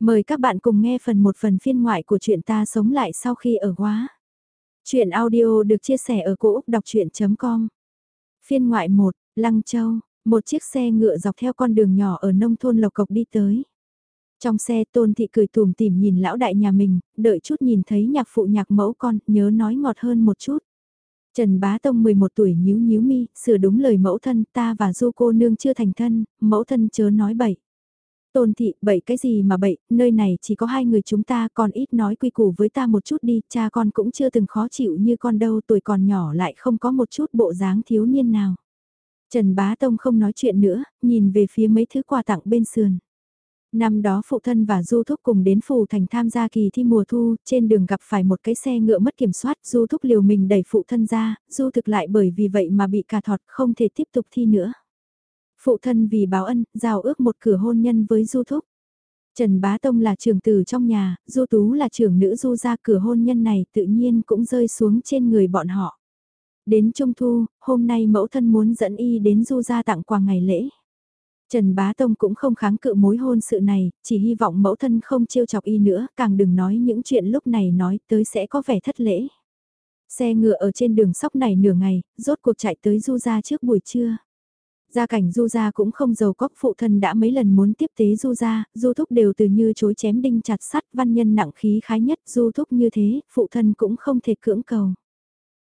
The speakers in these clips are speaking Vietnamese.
Mời các bạn cùng nghe phần một phần phiên ngoại của chuyện ta sống lại sau khi ở quá. Chuyện audio được chia sẻ ở cỗ đọc chuyện.com Phiên ngoại 1, Lăng Châu, một chiếc xe ngựa dọc theo con đường nhỏ ở nông thôn Lộc Cộc đi tới. Trong xe tôn thị cười tùm tìm nhìn lão đại nhà mình, đợi chút nhìn thấy nhạc phụ nhạc mẫu con, nhớ nói ngọt hơn một chút. Trần Bá Tông 11 tuổi nhíu nhíu mi, sửa đúng lời mẫu thân ta và du cô nương chưa thành thân, mẫu thân chớ nói bậy. Tôn thị, bậy cái gì mà bậy, nơi này chỉ có hai người chúng ta còn ít nói quy củ với ta một chút đi, cha con cũng chưa từng khó chịu như con đâu tuổi còn nhỏ lại không có một chút bộ dáng thiếu niên nào. Trần Bá Tông không nói chuyện nữa, nhìn về phía mấy thứ quà tặng bên sườn. Năm đó phụ thân và Du Thúc cùng đến Phù Thành tham gia kỳ thi mùa thu, trên đường gặp phải một cái xe ngựa mất kiểm soát, Du Thúc liều mình đẩy phụ thân ra, Du thực lại bởi vì vậy mà bị cà thọt không thể tiếp tục thi nữa. Phụ thân vì báo ân, giao ước một cửa hôn nhân với Du Thúc. Trần Bá Tông là trưởng tử trong nhà, Du Tú là trưởng nữ Du ra cửa hôn nhân này tự nhiên cũng rơi xuống trên người bọn họ. Đến Trung Thu, hôm nay mẫu thân muốn dẫn y đến Du ra tặng quà ngày lễ. Trần Bá Tông cũng không kháng cự mối hôn sự này, chỉ hy vọng mẫu thân không trêu chọc y nữa, càng đừng nói những chuyện lúc này nói tới sẽ có vẻ thất lễ. Xe ngựa ở trên đường sóc này nửa ngày, rốt cuộc chạy tới Du ra trước buổi trưa. Gia cảnh Du Gia cũng không giàu có, phụ thân đã mấy lần muốn tiếp tế Du Gia, Du Thúc đều từ như chối chém đinh chặt sắt, văn nhân nặng khí khái nhất, Du Thúc như thế, phụ thân cũng không thể cưỡng cầu.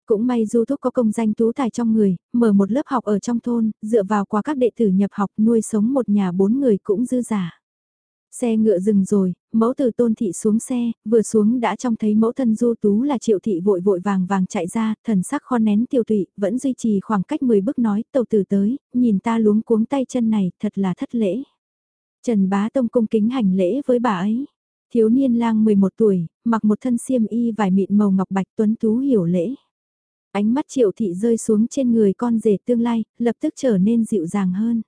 Cũng may Du Thúc có công danh tú tài trong người, mở một lớp học ở trong thôn, dựa vào qua các đệ tử nhập học nuôi sống một nhà bốn người cũng dư giả. Xe ngựa dừng rồi, mẫu từ tôn thị xuống xe, vừa xuống đã trông thấy mẫu thân du tú là triệu thị vội vội vàng vàng chạy ra, thần sắc kho nén tiêu tụy, vẫn duy trì khoảng cách 10 bước nói, tàu tử tới, nhìn ta luống cuống tay chân này, thật là thất lễ. Trần bá tông cung kính hành lễ với bà ấy. Thiếu niên lang 11 tuổi, mặc một thân xiêm y vải mịn màu ngọc bạch tuấn tú hiểu lễ. Ánh mắt triệu thị rơi xuống trên người con rể tương lai, lập tức trở nên dịu dàng hơn.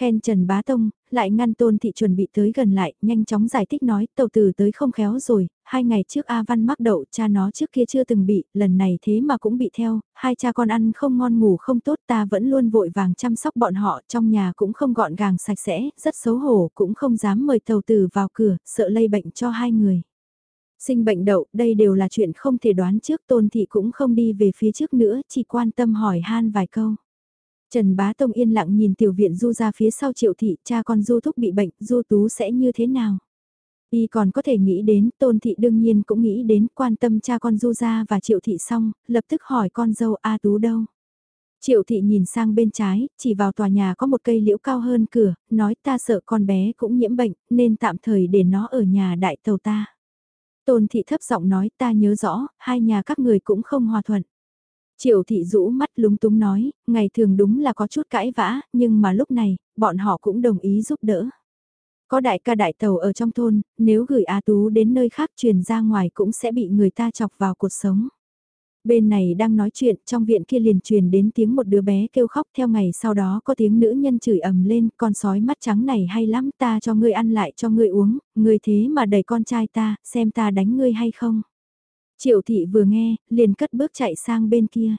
Khen Trần Bá Tông, lại ngăn tôn thị chuẩn bị tới gần lại, nhanh chóng giải thích nói, tàu tử tới không khéo rồi, hai ngày trước A Văn mắc đậu, cha nó trước kia chưa từng bị, lần này thế mà cũng bị theo, hai cha con ăn không ngon ngủ không tốt ta vẫn luôn vội vàng chăm sóc bọn họ, trong nhà cũng không gọn gàng sạch sẽ, rất xấu hổ, cũng không dám mời tàu tử vào cửa, sợ lây bệnh cho hai người. Sinh bệnh đậu, đây đều là chuyện không thể đoán trước tôn thị cũng không đi về phía trước nữa, chỉ quan tâm hỏi han vài câu. Trần Bá Tông yên lặng nhìn tiểu viện Du ra phía sau triệu thị, cha con Du thúc bị bệnh, Du tú sẽ như thế nào? Y còn có thể nghĩ đến, tôn thị đương nhiên cũng nghĩ đến, quan tâm cha con Du ra và triệu thị xong, lập tức hỏi con dâu A tú đâu? Triệu thị nhìn sang bên trái, chỉ vào tòa nhà có một cây liễu cao hơn cửa, nói ta sợ con bé cũng nhiễm bệnh, nên tạm thời để nó ở nhà đại tàu ta. Tôn thị thấp giọng nói ta nhớ rõ, hai nhà các người cũng không hòa thuận. Triệu thị rũ mắt lúng túng nói, ngày thường đúng là có chút cãi vã, nhưng mà lúc này, bọn họ cũng đồng ý giúp đỡ. Có đại ca đại tàu ở trong thôn, nếu gửi A Tú đến nơi khác truyền ra ngoài cũng sẽ bị người ta chọc vào cuộc sống. Bên này đang nói chuyện, trong viện kia liền truyền đến tiếng một đứa bé kêu khóc theo ngày sau đó có tiếng nữ nhân chửi ầm lên, con sói mắt trắng này hay lắm ta cho ngươi ăn lại cho ngươi uống, ngươi thế mà đẩy con trai ta, xem ta đánh ngươi hay không. Triệu thị vừa nghe, liền cất bước chạy sang bên kia.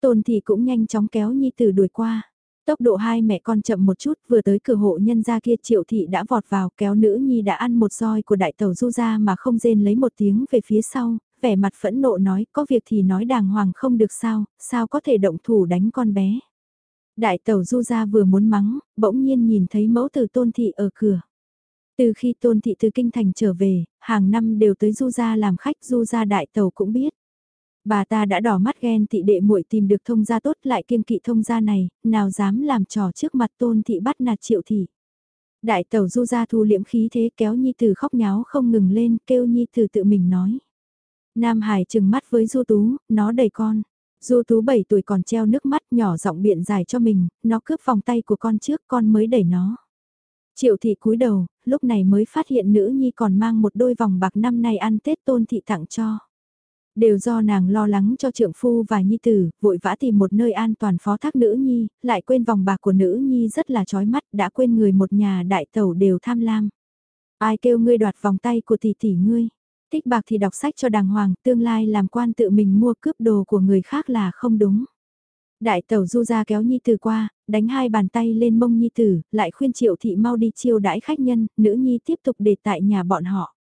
Tôn thị cũng nhanh chóng kéo nhi tử đuổi qua. Tốc độ hai mẹ con chậm một chút vừa tới cửa hộ nhân gia kia triệu thị đã vọt vào kéo nữ nhi đã ăn một roi của đại tàu du ra mà không rên lấy một tiếng về phía sau, vẻ mặt phẫn nộ nói có việc thì nói đàng hoàng không được sao, sao có thể động thủ đánh con bé. Đại tàu du ra vừa muốn mắng, bỗng nhiên nhìn thấy mẫu từ tôn thị ở cửa. Từ khi tôn thị từ kinh thành trở về, hàng năm đều tới du gia làm khách du gia đại tàu cũng biết. Bà ta đã đỏ mắt ghen thị đệ muội tìm được thông gia tốt lại kiêng kỵ thông gia này, nào dám làm trò trước mặt tôn thị bắt nạt triệu thị. Đại tàu du gia thu liễm khí thế kéo nhi tử khóc nháo không ngừng lên kêu nhi tử tự mình nói. Nam Hải chừng mắt với Du Tú, nó đầy con. Du Tú 7 tuổi còn treo nước mắt nhỏ giọng biện dài cho mình, nó cướp vòng tay của con trước con mới đẩy nó. Triệu thị cúi đầu, lúc này mới phát hiện nữ nhi còn mang một đôi vòng bạc năm nay ăn Tết tôn thị tặng cho. Đều do nàng lo lắng cho trượng phu và nhi tử, vội vã tìm một nơi an toàn phó thác nữ nhi, lại quên vòng bạc của nữ nhi rất là chói mắt, đã quên người một nhà đại tẩu đều tham lam. Ai kêu ngươi đoạt vòng tay của tỷ tỷ ngươi? Tích bạc thì đọc sách cho đàng hoàng, tương lai làm quan tự mình mua cướp đồ của người khác là không đúng. Đại tẩu du ra kéo nhi tử qua, đánh hai bàn tay lên mông nhi tử, lại khuyên triệu thị mau đi chiêu đãi khách nhân, nữ nhi tiếp tục để tại nhà bọn họ.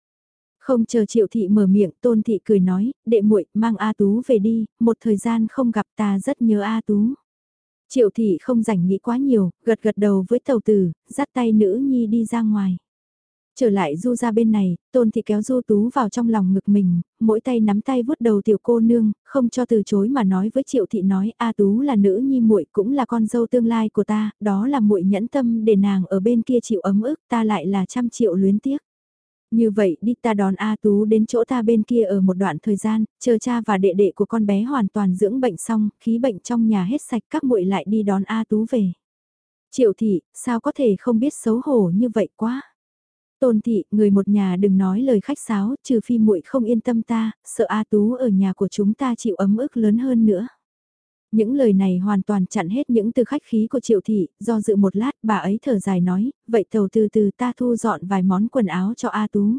Không chờ triệu thị mở miệng, tôn thị cười nói, đệ muội mang A Tú về đi, một thời gian không gặp ta rất nhớ A Tú. Triệu thị không rảnh nghĩ quá nhiều, gật gật đầu với tàu tử, dắt tay nữ nhi đi ra ngoài. Trở lại du ra bên này, tôn thị kéo du tú vào trong lòng ngực mình, mỗi tay nắm tay vuốt đầu tiểu cô nương, không cho từ chối mà nói với triệu thị nói A tú là nữ nhi muội cũng là con dâu tương lai của ta, đó là muội nhẫn tâm để nàng ở bên kia chịu ấm ức ta lại là trăm triệu luyến tiếc. Như vậy đi ta đón A Tú đến chỗ ta bên kia ở một đoạn thời gian, chờ cha và đệ đệ của con bé hoàn toàn dưỡng bệnh xong, khí bệnh trong nhà hết sạch các muội lại đi đón A Tú về. Triệu thị, sao có thể không biết xấu hổ như vậy quá. Tôn thị, người một nhà đừng nói lời khách sáo, trừ phi muội không yên tâm ta, sợ A Tú ở nhà của chúng ta chịu ấm ức lớn hơn nữa. Những lời này hoàn toàn chặn hết những từ khách khí của triệu thị, do dự một lát bà ấy thở dài nói, vậy tàu từ từ ta thu dọn vài món quần áo cho A Tú.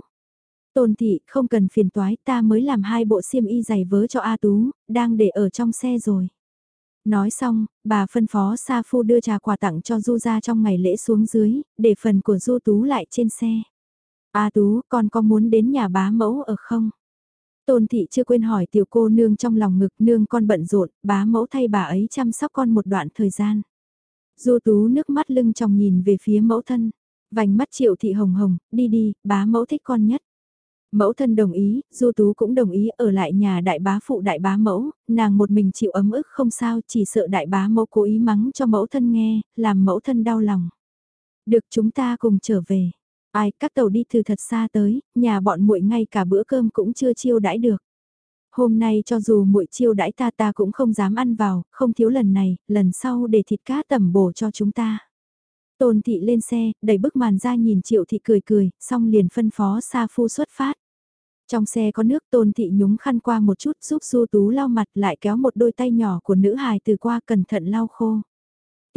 Tôn thị, không cần phiền toái ta mới làm hai bộ xiêm y giày vớ cho A Tú, đang để ở trong xe rồi. Nói xong, bà phân phó Sa Phu đưa trà quà tặng cho Du ra trong ngày lễ xuống dưới, để phần của Du Tú lại trên xe. A Tú, con có muốn đến nhà bá mẫu ở không? Tôn thị chưa quên hỏi tiểu cô nương trong lòng ngực nương con bận rộn, bá mẫu thay bà ấy chăm sóc con một đoạn thời gian. Du tú nước mắt lưng trong nhìn về phía mẫu thân, vành mắt triệu thị hồng hồng, đi đi, bá mẫu thích con nhất. Mẫu thân đồng ý, Du Tú cũng đồng ý ở lại nhà đại bá phụ đại bá mẫu, nàng một mình chịu ấm ức không sao, chỉ sợ đại bá mẫu cố ý mắng cho mẫu thân nghe, làm mẫu thân đau lòng. Được chúng ta cùng trở về. Ai, các tàu đi từ thật xa tới, nhà bọn muội ngay cả bữa cơm cũng chưa chiêu đãi được. Hôm nay cho dù muội chiêu đãi ta ta cũng không dám ăn vào, không thiếu lần này, lần sau để thịt cá tẩm bổ cho chúng ta. Tôn thị lên xe, đẩy bức màn ra nhìn triệu thị cười cười, xong liền phân phó Sa Phu xuất phát. Trong xe có nước tôn thị nhúng khăn qua một chút giúp Du Tú lau mặt lại kéo một đôi tay nhỏ của nữ hài từ qua cẩn thận lau khô.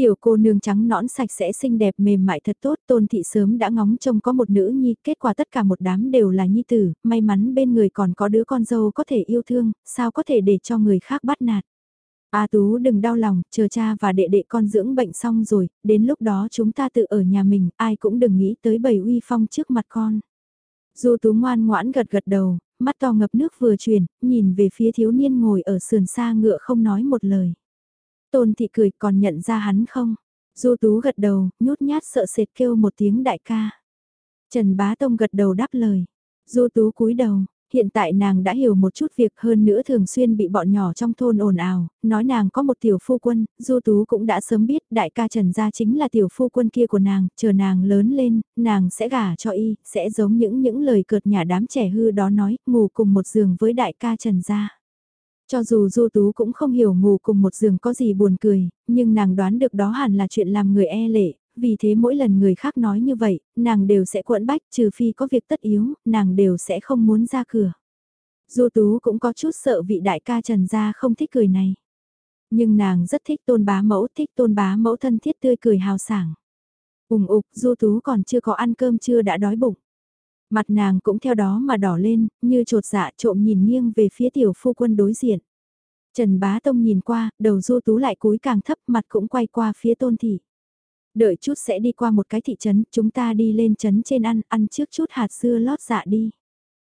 Tiểu cô nương trắng nõn sạch sẽ xinh đẹp mềm mại thật tốt, tôn thị sớm đã ngóng trông có một nữ nhi, kết quả tất cả một đám đều là nhi tử, may mắn bên người còn có đứa con dâu có thể yêu thương, sao có thể để cho người khác bắt nạt. A Tú đừng đau lòng, chờ cha và đệ đệ con dưỡng bệnh xong rồi, đến lúc đó chúng ta tự ở nhà mình, ai cũng đừng nghĩ tới bầy uy phong trước mặt con. Du Tú ngoan ngoãn gật gật đầu, mắt to ngập nước vừa truyền, nhìn về phía thiếu niên ngồi ở sườn xa ngựa không nói một lời. Tôn thị cười còn nhận ra hắn không? Du Tú gật đầu, nhút nhát sợ sệt kêu một tiếng đại ca. Trần Bá Tông gật đầu đáp lời. Du Tú cúi đầu, hiện tại nàng đã hiểu một chút việc hơn nữa thường xuyên bị bọn nhỏ trong thôn ồn ào, nói nàng có một tiểu phu quân, Du Tú cũng đã sớm biết đại ca Trần gia chính là tiểu phu quân kia của nàng, chờ nàng lớn lên, nàng sẽ gả cho y, sẽ giống những những lời cợt nhà đám trẻ hư đó nói, ngủ cùng một giường với đại ca Trần gia. Cho dù Du Tú cũng không hiểu ngủ cùng một giường có gì buồn cười, nhưng nàng đoán được đó hẳn là chuyện làm người e lệ, vì thế mỗi lần người khác nói như vậy, nàng đều sẽ quẫn bách trừ phi có việc tất yếu, nàng đều sẽ không muốn ra cửa. Du Tú cũng có chút sợ vị đại ca Trần Gia không thích cười này. Nhưng nàng rất thích tôn bá mẫu, thích tôn bá mẫu thân thiết tươi cười hào sảng. Úng ục, Du Tú còn chưa có ăn cơm chưa đã đói bụng. Mặt nàng cũng theo đó mà đỏ lên, như trột dạ trộm nhìn nghiêng về phía tiểu phu quân đối diện. Trần Bá Tông nhìn qua, đầu du tú lại cúi càng thấp mặt cũng quay qua phía tôn thị. Đợi chút sẽ đi qua một cái thị trấn, chúng ta đi lên trấn trên ăn, ăn trước chút hạt dưa lót dạ đi.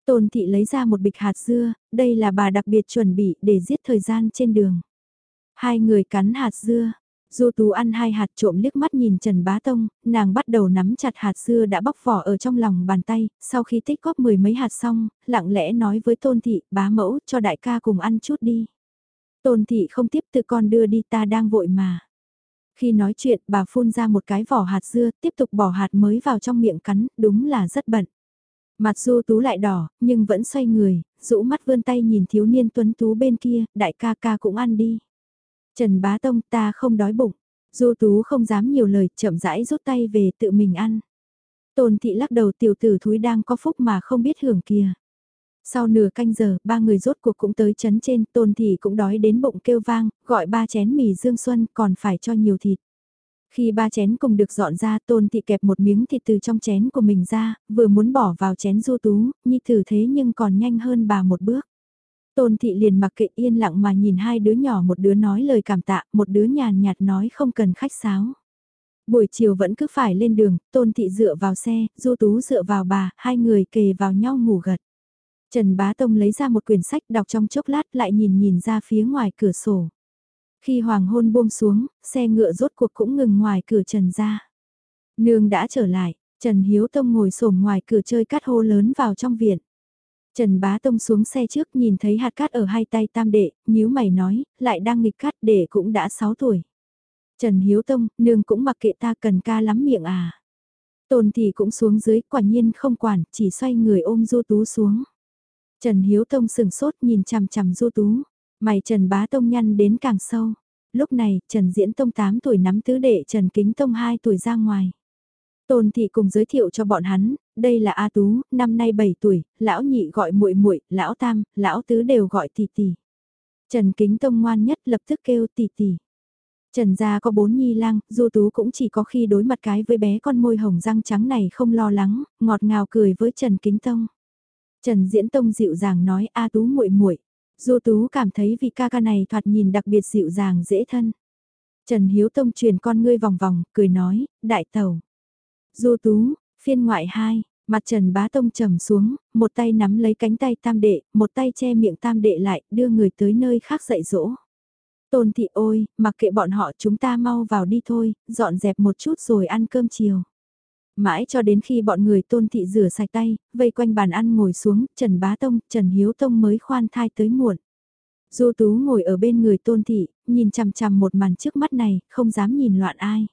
Tôn thị lấy ra một bịch hạt dưa, đây là bà đặc biệt chuẩn bị để giết thời gian trên đường. Hai người cắn hạt dưa, Du Tú ăn hai hạt trộm liếc mắt nhìn Trần Bá Tông, nàng bắt đầu nắm chặt hạt dưa đã bóc vỏ ở trong lòng bàn tay, sau khi tích góp mười mấy hạt xong, lặng lẽ nói với Tôn Thị, bá mẫu, cho đại ca cùng ăn chút đi. Tôn Thị không tiếp tự con đưa đi ta đang vội mà. Khi nói chuyện bà phun ra một cái vỏ hạt dưa, tiếp tục bỏ hạt mới vào trong miệng cắn, đúng là rất bận. Mặt Du Tú lại đỏ, nhưng vẫn xoay người, rũ mắt vươn tay nhìn thiếu niên tuấn tú bên kia, đại ca ca cũng ăn đi. Trần Bá Tông ta không đói bụng. Du Tú không dám nhiều lời, chậm rãi rút tay về tự mình ăn. Tôn thị lắc đầu tiểu tử thúi đang có phúc mà không biết hưởng kìa. Sau nửa canh giờ, ba người rốt cuộc cũng tới chấn trên, tôn thị cũng đói đến bụng kêu vang, gọi ba chén mì dương xuân còn phải cho nhiều thịt. Khi ba chén cùng được dọn ra, tôn thị kẹp một miếng thịt từ trong chén của mình ra, vừa muốn bỏ vào chén du tú, nhi thử thế nhưng còn nhanh hơn bà một bước. Tôn thị liền mặc kệ yên lặng mà nhìn hai đứa nhỏ một đứa nói lời cảm tạ, một đứa nhàn nhạt nói không cần khách sáo. Buổi chiều vẫn cứ phải lên đường, tôn thị dựa vào xe, du tú dựa vào bà, hai người kề vào nhau ngủ gật. Trần Bá Tông lấy ra một quyển sách đọc trong chốc lát lại nhìn nhìn ra phía ngoài cửa sổ. Khi hoàng hôn buông xuống, xe ngựa rốt cuộc cũng ngừng ngoài cửa Trần ra. Nương đã trở lại, Trần Hiếu Tông ngồi xổm ngoài cửa chơi cát hô lớn vào trong viện. Trần Bá Tông xuống xe trước nhìn thấy hạt cát ở hai tay tam đệ, nhíu mày nói, lại đang nghịch cát đệ cũng đã 6 tuổi. Trần Hiếu Tông, nương cũng mặc kệ ta cần ca lắm miệng à. Tôn thì cũng xuống dưới, quả nhiên không quản, chỉ xoay người ôm Du Tú xuống. Trần Hiếu Tông sừng sốt nhìn chằm chằm Du Tú, mày Trần Bá Tông nhăn đến càng sâu. Lúc này, Trần Diễn Tông 8 tuổi nắm tứ đệ Trần Kính Tông 2 tuổi ra ngoài. Tôn thị cùng giới thiệu cho bọn hắn, đây là A Tú, năm nay 7 tuổi, lão nhị gọi muội muội, lão tam, lão tứ đều gọi tỷ tỷ. Trần Kính Tông ngoan nhất lập tức kêu tỷ tỷ. Trần gia có bốn nhi lang, Du Tú cũng chỉ có khi đối mặt cái với bé con môi hồng răng trắng này không lo lắng, ngọt ngào cười với Trần Kính Tông. Trần Diễn Tông dịu dàng nói A Tú muội muội. Du Tú cảm thấy vị ca ca này thoạt nhìn đặc biệt dịu dàng dễ thân. Trần Hiếu Tông truyền con ngươi vòng vòng, cười nói, đại tẩu. Du Tú, phiên ngoại 2, mặt Trần Bá Tông trầm xuống, một tay nắm lấy cánh tay tam đệ, một tay che miệng tam đệ lại, đưa người tới nơi khác dạy dỗ. Tôn thị ôi, mặc kệ bọn họ chúng ta mau vào đi thôi, dọn dẹp một chút rồi ăn cơm chiều. Mãi cho đến khi bọn người tôn thị rửa sạch tay, vây quanh bàn ăn ngồi xuống, Trần Bá Tông, Trần Hiếu Tông mới khoan thai tới muộn. Du Tú ngồi ở bên người tôn thị, nhìn chằm chằm một màn trước mắt này, không dám nhìn loạn ai.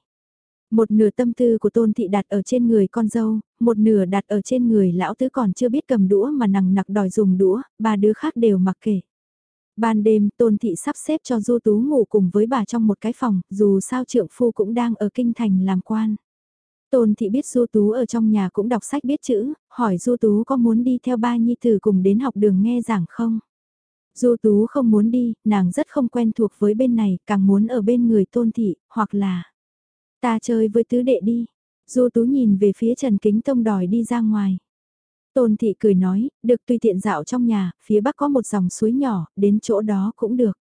Một nửa tâm tư của tôn thị đặt ở trên người con dâu, một nửa đặt ở trên người lão tứ còn chưa biết cầm đũa mà nằng nặc đòi dùng đũa, ba đứa khác đều mặc kệ. Ban đêm, tôn thị sắp xếp cho Du Tú ngủ cùng với bà trong một cái phòng, dù sao trượng phu cũng đang ở kinh thành làm quan. Tôn thị biết Du Tú ở trong nhà cũng đọc sách biết chữ, hỏi Du Tú có muốn đi theo ba nhi tử cùng đến học đường nghe giảng không? Du Tú không muốn đi, nàng rất không quen thuộc với bên này, càng muốn ở bên người tôn thị, hoặc là ta chơi với tứ đệ đi. Du Tú nhìn về phía Trần Kính Tông đòi đi ra ngoài. Tôn thị cười nói, được tùy tiện dạo trong nhà, phía bắc có một dòng suối nhỏ, đến chỗ đó cũng được.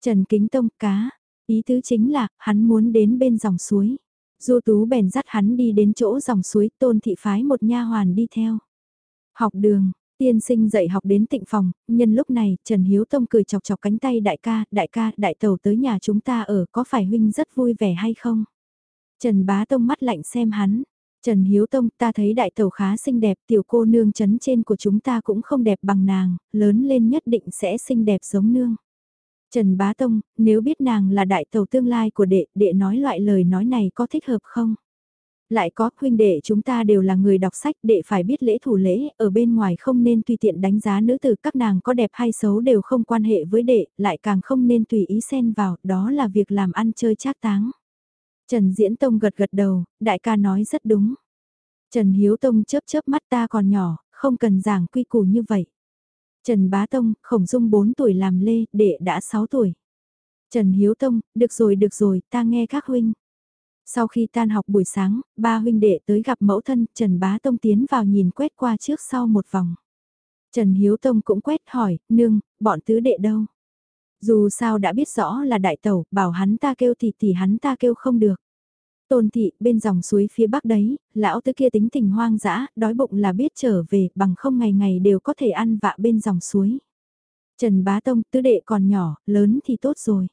Trần Kính Tông cá, ý tứ chính là, hắn muốn đến bên dòng suối. Du Tú bèn dắt hắn đi đến chỗ dòng suối, tôn thị phái một nha hoàn đi theo. Học đường, tiên sinh dạy học đến tịnh phòng, nhân lúc này, Trần Hiếu Tông cười chọc chọc cánh tay đại ca, đại ca, đại tàu tới nhà chúng ta ở, có phải huynh rất vui vẻ hay không? Trần Bá Tông mắt lạnh xem hắn, Trần Hiếu Tông ta thấy đại tàu khá xinh đẹp, tiểu cô nương chấn trên của chúng ta cũng không đẹp bằng nàng, lớn lên nhất định sẽ xinh đẹp giống nương. Trần Bá Tông, nếu biết nàng là đại tàu tương lai của đệ, đệ nói loại lời nói này có thích hợp không? Lại có, huynh đệ chúng ta đều là người đọc sách, đệ phải biết lễ thủ lễ, ở bên ngoài không nên tùy tiện đánh giá nữ tử các nàng có đẹp hay xấu đều không quan hệ với đệ, lại càng không nên tùy ý xen vào, đó là việc làm ăn chơi trác táng. Trần Diễn Tông gật gật đầu, đại ca nói rất đúng. Trần Hiếu Tông chớp chớp mắt ta còn nhỏ, không cần giảng quy củ như vậy. Trần Bá Tông, khổng dung 4 tuổi làm lê, đệ đã 6 tuổi. Trần Hiếu Tông, được rồi được rồi, ta nghe các huynh. Sau khi tan học buổi sáng, ba huynh đệ tới gặp mẫu thân, Trần Bá Tông tiến vào nhìn quét qua trước sau một vòng. Trần Hiếu Tông cũng quét hỏi, nương, bọn tứ đệ đâu? Dù sao đã biết rõ là đại tẩu, bảo hắn ta kêu thì thì hắn ta kêu không được. Tôn thị, bên dòng suối phía bắc đấy, lão tứ kia tính tình hoang dã, đói bụng là biết trở về, bằng không ngày ngày đều có thể ăn vạ bên dòng suối. Trần Bá Tông, tứ đệ còn nhỏ, lớn thì tốt rồi.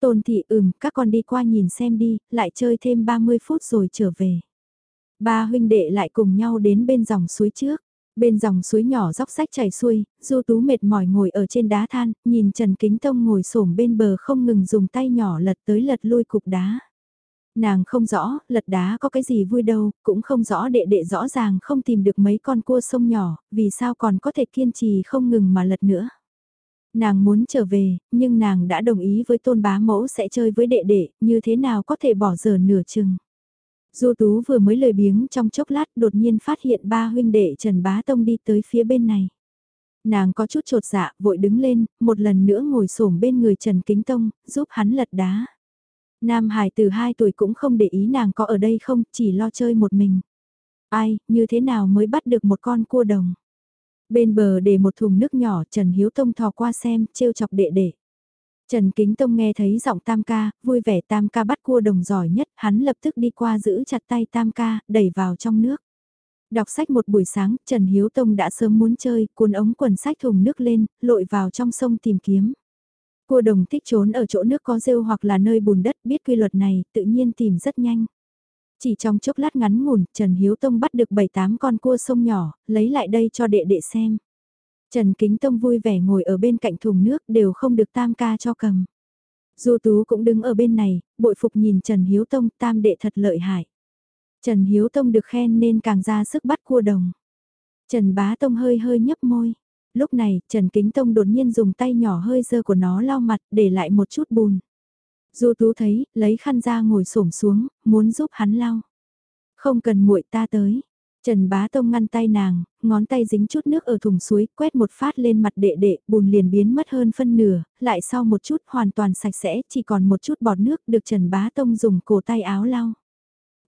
Tôn thị ừm, các con đi qua nhìn xem đi, lại chơi thêm 30 phút rồi trở về. Ba huynh đệ lại cùng nhau đến bên dòng suối trước. Bên dòng suối nhỏ dốc sách chảy xuôi, Du Tú mệt mỏi ngồi ở trên đá than, nhìn Trần Kính Tông ngồi xổm bên bờ không ngừng dùng tay nhỏ lật tới lật lui cục đá. Nàng không rõ, lật đá có cái gì vui đâu, cũng không rõ đệ đệ rõ ràng không tìm được mấy con cua sông nhỏ, vì sao còn có thể kiên trì không ngừng mà lật nữa. Nàng muốn trở về, nhưng nàng đã đồng ý với tôn bá mẫu sẽ chơi với đệ đệ, như thế nào có thể bỏ giờ nửa chừng. Du Tú vừa mới lời biếng trong chốc lát đột nhiên phát hiện ba huynh đệ Trần Bá Tông đi tới phía bên này. Nàng có chút trột dạ, vội đứng lên, một lần nữa ngồi xổm bên người Trần Kính Tông, giúp hắn lật đá. Nam Hải từ 2 tuổi cũng không để ý nàng có ở đây không, chỉ lo chơi một mình. Ai, như thế nào mới bắt được một con cua đồng. Bên bờ để một thùng nước nhỏ Trần Hiếu Tông thò qua xem, trêu chọc đệ đệ. Trần Kính Tông nghe thấy giọng Tam ca, vui vẻ Tam ca bắt cua đồng giỏi nhất, hắn lập tức đi qua giữ chặt tay Tam ca, đẩy vào trong nước. Đọc sách một buổi sáng, Trần Hiếu Tông đã sớm muốn chơi, cuốn ống quần sách thùng nước lên, lội vào trong sông tìm kiếm. Cua đồng thích trốn ở chỗ nước có rêu hoặc là nơi bùn đất biết quy luật này, tự nhiên tìm rất nhanh. Chỉ trong chốc lát ngắn ngủn, Trần Hiếu Tông bắt được 7-8 con cua sông nhỏ, lấy lại đây cho đệ đệ xem. Trần Kính Tông vui vẻ ngồi ở bên cạnh thùng nước đều không được tam ca cho cầm. Du Tú cũng đứng ở bên này, bội phục nhìn Trần Hiếu Tông tam đệ thật lợi hại. Trần Hiếu Tông được khen nên càng ra sức bắt cua đồng. Trần Bá Tông hơi hơi nhấp môi. Lúc này, Trần Kính Tông đột nhiên dùng tay nhỏ hơi dơ của nó lau mặt để lại một chút bùn. Du Tú thấy, lấy khăn ra ngồi xổm xuống, muốn giúp hắn lau. Không cần muội ta tới. Trần Bá Tông ngăn tay nàng, ngón tay dính chút nước ở thùng suối, quét một phát lên mặt đệ đệ, bùn liền biến mất hơn phân nửa, lại sau một chút hoàn toàn sạch sẽ, chỉ còn một chút bọt nước được Trần Bá Tông dùng cổ tay áo lau.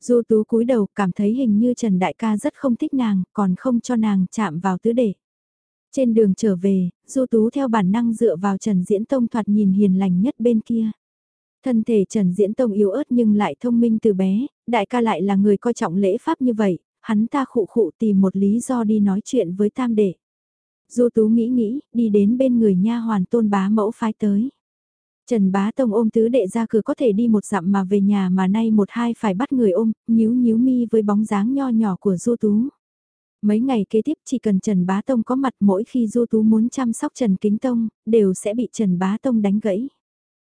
Du Tú cúi đầu cảm thấy hình như Trần Đại ca rất không thích nàng, còn không cho nàng chạm vào tứ đệ. Trên đường trở về, Du Tú theo bản năng dựa vào Trần Diễn Tông thoạt nhìn hiền lành nhất bên kia. Thân thể Trần Diễn Tông yếu ớt nhưng lại thông minh từ bé, đại ca lại là người coi trọng lễ pháp như vậy, hắn ta khụ khụ tìm một lý do đi nói chuyện với tam đệ. Du Tú nghĩ nghĩ, đi đến bên người nha hoàn tôn bá mẫu phái tới. Trần Bá Tông ôm tứ đệ ra cửa có thể đi một dặm mà về nhà mà nay một hai phải bắt người ôm, nhíu nhíu mi với bóng dáng nho nhỏ của Du Tú. Mấy ngày kế tiếp chỉ cần Trần Bá Tông có mặt mỗi khi Du Tú muốn chăm sóc Trần Kính Tông, đều sẽ bị Trần Bá Tông đánh gãy.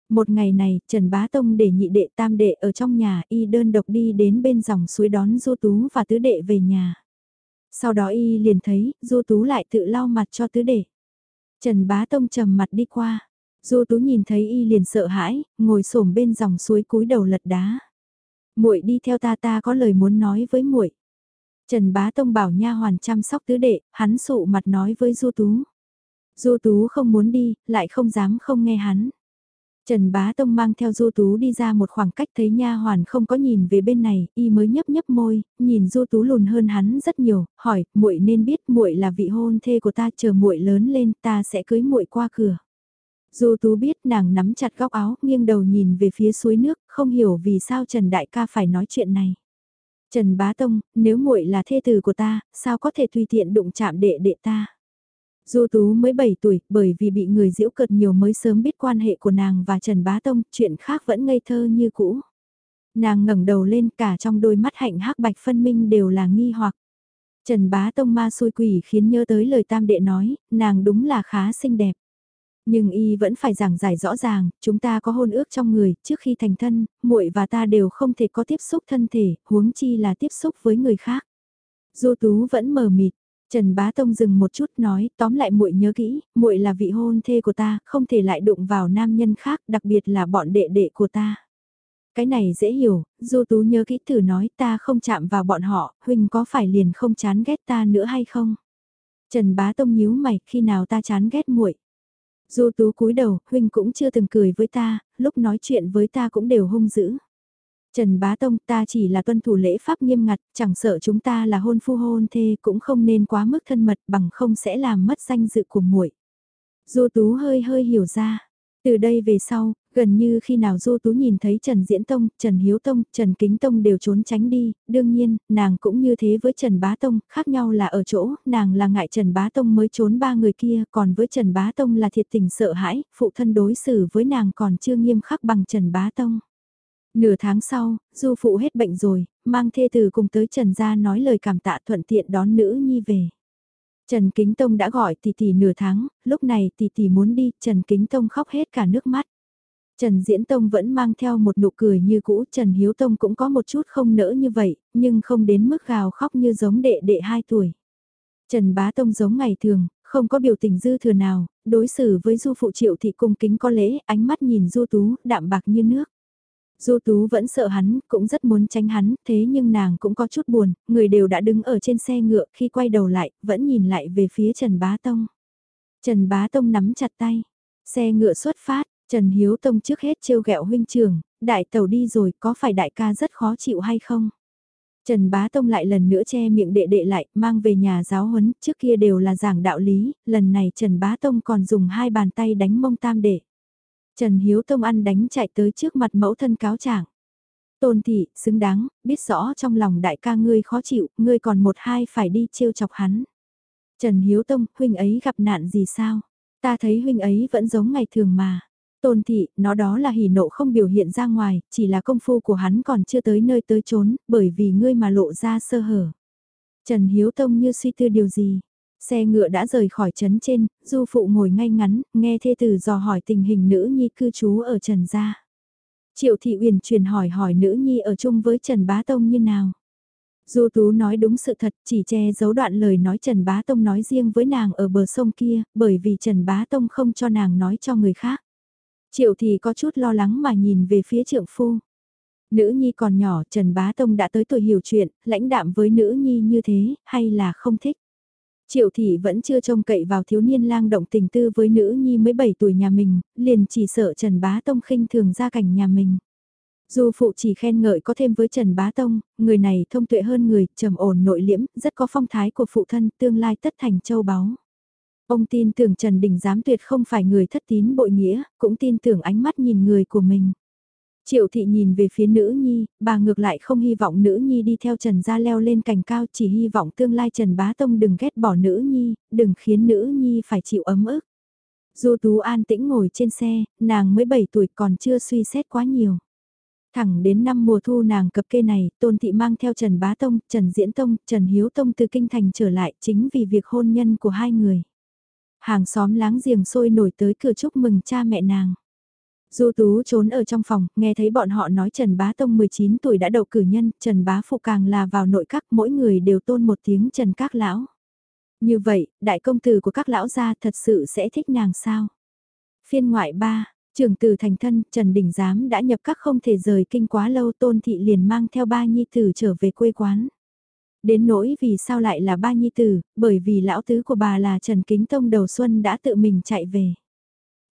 Một ngày này, Trần Bá Tông để nhị đệ tam đệ ở trong nhà y đơn độc đi đến bên dòng suối đón Du Tú và tứ đệ về nhà. Sau đó y liền thấy, Du Tú lại tự lau mặt cho tứ đệ. Trần Bá Tông trầm mặt đi qua. Du Tú nhìn thấy y liền sợ hãi, ngồi xổm bên dòng suối cúi đầu lật đá. Muội đi theo ta ta có lời muốn nói với muội. Trần Bá Tông bảo nha hoàn chăm sóc tứ đệ, hắn sụ mặt nói với Du Tú. Du Tú không muốn đi, lại không dám không nghe hắn. Trần Bá Tông mang theo Du Tú đi ra một khoảng cách thấy nha hoàn không có nhìn về bên này, y mới nhấp nhấp môi, nhìn Du Tú lùn hơn hắn rất nhiều, hỏi, muội nên biết muội là vị hôn thê của ta, chờ muội lớn lên, ta sẽ cưới muội qua cửa. Du Tú biết nàng nắm chặt góc áo, nghiêng đầu nhìn về phía suối nước, không hiểu vì sao Trần Đại ca phải nói chuyện này. Trần Bá Tông, nếu muội là thê tử của ta, sao có thể tùy tiện đụng chạm đệ đệ ta? Du Tú mới 7 tuổi, bởi vì bị người diễu cợt nhiều mới sớm biết quan hệ của nàng và Trần Bá Tông, chuyện khác vẫn ngây thơ như cũ. Nàng ngẩng đầu lên cả trong đôi mắt hạnh hắc bạch phân minh đều là nghi hoặc. Trần Bá Tông ma xui quỷ khiến nhớ tới lời tam đệ nói, nàng đúng là khá xinh đẹp. Nhưng y vẫn phải giảng giải rõ ràng, chúng ta có hôn ước trong người, trước khi thành thân, muội và ta đều không thể có tiếp xúc thân thể, huống chi là tiếp xúc với người khác. Du Tú vẫn mờ mịt, Trần Bá Tông dừng một chút nói, tóm lại muội nhớ kỹ, muội là vị hôn thê của ta, không thể lại đụng vào nam nhân khác, đặc biệt là bọn đệ đệ của ta. Cái này dễ hiểu, Du Tú nhớ kỹ thử nói ta không chạm vào bọn họ, huynh có phải liền không chán ghét ta nữa hay không? Trần Bá Tông nhíu mày, khi nào ta chán ghét muội? Du Tú cúi đầu, huynh cũng chưa từng cười với ta, lúc nói chuyện với ta cũng đều hung dữ. Trần Bá Tông ta chỉ là tuân thủ lễ pháp nghiêm ngặt, chẳng sợ chúng ta là hôn phu hôn thê cũng không nên quá mức thân mật bằng không sẽ làm mất danh dự của muội. Du Tú hơi hơi hiểu ra. Từ đây về sau, gần như khi nào Du Tú nhìn thấy Trần Diễn Tông, Trần Hiếu Tông, Trần Kính Tông đều trốn tránh đi, đương nhiên, nàng cũng như thế với Trần Bá Tông, khác nhau là ở chỗ, nàng là ngại Trần Bá Tông mới trốn ba người kia, còn với Trần Bá Tông là thiệt tình sợ hãi, phụ thân đối xử với nàng còn chưa nghiêm khắc bằng Trần Bá Tông. Nửa tháng sau, du phụ hết bệnh rồi, mang thê từ cùng tới Trần gia nói lời cảm tạ thuận tiện đón nữ nhi về. Trần Kính Tông đã gọi tỷ tỷ nửa tháng, lúc này tỷ tỷ muốn đi, Trần Kính Tông khóc hết cả nước mắt. Trần Diễn Tông vẫn mang theo một nụ cười như cũ, Trần Hiếu Tông cũng có một chút không nỡ như vậy, nhưng không đến mức gào khóc như giống đệ đệ 2 tuổi. Trần Bá Tông giống ngày thường, không có biểu tình dư thừa nào, đối xử với du phụ triệu thị cung kính có lễ, ánh mắt nhìn du tú, đạm bạc như nước. Du Tú vẫn sợ hắn, cũng rất muốn tránh hắn, thế nhưng nàng cũng có chút buồn, người đều đã đứng ở trên xe ngựa, khi quay đầu lại, vẫn nhìn lại về phía Trần Bá Tông. Trần Bá Tông nắm chặt tay, xe ngựa xuất phát, Trần Hiếu Tông trước hết trêu ghẹo huynh trường, đại tàu đi rồi, có phải đại ca rất khó chịu hay không? Trần Bá Tông lại lần nữa che miệng đệ đệ lại, mang về nhà giáo huấn, trước kia đều là giảng đạo lý, lần này Trần Bá Tông còn dùng hai bàn tay đánh mông tam đệ. Trần Hiếu Tông ăn đánh chạy tới trước mặt mẫu thân cáo trạng. Tôn thị, xứng đáng, biết rõ trong lòng đại ca ngươi khó chịu, ngươi còn một hai phải đi trêu chọc hắn. Trần Hiếu Tông, huynh ấy gặp nạn gì sao? Ta thấy huynh ấy vẫn giống ngày thường mà. Tôn thị, nó đó là hỉ nộ không biểu hiện ra ngoài, chỉ là công phu của hắn còn chưa tới nơi tới chốn, bởi vì ngươi mà lộ ra sơ hở. Trần Hiếu Tông như suy tư điều gì. Xe ngựa đã rời khỏi trấn trên, du phụ ngồi ngay ngắn, nghe thê tử dò hỏi tình hình nữ nhi cư trú ở Trần Gia. Triệu Thị Uyển truyền hỏi hỏi nữ nhi ở chung với Trần Bá Tông như nào. Du Tú nói đúng sự thật, chỉ che giấu đoạn lời nói Trần Bá Tông nói riêng với nàng ở bờ sông kia, bởi vì Trần Bá Tông không cho nàng nói cho người khác. Triệu thì có chút lo lắng mà nhìn về phía trượng phu. Nữ nhi còn nhỏ, Trần Bá Tông đã tới tuổi hiểu chuyện, lãnh đạm với nữ nhi như thế, hay là không thích. Triệu thị vẫn chưa trông cậy vào thiếu niên lang động tình tư với nữ nhi mới 7 tuổi nhà mình, liền chỉ sợ Trần Bá Tông khinh thường gia cảnh nhà mình. Dù phụ chỉ khen ngợi có thêm với Trần Bá Tông, người này thông tuệ hơn người, trầm ổn nội liễm, rất có phong thái của phụ thân, tương lai tất thành châu báu. Ông tin tưởng Trần Đình Giám tuyệt không phải người thất tín bội nghĩa, cũng tin tưởng ánh mắt nhìn người của mình. Triệu thị nhìn về phía nữ nhi, bà ngược lại không hy vọng nữ nhi đi theo Trần gia leo lên cành cao chỉ hy vọng tương lai Trần Bá Tông đừng ghét bỏ nữ nhi, đừng khiến nữ nhi phải chịu ấm ức. Du Tú an tĩnh ngồi trên xe, nàng mới 7 tuổi còn chưa suy xét quá nhiều. Thẳng đến năm mùa thu nàng cập kê này, Tôn Thị mang theo Trần Bá Tông, Trần Diễn Tông, Trần Hiếu Tông từ Kinh Thành trở lại chính vì việc hôn nhân của hai người. Hàng xóm láng giềng sôi nổi tới cửa chúc mừng cha mẹ nàng. Du Tú trốn ở trong phòng, nghe thấy bọn họ nói Trần Bá Tông 19 tuổi đã đậu cử nhân, Trần Bá Phụ càng là vào nội các, mỗi người đều tôn một tiếng Trần Các Lão. Như vậy, đại công tử của các lão gia thật sự sẽ thích nàng sao? Phiên ngoại 3, trưởng tử thành thân, Trần Đình Giám đã nhập các không thể rời kinh quá lâu tôn thị liền mang theo ba nhi tử trở về quê quán. Đến nỗi vì sao lại là ba nhi tử, bởi vì lão tứ của bà là Trần Kính Tông đầu xuân đã tự mình chạy về.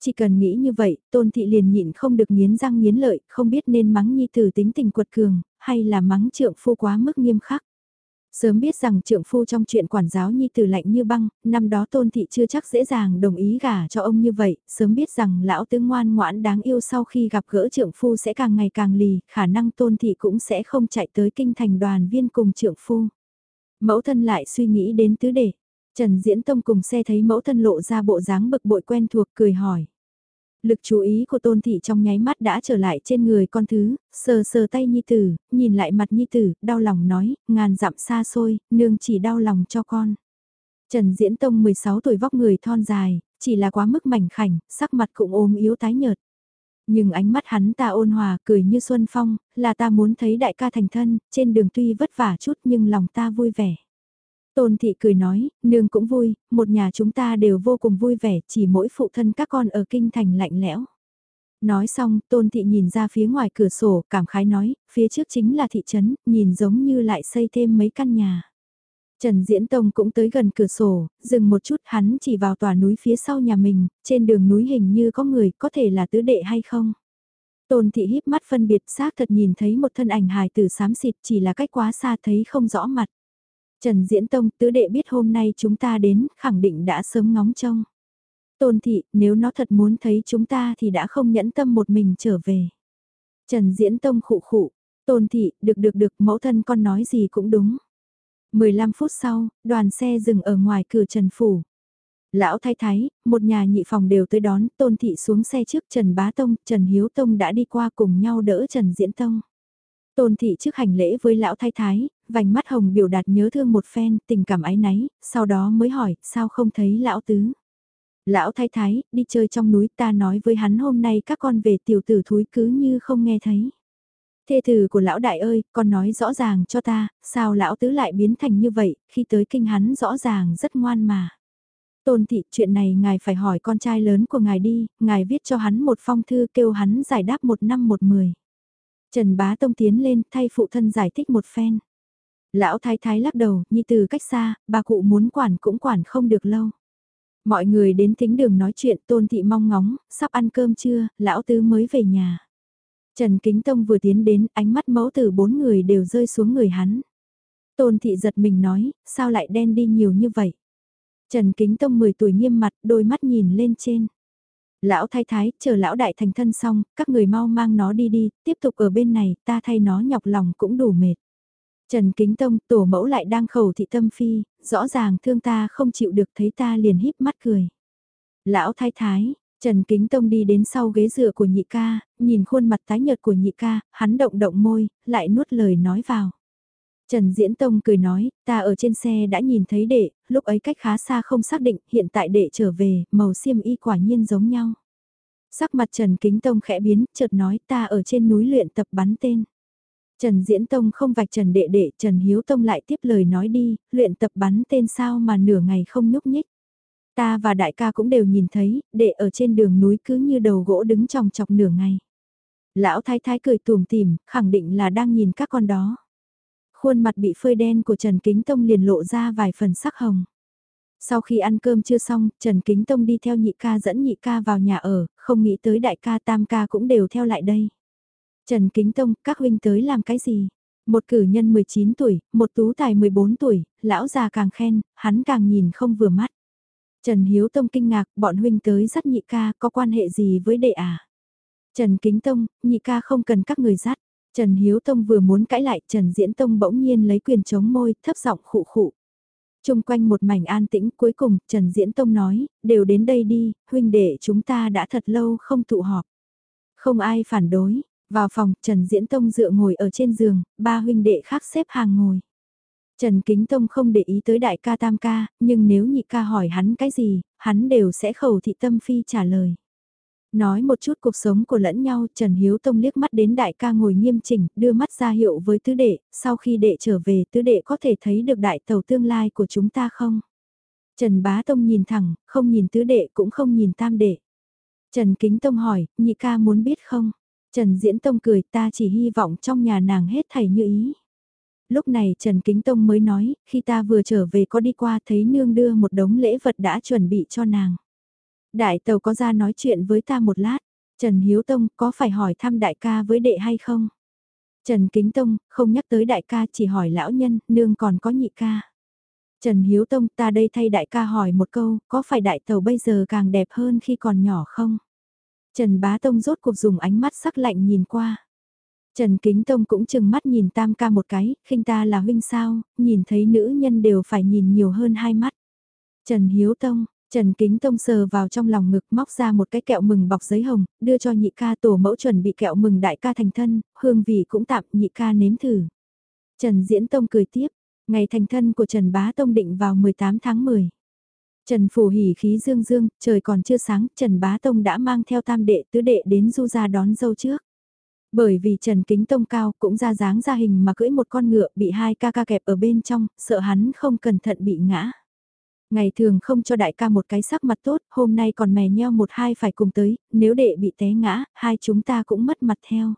Chỉ cần nghĩ như vậy, tôn thị liền nhịn không được nghiến răng nghiến lợi, không biết nên mắng nhi tử tính tình quật cường, hay là mắng trượng phu quá mức nghiêm khắc. Sớm biết rằng trượng phu trong chuyện quản giáo nhi tử lạnh như băng, năm đó tôn thị chưa chắc dễ dàng đồng ý gả cho ông như vậy, sớm biết rằng lão tướng ngoan ngoãn đáng yêu sau khi gặp gỡ trượng phu sẽ càng ngày càng lì, khả năng tôn thị cũng sẽ không chạy tới kinh thành đoàn viên cùng trượng phu. Mẫu thân lại suy nghĩ đến tứ đề. Trần Diễn Tông cùng xe thấy mẫu thân lộ ra bộ dáng bực bội quen thuộc cười hỏi. Lực chú ý của tôn thị trong nháy mắt đã trở lại trên người con thứ, sờ sờ tay nhi tử, nhìn lại mặt nhi tử, đau lòng nói, ngàn dặm xa xôi, nương chỉ đau lòng cho con. Trần Diễn Tông 16 tuổi vóc người thon dài, chỉ là quá mức mảnh khảnh, sắc mặt cũng ôm yếu tái nhợt. Nhưng ánh mắt hắn ta ôn hòa, cười như xuân phong, là ta muốn thấy đại ca thành thân, trên đường tuy vất vả chút nhưng lòng ta vui vẻ. Tôn thị cười nói, nương cũng vui, một nhà chúng ta đều vô cùng vui vẻ, chỉ mỗi phụ thân các con ở kinh thành lạnh lẽo. Nói xong, tôn thị nhìn ra phía ngoài cửa sổ, cảm khái nói, phía trước chính là thị trấn, nhìn giống như lại xây thêm mấy căn nhà. Trần Diễn Tông cũng tới gần cửa sổ, dừng một chút hắn chỉ vào tòa núi phía sau nhà mình, trên đường núi hình như có người, có thể là tứ đệ hay không. Tôn thị híp mắt phân biệt xác thật nhìn thấy một thân ảnh hài tử xám xịt chỉ là cách quá xa thấy không rõ mặt. Trần Diễn Tông tứ đệ biết hôm nay chúng ta đến, khẳng định đã sớm ngóng trông. Tôn thị, nếu nó thật muốn thấy chúng ta thì đã không nhẫn tâm một mình trở về. Trần Diễn Tông khụ khụ, Tôn thị, được được được, mẫu thân con nói gì cũng đúng. 15 phút sau, đoàn xe dừng ở ngoài cửa Trần Phủ. Lão thái thái, một nhà nhị phòng đều tới đón, Tôn thị xuống xe trước Trần Bá Tông, Trần Hiếu Tông đã đi qua cùng nhau đỡ Trần Diễn Tông. Tôn thị trước hành lễ với lão thái thái, vành mắt hồng biểu đạt nhớ thương một phen, tình cảm ái náy, sau đó mới hỏi, sao không thấy lão tứ. Lão thái thái, đi chơi trong núi ta nói với hắn hôm nay các con về tiểu tử thúi cứ như không nghe thấy. Thê tử của lão đại ơi, con nói rõ ràng cho ta, sao lão tứ lại biến thành như vậy, khi tới kinh hắn rõ ràng rất ngoan mà. Tôn thị, chuyện này ngài phải hỏi con trai lớn của ngài đi, ngài viết cho hắn một phong thư kêu hắn giải đáp một năm một mười. Trần Bá Tông tiến lên thay phụ thân giải thích một phen. Lão thái thái lắc đầu, nhi từ cách xa, bà cụ muốn quản cũng quản không được lâu. Mọi người đến tính đường nói chuyện tôn thị mong ngóng, sắp ăn cơm chưa, lão tứ mới về nhà. Trần Kính Tông vừa tiến đến, ánh mắt mẫu tử bốn người đều rơi xuống người hắn. Tôn thị giật mình nói, sao lại đen đi nhiều như vậy? Trần Kính Tông 10 tuổi nghiêm mặt, đôi mắt nhìn lên trên. Lão thái thái, chờ lão đại thành thân xong, các người mau mang nó đi đi, tiếp tục ở bên này, ta thay nó nhọc lòng cũng đủ mệt. Trần Kính Tông, tổ mẫu lại đang khẩu thị tâm phi, rõ ràng thương ta không chịu được thấy ta liền híp mắt cười. Lão thái thái, Trần Kính Tông đi đến sau ghế dựa của nhị ca, nhìn khuôn mặt tái nhợt của nhị ca, hắn động động môi, lại nuốt lời nói vào. Trần Diễn Tông cười nói, ta ở trên xe đã nhìn thấy đệ, lúc ấy cách khá xa không xác định, hiện tại đệ trở về, màu xiêm y quả nhiên giống nhau. Sắc mặt Trần Kính Tông khẽ biến, chợt nói ta ở trên núi luyện tập bắn tên. Trần Diễn Tông không vạch Trần Đệ Đệ, Trần Hiếu Tông lại tiếp lời nói đi, luyện tập bắn tên sao mà nửa ngày không nhúc nhích. Ta và đại ca cũng đều nhìn thấy, đệ ở trên đường núi cứ như đầu gỗ đứng trong chọc nửa ngày. Lão thái thái cười tùm tìm, khẳng định là đang nhìn các con đó. Khuôn mặt bị phơi đen của Trần Kính Tông liền lộ ra vài phần sắc hồng. Sau khi ăn cơm chưa xong, Trần Kính Tông đi theo nhị ca dẫn nhị ca vào nhà ở, không nghĩ tới đại ca tam ca cũng đều theo lại đây. Trần Kính Tông, các huynh tới làm cái gì? Một cử nhân 19 tuổi, một tú tài 14 tuổi, lão già càng khen, hắn càng nhìn không vừa mắt. Trần Hiếu Tông kinh ngạc, bọn huynh tới dắt nhị ca, có quan hệ gì với đệ à? Trần Kính Tông, nhị ca không cần các người dắt. Trần Hiếu Tông vừa muốn cãi lại, Trần Diễn Tông bỗng nhiên lấy quyền chống môi, thấp giọng khụ khụ. Trung quanh một mảnh an tĩnh, cuối cùng, Trần Diễn Tông nói, đều đến đây đi, huynh đệ chúng ta đã thật lâu không tụ họp. Không ai phản đối, vào phòng, Trần Diễn Tông dựa ngồi ở trên giường, ba huynh đệ khác xếp hàng ngồi. Trần Kính Tông không để ý tới đại ca tam ca, nhưng nếu nhị ca hỏi hắn cái gì, hắn đều sẽ khẩu thị tâm phi trả lời. Nói một chút cuộc sống của lẫn nhau, Trần Hiếu Tông liếc mắt đến đại ca ngồi nghiêm chỉnh, đưa mắt ra hiệu với tứ đệ, sau khi đệ trở về tứ đệ có thể thấy được đại tàu tương lai của chúng ta không? Trần Bá Tông nhìn thẳng, không nhìn tứ đệ cũng không nhìn tam đệ. Trần Kính Tông hỏi, nhị ca muốn biết không? Trần Diễn Tông cười ta chỉ hy vọng trong nhà nàng hết thảy như ý. Lúc này Trần Kính Tông mới nói, khi ta vừa trở về có đi qua thấy nương đưa một đống lễ vật đã chuẩn bị cho nàng. Đại tàu có ra nói chuyện với ta một lát, Trần Hiếu Tông có phải hỏi thăm đại ca với đệ hay không? Trần Kính Tông, không nhắc tới đại ca chỉ hỏi lão nhân, nương còn có nhị ca. Trần Hiếu Tông ta đây thay đại ca hỏi một câu, có phải đại tàu bây giờ càng đẹp hơn khi còn nhỏ không? Trần Bá Tông rốt cuộc dùng ánh mắt sắc lạnh nhìn qua. Trần Kính Tông cũng chừng mắt nhìn tam ca một cái, khinh ta là huynh sao, nhìn thấy nữ nhân đều phải nhìn nhiều hơn hai mắt. Trần Hiếu Tông, Trần Kính Tông sờ vào trong lòng ngực móc ra một cái kẹo mừng bọc giấy hồng, đưa cho nhị ca tổ mẫu chuẩn bị kẹo mừng đại ca thành thân, hương vị cũng tạm nhị ca nếm thử. Trần Diễn Tông cười tiếp, ngày thành thân của Trần Bá Tông định vào 18 tháng 10. Trần Phủ hỉ khí dương dương, trời còn chưa sáng, Trần Bá Tông đã mang theo tam đệ tứ đệ đến du ra đón dâu trước. Bởi vì Trần Kính Tông cao cũng ra dáng ra hình mà cưỡi một con ngựa bị hai ca ca kẹp ở bên trong, sợ hắn không cẩn thận bị ngã. Ngày thường không cho đại ca một cái sắc mặt tốt, hôm nay còn mè nheo một hai phải cùng tới, nếu đệ bị té ngã, hai chúng ta cũng mất mặt theo.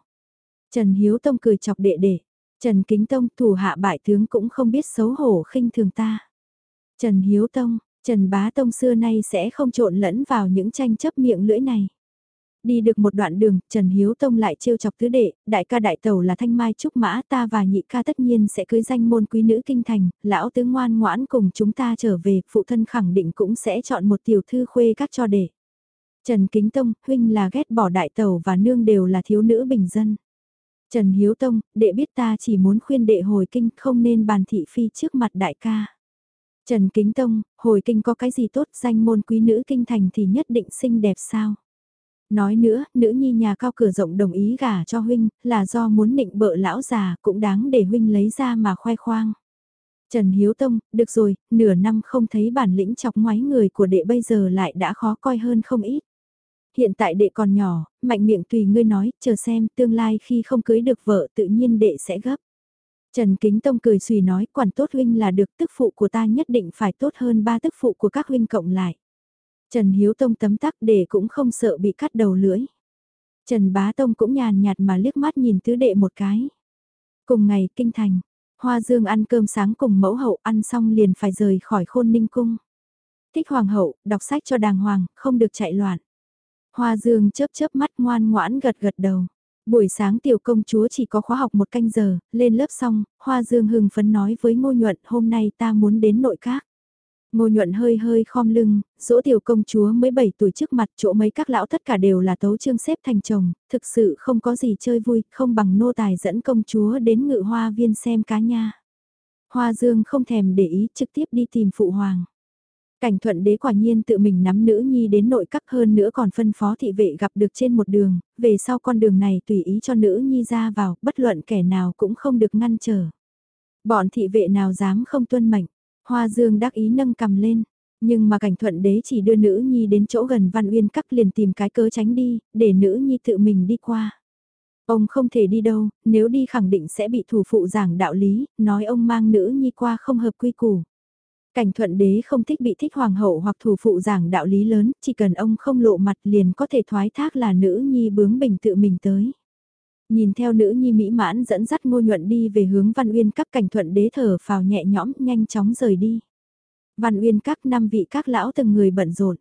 Trần Hiếu Tông cười chọc đệ đệ. Trần Kính Tông thủ hạ bại tướng cũng không biết xấu hổ khinh thường ta. Trần Hiếu Tông, Trần Bá Tông xưa nay sẽ không trộn lẫn vào những tranh chấp miệng lưỡi này. Đi được một đoạn đường, Trần Hiếu Tông lại trêu chọc tứ đệ, đại ca đại tàu là thanh mai trúc mã ta và nhị ca tất nhiên sẽ cưới danh môn quý nữ kinh thành, lão tứ ngoan ngoãn cùng chúng ta trở về, phụ thân khẳng định cũng sẽ chọn một tiểu thư khuê các cho đệ. Trần Kính Tông, huynh là ghét bỏ đại tàu và nương đều là thiếu nữ bình dân. Trần Hiếu Tông, đệ biết ta chỉ muốn khuyên đệ hồi kinh không nên bàn thị phi trước mặt đại ca. Trần Kính Tông, hồi kinh có cái gì tốt danh môn quý nữ kinh thành thì nhất định xinh đẹp sao? Nói nữa, nữ nhi nhà cao cửa rộng đồng ý gả cho huynh, là do muốn nịnh bợ lão già cũng đáng để huynh lấy ra mà khoe khoang. Trần Hiếu Tông, được rồi, nửa năm không thấy bản lĩnh chọc ngoái người của đệ bây giờ lại đã khó coi hơn không ít. Hiện tại đệ còn nhỏ, mạnh miệng tùy ngươi nói, chờ xem tương lai khi không cưới được vợ tự nhiên đệ sẽ gấp. Trần Kính Tông cười suy nói quản tốt huynh là được tức phụ của ta nhất định phải tốt hơn ba tức phụ của các huynh cộng lại. Trần Hiếu Tông tấm tắc để cũng không sợ bị cắt đầu lưỡi. Trần Bá Tông cũng nhàn nhạt mà liếc mắt nhìn tứ đệ một cái. Cùng ngày, kinh thành, Hoa Dương ăn cơm sáng cùng mẫu hậu ăn xong liền phải rời khỏi khôn ninh cung. Thích hoàng hậu, đọc sách cho đàng hoàng, không được chạy loạn. Hoa Dương chớp chớp mắt ngoan ngoãn gật gật đầu. Buổi sáng tiểu công chúa chỉ có khóa học một canh giờ, lên lớp xong, Hoa Dương hưng phấn nói với Ngô Nhuận hôm nay ta muốn đến nội các. Ngô Nhuận hơi hơi khom lưng, dỗ tiểu công chúa mới 7 tuổi trước mặt chỗ mấy các lão tất cả đều là tấu trương xếp thành chồng, thực sự không có gì chơi vui, không bằng nô tài dẫn công chúa đến ngự hoa viên xem cá nha. Hoa Dương không thèm để ý trực tiếp đi tìm phụ hoàng. Cảnh thuận đế quả nhiên tự mình nắm nữ nhi đến nội các hơn nữa còn phân phó thị vệ gặp được trên một đường, về sau con đường này tùy ý cho nữ nhi ra vào, bất luận kẻ nào cũng không được ngăn trở. Bọn thị vệ nào dám không tuân mệnh, hoa dương đắc ý nâng cầm lên, nhưng mà cảnh thuận đế chỉ đưa nữ nhi đến chỗ gần văn uyên các liền tìm cái cớ tránh đi, để nữ nhi tự mình đi qua. Ông không thể đi đâu, nếu đi khẳng định sẽ bị thủ phụ giảng đạo lý, nói ông mang nữ nhi qua không hợp quy củ. Cảnh thuận đế không thích bị thích hoàng hậu hoặc thủ phụ giảng đạo lý lớn, chỉ cần ông không lộ mặt liền có thể thoái thác là nữ nhi bướng bình tự mình tới. Nhìn theo nữ nhi mỹ mãn dẫn dắt ngô nhuận đi về hướng văn uyên các cảnh thuận đế thở phào nhẹ nhõm nhanh chóng rời đi. Văn uyên các năm vị các lão từng người bận rộn.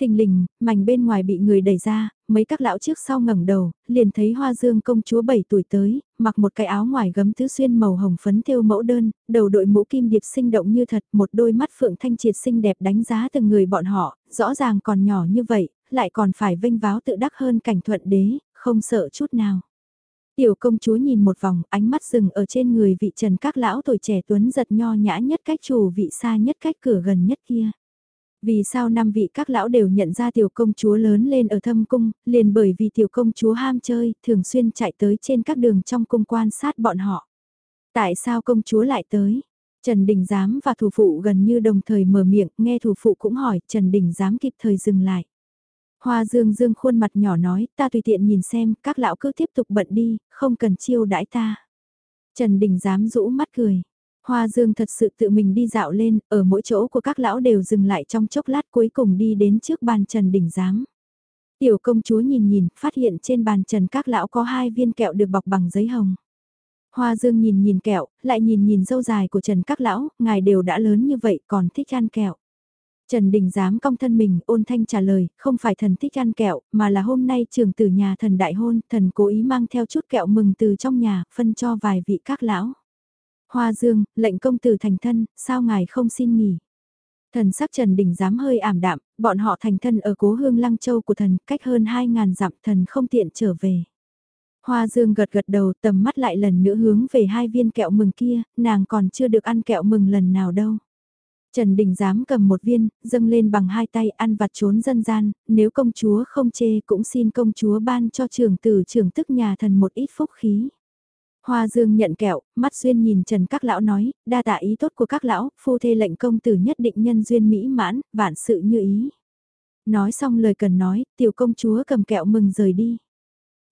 Thình lình, mảnh bên ngoài bị người đẩy ra, mấy các lão trước sau ngẩng đầu, liền thấy hoa dương công chúa 7 tuổi tới, mặc một cái áo ngoài gấm tứ xuyên màu hồng phấn thêu mẫu đơn, đầu đội mũ kim điệp sinh động như thật, một đôi mắt phượng thanh triệt xinh đẹp đánh giá từng người bọn họ, rõ ràng còn nhỏ như vậy, lại còn phải vinh váo tự đắc hơn cảnh thuận đế, không sợ chút nào. Tiểu công chúa nhìn một vòng, ánh mắt dừng ở trên người vị trần các lão tuổi trẻ tuấn giật nho nhã nhất cách chủ vị xa nhất cách cửa gần nhất kia. Vì sao năm vị các lão đều nhận ra tiểu công chúa lớn lên ở thâm cung, liền bởi vì tiểu công chúa ham chơi, thường xuyên chạy tới trên các đường trong cung quan sát bọn họ. Tại sao công chúa lại tới? Trần Đình Giám và thủ phụ gần như đồng thời mở miệng, nghe thủ phụ cũng hỏi, Trần Đình Giám kịp thời dừng lại. Hoa Dương Dương khuôn mặt nhỏ nói, ta tùy tiện nhìn xem, các lão cứ tiếp tục bận đi, không cần chiêu đãi ta. Trần Đình Giám rũ mắt cười. Hoa Dương thật sự tự mình đi dạo lên, ở mỗi chỗ của các lão đều dừng lại trong chốc lát cuối cùng đi đến trước bàn trần đỉnh giám. Tiểu công chúa nhìn nhìn, phát hiện trên bàn trần các lão có hai viên kẹo được bọc bằng giấy hồng. Hoa Dương nhìn nhìn kẹo, lại nhìn nhìn dâu dài của Trần các lão, ngài đều đã lớn như vậy còn thích ăn kẹo. Trần Đình dám cong thân mình, ôn thanh trả lời, không phải thần thích ăn kẹo, mà là hôm nay trường tử nhà thần đại hôn, thần cố ý mang theo chút kẹo mừng từ trong nhà, phân cho vài vị các lão. Hoa Dương, lệnh công tử thành thân, sao ngài không xin nghỉ? Thần sắc Trần Đình dám hơi ảm đạm, bọn họ thành thân ở cố hương Lăng Châu của thần, cách hơn 2.000 dặm thần không tiện trở về. Hoa Dương gật gật đầu tầm mắt lại lần nữa hướng về hai viên kẹo mừng kia, nàng còn chưa được ăn kẹo mừng lần nào đâu. Trần Đình dám cầm một viên, dâng lên bằng hai tay ăn vặt trốn dân gian, nếu công chúa không chê cũng xin công chúa ban cho trưởng tử trưởng tức nhà thần một ít phúc khí. Hoa Dương nhận kẹo, mắt duyên nhìn Trần các lão nói, đa tạ ý tốt của các lão, phu thê lệnh công tử nhất định nhân duyên mỹ mãn, vạn sự như ý. Nói xong lời cần nói, tiểu công chúa cầm kẹo mừng rời đi.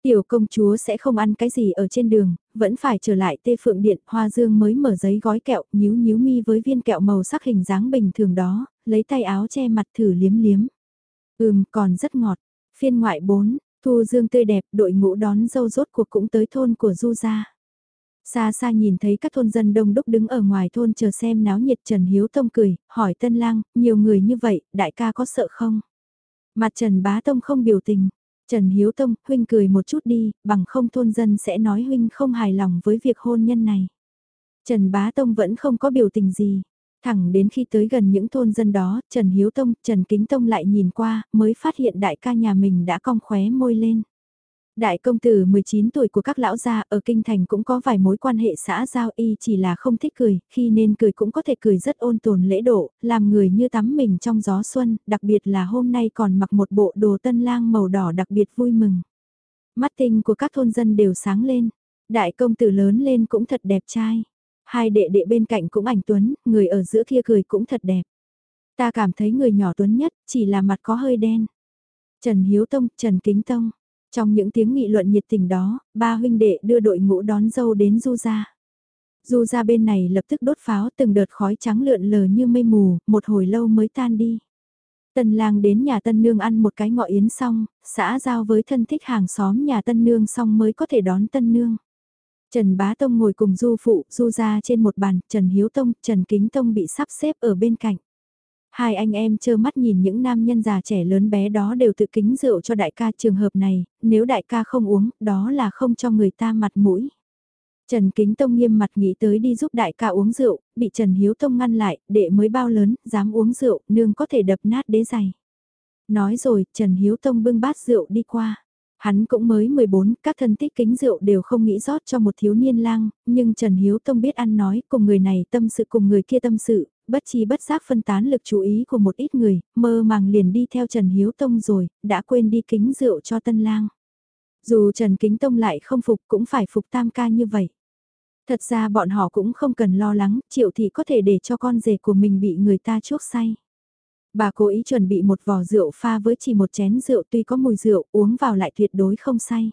Tiểu công chúa sẽ không ăn cái gì ở trên đường, vẫn phải trở lại tê phượng điện, hoa dương mới mở giấy gói kẹo, nhíu nhíu mi với viên kẹo màu sắc hình dáng bình thường đó, lấy tay áo che mặt thử liếm liếm. Ừm, còn rất ngọt. Phiên ngoại 4, thu dương tươi đẹp, đội ngũ đón dâu rốt cuộc cũng tới thôn của Du gia. Xa xa nhìn thấy các thôn dân đông đúc đứng ở ngoài thôn chờ xem náo nhiệt Trần Hiếu Tông cười, hỏi Tân Lang, nhiều người như vậy, đại ca có sợ không? Mặt Trần Bá Tông không biểu tình. Trần Hiếu Tông, huynh cười một chút đi, bằng không thôn dân sẽ nói huynh không hài lòng với việc hôn nhân này. Trần Bá Tông vẫn không có biểu tình gì. Thẳng đến khi tới gần những thôn dân đó, Trần Hiếu Tông, Trần Kính Tông lại nhìn qua, mới phát hiện đại ca nhà mình đã cong khóe môi lên. Đại công tử 19 tuổi của các lão gia ở Kinh Thành cũng có vài mối quan hệ xã giao y chỉ là không thích cười, khi nên cười cũng có thể cười rất ôn tồn lễ độ, làm người như tắm mình trong gió xuân, đặc biệt là hôm nay còn mặc một bộ đồ tân lang màu đỏ đặc biệt vui mừng. Mắt tinh của các thôn dân đều sáng lên, đại công tử lớn lên cũng thật đẹp trai. Hai đệ đệ bên cạnh cũng ảnh tuấn, người ở giữa kia cười cũng thật đẹp. Ta cảm thấy người nhỏ tuấn nhất, chỉ là mặt có hơi đen. Trần Hiếu Tông, Trần Kính Tông, trong những tiếng nghị luận nhiệt tình đó, ba huynh đệ đưa đội ngũ đón dâu đến Du gia. Du gia bên này lập tức đốt pháo từng đợt khói trắng lượn lờ như mây mù, một hồi lâu mới tan đi. Tân lang đến nhà tân nương ăn một cái ngọ yến xong, xã giao với thân thích hàng xóm nhà tân nương xong mới có thể đón tân nương. Trần Bá Tông ngồi cùng Du Phụ, Du ra trên một bàn, Trần Hiếu Tông, Trần Kính Tông bị sắp xếp ở bên cạnh. Hai anh em trơ mắt nhìn những nam nhân già trẻ lớn bé đó đều tự kính rượu cho đại ca trường hợp này, nếu đại ca không uống, đó là không cho người ta mặt mũi. Trần Kính Tông nghiêm mặt nghĩ tới đi giúp đại ca uống rượu, bị Trần Hiếu Tông ngăn lại, đệ mới bao lớn, dám uống rượu, nương có thể đập nát đế giày. Nói rồi, Trần Hiếu Tông bưng bát rượu đi qua. Hắn cũng mới 14, các thân tích kính rượu đều không nghĩ rót cho một thiếu niên lang, nhưng Trần Hiếu Tông biết ăn nói, cùng người này tâm sự cùng người kia tâm sự, bất chi bất giác phân tán lực chú ý của một ít người, mơ màng liền đi theo Trần Hiếu Tông rồi, đã quên đi kính rượu cho tân lang. Dù Trần Kính Tông lại không phục cũng phải phục tam ca như vậy. Thật ra bọn họ cũng không cần lo lắng, triệu thị có thể để cho con rể của mình bị người ta chuốc say. Bà cố ý chuẩn bị một vò rượu pha với chỉ một chén rượu tuy có mùi rượu uống vào lại tuyệt đối không say.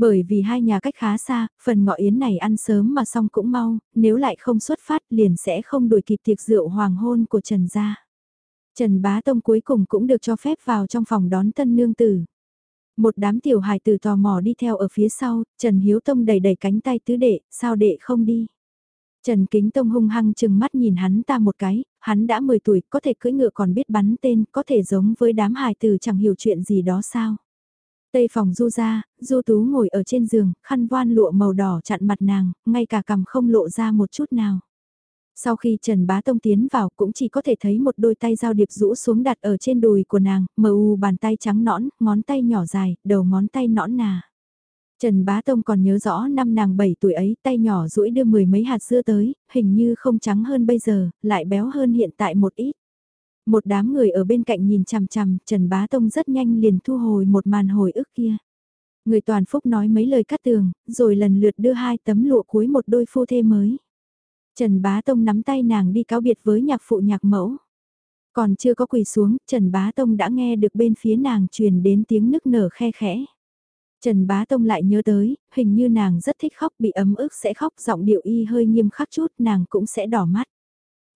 Bởi vì hai nhà cách khá xa, phần ngọ yến này ăn sớm mà xong cũng mau, nếu lại không xuất phát liền sẽ không đuổi kịp tiệc rượu hoàng hôn của Trần gia. Trần Bá Tông cuối cùng cũng được cho phép vào trong phòng đón tân nương tử. Một đám tiểu hài tử tò mò đi theo ở phía sau, Trần Hiếu Tông đầy đầy cánh tay tứ đệ, sao đệ không đi. Trần Kính Tông hung hăng chừng mắt nhìn hắn ta một cái, hắn đã 10 tuổi, có thể cưỡi ngựa còn biết bắn tên, có thể giống với đám hài tử chẳng hiểu chuyện gì đó sao. Tây phòng du ra, du tú ngồi ở trên giường, khăn voan lụa màu đỏ chặn mặt nàng, ngay cả cằm không lộ ra một chút nào. Sau khi Trần Bá Tông tiến vào cũng chỉ có thể thấy một đôi tay giao điệp rũ xuống đặt ở trên đùi của nàng, mờ u bàn tay trắng nõn, ngón tay nhỏ dài, đầu ngón tay nõn nà. Trần Bá Tông còn nhớ rõ năm nàng 7 tuổi ấy, tay nhỏ rũi đưa mười mấy hạt dưa tới, hình như không trắng hơn bây giờ, lại béo hơn hiện tại một ít. Một đám người ở bên cạnh nhìn chằm chằm, Trần Bá Tông rất nhanh liền thu hồi một màn hồi ức kia. Người toàn phúc nói mấy lời cắt tường, rồi lần lượt đưa hai tấm lụa cuối một đôi phu thê mới. Trần Bá Tông nắm tay nàng đi cáo biệt với nhạc phụ nhạc mẫu. Còn chưa có quỳ xuống, Trần Bá Tông đã nghe được bên phía nàng truyền đến tiếng nức nở khe khẽ. Trần Bá Tông lại nhớ tới, hình như nàng rất thích khóc bị ấm ức sẽ khóc giọng điệu y hơi nghiêm khắc chút nàng cũng sẽ đỏ mắt.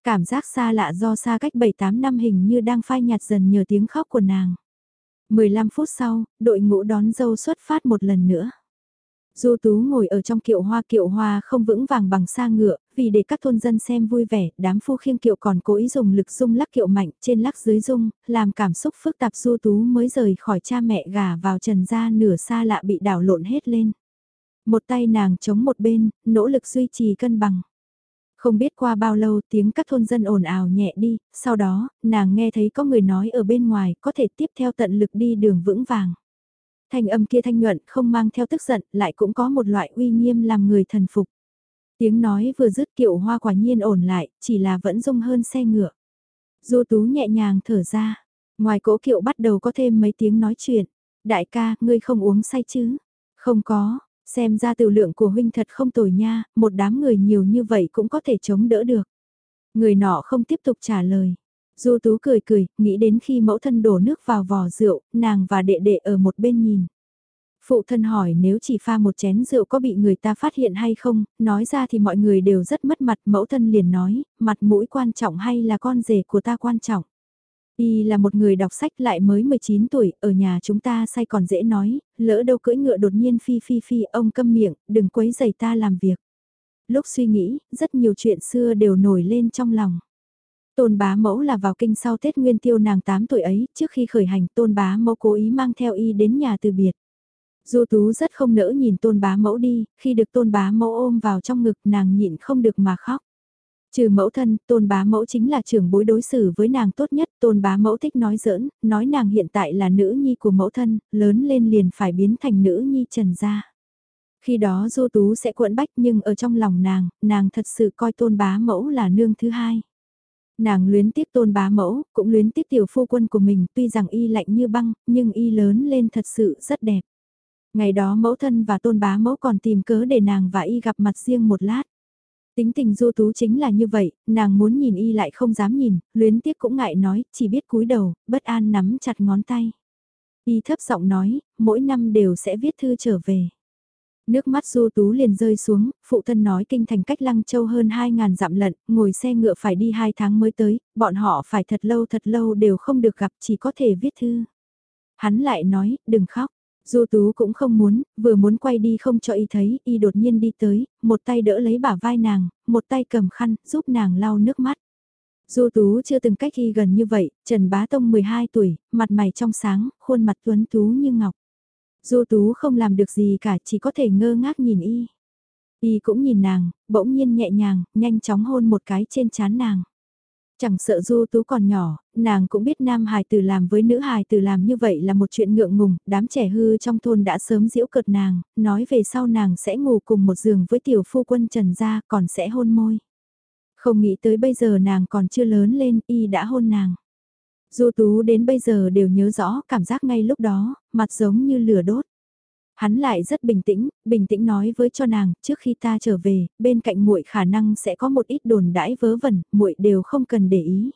Cảm giác xa lạ do xa cách 7-8 năm hình như đang phai nhạt dần nhờ tiếng khóc của nàng. 15 phút sau, đội ngũ đón dâu xuất phát một lần nữa. Du Tú ngồi ở trong kiệu hoa kiệu hoa không vững vàng bằng xa ngựa, vì để các thôn dân xem vui vẻ, đám phu khiêng kiệu còn cố ý dùng lực rung lắc kiệu mạnh trên lắc dưới rung, làm cảm xúc phức tạp Du Tú mới rời khỏi cha mẹ gà vào trần gia nửa xa lạ bị đảo lộn hết lên. Một tay nàng chống một bên, nỗ lực duy trì cân bằng. Không biết qua bao lâu tiếng các thôn dân ồn ào nhẹ đi, sau đó, nàng nghe thấy có người nói ở bên ngoài có thể tiếp theo tận lực đi đường vững vàng. Thanh âm kia thanh nhuận không mang theo tức giận lại cũng có một loại uy nghiêm làm người thần phục. Tiếng nói vừa dứt kiệu hoa quả nhiên ổn lại, chỉ là vẫn rung hơn xe ngựa. Du tú nhẹ nhàng thở ra, ngoài cỗ kiệu bắt đầu có thêm mấy tiếng nói chuyện. Đại ca, ngươi không uống say chứ? Không có, Xem ra tiểu lượng của huynh thật không tồi nha, một đám người nhiều như vậy cũng có thể chống đỡ được. Người nọ không tiếp tục trả lời. Du Tú cười cười, nghĩ đến khi mẫu thân đổ nước vào vò rượu, nàng và đệ đệ ở một bên nhìn. Phụ thân hỏi nếu chỉ pha một chén rượu có bị người ta phát hiện hay không, nói ra thì mọi người đều rất mất mặt, mẫu thân liền nói, mặt mũi quan trọng hay là con rể của ta quan trọng. Y là một người đọc sách lại mới 19 tuổi, ở nhà chúng ta say còn dễ nói, lỡ đâu cưỡi ngựa đột nhiên phi phi phi, ông câm miệng, đừng quấy giày ta làm việc. Lúc suy nghĩ, rất nhiều chuyện xưa đều nổi lên trong lòng. Tôn bá mẫu là vào kinh sau Tết Nguyên Tiêu nàng 8 tuổi ấy, trước khi khởi hành tôn bá mẫu cố ý mang theo y đến nhà từ biệt. Du Tú rất không nỡ nhìn tôn bá mẫu đi, khi được tôn bá mẫu ôm vào trong ngực nàng nhịn không được mà khóc. Trừ mẫu thân, tôn bá mẫu chính là trưởng bối đối xử với nàng tốt nhất, tôn bá mẫu thích nói giỡn, nói nàng hiện tại là nữ nhi của mẫu thân, lớn lên liền phải biến thành nữ nhi trần gia. Khi đó Du Tú sẽ cuộn bách nhưng ở trong lòng nàng, nàng thật sự coi tôn bá mẫu là nương thứ hai. Nàng luyến tiếc tôn bá mẫu, cũng luyến tiếc tiểu phu quân của mình tuy rằng y lạnh như băng, nhưng y lớn lên thật sự rất đẹp. Ngày đó mẫu thân và tôn bá mẫu còn tìm cớ để nàng và y gặp mặt riêng một lát. Tính tình du tú chính là như vậy, nàng muốn nhìn y lại không dám nhìn, luyến tiếc cũng ngại nói, chỉ biết cúi đầu, bất an nắm chặt ngón tay. Y thấp giọng nói, mỗi năm đều sẽ viết thư trở về. Nước mắt du tú liền rơi xuống, phụ thân nói kinh thành cách lăng châu hơn 2.000 dặm lận, ngồi xe ngựa phải đi 2 tháng mới tới, bọn họ phải thật lâu thật lâu đều không được gặp chỉ có thể viết thư. Hắn lại nói, đừng khóc, Du Tú cũng không muốn, vừa muốn quay đi không cho y thấy, y đột nhiên đi tới, một tay đỡ lấy bả vai nàng, một tay cầm khăn, giúp nàng lau nước mắt. Du Tú chưa từng cách y gần như vậy, Trần Bá Tông 12 tuổi, mặt mày trong sáng, khuôn mặt tuấn tú như ngọc. Du Tú không làm được gì cả, chỉ có thể ngơ ngác nhìn y. Y cũng nhìn nàng, bỗng nhiên nhẹ nhàng, nhanh chóng hôn một cái trên chán nàng. Chẳng sợ Du Tú còn nhỏ, nàng cũng biết nam hài tử làm với nữ hài tử làm như vậy là một chuyện ngượng ngùng, đám trẻ hư trong thôn đã sớm giễu cợt nàng, nói về sau nàng sẽ ngủ cùng một giường với tiểu phu quân Trần Gia còn sẽ hôn môi. Không nghĩ tới bây giờ nàng còn chưa lớn lên, y đã hôn nàng. Du Tú đến bây giờ đều nhớ rõ cảm giác ngay lúc đó, mặt giống như lửa đốt. Hắn lại rất bình tĩnh, bình tĩnh nói với cho nàng, trước khi ta trở về, bên cạnh muội khả năng sẽ có một ít đồn đãi vớ vẩn, muội đều không cần để ý.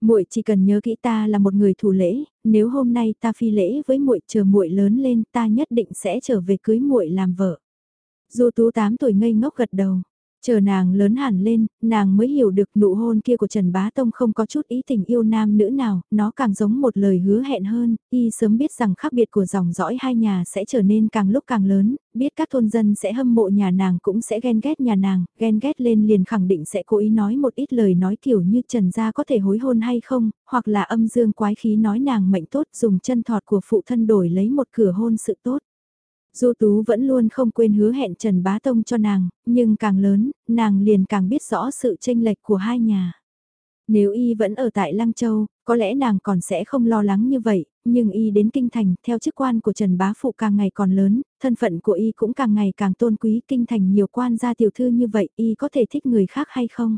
Muội chỉ cần nhớ kỹ ta là một người thủ lễ, nếu hôm nay ta phi lễ với muội chờ muội lớn lên, ta nhất định sẽ trở về cưới muội làm vợ. Du Tú 8 tuổi ngây ngốc gật đầu. Chờ nàng lớn hẳn lên, nàng mới hiểu được nụ hôn kia của Trần Bá Tông không có chút ý tình yêu nam nữ nào, nó càng giống một lời hứa hẹn hơn, y sớm biết rằng khác biệt của dòng dõi hai nhà sẽ trở nên càng lúc càng lớn, biết các thôn dân sẽ hâm mộ nhà nàng cũng sẽ ghen ghét nhà nàng, ghen ghét lên liền khẳng định sẽ cố ý nói một ít lời nói kiểu như Trần gia có thể hối hôn hay không, hoặc là âm dương quái khí nói nàng mệnh tốt dùng chân thọt của phụ thân đổi lấy một cửa hôn sự tốt. Du Tú vẫn luôn không quên hứa hẹn Trần Bá Tông cho nàng, nhưng càng lớn, nàng liền càng biết rõ sự tranh lệch của hai nhà. Nếu y vẫn ở tại Lăng Châu, có lẽ nàng còn sẽ không lo lắng như vậy, nhưng y đến Kinh Thành, theo chức quan của Trần Bá Phụ càng ngày còn lớn, thân phận của y cũng càng ngày càng tôn quý Kinh Thành nhiều quan gia tiểu thư như vậy, y có thể thích người khác hay không?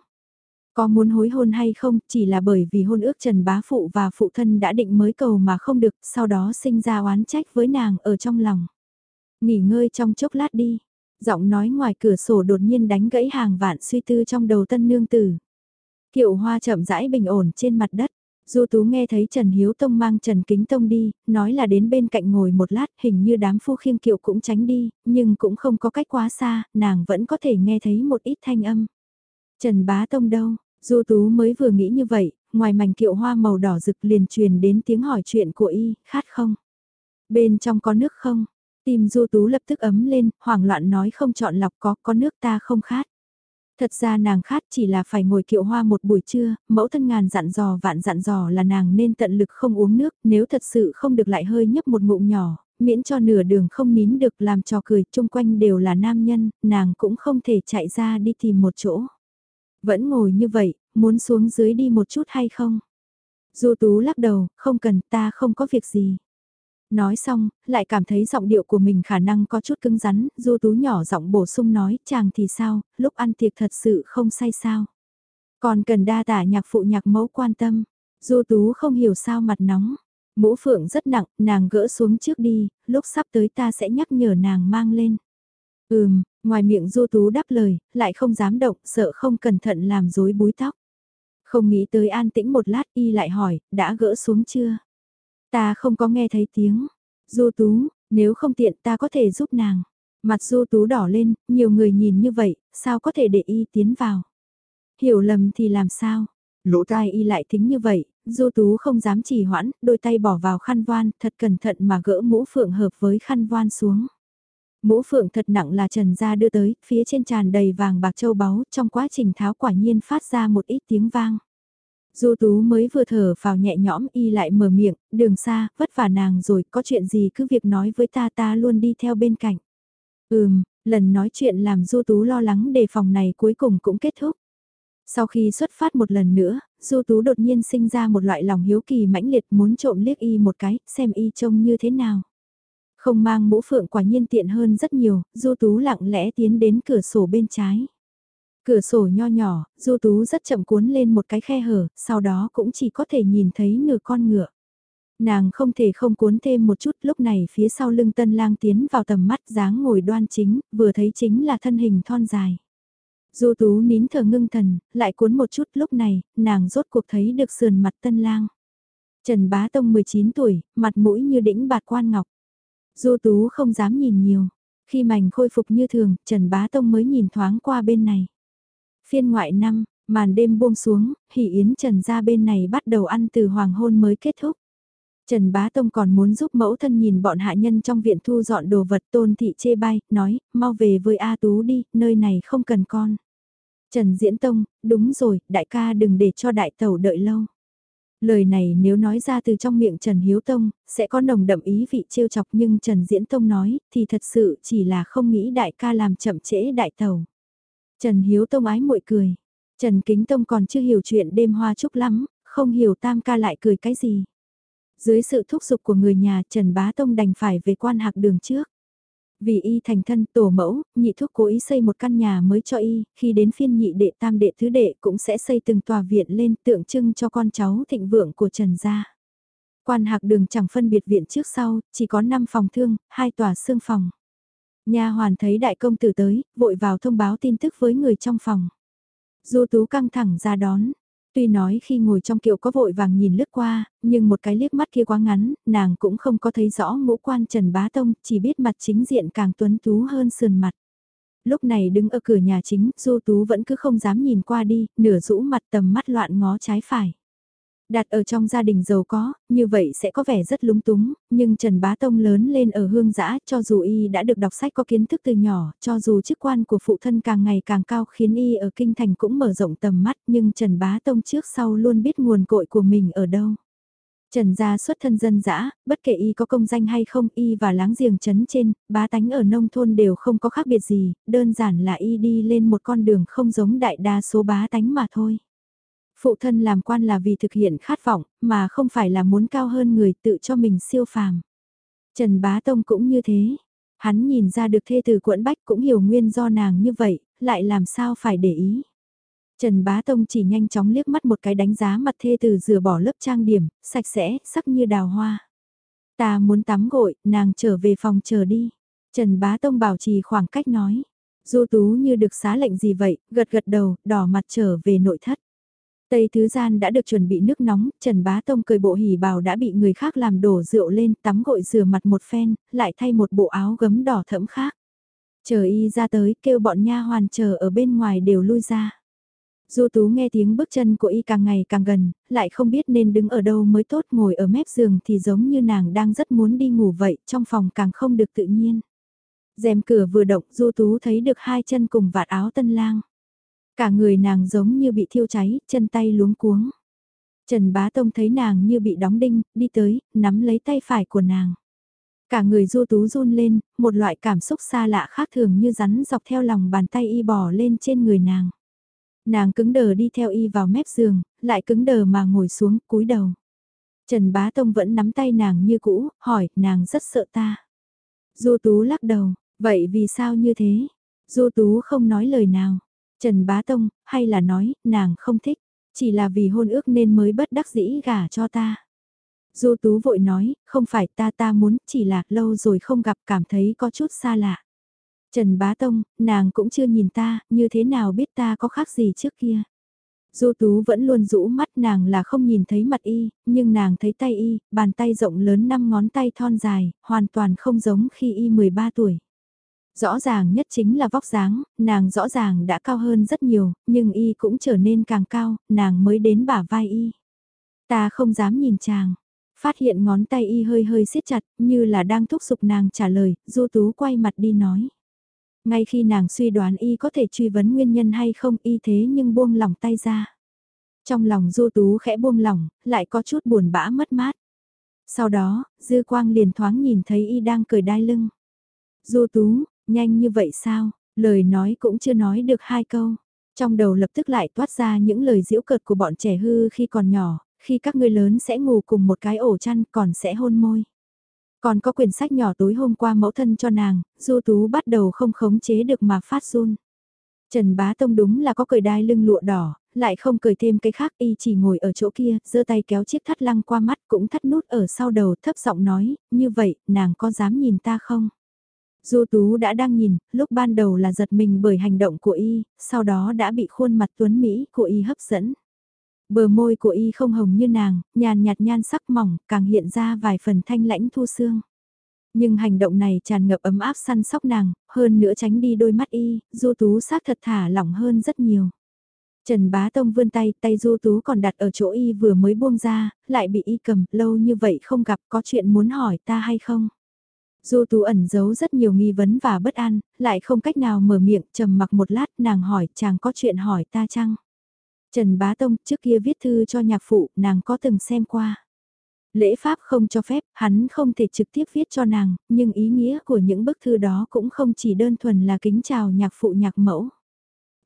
Có muốn hối hôn hay không, chỉ là bởi vì hôn ước Trần Bá Phụ và phụ thân đã định mới cầu mà không được, sau đó sinh ra oán trách với nàng ở trong lòng. Nghỉ ngơi trong chốc lát đi. Giọng nói ngoài cửa sổ đột nhiên đánh gãy hàng vạn suy tư trong đầu tân nương tử. Kiệu hoa chậm rãi bình ổn trên mặt đất. Du Tú nghe thấy Trần Hiếu Tông mang Trần Kính Tông đi, nói là đến bên cạnh ngồi một lát, hình như đám phu khiêng kiệu cũng tránh đi, nhưng cũng không có cách quá xa, nàng vẫn có thể nghe thấy một ít thanh âm. Trần Bá Tông đâu? Du Tú mới vừa nghĩ như vậy, ngoài mảnh kiệu hoa màu đỏ rực liền truyền đến tiếng hỏi chuyện của y, khát không? Bên trong có nước không? Tim Du Tú lập tức ấm lên, hoảng loạn nói không chọn lọc có, có nước ta không khát. Thật ra nàng khát chỉ là phải ngồi kiệu hoa một buổi trưa, mẫu thân ngàn dặn dò vạn dặn dò là nàng nên tận lực không uống nước, nếu thật sự không được lại hơi nhấp một ngụm nhỏ, miễn cho nửa đường không nín được làm trò cười, chung quanh đều là nam nhân, nàng cũng không thể chạy ra đi tìm một chỗ. Vẫn ngồi như vậy, muốn xuống dưới đi một chút hay không? Du Tú lắc đầu, không cần, ta không có việc gì. Nói xong, lại cảm thấy giọng điệu của mình khả năng có chút cứng rắn, du tú nhỏ giọng bổ sung nói, chàng thì sao, lúc ăn tiệc thật sự không say sao. Còn cần đa tả nhạc phụ nhạc mẫu quan tâm, du tú không hiểu sao mặt nóng. Mũ phượng rất nặng, nàng gỡ xuống trước đi, lúc sắp tới ta sẽ nhắc nhở nàng mang lên. Ừm, ngoài miệng du tú đáp lời, lại không dám động, sợ không cẩn thận làm rối búi tóc. Không nghĩ tới an tĩnh một lát y lại hỏi, đã gỡ xuống chưa? Ta không có nghe thấy tiếng. Du tú, nếu không tiện ta có thể giúp nàng. Mặt du tú đỏ lên, nhiều người nhìn như vậy, sao có thể để y tiến vào. Hiểu lầm thì làm sao? Lỗ tai y lại thính như vậy, du tú không dám trì hoãn, đôi tay bỏ vào khăn voan, thật cẩn thận mà gỡ mũ phượng hợp với khăn voan xuống. Mũ phượng thật nặng là trần gia đưa tới, phía trên tràn đầy vàng bạc châu báu, trong quá trình tháo quả nhiên phát ra một ít tiếng vang. Du Tú mới vừa thở vào nhẹ nhõm y lại mở miệng, đường xa, vất vả nàng rồi, có chuyện gì cứ việc nói với ta ta luôn đi theo bên cạnh. Ừm, lần nói chuyện làm Du Tú lo lắng đề phòng này cuối cùng cũng kết thúc. Sau khi xuất phát một lần nữa, Du Tú đột nhiên sinh ra một loại lòng hiếu kỳ mãnh liệt muốn trộm liếc y một cái, xem y trông như thế nào. Không mang mũ phượng quả nhiên tiện hơn rất nhiều, Du Tú lặng lẽ tiến đến cửa sổ bên trái. Cửa sổ nho nhỏ, du tú rất chậm cuốn lên một cái khe hở, sau đó cũng chỉ có thể nhìn thấy nửa con ngựa. Nàng không thể không cuốn thêm một chút lúc này phía sau lưng tân lang tiến vào tầm mắt dáng ngồi đoan chính, vừa thấy chính là thân hình thon dài. Du tú nín thở ngưng thần, lại cuốn một chút lúc này, nàng rốt cuộc thấy được sườn mặt tân lang. Trần Bá Tông 19 tuổi, mặt mũi như đĩnh bạt quan ngọc. Du tú không dám nhìn nhiều. Khi mảnh khôi phục như thường, Trần Bá Tông mới nhìn thoáng qua bên này. Phiên ngoại năm, màn đêm buông xuống, hỷ yến Trần ra bên này bắt đầu ăn từ hoàng hôn mới kết thúc. Trần Bá Tông còn muốn giúp mẫu thân nhìn bọn hạ nhân trong viện thu dọn đồ vật tôn thị chê bai, nói, mau về với A Tú đi, nơi này không cần con. Trần Diễn Tông, đúng rồi, đại ca đừng để cho đại tẩu đợi lâu. Lời này nếu nói ra từ trong miệng Trần Hiếu Tông, sẽ có nồng đậm ý vị trêu chọc nhưng Trần Diễn Tông nói thì thật sự chỉ là không nghĩ đại ca làm chậm trễ đại tàu. Trần Hiếu Tông ái muội cười. Trần Kính Tông còn chưa hiểu chuyện đêm hoa trúc lắm, không hiểu tam ca lại cười cái gì. Dưới sự thúc giục của người nhà Trần Bá Tông đành phải về quan hạc đường trước. Vì y thành thân tổ mẫu, nhị thúc cố ý xây một căn nhà mới cho y, khi đến phiên nhị đệ tam đệ thứ đệ cũng sẽ xây từng tòa viện lên tượng trưng cho con cháu thịnh vượng của Trần gia. Quan hạc đường chẳng phân biệt viện trước sau, chỉ có 5 phòng thương, hai tòa xương phòng. Nhà hoàn thấy đại công tử tới, vội vào thông báo tin tức với người trong phòng. Du tú căng thẳng ra đón, Tuy nói khi ngồi trong kiệu có vội vàng nhìn lướt qua, nhưng một cái liếc mắt kia quá ngắn, nàng cũng không có thấy rõ ngũ quan Trần Bá Tông, chỉ biết mặt chính diện càng tuấn tú hơn sườn mặt. Lúc này đứng ở cửa nhà chính, Du Tú vẫn cứ không dám nhìn qua đi, nửa rũ mặt tầm mắt loạn ngó trái phải. Đặt ở trong gia đình giàu có, như vậy sẽ có vẻ rất lúng túng, nhưng Trần Bá Tông lớn lên ở hương giã cho dù y đã được đọc sách có kiến thức từ nhỏ, cho dù chức quan của phụ thân càng ngày càng cao khiến y ở kinh thành cũng mở rộng tầm mắt nhưng Trần Bá Tông trước sau luôn biết nguồn cội của mình ở đâu. Trần gia xuất thân dân dã, bất kể y có công danh hay không y và láng giềng chấn trên, bá tánh ở nông thôn đều không có khác biệt gì, đơn giản là y đi lên một con đường không giống đại đa số bá tánh mà thôi. Phụ thân làm quan là vì thực hiện khát vọng, mà không phải là muốn cao hơn người tự cho mình siêu phàm. Trần Bá Tông cũng như thế. Hắn nhìn ra được thê từ quẫn bách cũng hiểu nguyên do nàng như vậy, lại làm sao phải để ý. Trần Bá Tông chỉ nhanh chóng liếc mắt một cái đánh giá mặt thê từ rửa bỏ lớp trang điểm, sạch sẽ, sắc như đào hoa. Ta muốn tắm gội, nàng trở về phòng chờ đi. Trần Bá Tông bảo trì khoảng cách nói. Du tú như được xá lệnh gì vậy, gật gật đầu, đỏ mặt trở về nội thất. Tây Thứ Gian đã được chuẩn bị nước nóng, Trần Bá Tông cười bộ hỉ bào đã bị người khác làm đổ rượu lên tắm gội rửa mặt một phen, lại thay một bộ áo gấm đỏ thẫm khác. Chờ y ra tới kêu bọn nha hoàn chờ ở bên ngoài đều lui ra. Du Tú nghe tiếng bước chân của y càng ngày càng gần, lại không biết nên đứng ở đâu mới tốt ngồi ở mép giường thì giống như nàng đang rất muốn đi ngủ vậy, trong phòng càng không được tự nhiên. rèm cửa vừa động Du Tú thấy được hai chân cùng vạt áo tân lang. Cả người nàng giống như bị thiêu cháy, chân tay luống cuống. Trần Bá Tông thấy nàng như bị đóng đinh, đi tới, nắm lấy tay phải của nàng. Cả người du tú run lên, một loại cảm xúc xa lạ khác thường như rắn dọc theo lòng bàn tay y bò lên trên người nàng. Nàng cứng đờ đi theo y vào mép giường, lại cứng đờ mà ngồi xuống, cúi đầu. Trần Bá Tông vẫn nắm tay nàng như cũ, hỏi, nàng rất sợ ta. Du Tú lắc đầu, vậy vì sao như thế? Du Tú không nói lời nào. Trần Bá Tông, hay là nói, nàng không thích, chỉ là vì hôn ước nên mới bất đắc dĩ gả cho ta. Du Tú vội nói, không phải ta ta muốn, chỉ là lâu rồi không gặp cảm thấy có chút xa lạ. Trần Bá Tông, nàng cũng chưa nhìn ta, như thế nào biết ta có khác gì trước kia. Du Tú vẫn luôn rũ mắt nàng là không nhìn thấy mặt y, nhưng nàng thấy tay y, bàn tay rộng lớn năm ngón tay thon dài, hoàn toàn không giống khi y 13 tuổi. Rõ ràng nhất chính là vóc dáng, nàng rõ ràng đã cao hơn rất nhiều, nhưng y cũng trở nên càng cao, nàng mới đến bả vai y. Ta không dám nhìn chàng. Phát hiện ngón tay y hơi hơi siết chặt, như là đang thúc giục nàng trả lời, du tú quay mặt đi nói. Ngay khi nàng suy đoán y có thể truy vấn nguyên nhân hay không y thế nhưng buông lỏng tay ra. Trong lòng du tú khẽ buông lỏng, lại có chút buồn bã mất mát. Sau đó, dư quang liền thoáng nhìn thấy y đang cười đai lưng. Du tú, Nhanh như vậy sao? Lời nói cũng chưa nói được hai câu. Trong đầu lập tức lại toát ra những lời diễu cợt của bọn trẻ hư khi còn nhỏ, khi các người lớn sẽ ngủ cùng một cái ổ chăn còn sẽ hôn môi. Còn có quyển sách nhỏ tối hôm qua mẫu thân cho nàng, Du Tú bắt đầu không khống chế được mà phát run. Trần Bá Tông đúng là có cười đai lưng lụa đỏ, lại không cười thêm cái khác y chỉ ngồi ở chỗ kia, giơ tay kéo chiếc thắt lăng qua mắt cũng thắt nút ở sau đầu thấp giọng nói, như vậy, nàng có dám nhìn ta không? Du Tú đã đang nhìn, lúc ban đầu là giật mình bởi hành động của y, sau đó đã bị khuôn mặt tuấn Mỹ của y hấp dẫn. Bờ môi của y không hồng như nàng, nhàn nhạt nhan sắc mỏng, càng hiện ra vài phần thanh lãnh thu xương. Nhưng hành động này tràn ngập ấm áp săn sóc nàng, hơn nữa tránh đi đôi mắt y, Du Tú xác thật thả lỏng hơn rất nhiều. Trần Bá Tông vươn tay, tay Du Tú còn đặt ở chỗ y vừa mới buông ra, lại bị y cầm, lâu như vậy không gặp có chuyện muốn hỏi ta hay không? Du Tú ẩn giấu rất nhiều nghi vấn và bất an, lại không cách nào mở miệng, trầm mặc một lát, nàng hỏi, chàng có chuyện hỏi ta chăng? Trần Bá Tông trước kia viết thư cho nhạc phụ, nàng có từng xem qua. Lễ pháp không cho phép, hắn không thể trực tiếp viết cho nàng, nhưng ý nghĩa của những bức thư đó cũng không chỉ đơn thuần là kính chào nhạc phụ nhạc mẫu.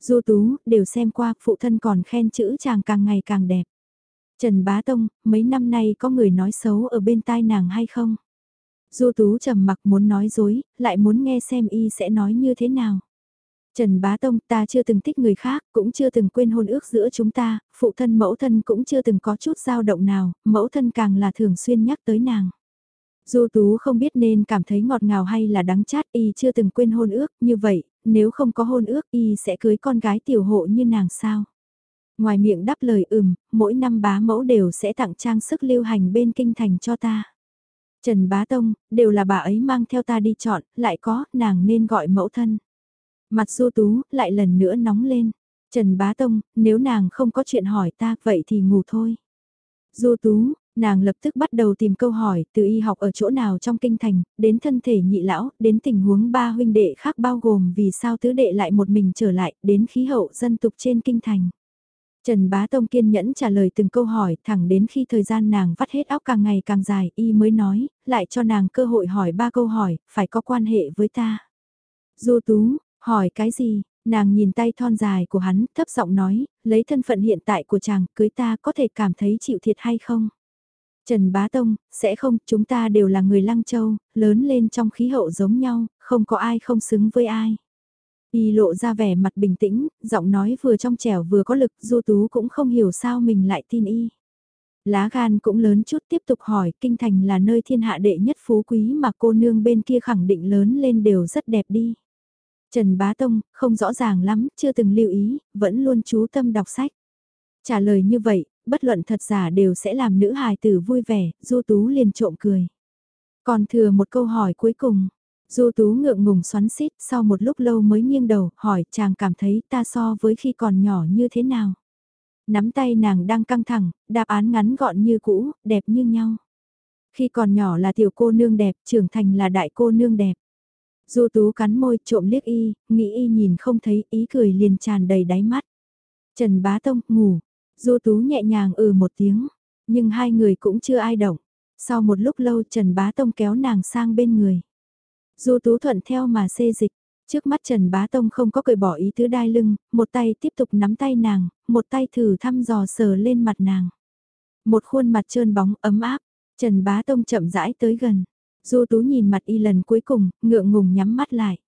Du Tú, đều xem qua, phụ thân còn khen chữ chàng càng ngày càng đẹp. Trần Bá Tông, mấy năm nay có người nói xấu ở bên tai nàng hay không? Du Tú trầm mặc muốn nói dối, lại muốn nghe xem y sẽ nói như thế nào. Trần Bá Tông ta chưa từng thích người khác, cũng chưa từng quên hôn ước giữa chúng ta, phụ thân mẫu thân cũng chưa từng có chút dao động nào, mẫu thân càng là thường xuyên nhắc tới nàng. Du Tú không biết nên cảm thấy ngọt ngào hay là đắng chát y chưa từng quên hôn ước, như vậy, nếu không có hôn ước y sẽ cưới con gái tiểu hộ như nàng sao. Ngoài miệng đáp lời ừm, mỗi năm bá mẫu đều sẽ tặng trang sức lưu hành bên kinh thành cho ta. Trần Bá Tông, đều là bà ấy mang theo ta đi chọn, lại có, nàng nên gọi mẫu thân. Mặt du tú, lại lần nữa nóng lên. Trần Bá Tông, nếu nàng không có chuyện hỏi ta, vậy thì ngủ thôi. Du tú, nàng lập tức bắt đầu tìm câu hỏi, từ y học ở chỗ nào trong kinh thành, đến thân thể nhị lão, đến tình huống ba huynh đệ khác bao gồm vì sao tứ đệ lại một mình trở lại, đến khí hậu dân tục trên kinh thành. Trần Bá Tông kiên nhẫn trả lời từng câu hỏi, thẳng đến khi thời gian nàng vắt hết óc càng ngày càng dài, y mới nói, lại cho nàng cơ hội hỏi ba câu hỏi, phải có quan hệ với ta. Du Tú, hỏi cái gì? Nàng nhìn tay thon dài của hắn, thấp giọng nói, lấy thân phận hiện tại của chàng, cưới ta có thể cảm thấy chịu thiệt hay không? Trần Bá Tông, sẽ không, chúng ta đều là người Lăng Châu, lớn lên trong khí hậu giống nhau, không có ai không xứng với ai. Y lộ ra vẻ mặt bình tĩnh, giọng nói vừa trong trẻo vừa có lực, Du Tú cũng không hiểu sao mình lại tin Y. Lá gan cũng lớn chút tiếp tục hỏi, kinh thành là nơi thiên hạ đệ nhất phú quý mà cô nương bên kia khẳng định lớn lên đều rất đẹp đi. Trần Bá Tông, không rõ ràng lắm, chưa từng lưu ý, vẫn luôn chú tâm đọc sách. Trả lời như vậy, bất luận thật giả đều sẽ làm nữ hài tử vui vẻ, Du Tú liền trộm cười. Còn thừa một câu hỏi cuối cùng, Du Tú ngượng ngùng xoắn xít sau một lúc lâu mới nghiêng đầu, hỏi chàng cảm thấy ta so với khi còn nhỏ như thế nào. Nắm tay nàng đang căng thẳng, đáp án ngắn gọn như cũ, đẹp như nhau. Khi còn nhỏ là tiểu cô nương đẹp, trưởng thành là đại cô nương đẹp. Du Tú cắn môi trộm liếc y, nghĩ y nhìn không thấy, ý cười liền tràn đầy đáy mắt. Trần Bá Tông, ngủ. Du Tú nhẹ nhàng ừ một tiếng, nhưng hai người cũng chưa ai động. Sau một lúc lâu Trần Bá Tông kéo nàng sang bên người. Du Tú thuận theo mà xê dịch, trước mắt Trần Bá Tông không có cởi bỏ ý tứ đai lưng, một tay tiếp tục nắm tay nàng, một tay thử thăm dò sờ lên mặt nàng. Một khuôn mặt trơn bóng ấm áp, Trần Bá Tông chậm rãi tới gần. Du Tú nhìn mặt y lần cuối cùng, ngượng ngùng nhắm mắt lại.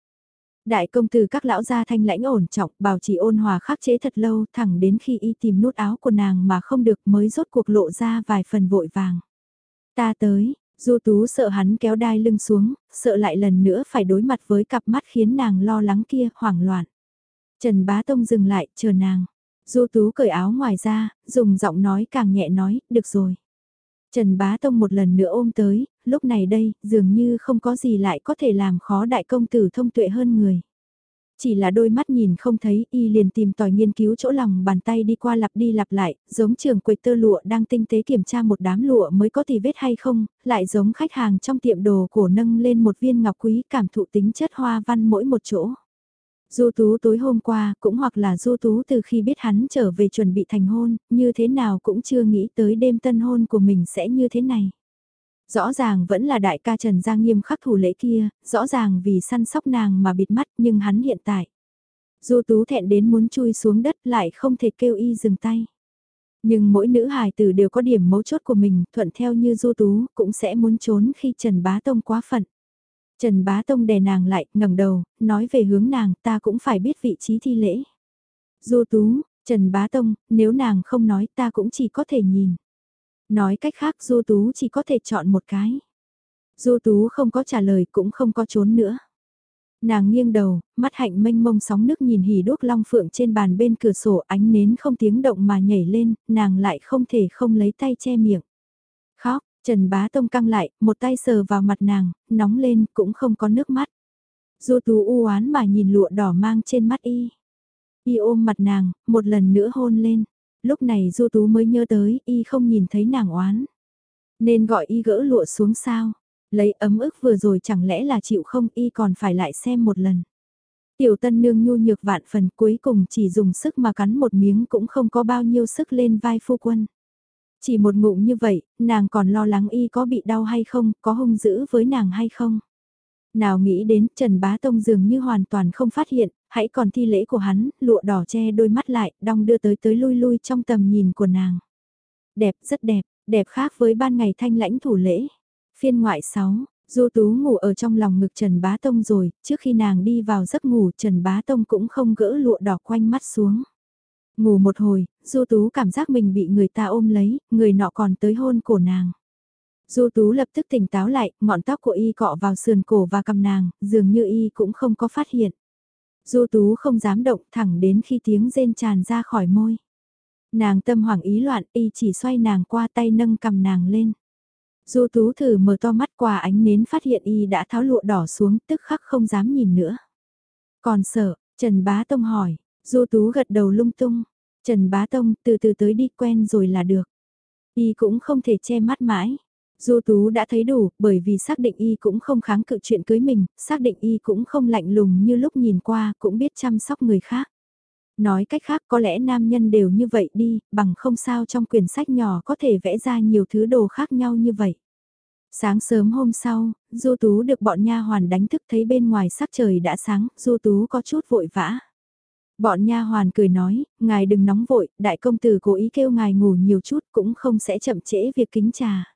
Đại công tử các lão gia thanh lãnh ổn trọng, bảo trì ôn hòa khắc chế thật lâu, thẳng đến khi y tìm nút áo của nàng mà không được mới rốt cuộc lộ ra vài phần vội vàng. Ta tới, Du Tú sợ hắn kéo đai lưng xuống, sợ lại lần nữa phải đối mặt với cặp mắt khiến nàng lo lắng kia, hoảng loạn. Trần Bá Tông dừng lại, chờ nàng. Du Tú cởi áo ngoài ra, dùng giọng nói càng nhẹ nói, được rồi. Trần Bá Tông một lần nữa ôm tới, lúc này đây, dường như không có gì lại có thể làm khó đại công tử thông tuệ hơn người. Chỉ là đôi mắt nhìn không thấy, y liền tìm tòi nghiên cứu chỗ lòng bàn tay đi qua lặp đi lặp lại, giống trường quầy tơ lụa đang tinh tế kiểm tra một đám lụa mới có tì vết hay không, lại giống khách hàng trong tiệm đồ cổ nâng lên một viên ngọc quý cảm thụ tính chất hoa văn mỗi một chỗ. Du Tú tối hôm qua, cũng hoặc là Du Tú từ khi biết hắn trở về chuẩn bị thành hôn, như thế nào cũng chưa nghĩ tới đêm tân hôn của mình sẽ như thế này. Rõ ràng vẫn là đại ca Trần Giang nghiêm khắc thủ lễ kia, rõ ràng vì săn sóc nàng mà bịt mắt nhưng hắn hiện tại. Du Tú thẹn đến muốn chui xuống đất lại không thể kêu y dừng tay. Nhưng mỗi nữ hài tử đều có điểm mấu chốt của mình, thuận theo như Du Tú cũng sẽ muốn trốn khi Trần Bá Tông quá phận. Trần Bá Tông đè nàng lại, ngẩng đầu, nói về hướng nàng ta cũng phải biết vị trí thi lễ. Du Tú, Trần Bá Tông, nếu nàng không nói ta cũng chỉ có thể nhìn. Nói cách khác Du Tú chỉ có thể chọn một cái. Du Tú không có trả lời cũng không có trốn nữa. Nàng nghiêng đầu, mắt hạnh mênh mông sóng nước nhìn hỉ đuốc long phượng trên bàn bên cửa sổ ánh nến không tiếng động mà nhảy lên, nàng lại không thể không lấy tay che miệng. Khóc, Trần Bá Tông căng lại, một tay sờ vào mặt nàng, nóng lên cũng không có nước mắt. Du Tú u oán mà nhìn lụa đỏ mang trên mắt y. Y ôm mặt nàng, một lần nữa hôn lên. Lúc này Du Tú mới nhớ tới, y không nhìn thấy nàng oán. Nên gọi y gỡ lụa xuống sao. Lấy ấm ức vừa rồi chẳng lẽ là chịu không y còn phải lại xem một lần. Tiểu tân nương nhu nhược vạn phần cuối cùng chỉ dùng sức mà cắn một miếng cũng không có bao nhiêu sức lên vai phu quân. Chỉ một ngụm như vậy, nàng còn lo lắng y có bị đau hay không, có hung dữ với nàng hay không. Nào nghĩ đến Trần Bá Tông dường như hoàn toàn không phát hiện, hãy còn thi lễ của hắn, lụa đỏ che đôi mắt lại, đong đưa tới tới lui lui trong tầm nhìn của nàng. Đẹp, rất đẹp, đẹp khác với ban ngày thanh lãnh thủ lễ. Phiên ngoại 6, Du Tú ngủ ở trong lòng ngực Trần Bá Tông rồi, trước khi nàng đi vào giấc ngủ Trần Bá Tông cũng không gỡ lụa đỏ quanh mắt xuống. Ngủ một hồi, Du Tú cảm giác mình bị người ta ôm lấy, người nọ còn tới hôn cổ nàng. Du Tú lập tức tỉnh táo lại, ngọn tóc của y cọ vào sườn cổ và cầm nàng, dường như y cũng không có phát hiện. Du Tú không dám động thẳng đến khi tiếng rên tràn ra khỏi môi. Nàng tâm hoảng ý loạn, y chỉ xoay nàng qua tay nâng cầm nàng lên. Du Tú thử mở to mắt qua ánh nến phát hiện y đã tháo lụa đỏ xuống tức khắc không dám nhìn nữa. Còn sợ, Trần Bá Tông hỏi, Du Tú gật đầu lung tung. Trần Bá Tông từ từ tới đi quen rồi là được. Y cũng không thể che mắt mãi. Du Tú đã thấy đủ, bởi vì xác định y cũng không kháng cự chuyện cưới mình, xác định y cũng không lạnh lùng như lúc nhìn qua, cũng biết chăm sóc người khác. Nói cách khác có lẽ nam nhân đều như vậy đi, bằng không sao trong quyển sách nhỏ có thể vẽ ra nhiều thứ đồ khác nhau như vậy. Sáng sớm hôm sau, Du Tú được bọn nha hoàn đánh thức thấy bên ngoài sắc trời đã sáng, Du Tú có chút vội vã. Bọn nha hoàn cười nói, ngài đừng nóng vội, đại công tử cố ý kêu ngài ngủ nhiều chút cũng không sẽ chậm trễ việc kính trà.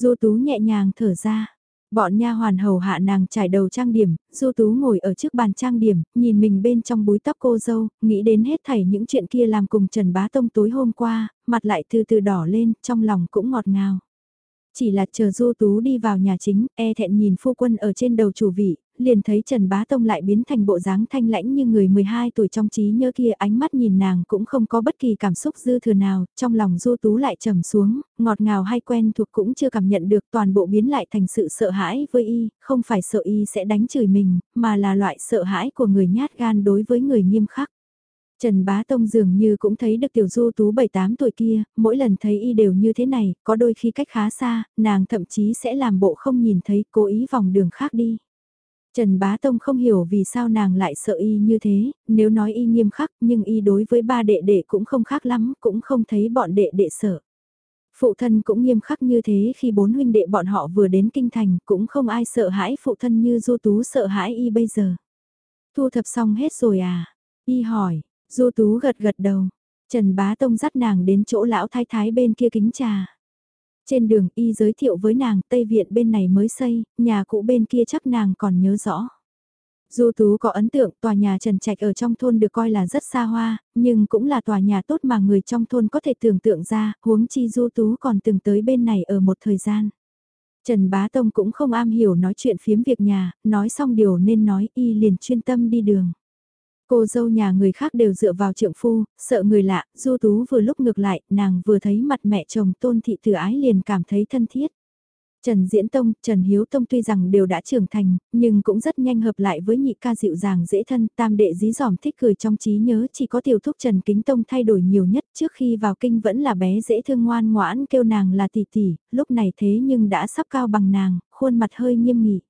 Du Tú nhẹ nhàng thở ra. Bọn nha hoàn hầu hạ nàng trải đầu trang điểm, Du Tú ngồi ở trước bàn trang điểm, nhìn mình bên trong búi tóc cô dâu, nghĩ đến hết thảy những chuyện kia làm cùng Trần Bá Tông tối hôm qua, mặt lại từ từ đỏ lên, trong lòng cũng ngọt ngào. Chỉ là chờ Du Tú đi vào nhà chính, e thẹn nhìn phu quân ở trên đầu chủ vị, liền thấy Trần Bá Tông lại biến thành bộ dáng thanh lãnh như người 12 tuổi trong trí nhớ kia ánh mắt nhìn nàng cũng không có bất kỳ cảm xúc dư thừa nào, trong lòng Du Tú lại trầm xuống, ngọt ngào hay quen thuộc cũng chưa cảm nhận được toàn bộ biến lại thành sự sợ hãi với y, không phải sợ y sẽ đánh chửi mình, mà là loại sợ hãi của người nhát gan đối với người nghiêm khắc. Trần Bá Tông dường như cũng thấy được tiểu du tú 7-8 tuổi kia, mỗi lần thấy y đều như thế này, có đôi khi cách khá xa, nàng thậm chí sẽ làm bộ không nhìn thấy, cố ý vòng đường khác đi. Trần Bá Tông không hiểu vì sao nàng lại sợ y như thế, nếu nói y nghiêm khắc nhưng y đối với ba đệ đệ cũng không khác lắm, cũng không thấy bọn đệ đệ sợ. Phụ thân cũng nghiêm khắc như thế khi bốn huynh đệ bọn họ vừa đến kinh thành cũng không ai sợ hãi phụ thân như Du Tú sợ hãi y bây giờ. Thu thập xong hết rồi à? Y hỏi, Du Tú gật gật đầu. Trần Bá Tông dắt nàng đến chỗ lão thái thái bên kia kính trà. Trên đường y giới thiệu với nàng Tây Viện bên này mới xây, nhà cũ bên kia chắc nàng còn nhớ rõ. Du Tú có ấn tượng tòa nhà Trần Trạch ở trong thôn được coi là rất xa hoa, nhưng cũng là tòa nhà tốt mà người trong thôn có thể tưởng tượng ra, huống chi Du Tú còn từng tới bên này ở một thời gian. Trần Bá Tông cũng không am hiểu nói chuyện phiếm việc nhà, nói xong điều nên nói y liền chuyên tâm đi đường. Cô dâu nhà người khác đều dựa vào trượng phu, sợ người lạ, du tú vừa lúc ngược lại, nàng vừa thấy mặt mẹ chồng tôn thị từ ái liền cảm thấy thân thiết. Trần Diễn Tông, Trần Hiếu Tông tuy rằng đều đã trưởng thành, nhưng cũng rất nhanh hợp lại với nhị ca dịu dàng dễ thân, tam đệ dí dỏm thích cười trong trí nhớ chỉ có tiểu thúc Trần Kính Tông thay đổi nhiều nhất trước khi vào kinh vẫn là bé dễ thương ngoan ngoãn kêu nàng là tỷ tỷ, lúc này thế nhưng đã sắp cao bằng nàng, khuôn mặt hơi nghiêm nghị.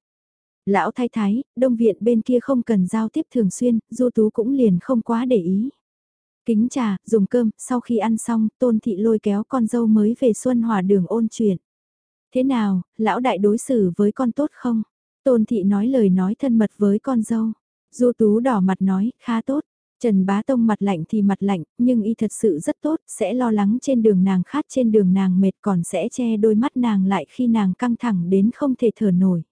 Lão thái thái, đông viện bên kia không cần giao tiếp thường xuyên, du tú cũng liền không quá để ý. Kính trà, dùng cơm, sau khi ăn xong, tôn thị lôi kéo con dâu mới về xuân hòa đường ôn chuyện. Thế nào, lão đại đối xử với con tốt không? Tôn thị nói lời nói thân mật với con dâu. Du tú đỏ mặt nói, khá tốt. Trần Bá Tông mặt lạnh thì mặt lạnh, nhưng y thật sự rất tốt, sẽ lo lắng trên đường nàng khát trên đường nàng mệt còn sẽ che đôi mắt nàng lại khi nàng căng thẳng đến không thể thở nổi.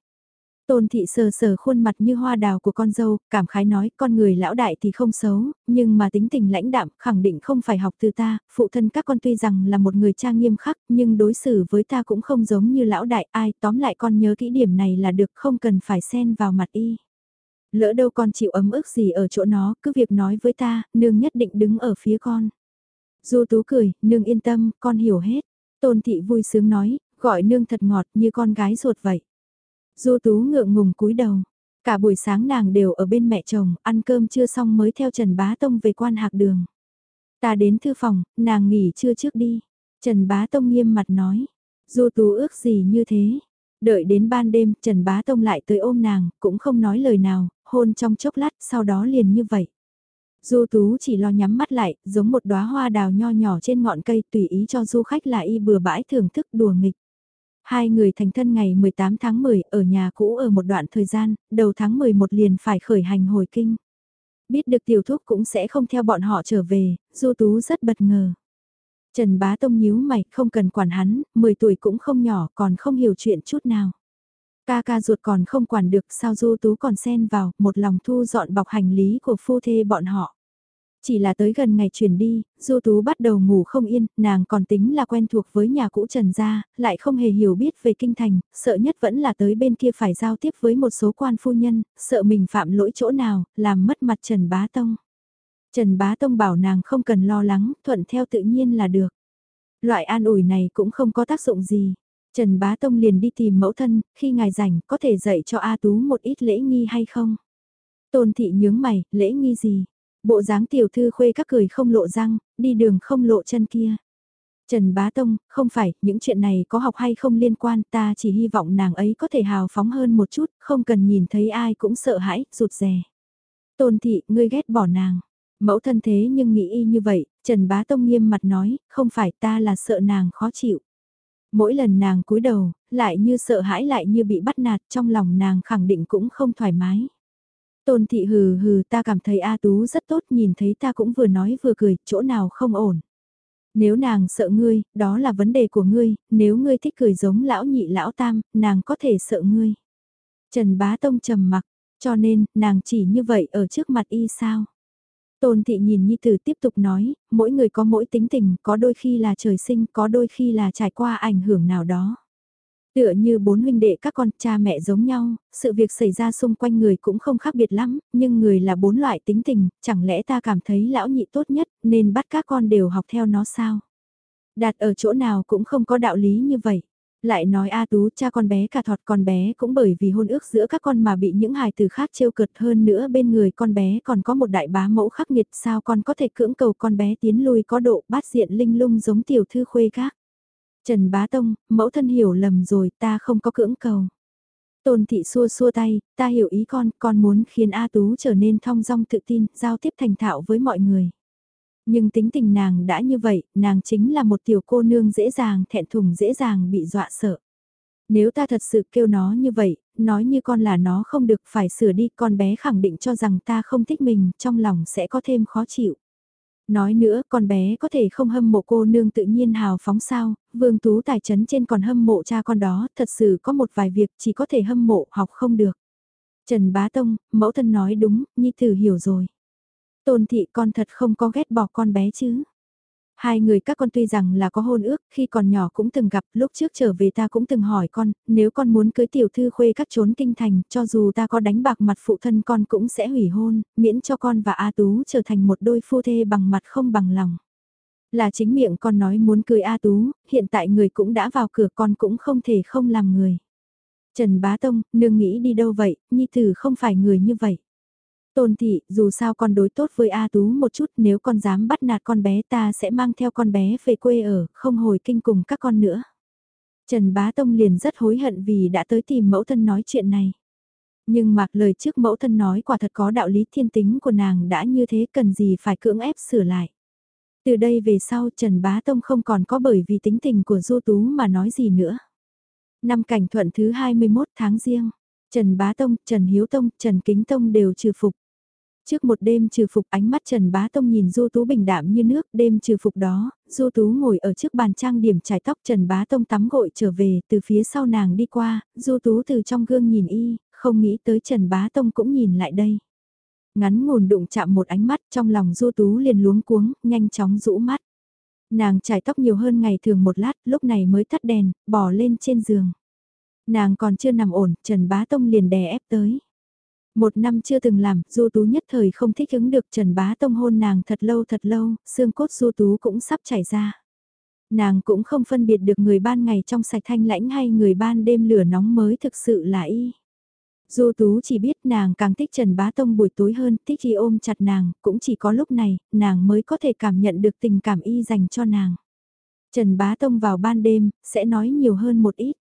Tôn thị sờ sờ khuôn mặt như hoa đào của con dâu, cảm khái nói con người lão đại thì không xấu, nhưng mà tính tình lãnh đạm khẳng định không phải học từ ta, phụ thân các con tuy rằng là một người cha nghiêm khắc nhưng đối xử với ta cũng không giống như lão đại ai tóm lại con nhớ kỹ điểm này là được không cần phải xen vào mặt y. Lỡ đâu con chịu ấm ức gì ở chỗ nó, cứ việc nói với ta, nương nhất định đứng ở phía con. Du tú cười, nương yên tâm, con hiểu hết. Tôn thị vui sướng nói, gọi nương thật ngọt như con gái ruột vậy. Du Tú ngượng ngùng cúi đầu. Cả buổi sáng nàng đều ở bên mẹ chồng, ăn cơm chưa xong mới theo Trần Bá Tông về quan hạc đường. Ta đến thư phòng, nàng nghỉ trưa trước đi. Trần Bá Tông nghiêm mặt nói. Du Tú ước gì như thế? Đợi đến ban đêm, Trần Bá Tông lại tới ôm nàng, cũng không nói lời nào, hôn trong chốc lát, sau đó liền như vậy. Du Tú chỉ lo nhắm mắt lại, giống một đóa hoa đào nho nhỏ trên ngọn cây tùy ý cho du khách là y bừa bãi thưởng thức đùa nghịch. Hai người thành thân ngày 18 tháng 10 ở nhà cũ ở một đoạn thời gian, đầu tháng 11 liền phải khởi hành hồi kinh. Biết được tiểu thúc cũng sẽ không theo bọn họ trở về, Du Tú rất bất ngờ. Trần Bá Tông nhíu mày, không cần quản hắn, 10 tuổi cũng không nhỏ, còn không hiểu chuyện chút nào. Ca ca ruột còn không quản được sao Du Tú còn xen vào, một lòng thu dọn bọc hành lý của phu thê bọn họ. Chỉ là tới gần ngày chuyển đi, Du Tú bắt đầu ngủ không yên, nàng còn tính là quen thuộc với nhà cũ Trần Gia, lại không hề hiểu biết về kinh thành, sợ nhất vẫn là tới bên kia phải giao tiếp với một số quan phu nhân, sợ mình phạm lỗi chỗ nào, làm mất mặt Trần Bá Tông. Trần Bá Tông bảo nàng không cần lo lắng, thuận theo tự nhiên là được. Loại an ủi này cũng không có tác dụng gì. Trần Bá Tông liền đi tìm mẫu thân, khi ngài rảnh có thể dạy cho A Tú một ít lễ nghi hay không? Tôn thị nhướng mày, lễ nghi gì? Bộ dáng tiểu thư khuê các cười không lộ răng, đi đường không lộ chân kia. Trần Bá Tông, không phải, những chuyện này có học hay không liên quan, ta chỉ hy vọng nàng ấy có thể hào phóng hơn một chút, không cần nhìn thấy ai cũng sợ hãi, rụt rè. Tôn thị, ngươi ghét bỏ nàng. Mẫu thân thế nhưng nghĩ y như vậy, Trần Bá Tông nghiêm mặt nói, không phải ta là sợ nàng khó chịu. Mỗi lần nàng cúi đầu, lại như sợ hãi lại như bị bắt nạt trong lòng nàng khẳng định cũng không thoải mái. Tôn thị hừ hừ ta cảm thấy A Tú rất tốt nhìn thấy ta cũng vừa nói vừa cười, chỗ nào không ổn. Nếu nàng sợ ngươi, đó là vấn đề của ngươi, nếu ngươi thích cười giống lão nhị lão tam, nàng có thể sợ ngươi. Trần Bá Tông trầm mặc, cho nên, nàng chỉ như vậy ở trước mặt y sao. Tôn thị nhìn Nhi Tử tiếp tục nói, mỗi người có mỗi tính tình, có đôi khi là trời sinh, có đôi khi là trải qua ảnh hưởng nào đó. Tựa như bốn huynh đệ các con cha mẹ giống nhau, sự việc xảy ra xung quanh người cũng không khác biệt lắm, nhưng người là bốn loại tính tình, chẳng lẽ ta cảm thấy lão nhị tốt nhất nên bắt các con đều học theo nó sao? Đạt ở chỗ nào cũng không có đạo lý như vậy. Lại nói A Tú cha con bé cả thọt con bé cũng bởi vì hôn ước giữa các con mà bị những hài từ khác trêu cợt hơn nữa bên người con bé còn có một đại bá mẫu khắc nghiệt sao con có thể cưỡng cầu con bé tiến lui có độ bát diện linh lung giống tiểu thư khuê các? Trần Bá Tông, mẫu thân hiểu lầm rồi ta không có cưỡng cầu. Tôn thị xua xua tay, ta hiểu ý con, con muốn khiến A Tú trở nên thong dong tự tin, giao tiếp thành thạo với mọi người. Nhưng tính tình nàng đã như vậy, nàng chính là một tiểu cô nương dễ dàng thẹn thùng dễ dàng bị dọa sợ. Nếu ta thật sự kêu nó như vậy, nói như con là nó không được phải sửa đi, con bé khẳng định cho rằng ta không thích mình, trong lòng sẽ có thêm khó chịu. Nói nữa, con bé có thể không hâm mộ cô nương tự nhiên hào phóng sao, vương tú tài chấn trên còn hâm mộ cha con đó, thật sự có một vài việc chỉ có thể hâm mộ, học không được. Trần Bá Tông, mẫu thân nói đúng, Nhi Tử hiểu rồi. Tôn thị con thật không có ghét bỏ con bé chứ. Hai người các con tuy rằng là có hôn ước, khi còn nhỏ cũng từng gặp, lúc trước trở về ta cũng từng hỏi con, nếu con muốn cưới tiểu thư khuê các trốn kinh thành, cho dù ta có đánh bạc mặt phụ thân con cũng sẽ hủy hôn, miễn cho con và A Tú trở thành một đôi phu thê bằng mặt không bằng lòng. Là chính miệng con nói muốn cưới A Tú, hiện tại người cũng đã vào cửa con cũng không thể không làm người. Trần Bá Tông, nương nghĩ đi đâu vậy, Nhi Tử không phải người như vậy. Tôn thị, dù sao con đối tốt với A Tú một chút nếu con dám bắt nạt con bé ta sẽ mang theo con bé về quê ở, không hồi kinh cùng các con nữa. Trần Bá Tông liền rất hối hận vì đã tới tìm mẫu thân nói chuyện này. Nhưng mặc lời trước mẫu thân nói quả thật có đạo lý thiên tính của nàng đã như thế cần gì phải cưỡng ép sửa lại. Từ đây về sau Trần Bá Tông không còn có bởi vì tính tình của Du Tú mà nói gì nữa. Năm cảnh thuận thứ 21 tháng riêng, Trần Bá Tông, Trần Hiếu Tông, Trần Kính Tông đều trừ phục. Trước một đêm trừ phục ánh mắt Trần Bá Tông nhìn Du Tú bình đạm như nước, đêm trừ phục đó, Du Tú ngồi ở trước bàn trang điểm trải tóc Trần Bá Tông tắm gội trở về, từ phía sau nàng đi qua, Du Tú từ trong gương nhìn y, không nghĩ tới Trần Bá Tông cũng nhìn lại đây. Ngắn ngồn đụng chạm một ánh mắt trong lòng Du Tú liền luống cuống, nhanh chóng rũ mắt. Nàng trải tóc nhiều hơn ngày thường một lát, lúc này mới tắt đèn, bỏ lên trên giường. Nàng còn chưa nằm ổn, Trần Bá Tông liền đè ép tới. Một năm chưa từng làm, Du Tú nhất thời không thích ứng được Trần Bá Tông hôn nàng thật lâu thật lâu, xương cốt Du Tú cũng sắp chảy ra. Nàng cũng không phân biệt được người ban ngày trong sạch thanh lãnh hay người ban đêm lửa nóng mới thực sự là y. Du Tú chỉ biết nàng càng thích Trần Bá Tông buổi tối hơn, thích y ôm chặt nàng, cũng chỉ có lúc này, nàng mới có thể cảm nhận được tình cảm y dành cho nàng. Trần Bá Tông vào ban đêm, sẽ nói nhiều hơn một ít.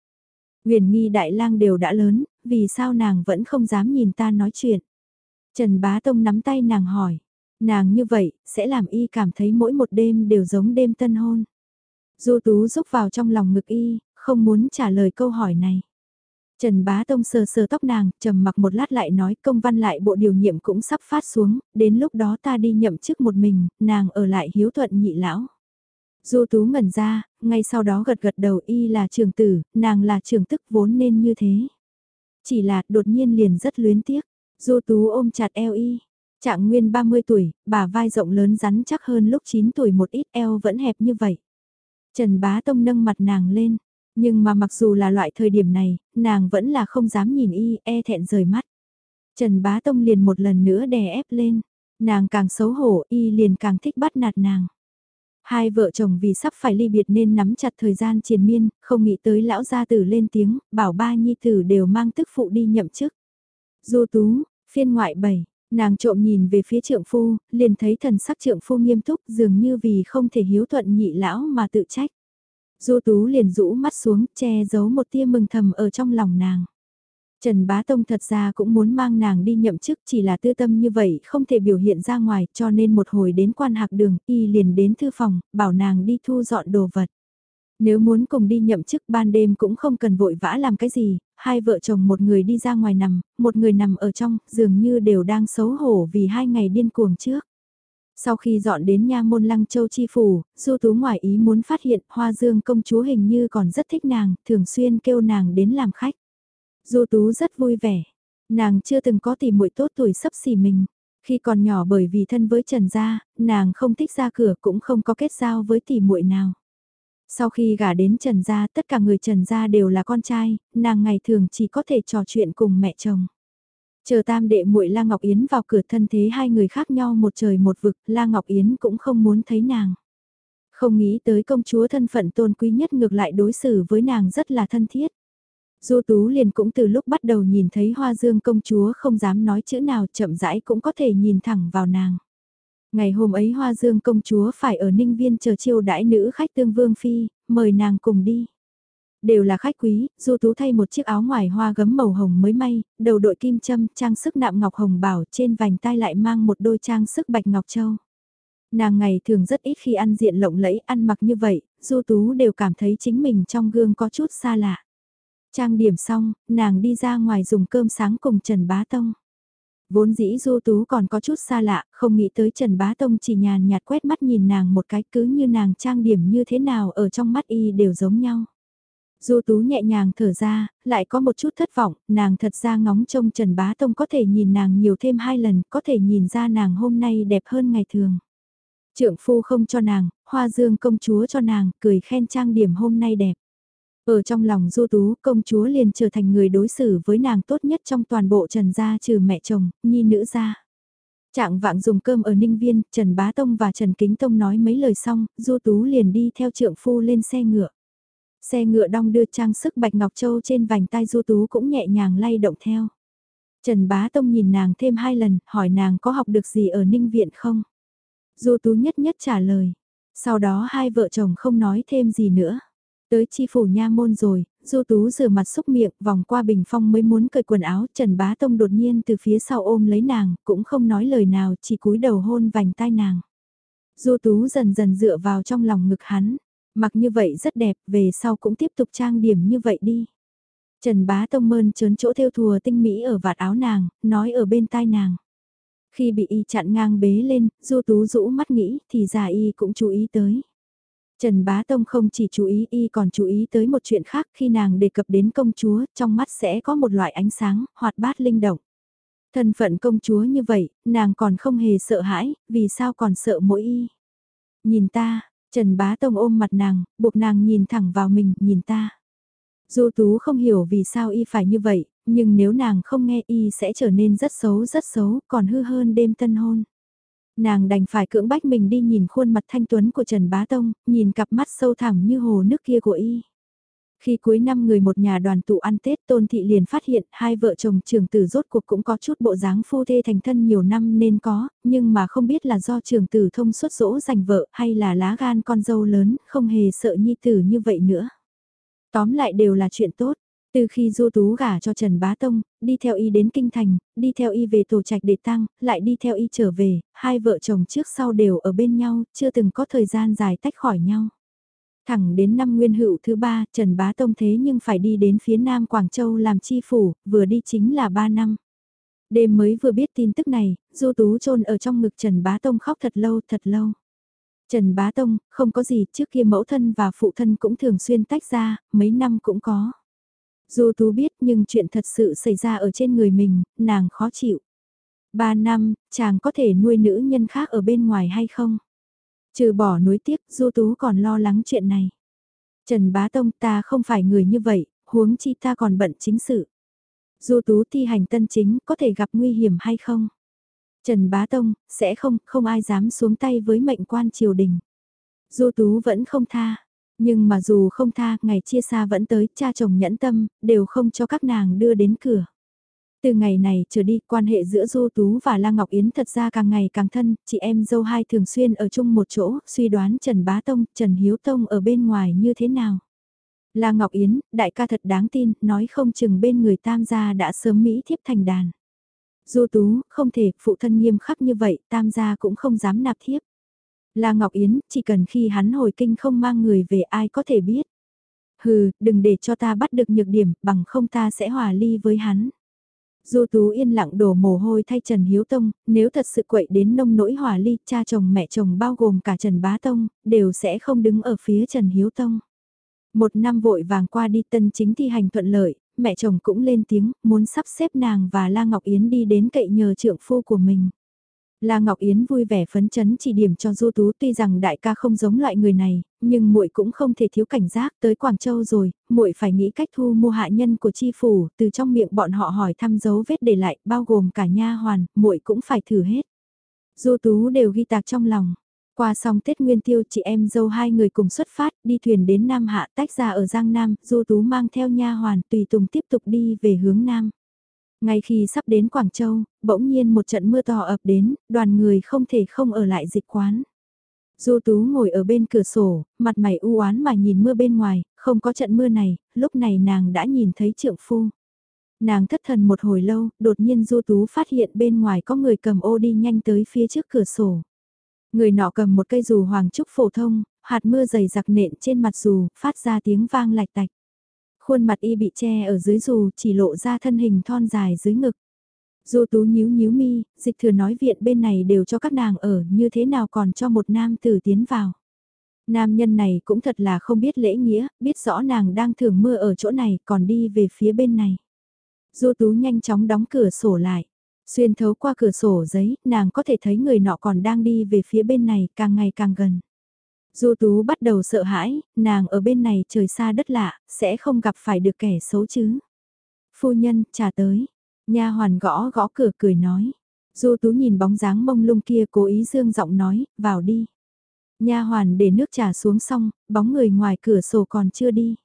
Huyền nghi đại lang đều đã lớn, vì sao nàng vẫn không dám nhìn ta nói chuyện. Trần Bá Tông nắm tay nàng hỏi, nàng như vậy, sẽ làm y cảm thấy mỗi một đêm đều giống đêm tân hôn. Du Tú rúc vào trong lòng ngực y, không muốn trả lời câu hỏi này. Trần Bá Tông sờ sờ tóc nàng, trầm mặc một lát lại nói công văn lại bộ điều nhiệm cũng sắp phát xuống, đến lúc đó ta đi nhậm chức một mình, nàng ở lại hiếu thuận nhị lão. Du Tú ngẩn ra, ngay sau đó gật gật đầu y là trường tử, nàng là trường tức vốn nên như thế. Chỉ là đột nhiên liền rất luyến tiếc, Du Tú ôm chặt eo y. Trạng nguyên 30 tuổi, bà vai rộng lớn rắn chắc hơn lúc 9 tuổi một ít eo vẫn hẹp như vậy. Trần Bá Tông nâng mặt nàng lên, nhưng mà mặc dù là loại thời điểm này, nàng vẫn là không dám nhìn y, e thẹn rời mắt. Trần Bá Tông liền một lần nữa đè ép lên, nàng càng xấu hổ y liền càng thích bắt nạt nàng. Hai vợ chồng vì sắp phải ly biệt nên nắm chặt thời gian triền miên, không nghĩ tới lão gia tử lên tiếng, bảo ba nhi tử đều mang tức phụ đi nhậm chức. Du tú, phiên ngoại bảy nàng trộm nhìn về phía trượng phu, liền thấy thần sắc trượng phu nghiêm túc dường như vì không thể hiếu thuận nhị lão mà tự trách. Du tú liền rũ mắt xuống, che giấu một tia mừng thầm ở trong lòng nàng. Trần Bá Tông thật ra cũng muốn mang nàng đi nhậm chức chỉ là tư tâm như vậy không thể biểu hiện ra ngoài cho nên một hồi đến quan hạc đường y liền đến thư phòng, bảo nàng đi thu dọn đồ vật. Nếu muốn cùng đi nhậm chức ban đêm cũng không cần vội vã làm cái gì, hai vợ chồng một người đi ra ngoài nằm, một người nằm ở trong, dường như đều đang xấu hổ vì hai ngày điên cuồng trước. Sau khi dọn đến nha môn lăng châu chi phủ, du tú ngoài ý muốn phát hiện hoa dương công chúa hình như còn rất thích nàng, thường xuyên kêu nàng đến làm khách. Du tú rất vui vẻ, nàng chưa từng có tìm muội tốt tuổi sắp xỉ mình. Khi còn nhỏ bởi vì thân với Trần Gia, nàng không thích ra cửa cũng không có kết giao với tỷ muội nào. Sau khi gả đến Trần Gia tất cả người Trần Gia đều là con trai, nàng ngày thường chỉ có thể trò chuyện cùng mẹ chồng. Chờ tam đệ muội La Ngọc Yến vào cửa thân thế hai người khác nhau một trời một vực, La Ngọc Yến cũng không muốn thấy nàng. Không nghĩ tới công chúa thân phận tôn quý nhất ngược lại đối xử với nàng rất là thân thiết. Du Tú liền cũng từ lúc bắt đầu nhìn thấy Hoa Dương công chúa không dám nói chữ nào chậm rãi cũng có thể nhìn thẳng vào nàng. Ngày hôm ấy Hoa Dương công chúa phải ở Ninh Viên chờ chiêu đãi nữ khách tương vương phi, mời nàng cùng đi. Đều là khách quý, Du Tú thay một chiếc áo ngoài hoa gấm màu hồng mới may, đầu đội kim châm, trang sức nạm ngọc hồng bảo trên vành tai lại mang một đôi trang sức bạch ngọc châu. Nàng ngày thường rất ít khi ăn diện lộng lẫy ăn mặc như vậy, Du Tú đều cảm thấy chính mình trong gương có chút xa lạ. Trang điểm xong, nàng đi ra ngoài dùng cơm sáng cùng Trần Bá Tông. Vốn dĩ Du Tú còn có chút xa lạ, không nghĩ tới Trần Bá Tông chỉ nhàn nhạt quét mắt nhìn nàng một cái cứ như nàng trang điểm như thế nào ở trong mắt y đều giống nhau. Du Tú nhẹ nhàng thở ra, lại có một chút thất vọng, nàng thật ra ngóng trông Trần Bá Tông có thể nhìn nàng nhiều thêm hai lần, có thể nhìn ra nàng hôm nay đẹp hơn ngày thường. Trượng phu không cho nàng, hoa dương công chúa cho nàng, cười khen trang điểm hôm nay đẹp. Ở trong lòng Du Tú, công chúa liền trở thành người đối xử với nàng tốt nhất trong toàn bộ Trần gia trừ mẹ chồng, nhi nữ gia. Trạng vạng dùng cơm ở Ninh Viên, Trần Bá Tông và Trần Kính Tông nói mấy lời xong, Du Tú liền đi theo trượng phu lên xe ngựa. Xe ngựa đong đưa trang sức bạch ngọc châu trên vành tai Du Tú cũng nhẹ nhàng lay động theo. Trần Bá Tông nhìn nàng thêm hai lần, hỏi nàng có học được gì ở Ninh Viện không? Du Tú nhất nhất trả lời. Sau đó hai vợ chồng không nói thêm gì nữa. Tới chi phủ nha môn rồi, Du Tú rửa mặt xúc miệng, vòng qua bình phong mới muốn cởi quần áo, Trần Bá Tông đột nhiên từ phía sau ôm lấy nàng, cũng không nói lời nào, chỉ cúi đầu hôn vành tai nàng. Du Tú dần dần dựa vào trong lòng ngực hắn, mặc như vậy rất đẹp, về sau cũng tiếp tục trang điểm như vậy đi. Trần Bá Tông mơn trớn chỗ theo thùa tinh mỹ ở vạt áo nàng, nói ở bên tai nàng. Khi bị y chặn ngang bế lên, Du Tú rũ mắt nghĩ thì già y cũng chú ý tới. Trần Bá Tông không chỉ chú ý y còn chú ý tới một chuyện khác khi nàng đề cập đến công chúa, trong mắt sẽ có một loại ánh sáng, hoạt bát linh động. Thân phận công chúa như vậy, nàng còn không hề sợ hãi, vì sao còn sợ mỗi y. Nhìn ta, Trần Bá Tông ôm mặt nàng, buộc nàng nhìn thẳng vào mình, nhìn ta. Du Tú không hiểu vì sao y phải như vậy, nhưng nếu nàng không nghe y sẽ trở nên rất xấu rất xấu, còn hư hơn đêm tân hôn. Nàng đành phải cưỡng bách mình đi nhìn khuôn mặt thanh tuấn của Trần Bá Tông, nhìn cặp mắt sâu thẳm như hồ nước kia của y. Khi cuối năm người một nhà đoàn tụ ăn Tết Tôn Thị liền phát hiện hai vợ chồng trường tử rốt cuộc cũng có chút bộ dáng phu thê thành thân nhiều năm nên có, nhưng mà không biết là do trường tử thông suốt dỗ dành vợ hay là lá gan con dâu lớn không hề sợ nhi tử như vậy nữa. Tóm lại đều là chuyện tốt, từ khi Du Tú gả cho Trần Bá Tông, đi theo y đến Kinh Thành, đi theo y về tổ trạch để tăng, lại đi theo y trở về, hai vợ chồng trước sau đều ở bên nhau, chưa từng có thời gian dài tách khỏi nhau. Thẳng đến năm nguyên hữu thứ ba, Trần Bá Tông thế nhưng phải đi đến phía Nam Quảng Châu làm chi phủ, vừa đi chính là ba năm. Đêm mới vừa biết tin tức này, Du Tú chôn ở trong ngực Trần Bá Tông khóc thật lâu thật lâu. Trần Bá Tông, không có gì, trước kia mẫu thân và phụ thân cũng thường xuyên tách ra, mấy năm cũng có. Du Tú biết nhưng chuyện thật sự xảy ra ở trên người mình, nàng khó chịu. Ba năm, chàng có thể nuôi nữ nhân khác ở bên ngoài hay không? Trừ bỏ nuối tiếc, Du Tú còn lo lắng chuyện này. Trần Bá Tông ta không phải người như vậy, huống chi ta còn bận chính sự. Du Tú thi hành tân chính có thể gặp nguy hiểm hay không? Trần Bá Tông, sẽ không, không ai dám xuống tay với mệnh quan triều đình. Du Tú vẫn không tha, nhưng mà dù không tha, ngày chia xa vẫn tới, cha chồng nhẫn tâm, đều không cho các nàng đưa đến cửa. Từ ngày này trở đi, quan hệ giữa Du Tú và La Ngọc Yến thật ra càng ngày càng thân, chị em dâu hai thường xuyên ở chung một chỗ, suy đoán Trần Bá Tông, Trần Hiếu Tông ở bên ngoài như thế nào. La Ngọc Yến, đại ca thật đáng tin, nói không chừng bên người tam gia đã sớm Mỹ thiếp thành đàn. Du Tú, không thể, phụ thân nghiêm khắc như vậy, tam gia cũng không dám nạp thiếp. La Ngọc Yến, chỉ cần khi hắn hồi kinh không mang người về ai có thể biết. Hừ, đừng để cho ta bắt được nhược điểm, bằng không ta sẽ hòa ly với hắn. Du Tú yên lặng đổ mồ hôi thay Trần Hiếu Tông, nếu thật sự quậy đến nông nỗi hòa ly, cha chồng mẹ chồng bao gồm cả Trần Bá Tông, đều sẽ không đứng ở phía Trần Hiếu Tông. Một năm vội vàng qua đi tân chính thi hành thuận lợi, mẹ chồng cũng lên tiếng, muốn sắp xếp nàng và La Ngọc Yến đi đến cậy nhờ trượng phu của mình. La Ngọc Yến vui vẻ phấn chấn chỉ điểm cho Du Tú tuy rằng đại ca không giống loại người này, nhưng muội cũng không thể thiếu cảnh giác tới Quảng Châu rồi, muội phải nghĩ cách thu mua hạ nhân của chi phủ, từ trong miệng bọn họ hỏi thăm dấu vết để lại, bao gồm cả nha hoàn, muội cũng phải thử hết. Du Tú đều ghi tạc trong lòng. Qua xong Tết Nguyên Tiêu chị em dâu hai người cùng xuất phát, đi thuyền đến Nam Hạ tách ra ở Giang Nam, Du Tú mang theo nha hoàn tùy tùng tiếp tục đi về hướng Nam. Ngay khi sắp đến Quảng Châu, bỗng nhiên một trận mưa to ập đến, đoàn người không thể không ở lại dịch quán. Du Tú ngồi ở bên cửa sổ, mặt mày u oán mà nhìn mưa bên ngoài, không có trận mưa này, lúc này nàng đã nhìn thấy trượng phu. Nàng thất thần một hồi lâu, đột nhiên Du Tú phát hiện bên ngoài có người cầm ô đi nhanh tới phía trước cửa sổ. Người nọ cầm một cây dù hoàng trúc phổ thông, hạt mưa dày giặc nện trên mặt dù, phát ra tiếng vang lạch tạch. Khuôn mặt y bị che ở dưới dù, chỉ lộ ra thân hình thon dài dưới ngực. Du tú nhíu nhíu mi, dịch thừa nói viện bên này đều cho các nàng ở, như thế nào còn cho một nam tử tiến vào. Nam nhân này cũng thật là không biết lễ nghĩa, biết rõ nàng đang thường mưa ở chỗ này, còn đi về phía bên này. Du tú nhanh chóng đóng cửa sổ lại. Xuyên thấu qua cửa sổ giấy, nàng có thể thấy người nọ còn đang đi về phía bên này, càng ngày càng gần. Du Tú bắt đầu sợ hãi, nàng ở bên này trời xa đất lạ, sẽ không gặp phải được kẻ xấu chứ. Phu nhân, trả tới. Nha hoàn gõ gõ cửa cười nói. Du Tú nhìn bóng dáng mông lung kia cố ý dương giọng nói, vào đi. Nha hoàn để nước trà xuống xong, bóng người ngoài cửa sổ còn chưa đi.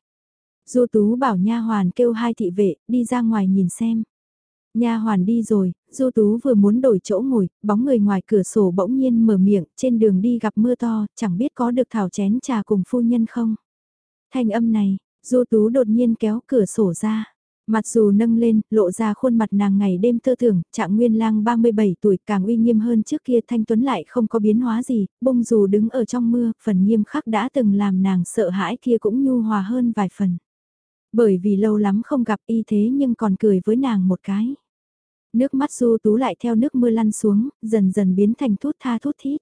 Du Tú bảo nha hoàn kêu hai thị vệ, đi ra ngoài nhìn xem. Nha hoàn đi rồi, Du Tú vừa muốn đổi chỗ ngồi, bóng người ngoài cửa sổ bỗng nhiên mở miệng, trên đường đi gặp mưa to, chẳng biết có được thảo chén trà cùng phu nhân không. Thanh âm này, Du Tú đột nhiên kéo cửa sổ ra. Mặt dù nâng lên, lộ ra khuôn mặt nàng ngày đêm tơ tưởng, trạng nguyên lang 37 tuổi càng uy nghiêm hơn trước kia thanh tuấn lại không có biến hóa gì, bông dù đứng ở trong mưa, phần nghiêm khắc đã từng làm nàng sợ hãi kia cũng nhu hòa hơn vài phần. Bởi vì lâu lắm không gặp y thế nhưng còn cười với nàng một cái. Nước mắt du tú lại theo nước mưa lăn xuống, dần dần biến thành thút tha thút thít.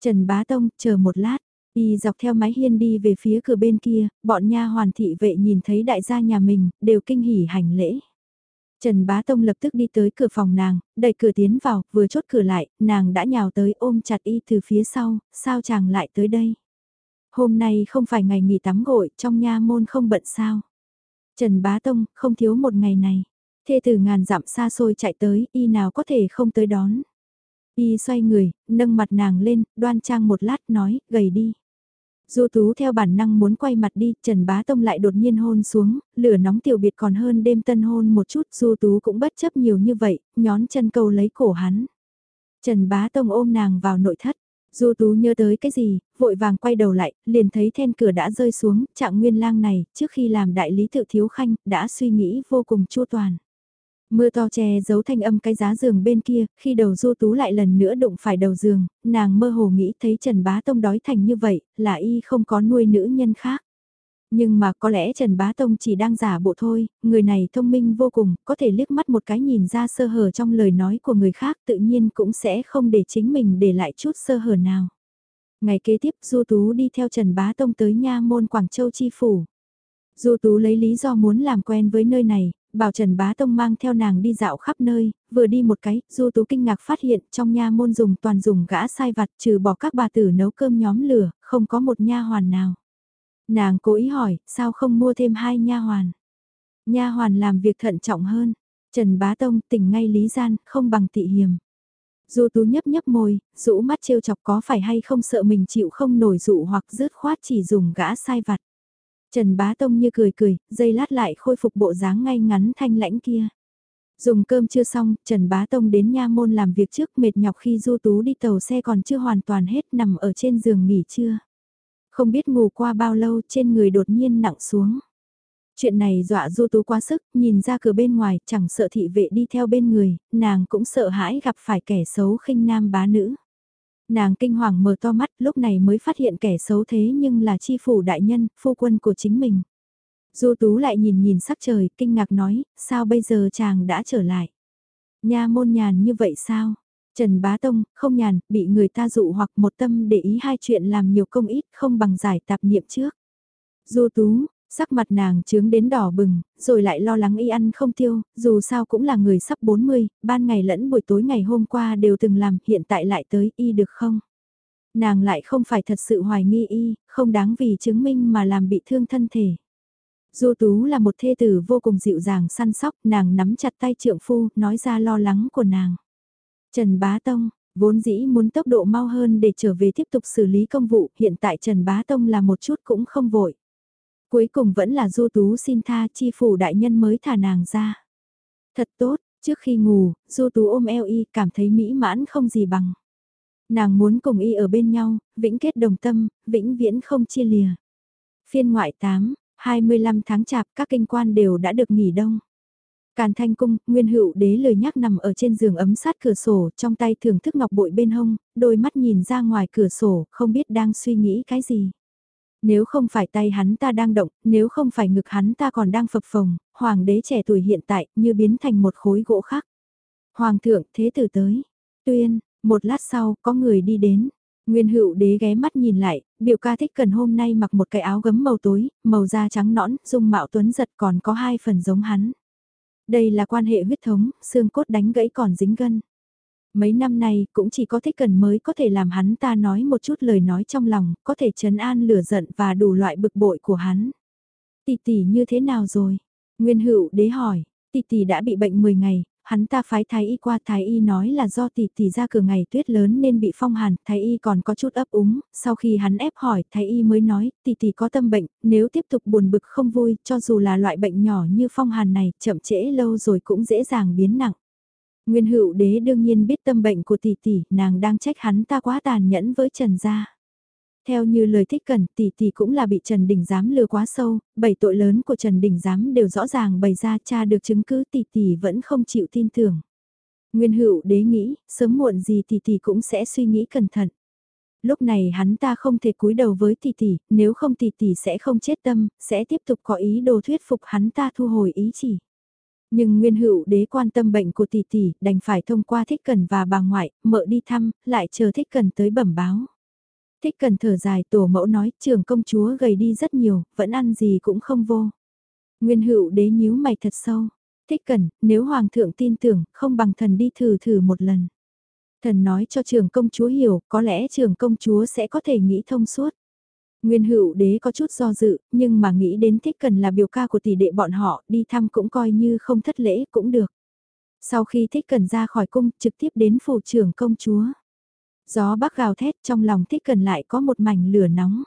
Trần Bá Tông, chờ một lát, y dọc theo mái hiên đi về phía cửa bên kia, bọn nha hoàn thị vệ nhìn thấy đại gia nhà mình, đều kinh hỉ hành lễ. Trần Bá Tông lập tức đi tới cửa phòng nàng, đẩy cửa tiến vào, vừa chốt cửa lại, nàng đã nhào tới ôm chặt y từ phía sau, sao chàng lại tới đây? Hôm nay không phải ngày nghỉ tắm gội, trong nha môn không bận sao? Trần Bá Tông, không thiếu một ngày này. Thê tử ngàn dặm xa xôi chạy tới, y nào có thể không tới đón. Y xoay người, nâng mặt nàng lên, đoan trang một lát nói, gầy đi. Du Tú theo bản năng muốn quay mặt đi, Trần Bá Tông lại đột nhiên hôn xuống, lửa nóng tiểu biệt còn hơn đêm tân hôn một chút, Du Tú cũng bất chấp nhiều như vậy, nhón chân cầu lấy cổ hắn. Trần Bá Tông ôm nàng vào nội thất, Du Tú nhớ tới cái gì, vội vàng quay đầu lại, liền thấy then cửa đã rơi xuống, trạng nguyên lang này, trước khi làm đại lý tự thiếu khanh, đã suy nghĩ vô cùng chu toàn. Mưa to che giấu thanh âm cái giá giường bên kia, khi đầu Du Tú lại lần nữa đụng phải đầu giường, nàng mơ hồ nghĩ thấy Trần Bá Tông đói thành như vậy, là y không có nuôi nữ nhân khác. Nhưng mà có lẽ Trần Bá Tông chỉ đang giả bộ thôi, người này thông minh vô cùng, có thể liếc mắt một cái nhìn ra sơ hở trong lời nói của người khác tự nhiên cũng sẽ không để chính mình để lại chút sơ hở nào. Ngày kế tiếp Du Tú đi theo Trần Bá Tông tới nha môn Quảng Châu Chi Phủ. Du Tú lấy lý do muốn làm quen với nơi này, bảo Trần Bá Tông mang theo nàng đi dạo khắp nơi, vừa đi một cái, Du Tú kinh ngạc phát hiện trong nha môn dùng toàn dùng gã sai vặt trừ bỏ các bà tử nấu cơm nhóm lửa, không có một nha hoàn nào. Nàng cố ý hỏi, sao không mua thêm hai nha hoàn? Nha hoàn làm việc thận trọng hơn. Trần Bá Tông tỉnh ngay lý gian, không bằng tị hiềm. Du Tú nhấp nhấp môi, rũ mắt trêu chọc có phải hay không sợ mình chịu không nổi dụ hoặc rứt khoát chỉ dùng gã sai vặt. Trần Bá Tông như cười cười, dây lát lại khôi phục bộ dáng ngay ngắn thanh lãnh kia. Dùng cơm chưa xong, Trần Bá Tông đến nha môn làm việc trước mệt nhọc khi Du Tú đi tàu xe còn chưa hoàn toàn hết nằm ở trên giường nghỉ trưa. Không biết ngủ qua bao lâu trên người đột nhiên nặng xuống. Chuyện này dọa Du Tú quá sức, nhìn ra cửa bên ngoài, chẳng sợ thị vệ đi theo bên người, nàng cũng sợ hãi gặp phải kẻ xấu khinh nam bá nữ. Nàng kinh hoàng mở to mắt, lúc này mới phát hiện kẻ xấu thế nhưng là chi phủ đại nhân, phu quân của chính mình. Du Tú lại nhìn nhìn sắc trời, kinh ngạc nói, sao bây giờ chàng đã trở lại? Nha môn nhàn như vậy sao? Trần Bá Tông, không nhàn, bị người ta dụ hoặc một tâm để ý hai chuyện làm nhiều công ít, không bằng giải tạp niệm trước. Du Tú, sắc mặt nàng trướng đến đỏ bừng, rồi lại lo lắng y ăn không tiêu, dù sao cũng là người sắp 40, ban ngày lẫn buổi tối ngày hôm qua đều từng làm, hiện tại lại tới y được không? Nàng lại không phải thật sự hoài nghi y, không đáng vì chứng minh mà làm bị thương thân thể. Du Tú là một thê tử vô cùng dịu dàng săn sóc, nàng nắm chặt tay trượng phu, nói ra lo lắng của nàng. Trần Bá Tông, vốn dĩ muốn tốc độ mau hơn để trở về tiếp tục xử lý công vụ, hiện tại Trần Bá Tông là một chút cũng không vội. Cuối cùng vẫn là Du Tú xin tha chi phủ đại nhân mới thả nàng ra. Thật tốt, trước khi ngủ, Du Tú ôm eo y cảm thấy mỹ mãn không gì bằng. Nàng muốn cùng y ở bên nhau, vĩnh kết đồng tâm, vĩnh viễn không chia lìa. Phiên ngoại 8, 25 tháng chạp các kinh quan đều đã được nghỉ đông. Càn thanh cung, nguyên hữu đế lời nhắc nằm ở trên giường ấm sát cửa sổ, trong tay thưởng thức ngọc bội bên hông, đôi mắt nhìn ra ngoài cửa sổ, không biết đang suy nghĩ cái gì. Nếu không phải tay hắn ta đang động, nếu không phải ngực hắn ta còn đang phập phồng, hoàng đế trẻ tuổi hiện tại như biến thành một khối gỗ khác. Hoàng thượng thế tử tới. Tuyên, một lát sau có người đi đến. Nguyên hữu đế ghé mắt nhìn lại, biểu ca thích cần hôm nay mặc một cái áo gấm màu tối, màu da trắng nõn, dung mạo tuấn giật còn có hai phần giống hắn. Đây là quan hệ huyết thống, xương cốt đánh gãy còn dính gân. Mấy năm nay cũng chỉ có thích cần mới có thể làm hắn ta nói một chút lời nói trong lòng, có thể trấn an lửa giận và đủ loại bực bội của hắn. Tỷ tỷ như thế nào rồi? Nguyên hữu đế hỏi, tỷ tỷ đã bị bệnh 10 ngày, hắn ta phái thái y qua thái y nói là do tỷ tỷ ra cửa ngày tuyết lớn nên bị phong hàn, thái y còn có chút ấp úng, sau khi hắn ép hỏi thái y mới nói tỷ tỷ có tâm bệnh, nếu tiếp tục buồn bực không vui cho dù là loại bệnh nhỏ như phong hàn này chậm trễ lâu rồi cũng dễ dàng biến nặng. Nguyên hữu đế đương nhiên biết tâm bệnh của tỷ tỷ, nàng đang trách hắn ta quá tàn nhẫn với Trần gia. Theo như lời thích cẩn, tỷ tỷ cũng là bị Trần Đình Giám lừa quá sâu, bảy tội lớn của Trần Đình Giám đều rõ ràng bày ra cha được chứng cứ tỷ tỷ vẫn không chịu tin tưởng. Nguyên hữu đế nghĩ, sớm muộn gì tỷ tỷ cũng sẽ suy nghĩ cẩn thận. Lúc này hắn ta không thể cúi đầu với tỷ tỷ, nếu không tỷ tỷ sẽ không chết tâm, sẽ tiếp tục có ý đồ thuyết phục hắn ta thu hồi ý chỉ. Nhưng nguyên hữu đế quan tâm bệnh của tỷ tỷ, đành phải thông qua thích cần và bà ngoại, mợ đi thăm, lại chờ thích cần tới bẩm báo. Thích cần thở dài tổ mẫu nói trường công chúa gầy đi rất nhiều, vẫn ăn gì cũng không vô. Nguyên hữu đế nhíu mày thật sâu. Thích cần, nếu hoàng thượng tin tưởng, không bằng thần đi thử thử một lần. Thần nói cho trường công chúa hiểu, có lẽ trường công chúa sẽ có thể nghĩ thông suốt. Nguyên hữu đế có chút do dự, nhưng mà nghĩ đến thích cần là biểu ca của tỷ đệ bọn họ, đi thăm cũng coi như không thất lễ cũng được. Sau khi thích cần ra khỏi cung, trực tiếp đến phủ trưởng công chúa. Gió bắc gào thét trong lòng thích cần lại có một mảnh lửa nóng.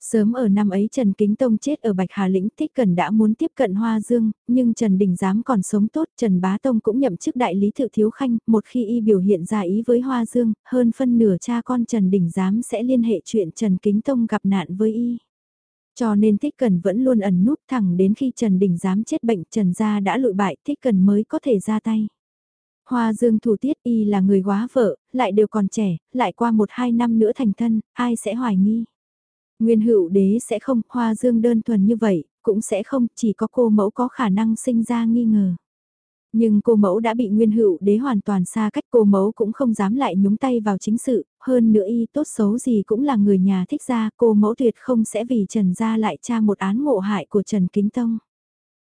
Sớm ở năm ấy Trần Kính Tông chết ở Bạch Hà Lĩnh Thích Cần đã muốn tiếp cận Hoa Dương, nhưng Trần Đình Giám còn sống tốt, Trần Bá Tông cũng nhậm chức đại lý thự thiếu khanh, một khi y biểu hiện ra ý với Hoa Dương, hơn phân nửa cha con Trần Đình Giám sẽ liên hệ chuyện Trần Kính Tông gặp nạn với y. Cho nên Thích Cần vẫn luôn ẩn núp thẳng đến khi Trần Đình Giám chết bệnh Trần Gia đã lụi bại Thích Cần mới có thể ra tay. Hoa Dương thủ tiết y là người quá vợ, lại đều còn trẻ, lại qua một hai năm nữa thành thân, ai sẽ hoài nghi. Nguyên hữu đế sẽ không, hoa dương đơn thuần như vậy, cũng sẽ không, chỉ có cô mẫu có khả năng sinh ra nghi ngờ. Nhưng cô mẫu đã bị nguyên hữu đế hoàn toàn xa cách cô mẫu cũng không dám lại nhúng tay vào chính sự, hơn nữa y tốt xấu gì cũng là người nhà thích gia, cô mẫu tuyệt không sẽ vì Trần gia lại tra một án ngộ hại của Trần Kính Tông.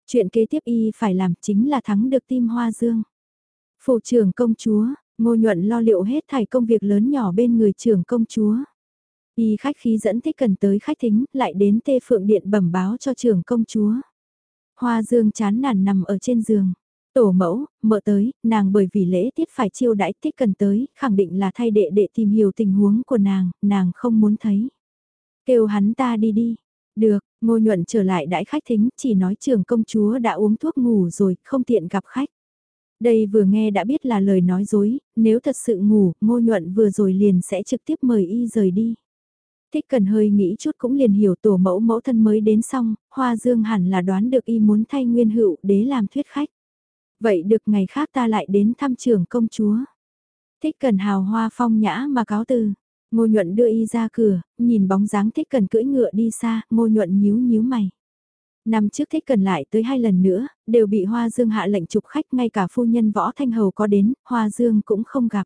Chuyện kế tiếp y phải làm chính là thắng được tim hoa dương. Phủ trưởng công chúa, ngô nhuận lo liệu hết thảy công việc lớn nhỏ bên người trưởng công chúa. Y khách khí dẫn thích cần tới khách thính, lại đến tê phượng điện bẩm báo cho trưởng công chúa. Hoa dương chán nản nằm ở trên giường. Tổ mẫu, mợ tới, nàng bởi vì lễ tiết phải chiêu đãi thích cần tới, khẳng định là thay đệ đệ tìm hiểu tình huống của nàng, nàng không muốn thấy. Kêu hắn ta đi đi. Được, ngô nhuận trở lại đãi khách thính, chỉ nói trưởng công chúa đã uống thuốc ngủ rồi, không tiện gặp khách. Đây vừa nghe đã biết là lời nói dối, nếu thật sự ngủ, ngô nhuận vừa rồi liền sẽ trực tiếp mời y rời đi. Thích cần hơi nghĩ chút cũng liền hiểu tổ mẫu mẫu thân mới đến xong, Hoa Dương hẳn là đoán được y muốn thay nguyên hữu đế làm thuyết khách. Vậy được ngày khác ta lại đến thăm trường công chúa. Thích cần hào hoa phong nhã mà cáo từ. Ngô nhuận đưa y ra cửa, nhìn bóng dáng thích cần cưỡi ngựa đi xa, ngô nhuận nhíu nhíu mày. Năm trước thích cần lại tới hai lần nữa, đều bị Hoa Dương hạ lệnh chụp khách ngay cả phu nhân võ thanh hầu có đến, Hoa Dương cũng không gặp.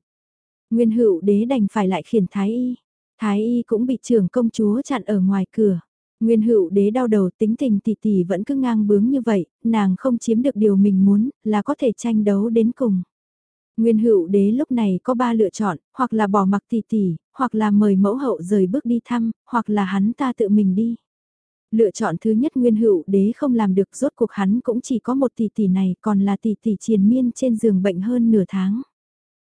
Nguyên hữu đế đành phải lại khiển thái y. Thái y cũng bị trưởng công chúa chặn ở ngoài cửa. Nguyên hữu đế đau đầu tính tình tỷ tỷ vẫn cứ ngang bướng như vậy, nàng không chiếm được điều mình muốn, là có thể tranh đấu đến cùng. Nguyên hữu đế lúc này có ba lựa chọn, hoặc là bỏ mặc tỷ tỷ, hoặc là mời mẫu hậu rời bước đi thăm, hoặc là hắn ta tự mình đi. Lựa chọn thứ nhất Nguyên hữu đế không làm được rốt cuộc hắn cũng chỉ có một tỷ tỷ này còn là tỷ tỷ triền miên trên giường bệnh hơn nửa tháng.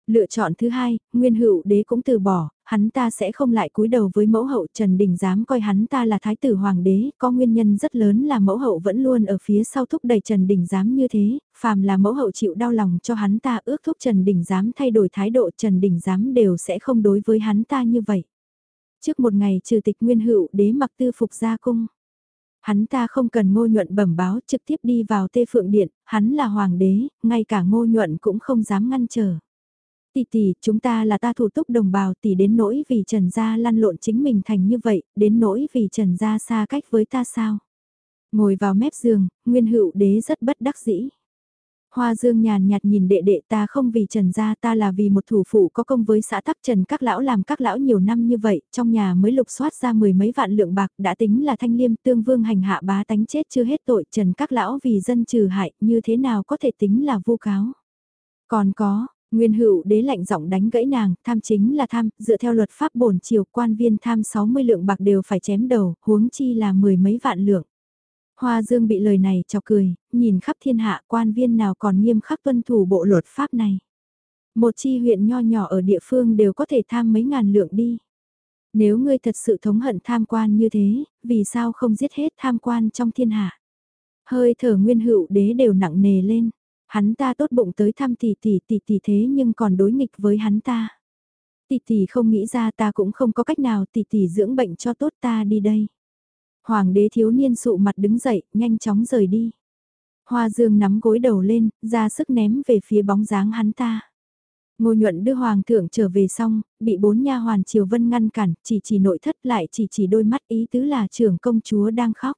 Lựa chọn thứ hai, Nguyên hữu đế cũng từ bỏ, hắn ta sẽ không lại cúi đầu với mẫu hậu Trần Đình dám coi hắn ta là thái tử hoàng đế, có nguyên nhân rất lớn là mẫu hậu vẫn luôn ở phía sau thúc đẩy Trần Đình dám như thế, phàm là mẫu hậu chịu đau lòng cho hắn ta ước thúc Trần Đình dám thay đổi thái độ Trần Đình dám đều sẽ không đối với hắn ta như vậy. Trước một ngày trừ tịch nguyên hữu đế mặc tư phục ra cung. Hắn ta không cần ngô nhuận bẩm báo trực tiếp đi vào tê phượng điện, hắn là hoàng đế, ngay cả ngô nhuận cũng không dám ngăn trở tỷ tỷ, chúng ta là ta thủ túc đồng bào tỷ đến nỗi vì Trần Gia lăn lộn chính mình thành như vậy, đến nỗi vì Trần Gia xa cách với ta sao. Ngồi vào mép giường, Nguyên Hữu Đế rất bất đắc dĩ. Hoa Dương nhàn nhạt nhìn đệ đệ ta không vì Trần gia ta là vì một thủ phủ có công với xã tắc Trần các lão làm các lão nhiều năm như vậy, trong nhà mới lục soát ra mười mấy vạn lượng bạc đã tính là thanh liêm tương vương hành hạ bá tánh chết chưa hết tội Trần các lão vì dân trừ hại như thế nào có thể tính là vu cáo. Còn có, Nguyên hữu đế lạnh giọng đánh gãy nàng, tham chính là tham, dựa theo luật pháp bổn triều quan viên tham 60 lượng bạc đều phải chém đầu, huống chi là mười mấy vạn lượng. Hoa Dương bị lời này chọc cười, nhìn khắp thiên hạ quan viên nào còn nghiêm khắc tuân thủ bộ luật pháp này. Một chi huyện nho nhỏ ở địa phương đều có thể tham mấy ngàn lượng đi. Nếu ngươi thật sự thống hận tham quan như thế, vì sao không giết hết tham quan trong thiên hạ? Hơi thở nguyên hữu đế đều nặng nề lên. Hắn ta tốt bụng tới thăm tỷ tỷ tỷ tỷ thế nhưng còn đối nghịch với hắn ta. Tỷ tỷ không nghĩ ra ta cũng không có cách nào tỷ tỷ dưỡng bệnh cho tốt ta đi đây. Hoàng đế thiếu niên sụ mặt đứng dậy, nhanh chóng rời đi. Hoa dương nắm gối đầu lên, ra sức ném về phía bóng dáng hắn ta. Ngô nhuận đưa hoàng thượng trở về xong, bị bốn nha hoàn triều vân ngăn cản, chỉ chỉ nội thất lại chỉ chỉ đôi mắt ý tứ là trưởng công chúa đang khóc.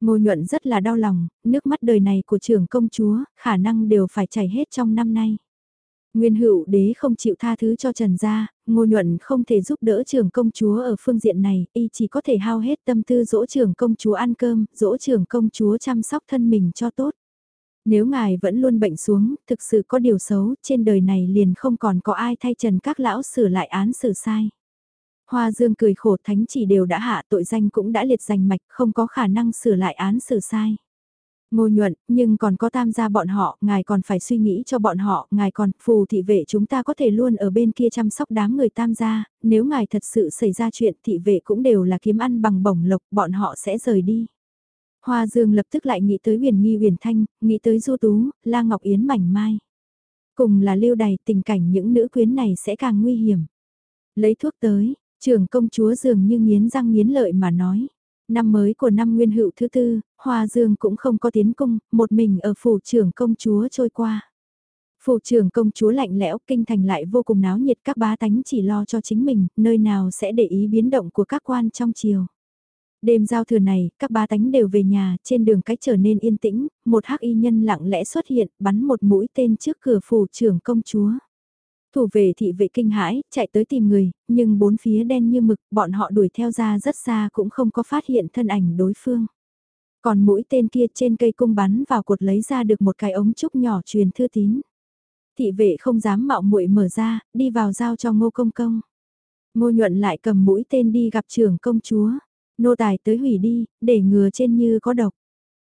Ngô nhuận rất là đau lòng, nước mắt đời này của trưởng công chúa, khả năng đều phải chảy hết trong năm nay. Nguyên hữu đế không chịu tha thứ cho Trần Gia, ngô nhuận không thể giúp đỡ trưởng công chúa ở phương diện này, y chỉ có thể hao hết tâm tư dỗ trưởng công chúa ăn cơm, dỗ trưởng công chúa chăm sóc thân mình cho tốt. Nếu ngài vẫn luôn bệnh xuống, thực sự có điều xấu, trên đời này liền không còn có ai thay Trần các lão sửa lại án xử sai. Hoa Dương cười khổ thánh chỉ đều đã hạ tội danh cũng đã liệt danh mạch không có khả năng sửa lại án xử sai. Ngô nhuận, nhưng còn có tam gia bọn họ, ngài còn phải suy nghĩ cho bọn họ, ngài còn, phù thị vệ chúng ta có thể luôn ở bên kia chăm sóc đám người tam gia, nếu ngài thật sự xảy ra chuyện thị vệ cũng đều là kiếm ăn bằng bổng lộc, bọn họ sẽ rời đi. Hoa Dương lập tức lại nghĩ tới huyền nghi huyền thanh, nghĩ tới du tú, la ngọc yến mảnh mai. Cùng là lưu đày tình cảnh những nữ quyến này sẽ càng nguy hiểm. Lấy thuốc tới, trưởng công chúa dường như nghiến răng nghiến lợi mà nói. Năm mới của năm nguyên hữu thứ tư, Hoa Dương cũng không có tiến cung, một mình ở phủ trưởng công chúa trôi qua. Phủ trưởng công chúa lạnh lẽo, kinh thành lại vô cùng náo nhiệt các bá tánh chỉ lo cho chính mình, nơi nào sẽ để ý biến động của các quan trong triều. Đêm giao thừa này, các bá tánh đều về nhà, trên đường cách trở nên yên tĩnh, một hắc y nhân lặng lẽ xuất hiện, bắn một mũi tên trước cửa phủ trưởng công chúa. Thủ về thị vệ kinh hãi, chạy tới tìm người, nhưng bốn phía đen như mực, bọn họ đuổi theo ra rất xa cũng không có phát hiện thân ảnh đối phương. Còn mũi tên kia trên cây cung bắn vào cột lấy ra được một cái ống trúc nhỏ truyền thư tín. Thị vệ không dám mạo muội mở ra, đi vào giao cho ngô công công. Ngô nhuận lại cầm mũi tên đi gặp trưởng công chúa. Nô tài tới hủy đi, để ngừa trên như có độc.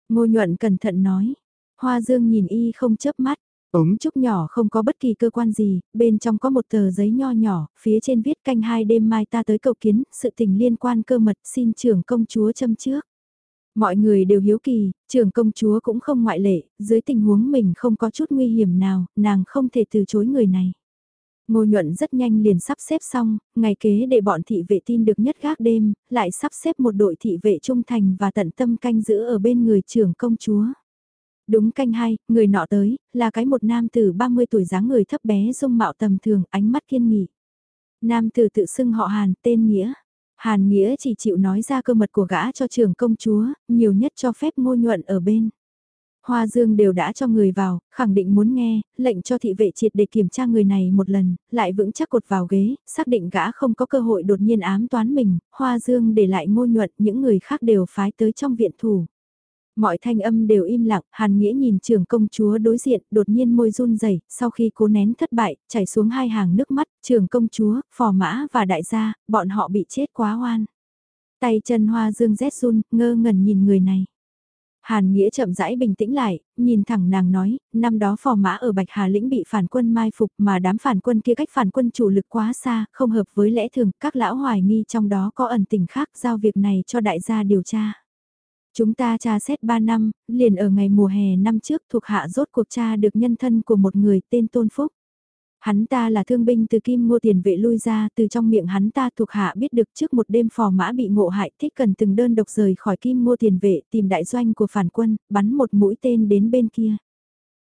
Ngô nhuận cẩn thận nói. Hoa dương nhìn y không chớp mắt. Ống trúc nhỏ không có bất kỳ cơ quan gì, bên trong có một tờ giấy nho nhỏ, phía trên viết canh hai đêm mai ta tới cầu kiến, sự tình liên quan cơ mật xin trưởng công chúa châm trước. Mọi người đều hiếu kỳ, trưởng công chúa cũng không ngoại lệ, dưới tình huống mình không có chút nguy hiểm nào, nàng không thể từ chối người này. Ngô nhuận rất nhanh liền sắp xếp xong, ngày kế để bọn thị vệ tin được nhất gác đêm, lại sắp xếp một đội thị vệ trung thành và tận tâm canh giữ ở bên người trưởng công chúa. Đúng canh hai, người nọ tới, là cái một nam tử 30 tuổi dáng người thấp bé dung mạo tầm thường, ánh mắt kiên nghị. Nam tử tự xưng họ Hàn, tên Nghĩa. Hàn Nghĩa chỉ chịu nói ra cơ mật của gã cho trưởng công chúa, nhiều nhất cho phép ngô nhuận ở bên. Hoa Dương đều đã cho người vào, khẳng định muốn nghe, lệnh cho thị vệ triệt để kiểm tra người này một lần, lại vững chắc cột vào ghế, xác định gã không có cơ hội đột nhiên ám toán mình, Hoa Dương để lại ngô nhuận những người khác đều phái tới trong viện thủ. Mọi thanh âm đều im lặng, Hàn Nghĩa nhìn trưởng công chúa đối diện, đột nhiên môi run rẩy sau khi cố nén thất bại, chảy xuống hai hàng nước mắt, trưởng công chúa, phò mã và đại gia, bọn họ bị chết quá oan. Tay chân hoa dương rét run, ngơ ngẩn nhìn người này. Hàn Nghĩa chậm rãi bình tĩnh lại, nhìn thẳng nàng nói, năm đó phò mã ở Bạch Hà Lĩnh bị phản quân mai phục mà đám phản quân kia cách phản quân chủ lực quá xa, không hợp với lẽ thường, các lão hoài nghi trong đó có ẩn tình khác giao việc này cho đại gia điều tra. Chúng ta tra xét 3 năm, liền ở ngày mùa hè năm trước thuộc hạ rốt cuộc tra được nhân thân của một người tên Tôn Phúc. Hắn ta là thương binh từ kim ngô tiền vệ lui ra từ trong miệng hắn ta thuộc hạ biết được trước một đêm phò mã bị ngộ hại thích cần từng đơn độc rời khỏi kim ngô tiền vệ tìm đại doanh của phản quân, bắn một mũi tên đến bên kia.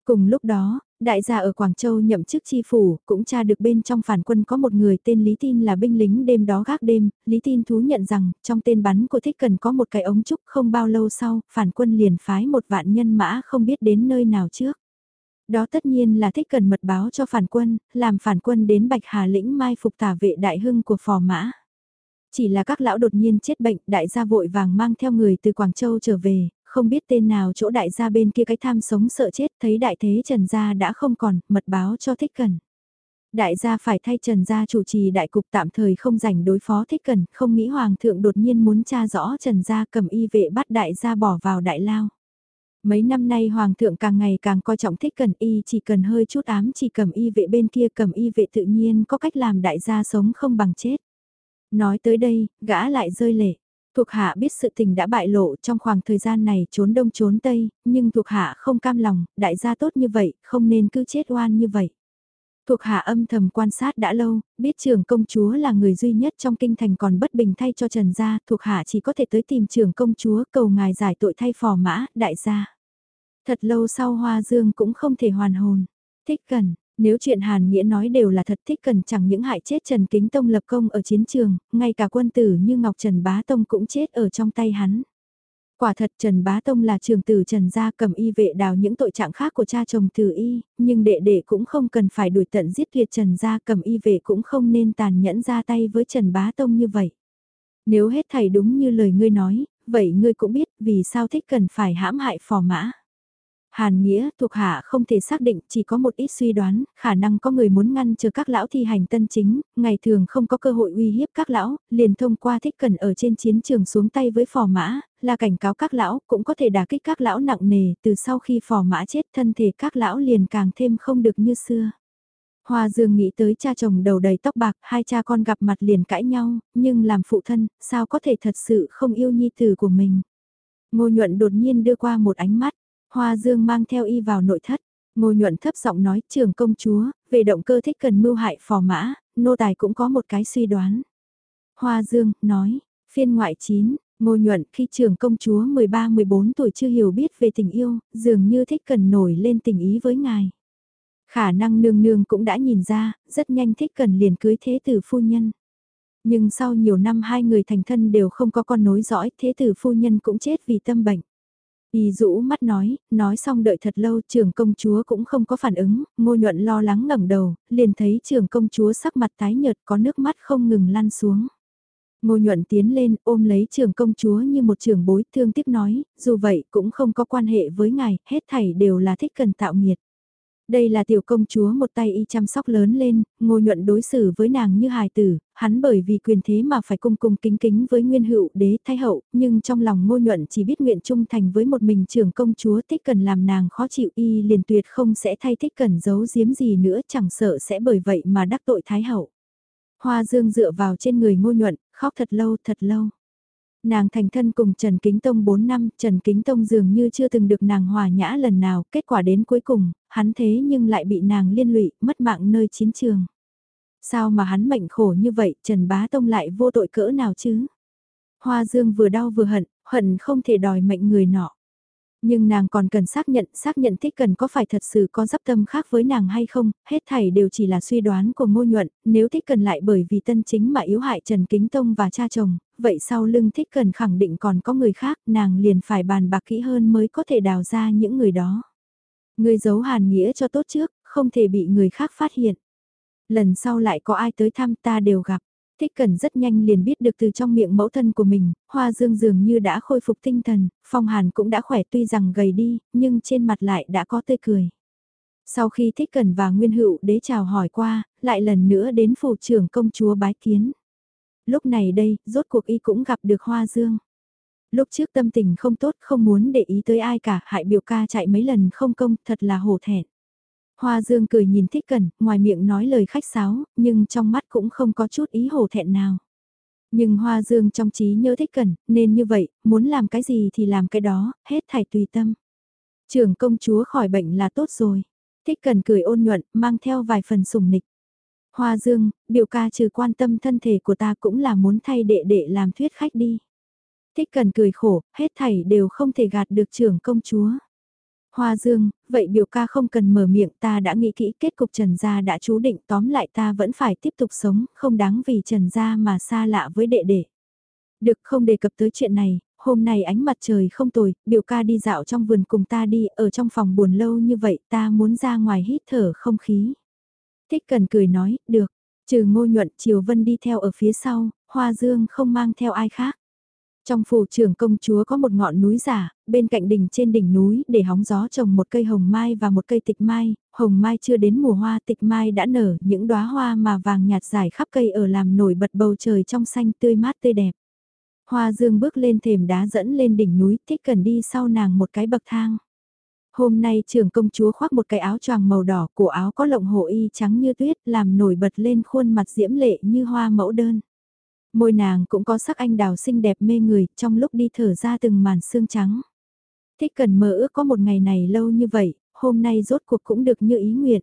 Cùng lúc đó, đại gia ở Quảng Châu nhậm chức chi phủ, cũng tra được bên trong phản quân có một người tên Lý Tin là binh lính đêm đó gác đêm, Lý Tin thú nhận rằng, trong tên bắn của thích cần có một cái ống trúc không bao lâu sau, phản quân liền phái một vạn nhân mã không biết đến nơi nào trước. Đó tất nhiên là thích cần mật báo cho phản quân, làm phản quân đến Bạch Hà lĩnh mai phục tả vệ đại hưng của phò mã. Chỉ là các lão đột nhiên chết bệnh, đại gia vội vàng mang theo người từ Quảng Châu trở về, không biết tên nào chỗ đại gia bên kia cái tham sống sợ chết thấy đại thế Trần Gia đã không còn, mật báo cho Thích Cần. Đại gia phải thay Trần Gia chủ trì đại cục tạm thời không rảnh đối phó Thích Cần, không nghĩ Hoàng thượng đột nhiên muốn tra rõ Trần Gia cầm y vệ bắt đại gia bỏ vào đại lao. Mấy năm nay Hoàng thượng càng ngày càng coi trọng Thích Cần y chỉ cần hơi chút ám chỉ cầm y vệ bên kia cầm y vệ tự nhiên có cách làm đại gia sống không bằng chết. Nói tới đây, gã lại rơi lệ. Thuộc hạ biết sự tình đã bại lộ trong khoảng thời gian này trốn đông trốn tây, nhưng thuộc hạ không cam lòng, đại gia tốt như vậy, không nên cứ chết oan như vậy. Thuộc hạ âm thầm quan sát đã lâu, biết trưởng công chúa là người duy nhất trong kinh thành còn bất bình thay cho trần gia, thuộc hạ chỉ có thể tới tìm trưởng công chúa cầu ngài giải tội thay phò mã, đại gia. Thật lâu sau hoa dương cũng không thể hoàn hồn. Thích cần, nếu chuyện Hàn Nghĩa nói đều là thật thích cần chẳng những hại chết Trần Kính Tông lập công ở chiến trường, ngay cả quân tử như Ngọc Trần Bá Tông cũng chết ở trong tay hắn. Quả thật Trần Bá Tông là trường tử Trần gia cầm y vệ đào những tội trạng khác của cha chồng tử y, nhưng đệ đệ cũng không cần phải đuổi tận giết tuyệt Trần gia cầm y vệ cũng không nên tàn nhẫn ra tay với Trần Bá Tông như vậy. Nếu hết thầy đúng như lời ngươi nói, vậy ngươi cũng biết vì sao thích cần phải hãm hại phò mã. Hàn Nghĩa thuộc hạ không thể xác định chỉ có một ít suy đoán, khả năng có người muốn ngăn chờ các lão thi hành tân chính, ngày thường không có cơ hội uy hiếp các lão, liền thông qua thích cần ở trên chiến trường xuống tay với phò mã, là cảnh cáo các lão, cũng có thể đả kích các lão nặng nề, từ sau khi phò mã chết thân thể các lão liền càng thêm không được như xưa. Hoa Dương nghĩ tới cha chồng đầu đầy tóc bạc, hai cha con gặp mặt liền cãi nhau, nhưng làm phụ thân, sao có thể thật sự không yêu nhi tử của mình. Ngô nhuận đột nhiên đưa qua một ánh mắt, Hoa Dương mang theo y vào nội thất. Ngô nhuận thấp giọng nói trường công chúa, về động cơ thích cần mưu hại phò mã, nô tài cũng có một cái suy đoán. Hoa Dương, nói, phiên ngoại 9, ngô nhuận khi trường công chúa 13-14 tuổi chưa hiểu biết về tình yêu, dường như thích cần nổi lên tình ý với ngài. Khả năng nương nương cũng đã nhìn ra, rất nhanh thích cần liền cưới thế tử phu nhân. Nhưng sau nhiều năm hai người thành thân đều không có con nối dõi, thế tử phu nhân cũng chết vì tâm bệnh. Y rũ mắt nói, nói xong đợi thật lâu trưởng công chúa cũng không có phản ứng, ngô nhuận lo lắng ngẩng đầu, liền thấy trưởng công chúa sắc mặt tái nhợt có nước mắt không ngừng lăn xuống. Ngô nhuận tiến lên ôm lấy trưởng công chúa như một trưởng bối thương tiếc nói, dù vậy cũng không có quan hệ với ngài, hết thảy đều là thích cần tạo nghiệt. Đây là tiểu công chúa một tay y chăm sóc lớn lên, ngô nhuận đối xử với nàng như hài tử, hắn bởi vì quyền thế mà phải cung cung kính kính với nguyên hữu đế thái hậu, nhưng trong lòng ngô nhuận chỉ biết nguyện trung thành với một mình trưởng công chúa thích cần làm nàng khó chịu y liền tuyệt không sẽ thay thích cần giấu giếm gì nữa chẳng sợ sẽ bởi vậy mà đắc tội thái hậu. Hoa dương dựa vào trên người ngô nhuận, khóc thật lâu thật lâu. Nàng thành thân cùng Trần Kính Tông 4 năm, Trần Kính Tông dường như chưa từng được nàng hòa nhã lần nào, kết quả đến cuối cùng, hắn thế nhưng lại bị nàng liên lụy, mất mạng nơi chiến trường. Sao mà hắn mệnh khổ như vậy, Trần Bá Tông lại vô tội cỡ nào chứ? Hoa Dương vừa đau vừa hận, hận không thể đòi mệnh người nọ. Nhưng nàng còn cần xác nhận, xác nhận thích cần có phải thật sự có dấp tâm khác với nàng hay không, hết thảy đều chỉ là suy đoán của ngô nhuận, nếu thích cần lại bởi vì tân chính mà yếu hại Trần Kính Tông và cha chồng, vậy sau lưng thích cần khẳng định còn có người khác, nàng liền phải bàn bạc kỹ hơn mới có thể đào ra những người đó. Người giấu hàn nghĩa cho tốt trước, không thể bị người khác phát hiện. Lần sau lại có ai tới thăm ta đều gặp. Thích Cần rất nhanh liền biết được từ trong miệng mẫu thân của mình, Hoa Dương dường như đã khôi phục tinh thần, Phong Hàn cũng đã khỏe tuy rằng gầy đi, nhưng trên mặt lại đã có tươi cười. Sau khi Thích Cần và Nguyên Hữu đế chào hỏi qua, lại lần nữa đến phủ trưởng công chúa bái kiến. Lúc này đây, rốt cuộc y cũng gặp được Hoa Dương. Lúc trước tâm tình không tốt không muốn để ý tới ai cả, hại biểu ca chạy mấy lần không công, thật là hổ thẹn. Hoa Dương cười nhìn thích cẩn, ngoài miệng nói lời khách sáo, nhưng trong mắt cũng không có chút ý hổ thẹn nào. Nhưng Hoa Dương trong trí nhớ thích cẩn, nên như vậy, muốn làm cái gì thì làm cái đó, hết thảy tùy tâm. Trưởng công chúa khỏi bệnh là tốt rồi. Thích cẩn cười ôn nhuận, mang theo vài phần sùng nịch. Hoa Dương, biểu ca trừ quan tâm thân thể của ta cũng là muốn thay đệ đệ làm thuyết khách đi. Thích cần cười khổ, hết thảy đều không thể gạt được trưởng công chúa. Hoa Dương, vậy biểu ca không cần mở miệng ta đã nghĩ kỹ kết cục Trần Gia đã chú định tóm lại ta vẫn phải tiếp tục sống, không đáng vì Trần Gia mà xa lạ với đệ đệ. Được không đề cập tới chuyện này, hôm nay ánh mặt trời không tồi, biểu ca đi dạo trong vườn cùng ta đi, ở trong phòng buồn lâu như vậy ta muốn ra ngoài hít thở không khí. Thích cần cười nói, được, trừ ngô nhuận Triều Vân đi theo ở phía sau, Hoa Dương không mang theo ai khác. Trong phủ trưởng công chúa có một ngọn núi giả, bên cạnh đỉnh trên đỉnh núi để hóng gió trồng một cây hồng mai và một cây tịch mai, hồng mai chưa đến mùa hoa tịch mai đã nở những đóa hoa mà vàng nhạt dài khắp cây ở làm nổi bật bầu trời trong xanh tươi mát tươi đẹp. Hoa dương bước lên thềm đá dẫn lên đỉnh núi thích cần đi sau nàng một cái bậc thang. Hôm nay trưởng công chúa khoác một cái áo choàng màu đỏ, cổ áo có lộng hộ y trắng như tuyết làm nổi bật lên khuôn mặt diễm lệ như hoa mẫu đơn. Môi nàng cũng có sắc anh đào xinh đẹp mê người, trong lúc đi thở ra từng màn xương trắng. Thích cần mơ ước có một ngày này lâu như vậy, hôm nay rốt cuộc cũng được như ý nguyện.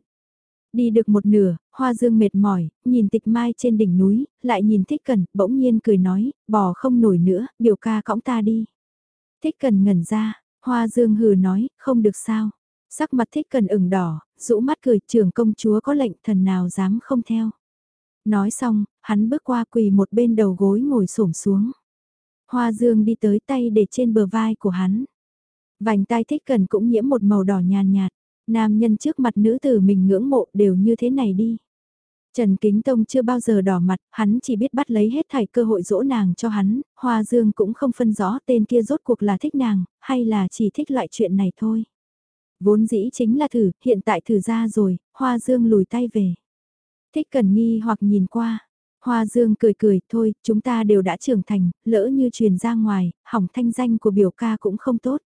Đi được một nửa, hoa dương mệt mỏi, nhìn tịch mai trên đỉnh núi, lại nhìn thích cần, bỗng nhiên cười nói, bò không nổi nữa, biểu ca cõng ta đi. Thích cần ngẩn ra, hoa dương hừ nói, không được sao. Sắc mặt thích cần ửng đỏ, rũ mắt cười trưởng công chúa có lệnh thần nào dám không theo. Nói xong, hắn bước qua quỳ một bên đầu gối ngồi xổm xuống. Hoa dương đi tới tay để trên bờ vai của hắn. Vành tai thích cần cũng nhiễm một màu đỏ nhàn nhạt, Nam nhân trước mặt nữ tử mình ngưỡng mộ đều như thế này đi. Trần Kính Tông chưa bao giờ đỏ mặt, hắn chỉ biết bắt lấy hết thảy cơ hội dỗ nàng cho hắn, Hoa Dương cũng không phân rõ tên kia rốt cuộc là thích nàng, hay là chỉ thích loại chuyện này thôi. Vốn dĩ chính là thử, hiện tại thử ra rồi, Hoa Dương lùi tay về. Thích cần nghi hoặc nhìn qua. Hoa Dương cười cười, thôi, chúng ta đều đã trưởng thành, lỡ như truyền ra ngoài, hỏng thanh danh của biểu ca cũng không tốt.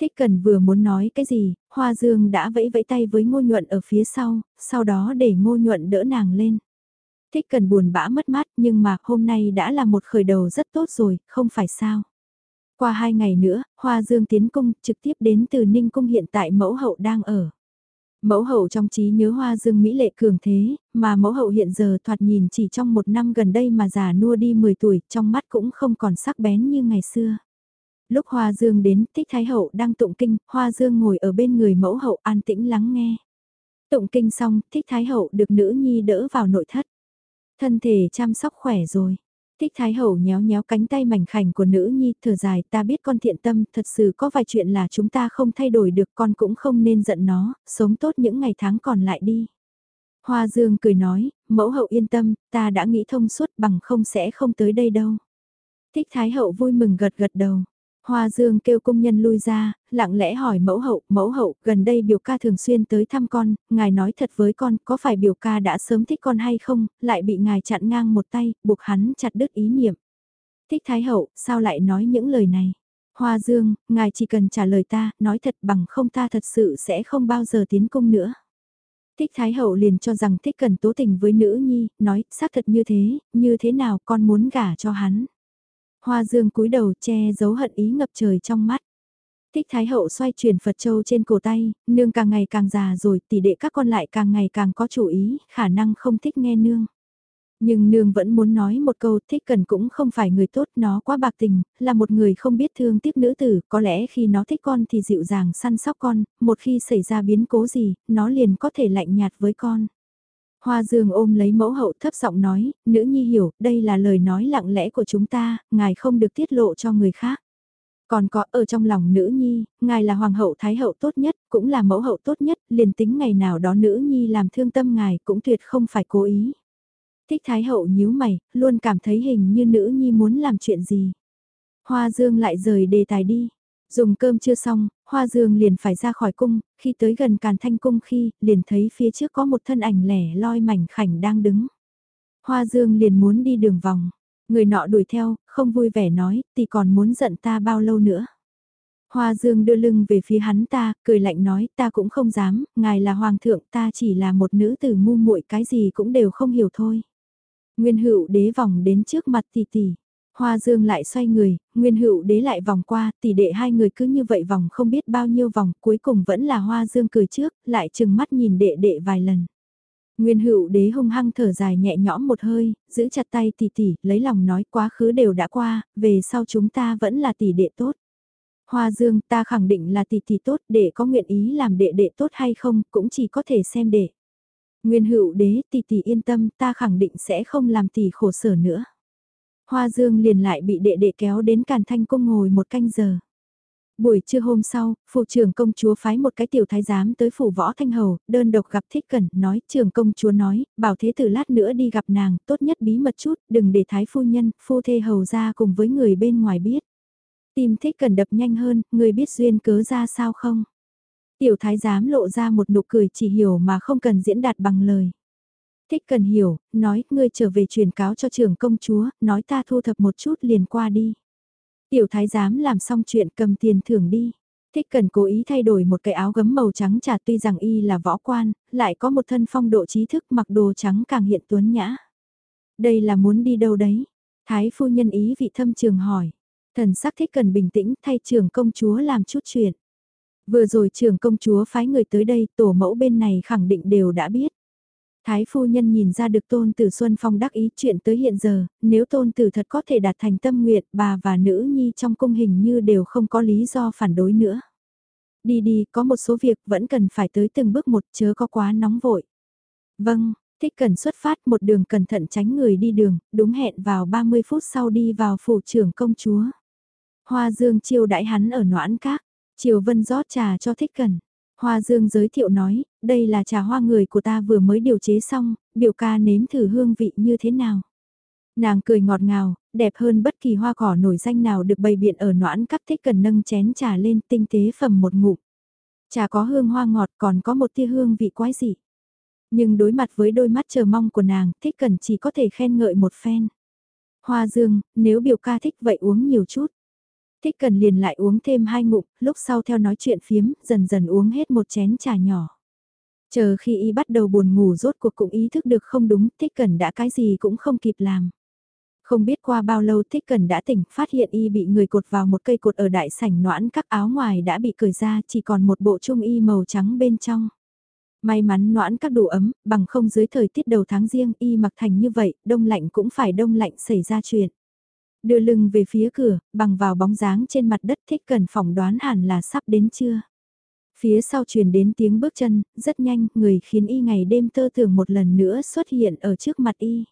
Thích cần vừa muốn nói cái gì, Hoa Dương đã vẫy vẫy tay với ngô nhuận ở phía sau, sau đó để ngô nhuận đỡ nàng lên. Thích cần buồn bã mất mát nhưng mà hôm nay đã là một khởi đầu rất tốt rồi, không phải sao. Qua hai ngày nữa, Hoa Dương tiến cung trực tiếp đến từ Ninh Cung hiện tại mẫu hậu đang ở. Mẫu hậu trong trí nhớ Hoa Dương Mỹ lệ cường thế, mà mẫu hậu hiện giờ thoạt nhìn chỉ trong một năm gần đây mà già nua đi 10 tuổi, trong mắt cũng không còn sắc bén như ngày xưa. Lúc Hoa Dương đến, Thích Thái Hậu đang tụng kinh, Hoa Dương ngồi ở bên người mẫu hậu an tĩnh lắng nghe. Tụng kinh xong, Thích Thái Hậu được nữ nhi đỡ vào nội thất. Thân thể chăm sóc khỏe rồi. Thích Thái Hậu nhéo nhéo cánh tay mảnh khảnh của nữ nhi, thở dài, ta biết con thiện tâm, thật sự có vài chuyện là chúng ta không thay đổi được, con cũng không nên giận nó, sống tốt những ngày tháng còn lại đi. Hoa Dương cười nói, mẫu hậu yên tâm, ta đã nghĩ thông suốt bằng không sẽ không tới đây đâu. Thích Thái Hậu vui mừng gật gật đầu. Hoa Dương kêu công nhân lui ra, lặng lẽ hỏi mẫu hậu, mẫu hậu, gần đây biểu ca thường xuyên tới thăm con, ngài nói thật với con, có phải biểu ca đã sớm thích con hay không, lại bị ngài chặn ngang một tay, buộc hắn chặt đứt ý niệm. Thích Thái Hậu, sao lại nói những lời này? Hoa Dương, ngài chỉ cần trả lời ta, nói thật bằng không ta thật sự sẽ không bao giờ tiến cung nữa. Thích Thái Hậu liền cho rằng thích cần tố tình với nữ nhi, nói, xác thật như thế, như thế nào con muốn gả cho hắn. Hoa dương cúi đầu che giấu hận ý ngập trời trong mắt. Thích Thái Hậu xoay chuyển Phật Châu trên cổ tay, nương càng ngày càng già rồi, tỷ đệ các con lại càng ngày càng có chủ ý, khả năng không thích nghe nương. Nhưng nương vẫn muốn nói một câu thích cần cũng không phải người tốt, nó quá bạc tình, là một người không biết thương tiếc nữ tử, có lẽ khi nó thích con thì dịu dàng săn sóc con, một khi xảy ra biến cố gì, nó liền có thể lạnh nhạt với con. Hoa Dương ôm lấy mẫu hậu thấp giọng nói, nữ nhi hiểu, đây là lời nói lặng lẽ của chúng ta, ngài không được tiết lộ cho người khác. Còn có ở trong lòng nữ nhi, ngài là hoàng hậu thái hậu tốt nhất, cũng là mẫu hậu tốt nhất, liền tính ngày nào đó nữ nhi làm thương tâm ngài cũng tuyệt không phải cố ý. Thích thái hậu nhíu mày, luôn cảm thấy hình như nữ nhi muốn làm chuyện gì. Hoa Dương lại rời đề tài đi. Dùng cơm chưa xong, Hoa Dương liền phải ra khỏi cung, khi tới gần Càn Thanh cung khi, liền thấy phía trước có một thân ảnh lẻ loi mảnh khảnh đang đứng. Hoa Dương liền muốn đi đường vòng, người nọ đuổi theo, không vui vẻ nói, thì còn muốn giận ta bao lâu nữa. Hoa Dương đưa lưng về phía hắn ta, cười lạnh nói, ta cũng không dám, ngài là hoàng thượng, ta chỉ là một nữ tử ngu muội cái gì cũng đều không hiểu thôi. Nguyên hữu đế vòng đến trước mặt tỷ tỷ. Hoa Dương lại xoay người, Nguyên Hữu Đế lại vòng qua, tỷ đệ hai người cứ như vậy vòng không biết bao nhiêu vòng, cuối cùng vẫn là Hoa Dương cười trước, lại chừng mắt nhìn đệ đệ vài lần. Nguyên Hữu Đế hung hăng thở dài nhẹ nhõm một hơi, giữ chặt tay tỷ tỷ, lấy lòng nói quá khứ đều đã qua, về sau chúng ta vẫn là tỷ đệ tốt. Hoa Dương, ta khẳng định là tỷ tỷ tốt, đệ có nguyện ý làm đệ đệ tốt hay không, cũng chỉ có thể xem đệ. Nguyên Hữu Đế, tỷ tỷ yên tâm, ta khẳng định sẽ không làm tỷ khổ sở nữa. Hoa Dương liền lại bị đệ đệ kéo đến Càn Thanh Cung ngồi một canh giờ. Buổi trưa hôm sau, phụ trưởng công chúa phái một cái tiểu thái giám tới phủ võ thanh hầu, đơn độc gặp thích cẩn, nói, trưởng công chúa nói, bảo thế tử lát nữa đi gặp nàng, tốt nhất bí mật chút, đừng để thái phu nhân, phu thê hầu ra cùng với người bên ngoài biết. Tìm thích cẩn đập nhanh hơn, người biết duyên cớ ra sao không? Tiểu thái giám lộ ra một nụ cười chỉ hiểu mà không cần diễn đạt bằng lời. Thích cần hiểu, nói, ngươi trở về truyền cáo cho trưởng công chúa, nói ta thu thập một chút liền qua đi. Tiểu thái giám làm xong chuyện cầm tiền thưởng đi. Thích cần cố ý thay đổi một cái áo gấm màu trắng trà tuy rằng y là võ quan, lại có một thân phong độ trí thức mặc đồ trắng càng hiện tuấn nhã. Đây là muốn đi đâu đấy? Thái phu nhân ý vị thâm trường hỏi. Thần sắc thích cần bình tĩnh thay trưởng công chúa làm chút chuyện. Vừa rồi trưởng công chúa phái người tới đây tổ mẫu bên này khẳng định đều đã biết. Thái phu nhân nhìn ra được tôn tử Xuân Phong đắc ý chuyện tới hiện giờ, nếu tôn tử thật có thể đạt thành tâm nguyện bà và nữ nhi trong cung hình như đều không có lý do phản đối nữa. Đi đi, có một số việc vẫn cần phải tới từng bước một chớ có quá nóng vội. Vâng, thích cần xuất phát một đường cẩn thận tránh người đi đường, đúng hẹn vào 30 phút sau đi vào phủ trưởng công chúa. Hoa dương chiêu đãi hắn ở noãn các, chiều vân rót trà cho thích cần. Hoa Dương giới thiệu nói, đây là trà hoa người của ta vừa mới điều chế xong, biểu ca nếm thử hương vị như thế nào. Nàng cười ngọt ngào, đẹp hơn bất kỳ hoa cỏ nổi danh nào được bày biện ở noãn Các thích cần nâng chén trà lên tinh tế phẩm một ngụm. Trà có hương hoa ngọt còn có một tia hương vị quái dị. Nhưng đối mặt với đôi mắt chờ mong của nàng, thích cần chỉ có thể khen ngợi một phen. Hoa dương, nếu biểu ca thích vậy uống nhiều chút. Thích cần liền lại uống thêm hai ngụm, lúc sau theo nói chuyện phiếm, dần dần uống hết một chén trà nhỏ. Chờ khi y bắt đầu buồn ngủ rốt cuộc cũng ý thức được không đúng, thích cần đã cái gì cũng không kịp làm. Không biết qua bao lâu thích cần đã tỉnh, phát hiện y bị người cột vào một cây cột ở đại sảnh noãn các áo ngoài đã bị cởi ra, chỉ còn một bộ trung y màu trắng bên trong. May mắn noãn các đủ ấm, bằng không dưới thời tiết đầu tháng riêng y mặc thành như vậy, đông lạnh cũng phải đông lạnh xảy ra chuyện. Đưa lưng về phía cửa, bằng vào bóng dáng trên mặt đất thích cần phỏng đoán hẳn là sắp đến chưa. Phía sau truyền đến tiếng bước chân, rất nhanh, người khiến y ngày đêm tơ tưởng một lần nữa xuất hiện ở trước mặt y.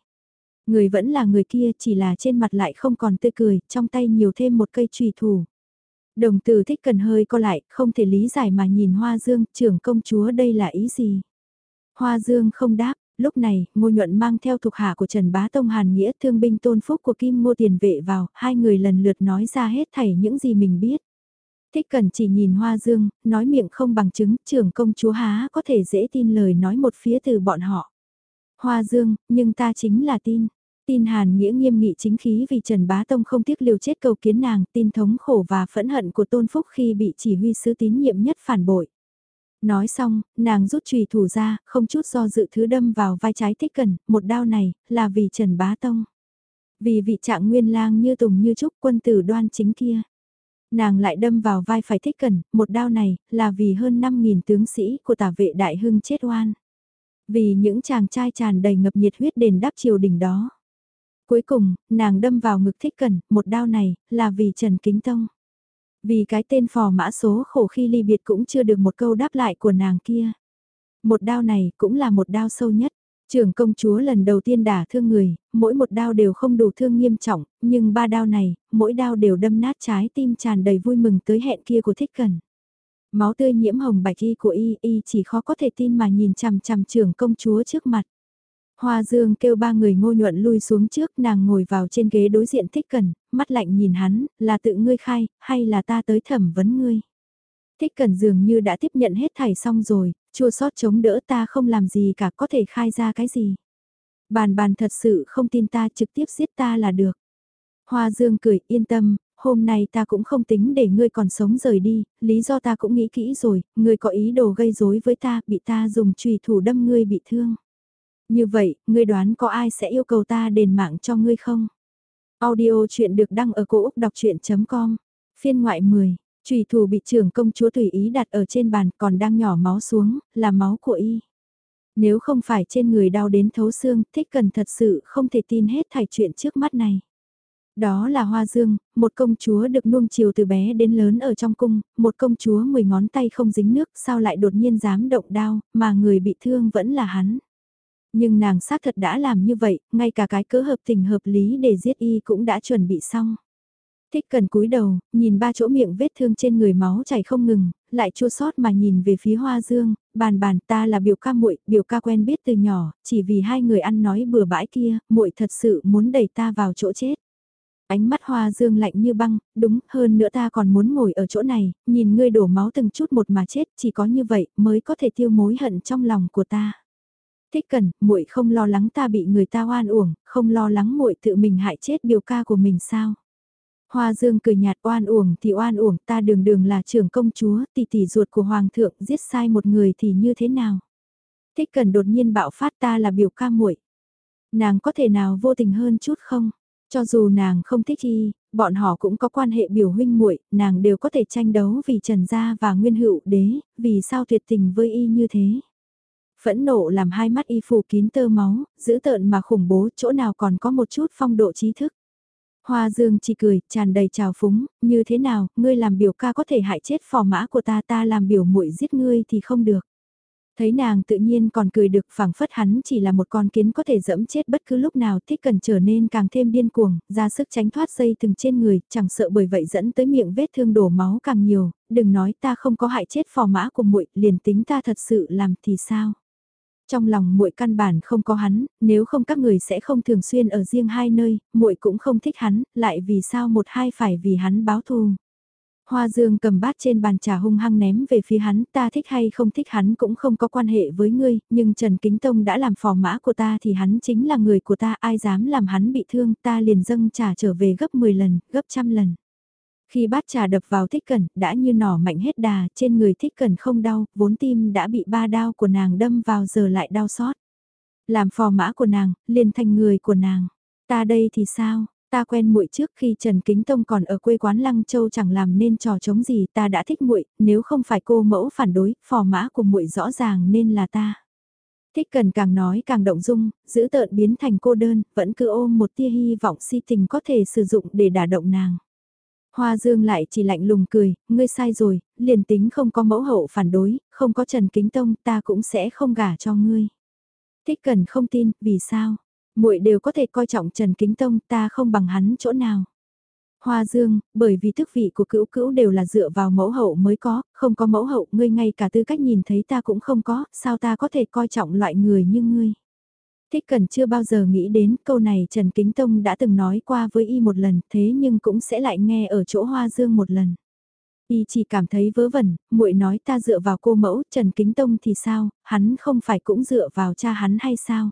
Người vẫn là người kia, chỉ là trên mặt lại không còn tươi cười, trong tay nhiều thêm một cây trùy thủ. Đồng tử thích cần hơi co lại, không thể lý giải mà nhìn Hoa Dương, trưởng công chúa đây là ý gì? Hoa Dương không đáp, lúc này, ngô nhuận mang theo thuộc hạ của Trần Bá Tông Hàn Nghĩa thương binh tôn phúc của Kim Ngô Tiền Vệ vào, hai người lần lượt nói ra hết thảy những gì mình biết. Thích cần chỉ nhìn Hoa Dương, nói miệng không bằng chứng, trưởng công chúa há có thể dễ tin lời nói một phía từ bọn họ. Hoa Dương, nhưng ta chính là tin. Tin Hàn Nghĩa nghiêm nghị chính khí vì Trần Bá Tông không tiếc liều chết cầu kiến nàng, tin thống khổ và phẫn hận của Tôn Phúc khi bị chỉ huy sứ tín nhiệm nhất phản bội. Nói xong, nàng rút trùy thủ ra, không chút do dự thứ đâm vào vai trái thích cần, một đao này, là vì Trần Bá Tông. Vì vị trạng nguyên lang như tùng như trúc quân tử đoan chính kia. Nàng lại đâm vào vai phải thích cần, một đao này, là vì hơn 5.000 tướng sĩ của tả vệ đại hưng chết oan. Vì những chàng trai tràn đầy ngập nhiệt huyết đền đáp triều đình đó. Cuối cùng, nàng đâm vào ngực thích cần, một đao này, là vì Trần Kính Tông. Vì cái tên phò mã số khổ khi ly biệt cũng chưa được một câu đáp lại của nàng kia. Một đao này cũng là một đao sâu nhất. Trưởng công chúa lần đầu tiên đả thương người, mỗi một đao đều không đủ thương nghiêm trọng, nhưng ba đao này, mỗi đao đều đâm nát trái tim tràn đầy vui mừng tới hẹn kia của thích cần. Máu tươi nhiễm hồng bạch y của y, y chỉ khó có thể tin mà nhìn chằm chằm trưởng công chúa trước mặt. Hoa Dương kêu ba người ngô nhuận lui xuống trước nàng ngồi vào trên ghế đối diện thích cần, mắt lạnh nhìn hắn, là tự ngươi khai, hay là ta tới thẩm vấn ngươi. Thích cần dường như đã tiếp nhận hết thảy xong rồi, chua sót chống đỡ ta không làm gì cả có thể khai ra cái gì. Bàn bàn thật sự không tin ta trực tiếp giết ta là được. Hoa Dương cười yên tâm, hôm nay ta cũng không tính để ngươi còn sống rời đi, lý do ta cũng nghĩ kỹ rồi, ngươi có ý đồ gây rối với ta, bị ta dùng trùy thủ đâm ngươi bị thương. Như vậy, ngươi đoán có ai sẽ yêu cầu ta đền mạng cho ngươi không? Audio chuyện được đăng ở cổ Úc đọc chuyện.com, phiên ngoại 10. Trùy thủ bị trưởng công chúa tùy ý đặt ở trên bàn còn đang nhỏ máu xuống, là máu của y. Nếu không phải trên người đau đến thấu xương, thích cần thật sự không thể tin hết thảy chuyện trước mắt này. Đó là Hoa Dương, một công chúa được nuông chiều từ bé đến lớn ở trong cung, một công chúa mười ngón tay không dính nước, sao lại đột nhiên dám động đao, mà người bị thương vẫn là hắn. Nhưng nàng xác thật đã làm như vậy, ngay cả cái cỡ hợp tình hợp lý để giết y cũng đã chuẩn bị xong. Thích cần cúi đầu, nhìn ba chỗ miệng vết thương trên người máu chảy không ngừng, lại chua sót mà nhìn về phía hoa dương, bàn bàn ta là biểu ca muội, biểu ca quen biết từ nhỏ, chỉ vì hai người ăn nói bừa bãi kia, muội thật sự muốn đẩy ta vào chỗ chết. Ánh mắt hoa dương lạnh như băng, đúng, hơn nữa ta còn muốn ngồi ở chỗ này, nhìn ngươi đổ máu từng chút một mà chết, chỉ có như vậy mới có thể tiêu mối hận trong lòng của ta. Thích cần, muội không lo lắng ta bị người ta oan uổng, không lo lắng muội tự mình hại chết biểu ca của mình sao? Hoa Dương cười nhạt oan uổng thì oan uổng, ta đường đường là trưởng công chúa, tỷ tỷ ruột của hoàng thượng, giết sai một người thì như thế nào? Thích cần đột nhiên bạo phát ta là biểu ca muội. Nàng có thể nào vô tình hơn chút không? Cho dù nàng không thích y, bọn họ cũng có quan hệ biểu huynh muội, nàng đều có thể tranh đấu vì Trần gia và Nguyên Hữu đế, vì sao tuyệt tình với y như thế? Phẫn nộ làm hai mắt y phủ kín tơ máu, giữ tợn mà khủng bố, chỗ nào còn có một chút phong độ trí thức. Hoa Dương chỉ cười, tràn đầy trào phúng, như thế nào, ngươi làm biểu ca có thể hại chết phò mã của ta, ta làm biểu muội giết ngươi thì không được. Thấy nàng tự nhiên còn cười được phảng phất hắn chỉ là một con kiến có thể dẫm chết bất cứ lúc nào thích cần trở nên càng thêm điên cuồng, ra sức tránh thoát dây từng trên người, chẳng sợ bởi vậy dẫn tới miệng vết thương đổ máu càng nhiều, đừng nói ta không có hại chết phò mã của muội liền tính ta thật sự làm thì sao. Trong lòng muội căn bản không có hắn, nếu không các người sẽ không thường xuyên ở riêng hai nơi, muội cũng không thích hắn, lại vì sao một hai phải vì hắn báo thù. Hoa Dương cầm bát trên bàn trà hung hăng ném về phía hắn, ta thích hay không thích hắn cũng không có quan hệ với ngươi, nhưng Trần Kính Tông đã làm phò mã của ta thì hắn chính là người của ta, ai dám làm hắn bị thương, ta liền dâng trả trở về gấp 10 lần, gấp trăm lần. Khi bát trà đập vào thích cẩn, đã như nỏ mạnh hết đà, trên người thích cẩn không đau, vốn tim đã bị ba đao của nàng đâm vào giờ lại đau xót. Làm phò mã của nàng, liền thành người của nàng. Ta đây thì sao? Ta quen muội trước khi Trần Kính Tông còn ở quê quán Lăng Châu chẳng làm nên trò chống gì, ta đã thích muội, nếu không phải cô mẫu phản đối, phò mã của muội rõ ràng nên là ta. Thích cần càng nói càng động dung, giữ tợn biến thành cô đơn, vẫn cứ ôm một tia hy vọng si tình có thể sử dụng để đả động nàng. Hoa Dương lại chỉ lạnh lùng cười, ngươi sai rồi, liền tính không có mẫu hậu phản đối, không có Trần Kính Tông ta cũng sẽ không gả cho ngươi. Thích cần không tin, vì sao? muội đều có thể coi trọng Trần Kính Tông ta không bằng hắn chỗ nào. Hoa Dương, bởi vì thức vị của cữu cữu đều là dựa vào mẫu hậu mới có, không có mẫu hậu ngươi ngay cả tư cách nhìn thấy ta cũng không có, sao ta có thể coi trọng loại người như ngươi. Thích Cần chưa bao giờ nghĩ đến câu này Trần Kính Tông đã từng nói qua với y một lần thế nhưng cũng sẽ lại nghe ở chỗ Hoa Dương một lần. Y chỉ cảm thấy vớ vẩn, muội nói ta dựa vào cô mẫu Trần Kính Tông thì sao, hắn không phải cũng dựa vào cha hắn hay sao?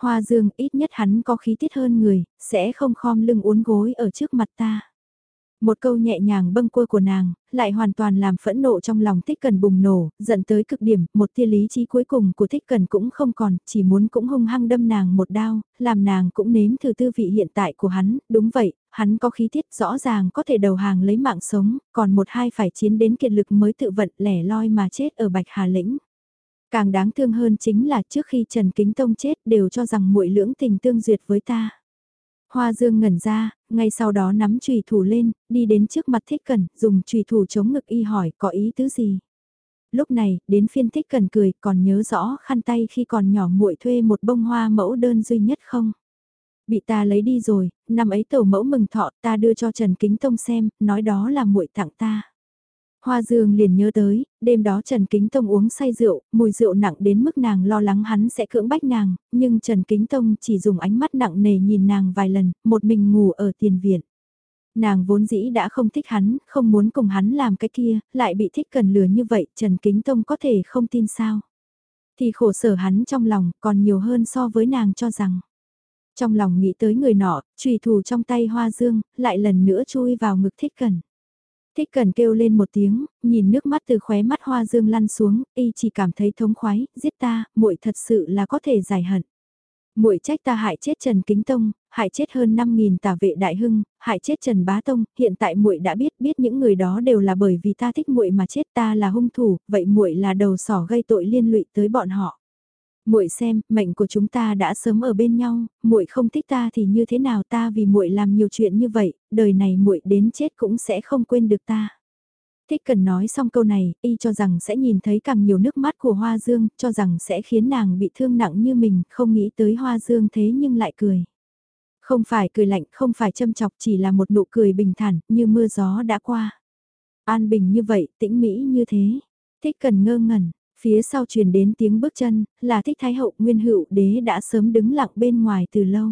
Hoa dương ít nhất hắn có khí tiết hơn người, sẽ không khom lưng uốn gối ở trước mặt ta. Một câu nhẹ nhàng bâng quơ của nàng, lại hoàn toàn làm phẫn nộ trong lòng thích cần bùng nổ, dẫn tới cực điểm, một tia lý trí cuối cùng của thích cần cũng không còn, chỉ muốn cũng hung hăng đâm nàng một đao, làm nàng cũng nếm thử tư vị hiện tại của hắn, đúng vậy, hắn có khí tiết rõ ràng có thể đầu hàng lấy mạng sống, còn một hai phải chiến đến kiệt lực mới tự vận lẻ loi mà chết ở Bạch Hà Lĩnh. Càng đáng thương hơn chính là trước khi Trần Kính Tông chết đều cho rằng muội lưỡng tình tương duyệt với ta. Hoa Dương ngẩn ra, ngay sau đó nắm chùy thủ lên, đi đến trước mặt Thích cẩn dùng chùy thủ chống ngực y hỏi có ý tứ gì. Lúc này, đến phiên Thích cẩn cười, còn nhớ rõ khăn tay khi còn nhỏ muội thuê một bông hoa mẫu đơn duy nhất không? Bị ta lấy đi rồi, năm ấy tàu mẫu mừng thọ ta đưa cho Trần Kính Tông xem, nói đó là muội tặng ta. Hoa Dương liền nhớ tới, đêm đó Trần Kính Tông uống say rượu, mùi rượu nặng đến mức nàng lo lắng hắn sẽ cưỡng bách nàng, nhưng Trần Kính Tông chỉ dùng ánh mắt nặng nề nhìn nàng vài lần, một mình ngủ ở tiền viện. Nàng vốn dĩ đã không thích hắn, không muốn cùng hắn làm cái kia, lại bị thích cần lừa như vậy, Trần Kính Tông có thể không tin sao. Thì khổ sở hắn trong lòng còn nhiều hơn so với nàng cho rằng. Trong lòng nghĩ tới người nọ, trùy thủ trong tay Hoa Dương, lại lần nữa chui vào ngực thích cần. Thích cần kêu lên một tiếng, nhìn nước mắt từ khóe mắt hoa dương lăn xuống, y chỉ cảm thấy thống khoái, giết ta, muội thật sự là có thể giải hận. Muội trách ta hại chết Trần Kính Tông, hại chết hơn 5000 tả vệ đại hưng, hại chết Trần Bá Tông, hiện tại muội đã biết biết những người đó đều là bởi vì ta thích muội mà chết ta là hung thủ, vậy muội là đầu sỏ gây tội liên lụy tới bọn họ muội xem, mệnh của chúng ta đã sớm ở bên nhau, muội không thích ta thì như thế nào ta vì muội làm nhiều chuyện như vậy, đời này muội đến chết cũng sẽ không quên được ta. Thích cần nói xong câu này, y cho rằng sẽ nhìn thấy càng nhiều nước mắt của Hoa Dương, cho rằng sẽ khiến nàng bị thương nặng như mình, không nghĩ tới Hoa Dương thế nhưng lại cười. Không phải cười lạnh, không phải châm chọc, chỉ là một nụ cười bình thản, như mưa gió đã qua. An bình như vậy, tĩnh mỹ như thế. Thích cần ngơ ngẩn, Phía sau truyền đến tiếng bước chân, là thích thái hậu nguyên hữu đế đã sớm đứng lặng bên ngoài từ lâu.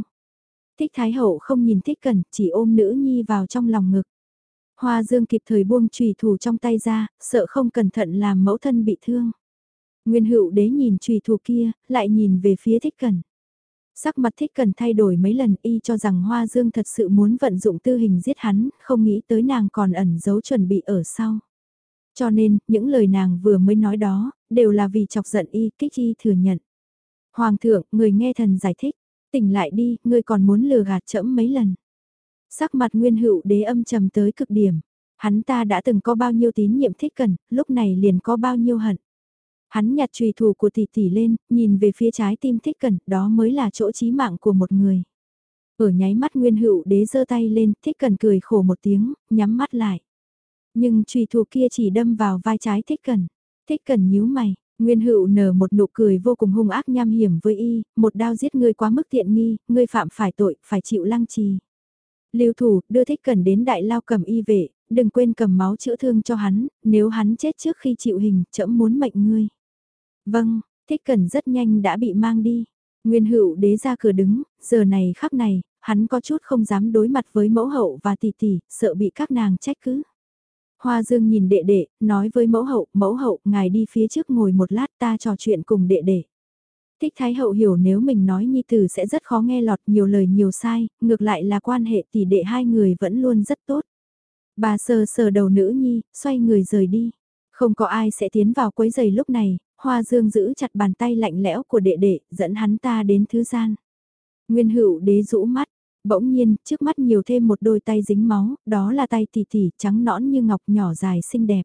Thích thái hậu không nhìn thích cần, chỉ ôm nữ nhi vào trong lòng ngực. Hoa dương kịp thời buông trùy thủ trong tay ra, sợ không cẩn thận làm mẫu thân bị thương. Nguyên hữu đế nhìn trùy thủ kia, lại nhìn về phía thích cần. Sắc mặt thích cần thay đổi mấy lần y cho rằng Hoa Dương thật sự muốn vận dụng tư hình giết hắn, không nghĩ tới nàng còn ẩn giấu chuẩn bị ở sau. Cho nên, những lời nàng vừa mới nói đó, đều là vì chọc giận y, kích y thừa nhận. Hoàng thượng, người nghe thần giải thích, tỉnh lại đi, người còn muốn lừa gạt chẫm mấy lần. Sắc mặt nguyên hữu đế âm trầm tới cực điểm, hắn ta đã từng có bao nhiêu tín nhiệm thích cần, lúc này liền có bao nhiêu hận. Hắn nhặt trùy thủ của tỷ tỷ lên, nhìn về phía trái tim thích cần, đó mới là chỗ chí mạng của một người. Ở nháy mắt nguyên hữu đế giơ tay lên, thích cần cười khổ một tiếng, nhắm mắt lại. Nhưng trùy thủ kia chỉ đâm vào vai trái thích cần. Thích cần nhíu mày, Nguyên hữu nở một nụ cười vô cùng hung ác nham hiểm với y, một đao giết ngươi quá mức tiện nghi, ngươi phạm phải tội, phải chịu lăng trì. Lưu thủ, đưa thích cần đến đại lao cầm y vệ, đừng quên cầm máu chữa thương cho hắn, nếu hắn chết trước khi chịu hình, chậm muốn mệnh ngươi. Vâng, thích cần rất nhanh đã bị mang đi. Nguyên hữu đế ra cửa đứng, giờ này khắc này, hắn có chút không dám đối mặt với mẫu hậu và tỷ tỷ, sợ bị các nàng trách cứ. Hoa Dương nhìn đệ đệ, nói với mẫu hậu, mẫu hậu, ngài đi phía trước ngồi một lát ta trò chuyện cùng đệ đệ. Thích Thái Hậu hiểu nếu mình nói nhi tử sẽ rất khó nghe lọt nhiều lời nhiều sai, ngược lại là quan hệ tỷ đệ hai người vẫn luôn rất tốt. Bà sờ sờ đầu nữ nhi, xoay người rời đi. Không có ai sẽ tiến vào quấy giày lúc này, Hoa Dương giữ chặt bàn tay lạnh lẽo của đệ đệ, dẫn hắn ta đến thứ gian. Nguyên hữu đế rũ mắt, bỗng nhiên, trước mắt nhiều thêm một đôi tay dính máu, đó là tay tỷ tỷ trắng nõn như ngọc nhỏ dài xinh đẹp.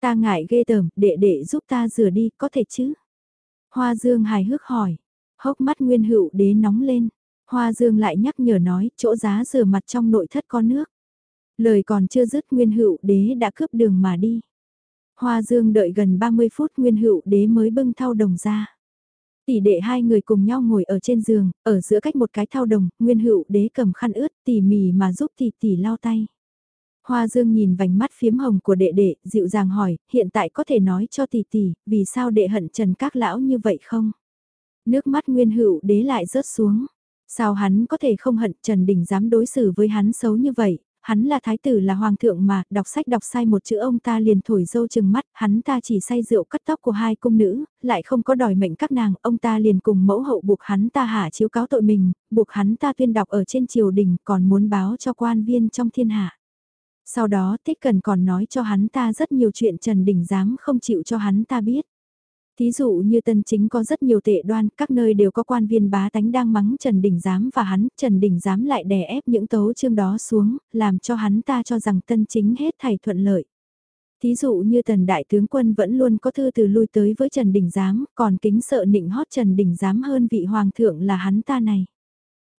Ta ngại ghê tởm, đệ đệ giúp ta rửa đi, có thể chứ? Hoa Dương hài hước hỏi, hốc mắt nguyên hữu đế nóng lên. Hoa Dương lại nhắc nhở nói, chỗ giá rửa mặt trong nội thất có nước. Lời còn chưa dứt nguyên hữu đế đã cướp đường mà đi. Hoa Dương đợi gần 30 phút nguyên hữu đế mới bưng thau đồng ra. Tỷ đệ hai người cùng nhau ngồi ở trên giường, ở giữa cách một cái thao đồng, nguyên hữu đế cầm khăn ướt tỉ mỉ mà giúp tỷ tỷ lau tay. Hoa Dương nhìn vành mắt phiếm hồng của đệ đệ, dịu dàng hỏi, hiện tại có thể nói cho tỷ tỷ, vì sao đệ hận Trần Các Lão như vậy không? Nước mắt nguyên hữu đế lại rớt xuống. Sao hắn có thể không hận Trần Đình dám đối xử với hắn xấu như vậy, hắn là thái tử là hoàng thượng mà, đọc sách đọc sai một chữ ông ta liền thổi dâu chừng mắt, hắn ta chỉ say rượu cắt tóc của hai cung nữ, lại không có đòi mệnh các nàng, ông ta liền cùng mẫu hậu buộc hắn ta hạ chiếu cáo tội mình, buộc hắn ta tuyên đọc ở trên triều đình còn muốn báo cho quan viên trong thiên hạ. Sau đó Tích Cần còn nói cho hắn ta rất nhiều chuyện Trần Đình Giám không chịu cho hắn ta biết. Thí dụ như tân chính có rất nhiều tệ đoan, các nơi đều có quan viên bá tánh đang mắng Trần Đình Giám và hắn, Trần Đình Giám lại đè ép những tấu chương đó xuống, làm cho hắn ta cho rằng tân chính hết thảy thuận lợi. Thí dụ như tần đại tướng quân vẫn luôn có thư từ lui tới với Trần Đình Giám, còn kính sợ nịnh hót Trần Đình Giám hơn vị hoàng thượng là hắn ta này.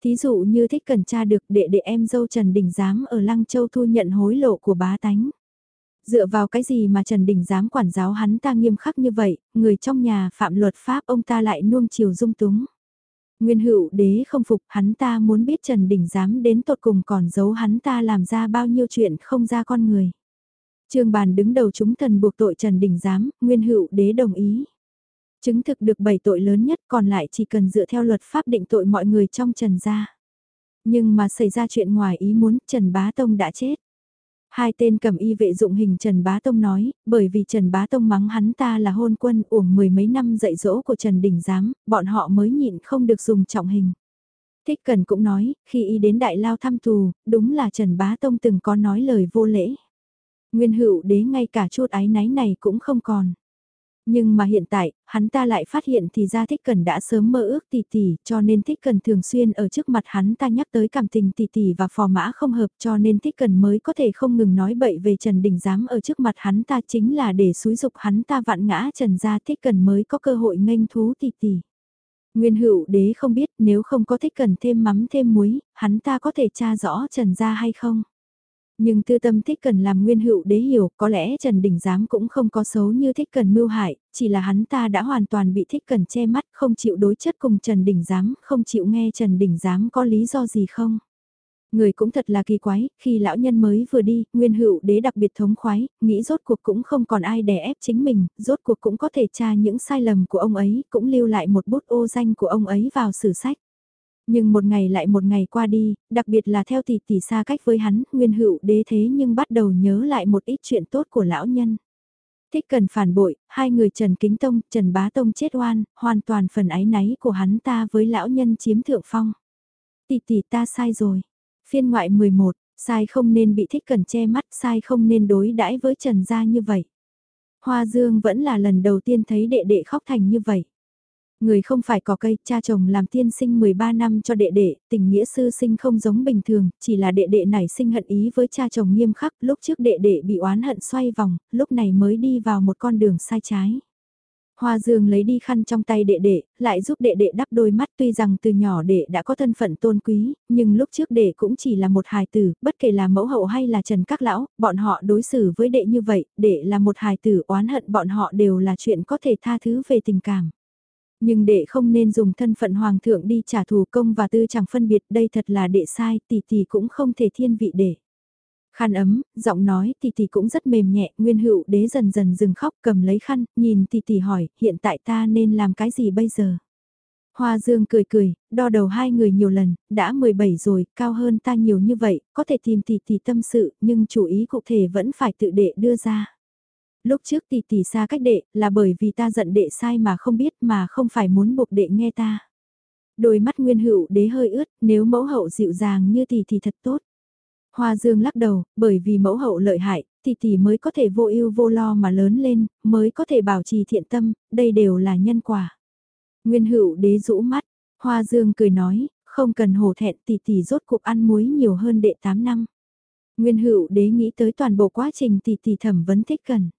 Thí dụ như thích cần tra được đệ đệ em dâu Trần Đình Giám ở Lăng Châu thu nhận hối lộ của bá tánh. Dựa vào cái gì mà Trần Đình dám quản giáo hắn ta nghiêm khắc như vậy, người trong nhà phạm luật pháp ông ta lại nuông chiều dung túng. Nguyên hữu đế không phục hắn ta muốn biết Trần Đình dám đến tột cùng còn giấu hắn ta làm ra bao nhiêu chuyện không ra con người. Trương bàn đứng đầu chúng thần buộc tội Trần Đình giám, Nguyên hữu đế đồng ý. Chứng thực được 7 tội lớn nhất còn lại chỉ cần dựa theo luật pháp định tội mọi người trong Trần gia. Nhưng mà xảy ra chuyện ngoài ý muốn Trần Bá Tông đã chết. Hai tên cầm y vệ dụng hình Trần Bá Tông nói, bởi vì Trần Bá Tông mắng hắn ta là hôn quân uổng mười mấy năm dạy dỗ của Trần Đình Giám, bọn họ mới nhịn không được dùng trọng hình. Thích Cần cũng nói, khi y đến Đại Lao thăm tù, đúng là Trần Bá Tông từng có nói lời vô lễ. Nguyên hữu đế ngay cả chút ái náy này cũng không còn. Nhưng mà hiện tại, hắn ta lại phát hiện thì ra Thích Cần đã sớm mơ ước tỷ tỷ, cho nên Thích Cần thường xuyên ở trước mặt hắn ta nhắc tới cảm tình tỷ tỷ và phò mã không hợp cho nên Thích Cần mới có thể không ngừng nói bậy về Trần Đình Giám ở trước mặt hắn ta chính là để xúi dục hắn ta vạn ngã Trần gia Thích Cần mới có cơ hội nghênh thú tỷ tỷ. Nguyên hữu đế không biết nếu không có Thích Cần thêm mắm thêm muối, hắn ta có thể tra rõ Trần gia hay không? Nhưng tư tâm thích cần làm nguyên hữu đế hiểu, có lẽ Trần Đình Giám cũng không có xấu như thích cần mưu hại, chỉ là hắn ta đã hoàn toàn bị thích cần che mắt, không chịu đối chất cùng Trần Đình Giám, không chịu nghe Trần Đình Giám có lý do gì không. Người cũng thật là kỳ quái, khi lão nhân mới vừa đi, nguyên hữu đế đặc biệt thống khoái, nghĩ rốt cuộc cũng không còn ai đè ép chính mình, rốt cuộc cũng có thể tra những sai lầm của ông ấy, cũng lưu lại một bút ô danh của ông ấy vào sử sách. Nhưng một ngày lại một ngày qua đi, đặc biệt là theo tỷ tỷ xa cách với hắn, nguyên hữu đế thế nhưng bắt đầu nhớ lại một ít chuyện tốt của lão nhân. Thích cần phản bội, hai người Trần Kính Tông, Trần Bá Tông chết oan, hoàn toàn phần ái náy của hắn ta với lão nhân chiếm thượng phong. Tỷ tỷ ta sai rồi. Phiên ngoại 11, sai không nên bị thích cần che mắt, sai không nên đối đãi với Trần gia như vậy. Hoa Dương vẫn là lần đầu tiên thấy đệ đệ khóc thành như vậy. Người không phải có cây, cha chồng làm tiên sinh 13 năm cho đệ đệ, tình nghĩa sư sinh không giống bình thường, chỉ là đệ đệ nảy sinh hận ý với cha chồng nghiêm khắc, lúc trước đệ đệ bị oán hận xoay vòng, lúc này mới đi vào một con đường sai trái. Hoa Dương lấy đi khăn trong tay đệ đệ, lại giúp đệ đệ đắp đôi mắt tuy rằng từ nhỏ đệ đã có thân phận tôn quý, nhưng lúc trước đệ cũng chỉ là một hài tử, bất kể là mẫu hậu hay là trần các lão, bọn họ đối xử với đệ như vậy, đệ là một hài tử oán hận bọn họ đều là chuyện có thể tha thứ về tình cảm. Nhưng đệ không nên dùng thân phận hoàng thượng đi trả thù công và tư chẳng phân biệt đây thật là đệ sai, tỷ tỷ cũng không thể thiên vị đệ. Khăn ấm, giọng nói tỷ tỷ cũng rất mềm nhẹ, nguyên hữu đế dần dần dừng khóc cầm lấy khăn, nhìn tỷ tỷ hỏi, hiện tại ta nên làm cái gì bây giờ? Hoa Dương cười cười, đo đầu hai người nhiều lần, đã 17 rồi, cao hơn ta nhiều như vậy, có thể tìm tỷ tỷ tâm sự, nhưng chủ ý cụ thể vẫn phải tự đệ đưa ra. Lúc trước tỷ tỷ xa cách đệ, là bởi vì ta giận đệ sai mà không biết mà không phải muốn buộc đệ nghe ta. Đôi mắt nguyên hữu đế hơi ướt, nếu mẫu hậu dịu dàng như tỷ thì thật tốt. Hoa Dương lắc đầu, bởi vì mẫu hậu lợi hại, tỷ tỷ mới có thể vô ưu vô lo mà lớn lên, mới có thể bảo trì thiện tâm, đây đều là nhân quả. Nguyên hữu đế rũ mắt, Hoa Dương cười nói, không cần hổ thẹn tỷ tỷ rốt cuộc ăn muối nhiều hơn đệ 8 năm. Nguyên hữu đế nghĩ tới toàn bộ quá trình tỷ tỷ thẩm vấn thích cần.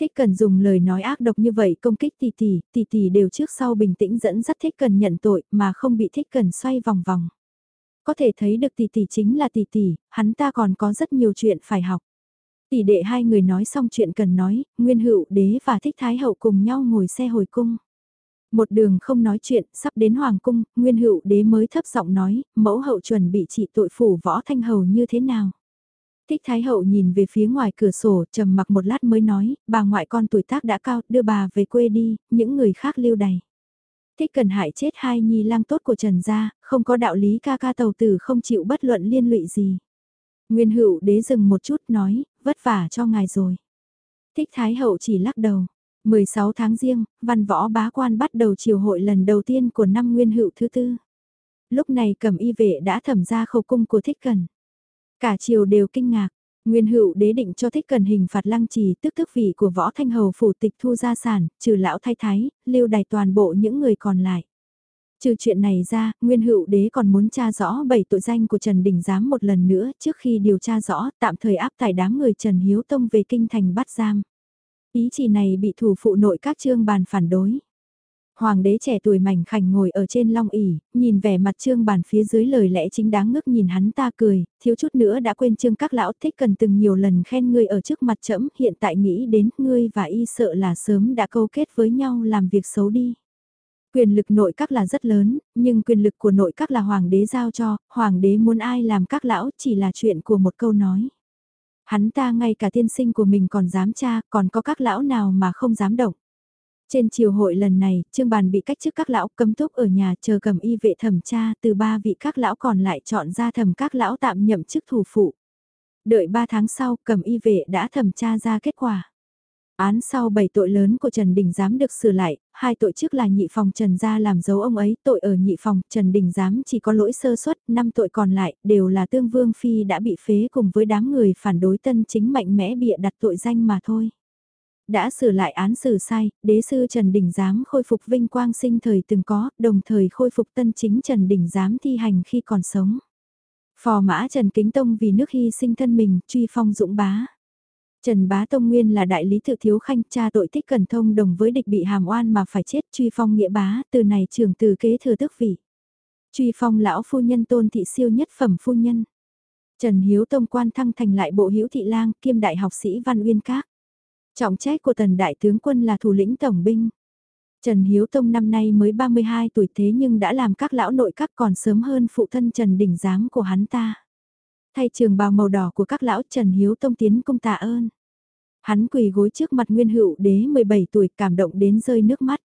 Thích cần dùng lời nói ác độc như vậy công kích tỷ tỷ, tỷ tỷ đều trước sau bình tĩnh dẫn dắt thích cần nhận tội mà không bị thích cần xoay vòng vòng. Có thể thấy được tỷ tỷ chính là tỷ tỷ, hắn ta còn có rất nhiều chuyện phải học. Tỷ đệ hai người nói xong chuyện cần nói, Nguyên Hữu Đế và Thích Thái Hậu cùng nhau ngồi xe hồi cung. Một đường không nói chuyện, sắp đến Hoàng cung, Nguyên Hữu Đế mới thấp giọng nói, mẫu hậu chuẩn bị trị tội phủ võ thanh hầu như thế nào. Thích Thái Hậu nhìn về phía ngoài cửa sổ, trầm mặc một lát mới nói, bà ngoại con tuổi tác đã cao, đưa bà về quê đi, những người khác lưu đày. Thích cần hại chết hai nhi lang tốt của Trần gia, không có đạo lý ca ca tàu tử không chịu bất luận liên lụy gì. Nguyên hữu đế dừng một chút nói, vất vả cho ngài rồi. Thích Thái Hậu chỉ lắc đầu. 16 tháng riêng, văn võ bá quan bắt đầu triều hội lần đầu tiên của năm nguyên hữu thứ tư. Lúc này cầm y vệ đã thẩm ra khẩu cung của thích cần. Cả triều đều kinh ngạc, Nguyên hữu đế định cho thích cần hình phạt lăng trì tức tức vị của võ thanh hầu phủ tịch thu gia sản, trừ lão thái thái, lưu đài toàn bộ những người còn lại. Trừ chuyện này ra, Nguyên hữu đế còn muốn tra rõ bảy tội danh của Trần Đình Giám một lần nữa trước khi điều tra rõ tạm thời áp tải đám người Trần Hiếu Tông về kinh thành bắt giam. Ý chỉ này bị thủ phụ nội các trương bàn phản đối. Hoàng đế trẻ tuổi mảnh khảnh ngồi ở trên long ỉ, nhìn vẻ mặt trương bàn phía dưới lời lẽ chính đáng ngước nhìn hắn ta cười, thiếu chút nữa đã quên trương các lão thích cần từng nhiều lần khen ngươi ở trước mặt trẫm hiện tại nghĩ đến ngươi và y sợ là sớm đã câu kết với nhau làm việc xấu đi. Quyền lực nội các là rất lớn, nhưng quyền lực của nội các là hoàng đế giao cho, hoàng đế muốn ai làm các lão chỉ là chuyện của một câu nói. Hắn ta ngay cả tiên sinh của mình còn dám tra, còn có các lão nào mà không dám động. Trên chiều hội lần này, Trương Bàn bị cách chức các lão cấm túc ở nhà chờ cầm y vệ thẩm tra từ ba vị các lão còn lại chọn ra thẩm các lão tạm nhậm chức thủ phụ. Đợi 3 tháng sau, cầm y vệ đã thẩm tra ra kết quả. Án sau 7 tội lớn của Trần Đình Giám được sửa lại, hai tội trước là nhị phòng Trần gia làm dấu ông ấy, tội ở nhị phòng Trần Đình Giám chỉ có lỗi sơ suất, năm tội còn lại đều là tương vương phi đã bị phế cùng với đám người phản đối tân chính mạnh mẽ bịa đặt tội danh mà thôi. Đã sửa lại án xử sai, đế sư Trần Đình Giám khôi phục vinh quang sinh thời từng có, đồng thời khôi phục tân chính Trần Đình Giám thi hành khi còn sống. Phò mã Trần Kính Tông vì nước hy sinh thân mình, truy phong dũng bá. Trần Bá Tông Nguyên là đại lý tự thiếu khanh cha tội tích cần thông đồng với địch bị hàm oan mà phải chết truy phong nghĩa bá, từ này trường từ kế thừa tước vị. Truy phong lão phu nhân tôn thị siêu nhất phẩm phu nhân. Trần Hiếu Tông quan thăng thành lại bộ hiếu thị lang kiêm đại học sĩ Văn Uyên Các. Trọng trách của tần đại tướng quân là thủ lĩnh tổng binh. Trần Hiếu Tông năm nay mới 32 tuổi thế nhưng đã làm các lão nội các còn sớm hơn phụ thân Trần Đình Giám của hắn ta. Thay trường bào màu đỏ của các lão Trần Hiếu Tông tiến công tạ ơn. Hắn quỳ gối trước mặt Nguyên Hữu Đế 17 tuổi cảm động đến rơi nước mắt.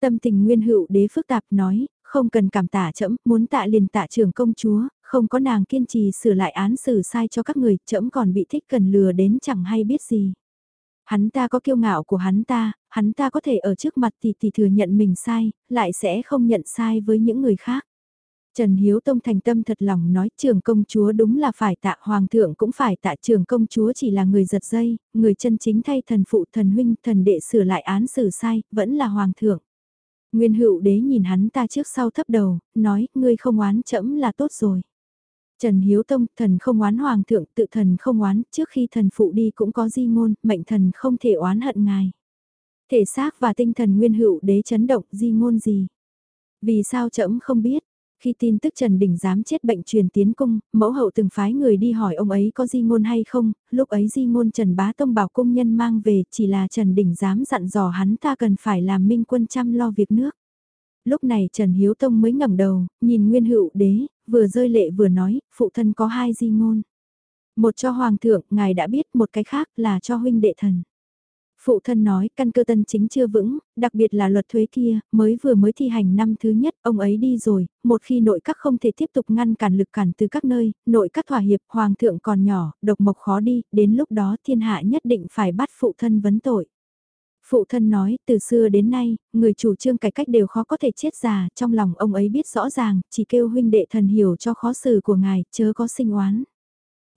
Tâm tình Nguyên Hữu Đế phức tạp nói, không cần cảm tạ trẫm, muốn tạ liền tạ trưởng công chúa, không có nàng kiên trì sửa lại án xử sai cho các người, trẫm còn bị thích cần lừa đến chẳng hay biết gì. Hắn ta có kiêu ngạo của hắn ta, hắn ta có thể ở trước mặt thì thì thừa nhận mình sai, lại sẽ không nhận sai với những người khác. Trần Hiếu Tông thành tâm thật lòng nói trường công chúa đúng là phải tạ hoàng thượng cũng phải tạ trường công chúa chỉ là người giật dây, người chân chính thay thần phụ thần huynh thần đệ sửa lại án xử sai, vẫn là hoàng thượng. Nguyên hữu đế nhìn hắn ta trước sau thấp đầu, nói ngươi không oán chẫm là tốt rồi. Trần Hiếu Tông, thần không oán hoàng thượng, tự thần không oán, trước khi thần phụ đi cũng có di ngôn, mệnh thần không thể oán hận ngài. Thể xác và tinh thần nguyên hữu đế chấn động di ngôn gì? Vì sao trẫm không biết? Khi tin tức Trần Đình dám chết bệnh truyền tiến cung, mẫu hậu từng phái người đi hỏi ông ấy có di ngôn hay không, lúc ấy di ngôn Trần Bá Tông bảo cung nhân mang về chỉ là Trần Đình dám dặn dò hắn ta cần phải làm minh quân chăm lo việc nước. Lúc này Trần Hiếu Tông mới ngẩng đầu, nhìn Nguyên Hữu Đế, vừa rơi lệ vừa nói, phụ thân có hai di ngôn. Một cho Hoàng thượng, ngài đã biết, một cái khác là cho huynh đệ thần. Phụ thân nói căn cơ tân chính chưa vững, đặc biệt là luật thuế kia, mới vừa mới thi hành năm thứ nhất, ông ấy đi rồi, một khi nội các không thể tiếp tục ngăn cản lực cản từ các nơi, nội các thỏa hiệp, hoàng thượng còn nhỏ, độc mộc khó đi, đến lúc đó thiên hạ nhất định phải bắt phụ thân vấn tội. Phụ thân nói, từ xưa đến nay, người chủ trương cải cách đều khó có thể chết già, trong lòng ông ấy biết rõ ràng, chỉ kêu huynh đệ thần hiểu cho khó xử của ngài, chớ có sinh oán.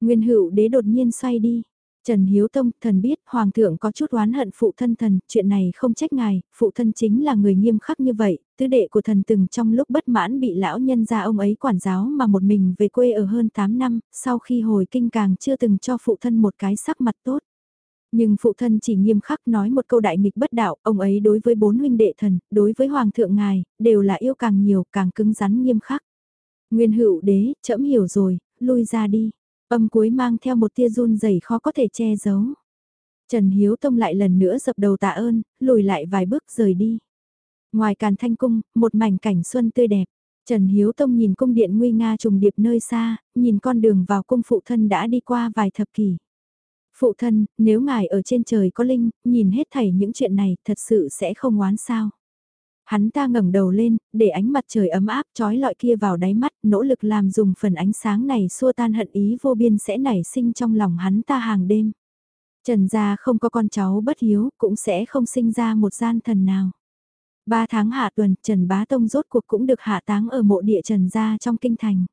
Nguyên hữu đế đột nhiên xoay đi. Trần Hiếu Tông, thần biết, Hoàng thượng có chút oán hận phụ thân thần, chuyện này không trách ngài, phụ thân chính là người nghiêm khắc như vậy, tứ đệ của thần từng trong lúc bất mãn bị lão nhân gia ông ấy quản giáo mà một mình về quê ở hơn 8 năm, sau khi hồi kinh càng chưa từng cho phụ thân một cái sắc mặt tốt. Nhưng phụ thân chỉ nghiêm khắc nói một câu đại nghịch bất đạo, ông ấy đối với bốn huynh đệ thần, đối với hoàng thượng ngài, đều là yêu càng nhiều, càng cứng rắn nghiêm khắc. Nguyên hữu đế, trẫm hiểu rồi, lui ra đi. Âm cuối mang theo một tia run rẩy khó có thể che giấu. Trần Hiếu Tông lại lần nữa dập đầu tạ ơn, lùi lại vài bước rời đi. Ngoài càn thanh cung, một mảnh cảnh xuân tươi đẹp. Trần Hiếu Tông nhìn cung điện nguy nga trùng điệp nơi xa, nhìn con đường vào cung phụ thân đã đi qua vài thập kỷ. Phụ thân, nếu ngài ở trên trời có linh, nhìn hết thảy những chuyện này thật sự sẽ không oán sao. Hắn ta ngẩng đầu lên, để ánh mặt trời ấm áp trói lọi kia vào đáy mắt, nỗ lực làm dùng phần ánh sáng này xua tan hận ý vô biên sẽ nảy sinh trong lòng hắn ta hàng đêm. Trần gia không có con cháu bất hiếu, cũng sẽ không sinh ra một gian thần nào. Ba tháng hạ tuần, Trần Bá Tông rốt cuộc cũng được hạ táng ở mộ địa Trần gia trong kinh thành.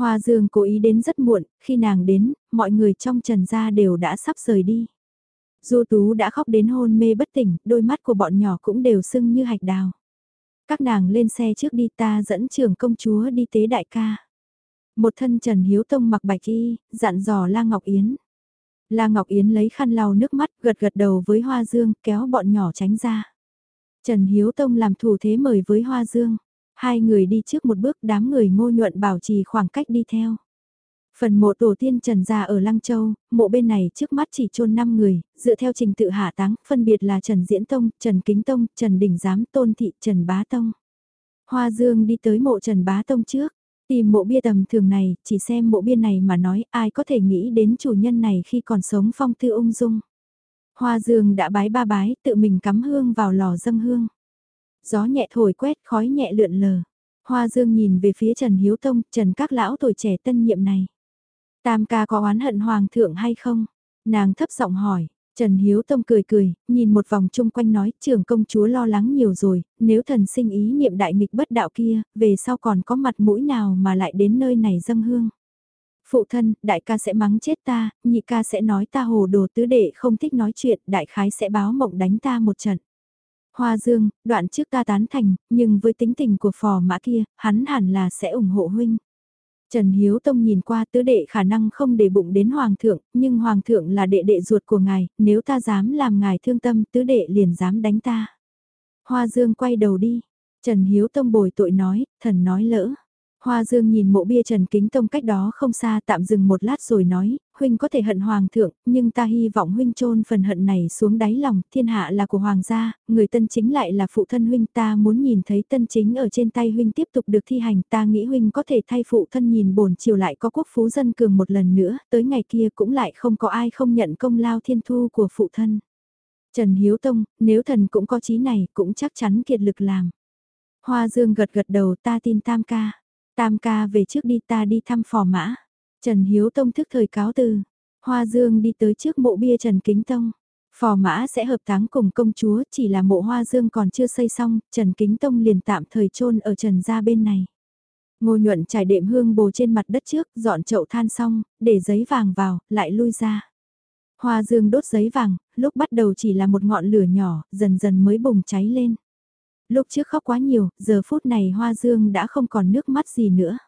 Hoa Dương cố ý đến rất muộn, khi nàng đến, mọi người trong Trần gia đều đã sắp rời đi. Du Tú đã khóc đến hôn mê bất tỉnh, đôi mắt của bọn nhỏ cũng đều sưng như hạch đào. Các nàng lên xe trước đi ta dẫn trưởng công chúa đi tế đại ca. Một thân Trần Hiếu Tông mặc bạch y, dặn dò La Ngọc Yến. La Ngọc Yến lấy khăn lau nước mắt gật gật đầu với Hoa Dương kéo bọn nhỏ tránh ra. Trần Hiếu Tông làm thủ thế mời với Hoa Dương. Hai người đi trước một bước đám người ngô nhuận bảo trì khoảng cách đi theo. Phần mộ tổ tiên Trần gia ở Lăng Châu, mộ bên này trước mắt chỉ chôn 5 người, dựa theo trình tự hạ táng, phân biệt là Trần Diễn Tông, Trần Kính Tông, Trần Đình Giám, Tôn Thị, Trần Bá Tông. Hoa Dương đi tới mộ Trần Bá Tông trước, tìm mộ bia tầm thường này, chỉ xem mộ bia này mà nói ai có thể nghĩ đến chủ nhân này khi còn sống phong tư ung dung. Hoa Dương đã bái ba bái, tự mình cắm hương vào lò dâng hương. Gió nhẹ thổi quét, khói nhẹ lượn lờ. Hoa Dương nhìn về phía Trần Hiếu Tông, Trần các lão tuổi trẻ tân nhiệm này. Tam ca có oán hận hoàng thượng hay không? Nàng thấp giọng hỏi. Trần Hiếu Tông cười cười, nhìn một vòng chung quanh nói, trưởng công chúa lo lắng nhiều rồi, nếu thần sinh ý niệm đại nghịch bất đạo kia, về sau còn có mặt mũi nào mà lại đến nơi này dâng hương. Phụ thân, đại ca sẽ mắng chết ta, nhị ca sẽ nói ta hồ đồ tứ đệ không thích nói chuyện, đại khái sẽ báo mộng đánh ta một trận. Hoa Dương, đoạn trước ta tán thành, nhưng với tính tình của phò mã kia, hắn hẳn là sẽ ủng hộ huynh. Trần Hiếu Tông nhìn qua tứ đệ khả năng không để bụng đến Hoàng thượng, nhưng Hoàng thượng là đệ đệ ruột của ngài, nếu ta dám làm ngài thương tâm tứ đệ liền dám đánh ta. Hoa Dương quay đầu đi, Trần Hiếu Tông bồi tội nói, thần nói lỡ. Hoa Dương nhìn mộ bia Trần Kính Tông cách đó không xa tạm dừng một lát rồi nói, huynh có thể hận hoàng thượng, nhưng ta hy vọng huynh trôn phần hận này xuống đáy lòng, thiên hạ là của hoàng gia, người tân chính lại là phụ thân huynh ta muốn nhìn thấy tân chính ở trên tay huynh tiếp tục được thi hành, ta nghĩ huynh có thể thay phụ thân nhìn bổn chiều lại có quốc phú dân cường một lần nữa, tới ngày kia cũng lại không có ai không nhận công lao thiên thu của phụ thân. Trần Hiếu Tông, nếu thần cũng có trí này cũng chắc chắn kiệt lực làm. Hoa Dương gật gật đầu ta tin tam ca. Tam ca về trước đi ta đi thăm phò mã. Trần Hiếu Tông thức thời cáo từ. Hoa Dương đi tới trước mộ bia Trần Kính Tông. Phò mã sẽ hợp táng cùng công chúa chỉ là mộ Hoa Dương còn chưa xây xong, Trần Kính Tông liền tạm thời chôn ở Trần gia bên này. Ngô nhuận trải đệm hương bồ trên mặt đất trước, dọn chậu than xong, để giấy vàng vào, lại lui ra. Hoa dương đốt giấy vàng, lúc bắt đầu chỉ là một ngọn lửa nhỏ, dần dần mới bùng cháy lên. Lúc trước khóc quá nhiều, giờ phút này Hoa Dương đã không còn nước mắt gì nữa.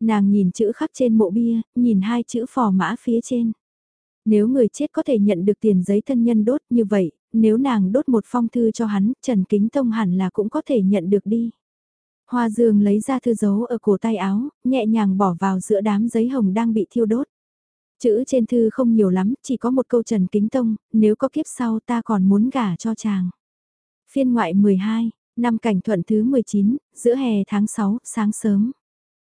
Nàng nhìn chữ khắc trên mộ bia, nhìn hai chữ phò mã phía trên. Nếu người chết có thể nhận được tiền giấy thân nhân đốt như vậy, nếu nàng đốt một phong thư cho hắn, Trần Kính Tông hẳn là cũng có thể nhận được đi. Hoa Dương lấy ra thư dấu ở cổ tay áo, nhẹ nhàng bỏ vào giữa đám giấy hồng đang bị thiêu đốt. Chữ trên thư không nhiều lắm, chỉ có một câu Trần Kính Tông, nếu có kiếp sau ta còn muốn gả cho chàng. Phiên ngoại 12, Năm cảnh thuận thứ 19, giữa hè tháng 6, sáng sớm.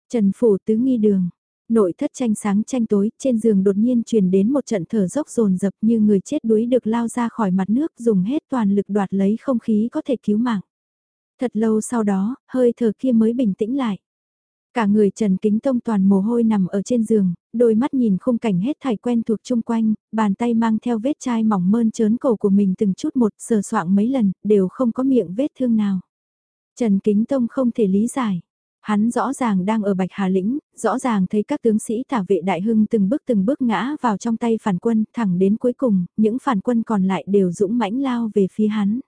Trần Phủ Tứ Nghi Đường. Nội thất tranh sáng tranh tối, trên giường đột nhiên truyền đến một trận thở dốc rồn rập như người chết đuối được lao ra khỏi mặt nước dùng hết toàn lực đoạt lấy không khí có thể cứu mạng. Thật lâu sau đó, hơi thở kia mới bình tĩnh lại. Cả người Trần Kính Tông toàn mồ hôi nằm ở trên giường, đôi mắt nhìn khung cảnh hết thảy quen thuộc chung quanh, bàn tay mang theo vết chai mỏng mơn trớn cổ của mình từng chút một sờ soạng mấy lần, đều không có miệng vết thương nào. Trần Kính Tông không thể lý giải. Hắn rõ ràng đang ở Bạch Hà Lĩnh, rõ ràng thấy các tướng sĩ thả vệ đại hưng từng bước từng bước ngã vào trong tay phản quân, thẳng đến cuối cùng, những phản quân còn lại đều dũng mãnh lao về phía hắn.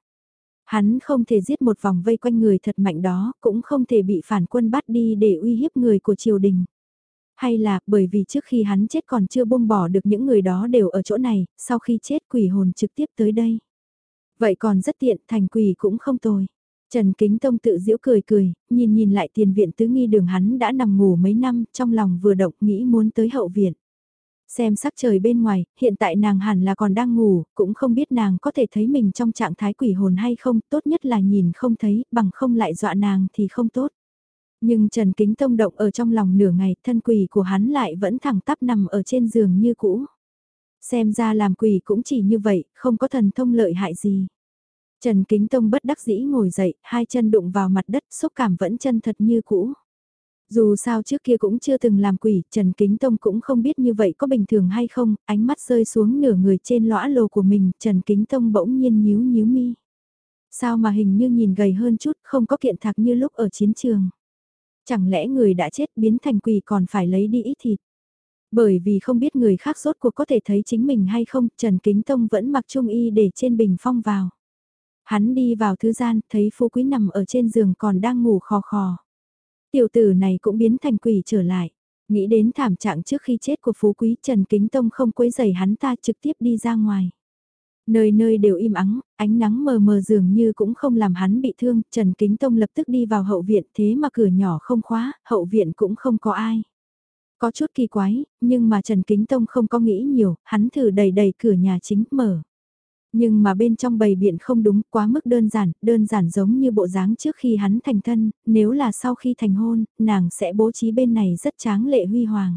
Hắn không thể giết một vòng vây quanh người thật mạnh đó, cũng không thể bị phản quân bắt đi để uy hiếp người của triều đình. Hay là bởi vì trước khi hắn chết còn chưa buông bỏ được những người đó đều ở chỗ này, sau khi chết quỷ hồn trực tiếp tới đây. Vậy còn rất tiện, thành quỷ cũng không tồi. Trần Kính Tông tự giễu cười cười, nhìn nhìn lại tiền viện tứ nghi đường hắn đã nằm ngủ mấy năm, trong lòng vừa động nghĩ muốn tới hậu viện. Xem sắc trời bên ngoài, hiện tại nàng hẳn là còn đang ngủ, cũng không biết nàng có thể thấy mình trong trạng thái quỷ hồn hay không, tốt nhất là nhìn không thấy, bằng không lại dọa nàng thì không tốt. Nhưng Trần Kính Tông động ở trong lòng nửa ngày, thân quỷ của hắn lại vẫn thẳng tắp nằm ở trên giường như cũ. Xem ra làm quỷ cũng chỉ như vậy, không có thần thông lợi hại gì. Trần Kính Tông bất đắc dĩ ngồi dậy, hai chân đụng vào mặt đất, xúc cảm vẫn chân thật như cũ. Dù sao trước kia cũng chưa từng làm quỷ, Trần Kính Tông cũng không biết như vậy có bình thường hay không, ánh mắt rơi xuống nửa người trên lõa lồ của mình, Trần Kính Tông bỗng nhiên nhíu nhíu mi. Sao mà hình như nhìn gầy hơn chút, không có kiện thạc như lúc ở chiến trường. Chẳng lẽ người đã chết biến thành quỷ còn phải lấy đi ít thịt. Bởi vì không biết người khác rốt cuộc có thể thấy chính mình hay không, Trần Kính Tông vẫn mặc trung y để trên bình phong vào. Hắn đi vào thư gian, thấy phú quý nằm ở trên giường còn đang ngủ khò khò. Tiểu tử này cũng biến thành quỷ trở lại. Nghĩ đến thảm trạng trước khi chết của phú quý Trần Kính Tông không quấy giày hắn ta trực tiếp đi ra ngoài. Nơi nơi đều im ắng, ánh nắng mờ mờ dường như cũng không làm hắn bị thương, Trần Kính Tông lập tức đi vào hậu viện thế mà cửa nhỏ không khóa, hậu viện cũng không có ai. Có chút kỳ quái, nhưng mà Trần Kính Tông không có nghĩ nhiều, hắn thử đầy đầy cửa nhà chính mở. Nhưng mà bên trong bầy biện không đúng, quá mức đơn giản, đơn giản giống như bộ dáng trước khi hắn thành thân, nếu là sau khi thành hôn, nàng sẽ bố trí bên này rất tráng lệ huy hoàng.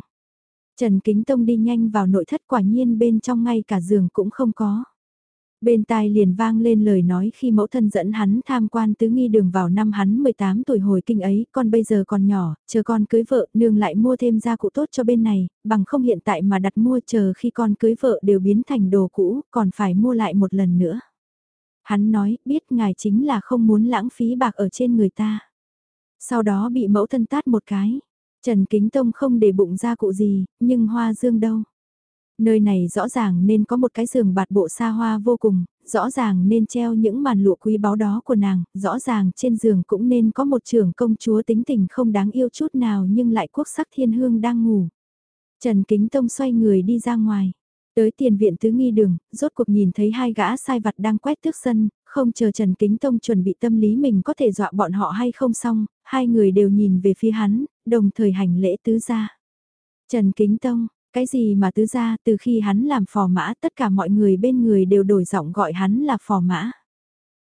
Trần Kính Tông đi nhanh vào nội thất quả nhiên bên trong ngay cả giường cũng không có. Bên tai liền vang lên lời nói khi mẫu thân dẫn hắn tham quan tứ nghi đường vào năm hắn 18 tuổi hồi kinh ấy, con bây giờ còn nhỏ, chờ con cưới vợ, nương lại mua thêm gia cụ tốt cho bên này, bằng không hiện tại mà đặt mua chờ khi con cưới vợ đều biến thành đồ cũ, còn phải mua lại một lần nữa. Hắn nói, biết ngài chính là không muốn lãng phí bạc ở trên người ta. Sau đó bị mẫu thân tát một cái. Trần Kính Tông không để bụng gia cụ gì, nhưng hoa dương đâu. Nơi này rõ ràng nên có một cái giường bạt bộ xa hoa vô cùng, rõ ràng nên treo những màn lụa quý báu đó của nàng, rõ ràng trên giường cũng nên có một trưởng công chúa tính tình không đáng yêu chút nào nhưng lại quốc sắc thiên hương đang ngủ. Trần Kính Tông xoay người đi ra ngoài. Tới tiền viện tứ nghi đường, rốt cuộc nhìn thấy hai gã sai vặt đang quét tước sân, không chờ Trần Kính Tông chuẩn bị tâm lý mình có thể dọa bọn họ hay không xong, hai người đều nhìn về phía hắn, đồng thời hành lễ tứ ra. Trần Kính Tông, cái gì mà tứ ra từ khi hắn làm phò mã tất cả mọi người bên người đều đổi giọng gọi hắn là phò mã.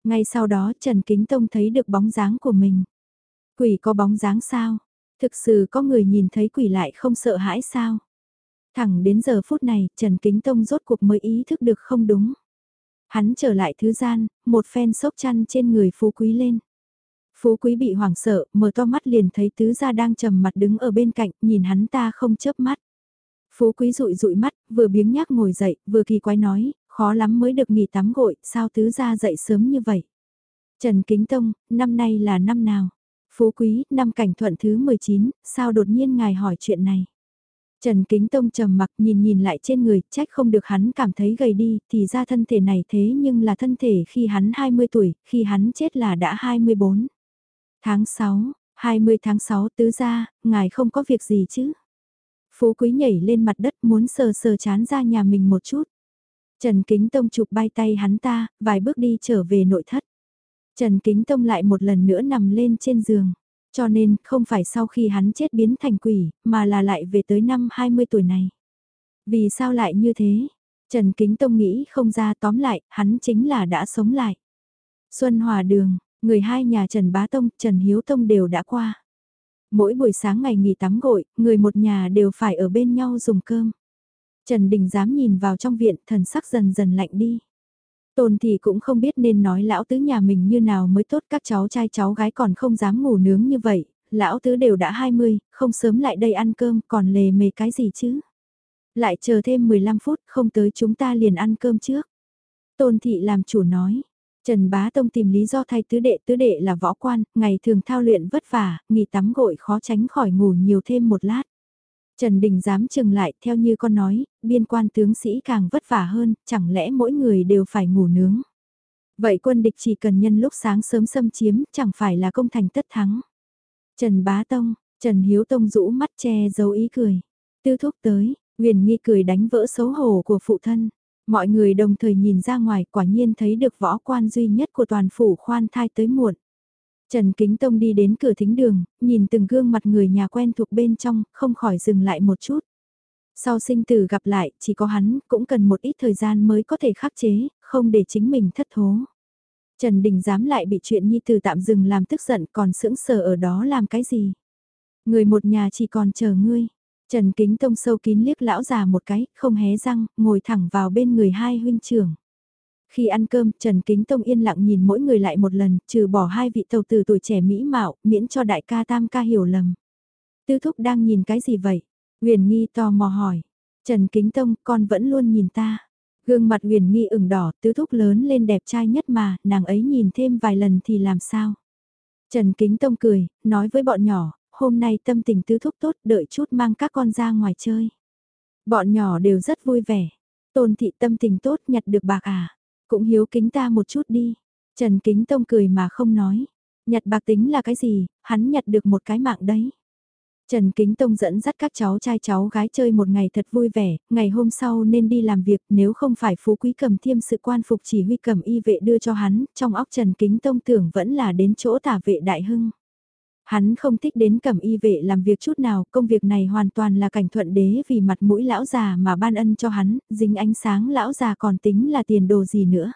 Ngay sau đó Trần Kính Tông thấy được bóng dáng của mình. Quỷ có bóng dáng sao? Thực sự có người nhìn thấy quỷ lại không sợ hãi sao? Thẳng đến giờ phút này, Trần Kính Tông rốt cuộc mới ý thức được không đúng. Hắn trở lại thứ gian, một phen sốc chăn trên người phú quý lên. Phú quý bị hoảng sợ, mở to mắt liền thấy tứ gia đang trầm mặt đứng ở bên cạnh, nhìn hắn ta không chớp mắt. Phú quý rụi rụi mắt, vừa biếng nhác ngồi dậy, vừa kỳ quái nói, khó lắm mới được nghỉ tắm gội, sao tứ gia dậy sớm như vậy. Trần Kính Tông, năm nay là năm nào? Phú quý, năm cảnh thuận thứ 19, sao đột nhiên ngài hỏi chuyện này? Trần Kính Tông trầm mặc nhìn nhìn lại trên người, trách không được hắn cảm thấy gầy đi, thì ra thân thể này thế nhưng là thân thể khi hắn 20 tuổi, khi hắn chết là đã 24. Tháng 6, 20 tháng 6 tứ gia, ngài không có việc gì chứ? Phú Quý nhảy lên mặt đất muốn sờ sờ chán ra nhà mình một chút. Trần Kính Tông chụp bay tay hắn ta, vài bước đi trở về nội thất. Trần Kính Tông lại một lần nữa nằm lên trên giường. Cho nên, không phải sau khi hắn chết biến thành quỷ, mà là lại về tới năm 20 tuổi này. Vì sao lại như thế? Trần Kính Tông nghĩ không ra tóm lại, hắn chính là đã sống lại. Xuân Hòa Đường, người hai nhà Trần Bá Tông, Trần Hiếu Tông đều đã qua. Mỗi buổi sáng ngày nghỉ tắm gội, người một nhà đều phải ở bên nhau dùng cơm. Trần Đình dám nhìn vào trong viện, thần sắc dần dần lạnh đi. Tôn thì cũng không biết nên nói lão tứ nhà mình như nào mới tốt các cháu trai cháu gái còn không dám ngủ nướng như vậy, lão tứ đều đã 20, không sớm lại đây ăn cơm còn lề mề cái gì chứ. Lại chờ thêm 15 phút không tới chúng ta liền ăn cơm trước. Tôn thị làm chủ nói. Trần Bá Tông tìm lý do thay tứ đệ tứ đệ là võ quan, ngày thường thao luyện vất vả, nghỉ tắm gội khó tránh khỏi ngủ nhiều thêm một lát. Trần Đình dám chừng lại theo như con nói, biên quan tướng sĩ càng vất vả hơn, chẳng lẽ mỗi người đều phải ngủ nướng. Vậy quân địch chỉ cần nhân lúc sáng sớm xâm chiếm, chẳng phải là công thành tất thắng. Trần Bá Tông, Trần Hiếu Tông rũ mắt che giấu ý cười. Tư thúc tới, huyền nghi cười đánh vỡ xấu hổ của phụ thân. Mọi người đồng thời nhìn ra ngoài quả nhiên thấy được võ quan duy nhất của toàn phủ khoan thai tới muộn. Trần Kính Tông đi đến cửa thính đường, nhìn từng gương mặt người nhà quen thuộc bên trong, không khỏi dừng lại một chút. Sau sinh tử gặp lại, chỉ có hắn, cũng cần một ít thời gian mới có thể khắc chế, không để chính mình thất thố. Trần Đình dám lại bị chuyện Nhi Tử tạm dừng làm tức giận còn sững sờ ở đó làm cái gì. Người một nhà chỉ còn chờ ngươi. Trần Kính Tông sâu kín liếc lão già một cái, không hé răng, ngồi thẳng vào bên người hai huynh trưởng. Khi ăn cơm, Trần Kính Tông yên lặng nhìn mỗi người lại một lần, trừ bỏ hai vị tàu tử tuổi trẻ mỹ mạo, miễn cho đại ca tam ca hiểu lầm. Tư thúc đang nhìn cái gì vậy? Huyền Nghi tò mò hỏi. Trần Kính Tông, con vẫn luôn nhìn ta. Gương mặt huyền nghi ửng đỏ, tứ thúc lớn lên đẹp trai nhất mà, nàng ấy nhìn thêm vài lần thì làm sao? Trần Kính Tông cười, nói với bọn nhỏ, hôm nay tâm tình tứ thúc tốt, đợi chút mang các con ra ngoài chơi. Bọn nhỏ đều rất vui vẻ. Tôn thị tâm tình tốt nhặt được bạc à? Cũng hiếu kính ta một chút đi. Trần Kính Tông cười mà không nói. Nhặt bạc tính là cái gì, hắn nhặt được một cái mạng đấy. Trần Kính Tông dẫn dắt các cháu trai cháu gái chơi một ngày thật vui vẻ, ngày hôm sau nên đi làm việc nếu không phải phú quý cầm thiêm sự quan phục chỉ huy cầm y vệ đưa cho hắn, trong óc Trần Kính Tông tưởng vẫn là đến chỗ tả vệ đại hưng. Hắn không thích đến cẩm y vệ làm việc chút nào, công việc này hoàn toàn là cảnh thuận đế vì mặt mũi lão già mà ban ân cho hắn, dính ánh sáng lão già còn tính là tiền đồ gì nữa.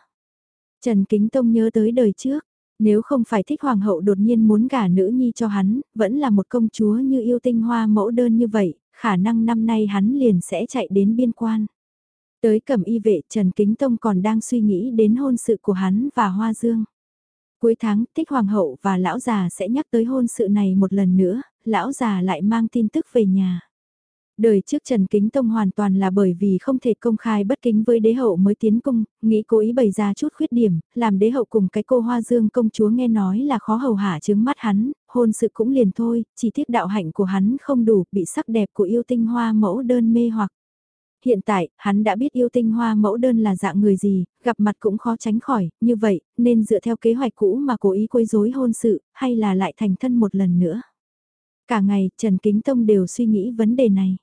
Trần Kính Tông nhớ tới đời trước, nếu không phải thích hoàng hậu đột nhiên muốn gả nữ nhi cho hắn, vẫn là một công chúa như yêu tinh hoa mẫu đơn như vậy, khả năng năm nay hắn liền sẽ chạy đến biên quan. Tới cẩm y vệ Trần Kính Tông còn đang suy nghĩ đến hôn sự của hắn và Hoa Dương. Cuối tháng, Thích Hoàng hậu và lão già sẽ nhắc tới hôn sự này một lần nữa, lão già lại mang tin tức về nhà. Đời trước Trần Kính Tông hoàn toàn là bởi vì không thể công khai bất kính với đế hậu mới tiến cung, nghĩ cố ý bày ra chút khuyết điểm, làm đế hậu cùng cái cô Hoa Dương công chúa nghe nói là khó hầu hạ chứng mắt hắn, hôn sự cũng liền thôi, chỉ tiếc đạo hạnh của hắn không đủ, bị sắc đẹp của yêu tinh hoa mẫu đơn mê hoặc. Hiện tại, hắn đã biết yêu tinh hoa mẫu đơn là dạng người gì, gặp mặt cũng khó tránh khỏi, như vậy, nên dựa theo kế hoạch cũ mà cố ý quấy rối hôn sự, hay là lại thành thân một lần nữa. Cả ngày, Trần Kính Tông đều suy nghĩ vấn đề này.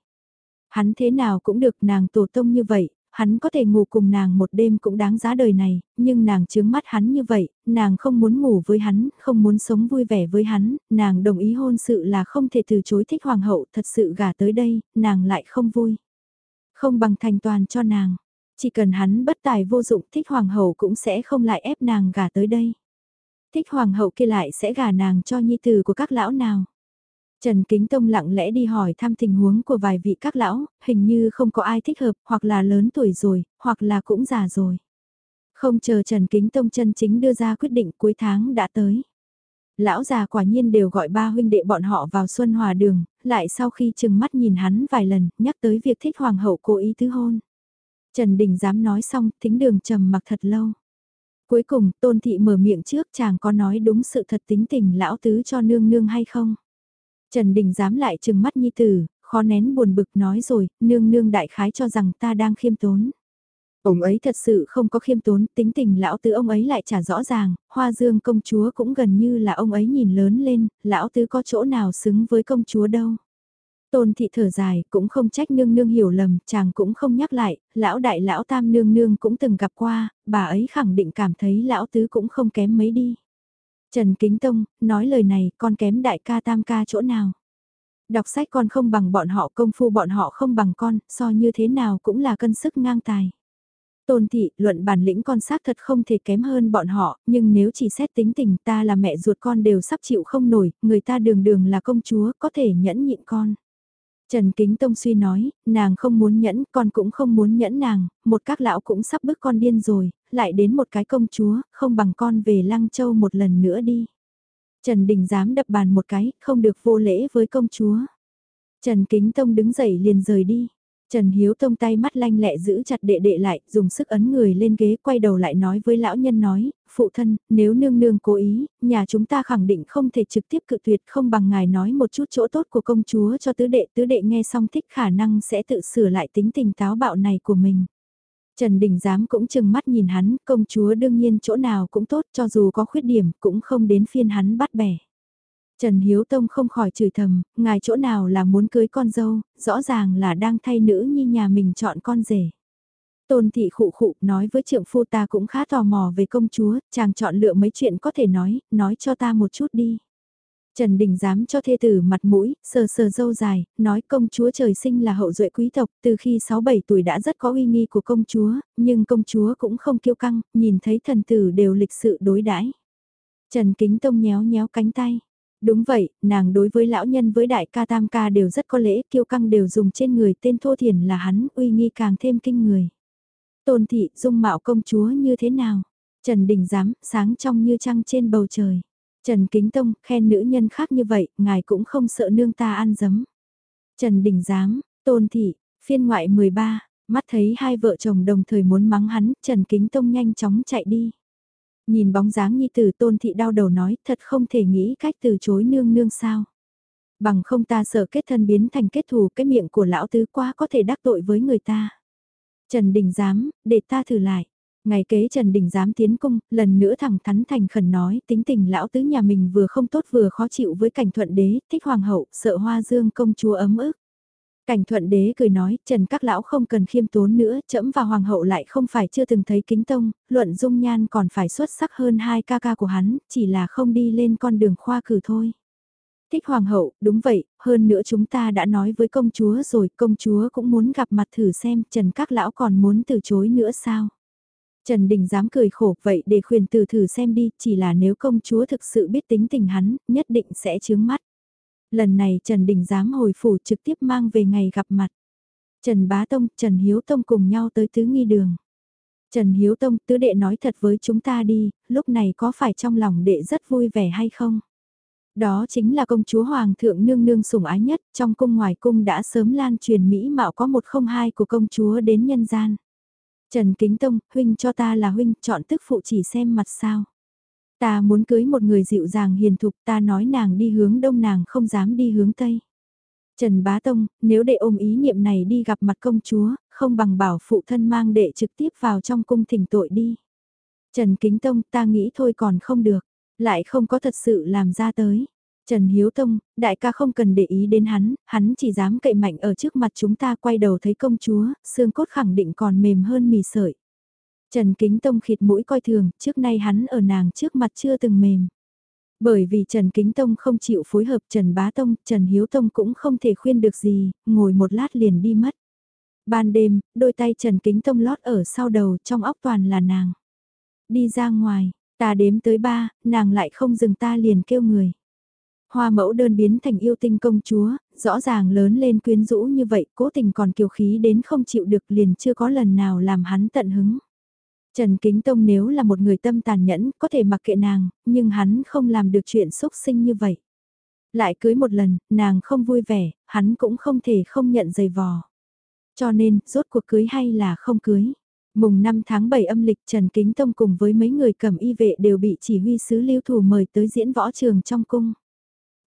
Hắn thế nào cũng được nàng tổ tông như vậy, hắn có thể ngủ cùng nàng một đêm cũng đáng giá đời này, nhưng nàng chướng mắt hắn như vậy, nàng không muốn ngủ với hắn, không muốn sống vui vẻ với hắn, nàng đồng ý hôn sự là không thể từ chối thích hoàng hậu, thật sự gả tới đây, nàng lại không vui. Không bằng thành toàn cho nàng, chỉ cần hắn bất tài vô dụng thích hoàng hậu cũng sẽ không lại ép nàng gả tới đây. Thích hoàng hậu kia lại sẽ gả nàng cho nhi tử của các lão nào. Trần Kính Tông lặng lẽ đi hỏi thăm tình huống của vài vị các lão, hình như không có ai thích hợp, hoặc là lớn tuổi rồi, hoặc là cũng già rồi. Không chờ Trần Kính Tông chân chính đưa ra quyết định cuối tháng đã tới. Lão già quả nhiên đều gọi ba huynh đệ bọn họ vào Xuân Hòa Đường, lại sau khi chừng mắt nhìn hắn vài lần, nhắc tới việc thích hoàng hậu cố ý thứ hôn. Trần Đình dám nói xong, thính đường trầm mặc thật lâu. Cuối cùng, Tôn Thị mở miệng trước chàng có nói đúng sự thật tính tình lão tứ cho nương nương hay không? Trần Đình dám lại chừng mắt nhi tử, khó nén buồn bực nói rồi, nương nương đại khái cho rằng ta đang khiêm tốn. Ông ấy thật sự không có khiêm tốn, tính tình lão tứ ông ấy lại trả rõ ràng, hoa dương công chúa cũng gần như là ông ấy nhìn lớn lên, lão tứ có chỗ nào xứng với công chúa đâu. Tôn thị thở dài, cũng không trách nương nương hiểu lầm, chàng cũng không nhắc lại, lão đại lão tam nương nương cũng từng gặp qua, bà ấy khẳng định cảm thấy lão tứ cũng không kém mấy đi. Trần Kính Tông, nói lời này, con kém đại ca tam ca chỗ nào? Đọc sách con không bằng bọn họ công phu bọn họ không bằng con, so như thế nào cũng là cân sức ngang tài. Tôn thị, luận bản lĩnh con xác thật không thể kém hơn bọn họ, nhưng nếu chỉ xét tính tình ta là mẹ ruột con đều sắp chịu không nổi, người ta đường đường là công chúa, có thể nhẫn nhịn con. Trần Kính Tông suy nói, nàng không muốn nhẫn, con cũng không muốn nhẫn nàng, một các lão cũng sắp bức con điên rồi, lại đến một cái công chúa, không bằng con về Lăng Châu một lần nữa đi. Trần Đình dám đập bàn một cái, không được vô lễ với công chúa. Trần Kính Tông đứng dậy liền rời đi. Trần Hiếu Tông tay mắt lanh lẹ giữ chặt đệ đệ lại, dùng sức ấn người lên ghế quay đầu lại nói với lão nhân nói, phụ thân, nếu nương nương cố ý, nhà chúng ta khẳng định không thể trực tiếp cự tuyệt không bằng ngài nói một chút chỗ tốt của công chúa cho tứ đệ, tứ đệ nghe xong thích khả năng sẽ tự sửa lại tính tình táo bạo này của mình. Trần Đình Giám cũng chừng mắt nhìn hắn, công chúa đương nhiên chỗ nào cũng tốt cho dù có khuyết điểm cũng không đến phiên hắn bắt bẻ. Trần Hiếu Tông không khỏi chửi thầm, ngài chỗ nào là muốn cưới con dâu, rõ ràng là đang thay nữ như nhà mình chọn con rể. Tôn thị khụ khụ nói với trượng phu ta cũng khá tò mò về công chúa, chàng chọn lựa mấy chuyện có thể nói, nói cho ta một chút đi. Trần Đình dám cho thê tử mặt mũi, sờ sờ dâu dài, nói công chúa trời sinh là hậu duệ quý tộc, từ khi 6-7 tuổi đã rất có uy nghi của công chúa, nhưng công chúa cũng không kiêu căng, nhìn thấy thần tử đều lịch sự đối đãi. Trần Kính Tông nhéo nhéo cánh tay. Đúng vậy, nàng đối với lão nhân với đại ca tam ca đều rất có lễ, kiêu căng đều dùng trên người tên thô thiền là hắn, uy nghi càng thêm kinh người. Tôn thị, dung mạo công chúa như thế nào? Trần Đình giám, sáng trong như trăng trên bầu trời. Trần Kính Tông, khen nữ nhân khác như vậy, ngài cũng không sợ nương ta ăn dấm. Trần Đình giám, Tôn thị, phiên ngoại 13, mắt thấy hai vợ chồng đồng thời muốn mắng hắn, Trần Kính Tông nhanh chóng chạy đi. Nhìn bóng dáng nhi tử tôn thị đau đầu nói thật không thể nghĩ cách từ chối nương nương sao. Bằng không ta sợ kết thân biến thành kết thù cái miệng của lão tứ quá có thể đắc tội với người ta. Trần Đình dám, để ta thử lại. Ngày kế Trần Đình dám tiến cung, lần nữa thẳng thắn thành khẩn nói tính tình lão tứ nhà mình vừa không tốt vừa khó chịu với cảnh thuận đế, thích hoàng hậu, sợ hoa dương công chúa ấm ức. Cảnh thuận đế cười nói, Trần các lão không cần khiêm tốn nữa, trẫm và hoàng hậu lại không phải chưa từng thấy kính tông, luận dung nhan còn phải xuất sắc hơn hai ca ca của hắn, chỉ là không đi lên con đường khoa cử thôi. Thích hoàng hậu, đúng vậy, hơn nữa chúng ta đã nói với công chúa rồi, công chúa cũng muốn gặp mặt thử xem, Trần các lão còn muốn từ chối nữa sao? Trần Đình dám cười khổ vậy để khuyên từ thử xem đi, chỉ là nếu công chúa thực sự biết tính tình hắn, nhất định sẽ chướng mắt. Lần này Trần Đình dám hồi phủ trực tiếp mang về ngày gặp mặt. Trần Bá Tông, Trần Hiếu Tông cùng nhau tới tứ nghi đường. Trần Hiếu Tông, tứ đệ nói thật với chúng ta đi, lúc này có phải trong lòng đệ rất vui vẻ hay không? Đó chính là công chúa Hoàng thượng nương nương sủng ái nhất, trong cung ngoài cung đã sớm lan truyền Mỹ mạo có một không hai của công chúa đến nhân gian. Trần Kính Tông, huynh cho ta là huynh, chọn tức phụ chỉ xem mặt sao. Ta muốn cưới một người dịu dàng hiền thục ta nói nàng đi hướng đông nàng không dám đi hướng tây. Trần Bá Tông, nếu đệ ôm ý niệm này đi gặp mặt công chúa, không bằng bảo phụ thân mang đệ trực tiếp vào trong cung thỉnh tội đi. Trần Kính Tông ta nghĩ thôi còn không được, lại không có thật sự làm ra tới. Trần Hiếu Tông, đại ca không cần để ý đến hắn, hắn chỉ dám cậy mạnh ở trước mặt chúng ta quay đầu thấy công chúa, xương cốt khẳng định còn mềm hơn mì sợi. Trần Kính Tông khịt mũi coi thường, trước nay hắn ở nàng trước mặt chưa từng mềm. Bởi vì Trần Kính Tông không chịu phối hợp Trần Bá Tông, Trần Hiếu Tông cũng không thể khuyên được gì, ngồi một lát liền đi mất. Ban đêm, đôi tay Trần Kính Tông lót ở sau đầu, trong óc toàn là nàng. Đi ra ngoài, ta đếm tới ba, nàng lại không dừng ta liền kêu người. Hoa mẫu đơn biến thành yêu tinh công chúa, rõ ràng lớn lên quyến rũ như vậy, cố tình còn kiều khí đến không chịu được liền chưa có lần nào làm hắn tận hứng. Trần Kính Tông nếu là một người tâm tàn nhẫn, có thể mặc kệ nàng, nhưng hắn không làm được chuyện xúc sinh như vậy. Lại cưới một lần, nàng không vui vẻ, hắn cũng không thể không nhận giày vò. Cho nên, rốt cuộc cưới hay là không cưới. Mùng 5 tháng 7 âm lịch Trần Kính Tông cùng với mấy người cầm y vệ đều bị chỉ huy sứ lưu thủ mời tới diễn võ trường trong cung.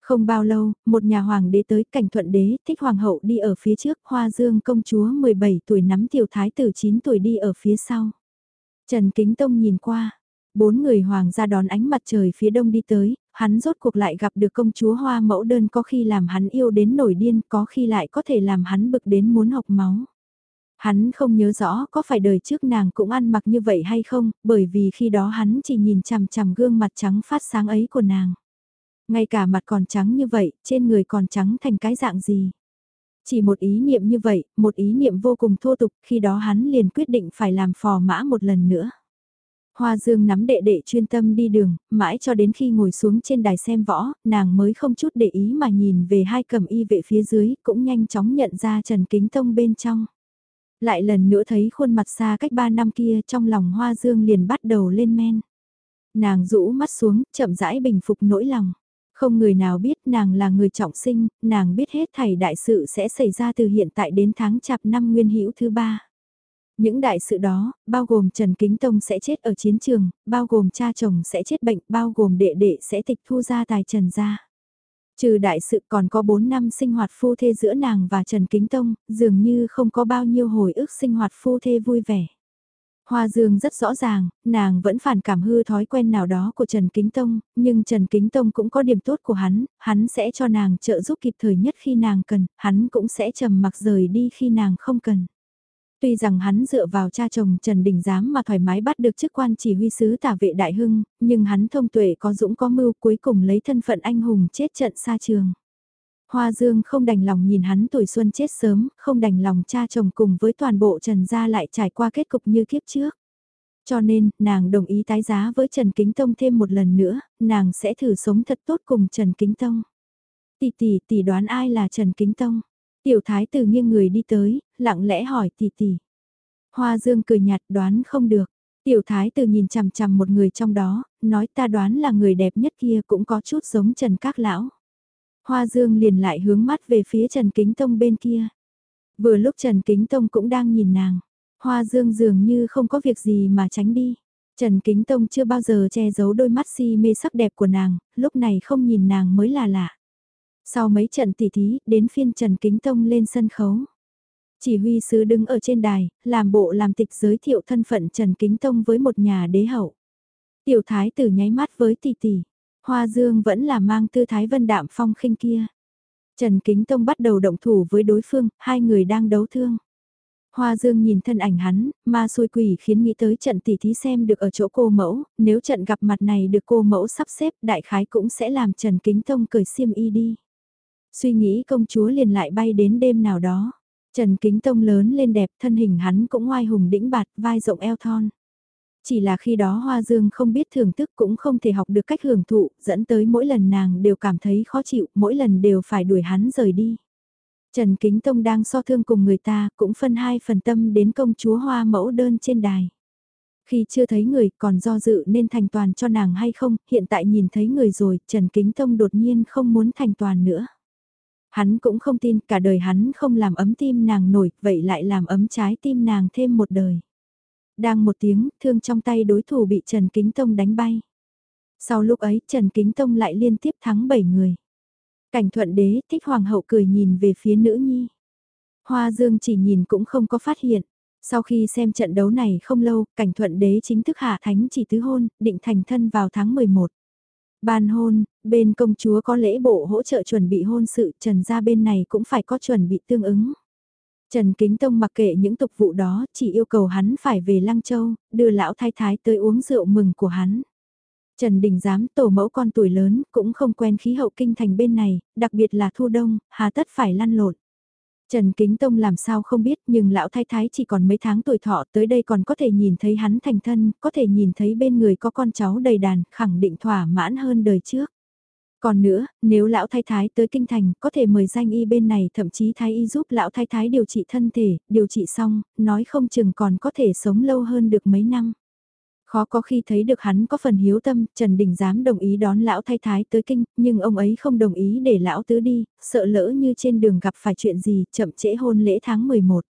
Không bao lâu, một nhà hoàng đế tới cảnh thuận đế, thích hoàng hậu đi ở phía trước, hoa dương công chúa 17 tuổi nắm tiểu thái tử 9 tuổi đi ở phía sau. Trần Kính Tông nhìn qua, bốn người hoàng gia đón ánh mặt trời phía đông đi tới, hắn rốt cuộc lại gặp được công chúa hoa mẫu đơn có khi làm hắn yêu đến nổi điên, có khi lại có thể làm hắn bực đến muốn học máu. Hắn không nhớ rõ có phải đời trước nàng cũng ăn mặc như vậy hay không, bởi vì khi đó hắn chỉ nhìn chằm chằm gương mặt trắng phát sáng ấy của nàng. Ngay cả mặt còn trắng như vậy, trên người còn trắng thành cái dạng gì. Chỉ một ý niệm như vậy, một ý niệm vô cùng thô tục, khi đó hắn liền quyết định phải làm phò mã một lần nữa. Hoa Dương nắm đệ đệ chuyên tâm đi đường, mãi cho đến khi ngồi xuống trên đài xem võ, nàng mới không chút để ý mà nhìn về hai cầm y vệ phía dưới, cũng nhanh chóng nhận ra Trần Kính Tông bên trong. Lại lần nữa thấy khuôn mặt xa cách ba năm kia trong lòng Hoa Dương liền bắt đầu lên men. Nàng rũ mắt xuống, chậm rãi bình phục nỗi lòng. Không người nào biết nàng là người trọng sinh, nàng biết hết thảy đại sự sẽ xảy ra từ hiện tại đến tháng chạp năm nguyên hữu thứ ba. Những đại sự đó, bao gồm Trần Kính Tông sẽ chết ở chiến trường, bao gồm cha chồng sẽ chết bệnh, bao gồm đệ đệ sẽ tịch thu ra tài Trần gia. Trừ đại sự còn có 4 năm sinh hoạt phu thê giữa nàng và Trần Kính Tông, dường như không có bao nhiêu hồi ức sinh hoạt phu thê vui vẻ. Hoa Dương rất rõ ràng, nàng vẫn phản cảm hư thói quen nào đó của Trần Kính Tông, nhưng Trần Kính Tông cũng có điểm tốt của hắn, hắn sẽ cho nàng trợ giúp kịp thời nhất khi nàng cần, hắn cũng sẽ trầm mặc rời đi khi nàng không cần. Tuy rằng hắn dựa vào cha chồng Trần Đình Giám mà thoải mái bắt được chức quan chỉ huy sứ tả vệ đại hưng, nhưng hắn thông tuệ có dũng có mưu cuối cùng lấy thân phận anh hùng chết trận xa trường. Hoa Dương không đành lòng nhìn hắn tuổi xuân chết sớm, không đành lòng cha chồng cùng với toàn bộ Trần gia lại trải qua kết cục như kiếp trước. Cho nên, nàng đồng ý tái giá với Trần Kính Tông thêm một lần nữa, nàng sẽ thử sống thật tốt cùng Trần Kính Tông. Tỷ tỷ tỷ đoán ai là Trần Kính Tông? Tiểu thái tử nghiêng người đi tới, lặng lẽ hỏi tỷ tỷ. Hoa Dương cười nhạt đoán không được. Tiểu thái tử nhìn chằm chằm một người trong đó, nói ta đoán là người đẹp nhất kia cũng có chút giống Trần Các Lão. Hoa Dương liền lại hướng mắt về phía Trần Kính Tông bên kia. Vừa lúc Trần Kính Tông cũng đang nhìn nàng. Hoa Dương dường như không có việc gì mà tránh đi. Trần Kính Tông chưa bao giờ che giấu đôi mắt si mê sắc đẹp của nàng, lúc này không nhìn nàng mới là lạ. Sau mấy trận tỉ thí, đến phiên Trần Kính Tông lên sân khấu. Chỉ huy sứ đứng ở trên đài, làm bộ làm tịch giới thiệu thân phận Trần Kính Tông với một nhà đế hậu. Tiểu thái tử nháy mắt với tỷ tỷ, Hoa Dương vẫn là mang tư thái vân đạm phong khinh kia. Trần Kính Tông bắt đầu động thủ với đối phương, hai người đang đấu thương. Hoa Dương nhìn thân ảnh hắn, ma xui quỷ khiến nghĩ tới trận tỷ thí xem được ở chỗ cô mẫu, nếu trận gặp mặt này được cô mẫu sắp xếp đại khái cũng sẽ làm Trần Kính Tông cởi xiêm y đi. Suy nghĩ công chúa liền lại bay đến đêm nào đó. Trần Kính Tông lớn lên đẹp thân hình hắn cũng ngoai hùng đĩnh bạt vai rộng eo thon. Chỉ là khi đó Hoa Dương không biết thưởng thức cũng không thể học được cách hưởng thụ, dẫn tới mỗi lần nàng đều cảm thấy khó chịu, mỗi lần đều phải đuổi hắn rời đi. Trần Kính Tông đang so thương cùng người ta, cũng phân hai phần tâm đến công chúa Hoa mẫu đơn trên đài. Khi chưa thấy người còn do dự nên thành toàn cho nàng hay không, hiện tại nhìn thấy người rồi, Trần Kính Tông đột nhiên không muốn thành toàn nữa. Hắn cũng không tin cả đời hắn không làm ấm tim nàng nổi, vậy lại làm ấm trái tim nàng thêm một đời. Đang một tiếng, thương trong tay đối thủ bị Trần Kính Tông đánh bay. Sau lúc ấy, Trần Kính Tông lại liên tiếp thắng 7 người. Cảnh thuận đế thích hoàng hậu cười nhìn về phía nữ nhi. Hoa dương chỉ nhìn cũng không có phát hiện. Sau khi xem trận đấu này không lâu, cảnh thuận đế chính thức hạ thánh chỉ tứ hôn, định thành thân vào tháng 11. Ban hôn, bên công chúa có lễ bộ hỗ trợ chuẩn bị hôn sự, trần gia bên này cũng phải có chuẩn bị tương ứng. Trần Kính Tông mặc kệ những tục vụ đó, chỉ yêu cầu hắn phải về Lăng Châu, đưa lão thái thái tới uống rượu mừng của hắn. Trần Đình Giám tổ mẫu con tuổi lớn, cũng không quen khí hậu kinh thành bên này, đặc biệt là thu đông, hà tất phải lăn lộn. Trần Kính Tông làm sao không biết nhưng lão thái thái chỉ còn mấy tháng tuổi thọ tới đây còn có thể nhìn thấy hắn thành thân, có thể nhìn thấy bên người có con cháu đầy đàn, khẳng định thỏa mãn hơn đời trước. Còn nữa, nếu lão thái thái tới kinh thành, có thể mời danh y bên này thậm chí thái y giúp lão thái thái điều trị thân thể, điều trị xong, nói không chừng còn có thể sống lâu hơn được mấy năm. Khó có khi thấy được hắn có phần hiếu tâm, Trần Đình dám đồng ý đón lão thái thái tới kinh, nhưng ông ấy không đồng ý để lão tứ đi, sợ lỡ như trên đường gặp phải chuyện gì, chậm trễ hôn lễ tháng 11.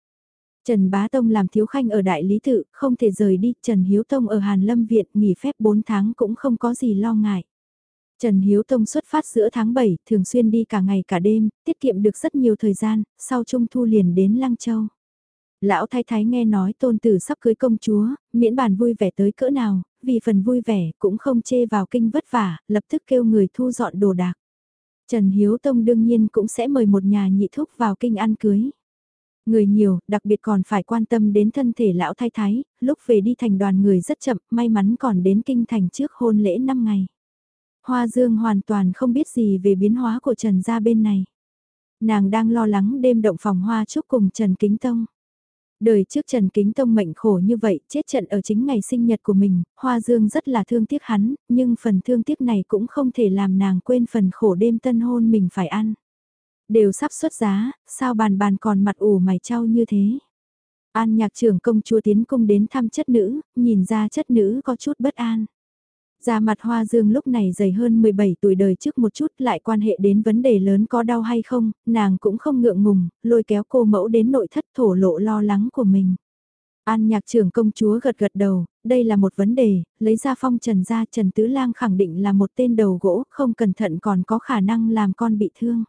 Trần Bá Tông làm thiếu khanh ở Đại Lý Tự, không thể rời đi, Trần Hiếu Tông ở Hàn Lâm Viện nghỉ phép 4 tháng cũng không có gì lo ngại. Trần Hiếu Tông xuất phát giữa tháng 7, thường xuyên đi cả ngày cả đêm, tiết kiệm được rất nhiều thời gian, sau Trung Thu liền đến Lăng Châu. Lão thái thái nghe nói tôn tử sắp cưới công chúa, miễn bàn vui vẻ tới cỡ nào, vì phần vui vẻ cũng không chê vào kinh vất vả, lập tức kêu người thu dọn đồ đạc. Trần Hiếu Tông đương nhiên cũng sẽ mời một nhà nhị thúc vào kinh ăn cưới. Người nhiều, đặc biệt còn phải quan tâm đến thân thể lão thái thái, lúc về đi thành đoàn người rất chậm, may mắn còn đến kinh thành trước hôn lễ 5 ngày. Hoa Dương hoàn toàn không biết gì về biến hóa của Trần gia bên này. Nàng đang lo lắng đêm động phòng hoa chúc cùng Trần Kính Tông. Đời trước Trần Kính Tông mệnh khổ như vậy, chết trận ở chính ngày sinh nhật của mình, Hoa Dương rất là thương tiếc hắn, nhưng phần thương tiếc này cũng không thể làm nàng quên phần khổ đêm tân hôn mình phải ăn. Đều sắp xuất giá, sao bàn bàn còn mặt ủ mày trao như thế. An nhạc trưởng công chúa tiến cung đến thăm chất nữ, nhìn ra chất nữ có chút bất an. Già mặt Hoa Dương lúc này dày hơn 17 tuổi đời trước một chút lại quan hệ đến vấn đề lớn có đau hay không, nàng cũng không ngượng ngùng, lôi kéo cô mẫu đến nội thất thổ lộ lo lắng của mình. An nhạc trưởng công chúa gật gật đầu, đây là một vấn đề, lấy ra phong trần ra Trần Tứ Lang khẳng định là một tên đầu gỗ, không cẩn thận còn có khả năng làm con bị thương.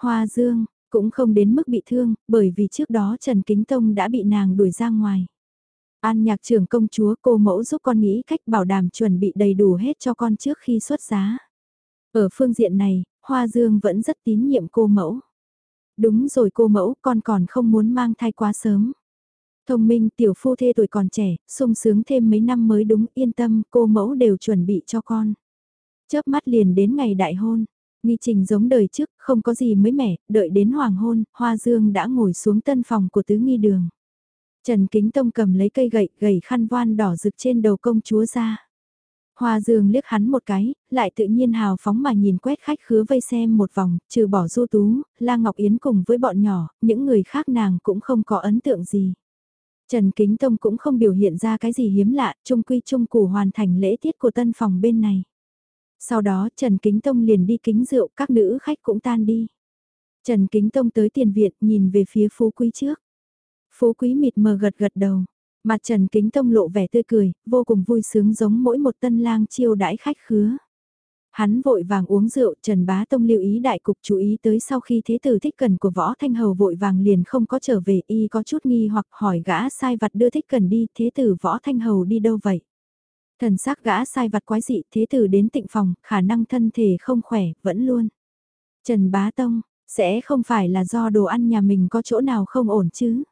Hoa Dương, cũng không đến mức bị thương, bởi vì trước đó Trần Kính Tông đã bị nàng đuổi ra ngoài. An nhạc trưởng công chúa cô mẫu giúp con nghĩ cách bảo đảm chuẩn bị đầy đủ hết cho con trước khi xuất giá. Ở phương diện này, Hoa Dương vẫn rất tín nhiệm cô mẫu. Đúng rồi cô mẫu, con còn không muốn mang thai quá sớm. Thông minh tiểu phu thê tuổi còn trẻ, sung sướng thêm mấy năm mới đúng yên tâm, cô mẫu đều chuẩn bị cho con. Chớp mắt liền đến ngày đại hôn, nghi trình giống đời trước, không có gì mới mẻ, đợi đến hoàng hôn, Hoa Dương đã ngồi xuống tân phòng của tứ nghi đường. Trần Kính Tông cầm lấy cây gậy, gầy khăn voan đỏ rực trên đầu công chúa ra. Hoa Dương liếc hắn một cái, lại tự nhiên hào phóng mà nhìn quét khách khứa vây xem một vòng, trừ bỏ du tú, La Ngọc Yến cùng với bọn nhỏ, những người khác nàng cũng không có ấn tượng gì. Trần Kính Tông cũng không biểu hiện ra cái gì hiếm lạ, trung quy trung củ hoàn thành lễ tiết của tân phòng bên này. Sau đó Trần Kính Tông liền đi kính rượu, các nữ khách cũng tan đi. Trần Kính Tông tới tiền viện nhìn về phía phú quý trước. Phú quý mịt mờ gật gật đầu. Mặt Trần Kính Tông lộ vẻ tươi cười, vô cùng vui sướng giống mỗi một tân lang chiêu đãi khách khứa. Hắn vội vàng uống rượu, Trần Bá Tông lưu ý đại cục chú ý tới sau khi thế tử thích cần của võ thanh hầu vội vàng liền không có trở về y có chút nghi hoặc hỏi gã sai vặt đưa thích cần đi, thế tử võ thanh hầu đi đâu vậy? Thần sắc gã sai vặt quái dị, thế tử đến tịnh phòng, khả năng thân thể không khỏe, vẫn luôn. Trần Bá Tông, sẽ không phải là do đồ ăn nhà mình có chỗ nào không ổn chứ?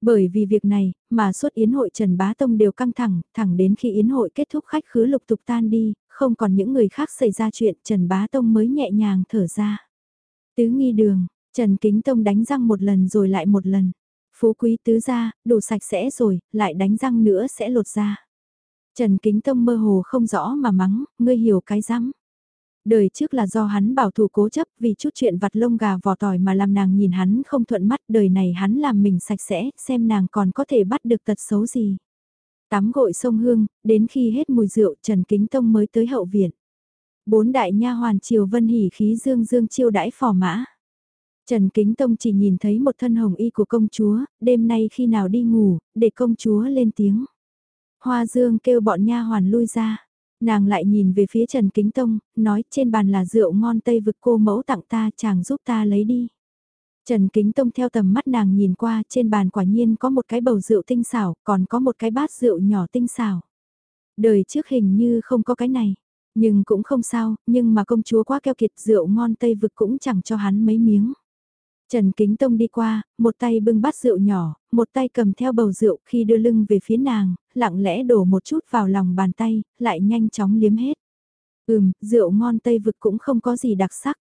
Bởi vì việc này, mà suốt yến hội Trần Bá Tông đều căng thẳng, thẳng đến khi yến hội kết thúc khách khứa lục tục tan đi, không còn những người khác xảy ra chuyện Trần Bá Tông mới nhẹ nhàng thở ra. Tứ nghi đường, Trần Kính Tông đánh răng một lần rồi lại một lần. Phú quý tứ ra, đủ sạch sẽ rồi, lại đánh răng nữa sẽ lột ra. Trần Kính Tông mơ hồ không rõ mà mắng, ngươi hiểu cái rắm. Đời trước là do hắn bảo thủ cố chấp vì chút chuyện vặt lông gà vỏ tỏi mà làm nàng nhìn hắn không thuận mắt đời này hắn làm mình sạch sẽ xem nàng còn có thể bắt được tật xấu gì. Tắm gội sông Hương, đến khi hết mùi rượu Trần Kính Tông mới tới hậu viện. Bốn đại nha hoàn triều vân hỉ khí dương dương chiêu đãi phò mã. Trần Kính Tông chỉ nhìn thấy một thân hồng y của công chúa, đêm nay khi nào đi ngủ, để công chúa lên tiếng. Hoa Dương kêu bọn nha hoàn lui ra. Nàng lại nhìn về phía Trần Kính Tông, nói trên bàn là rượu ngon Tây vực cô mẫu tặng ta chàng giúp ta lấy đi. Trần Kính Tông theo tầm mắt nàng nhìn qua trên bàn quả nhiên có một cái bầu rượu tinh xảo, còn có một cái bát rượu nhỏ tinh xảo. Đời trước hình như không có cái này, nhưng cũng không sao, nhưng mà công chúa quá keo kiệt rượu ngon Tây vực cũng chẳng cho hắn mấy miếng. Trần Kính Tông đi qua, một tay bưng bát rượu nhỏ, một tay cầm theo bầu rượu khi đưa lưng về phía nàng, lặng lẽ đổ một chút vào lòng bàn tay, lại nhanh chóng liếm hết. Ừm, rượu ngon Tây Vực cũng không có gì đặc sắc.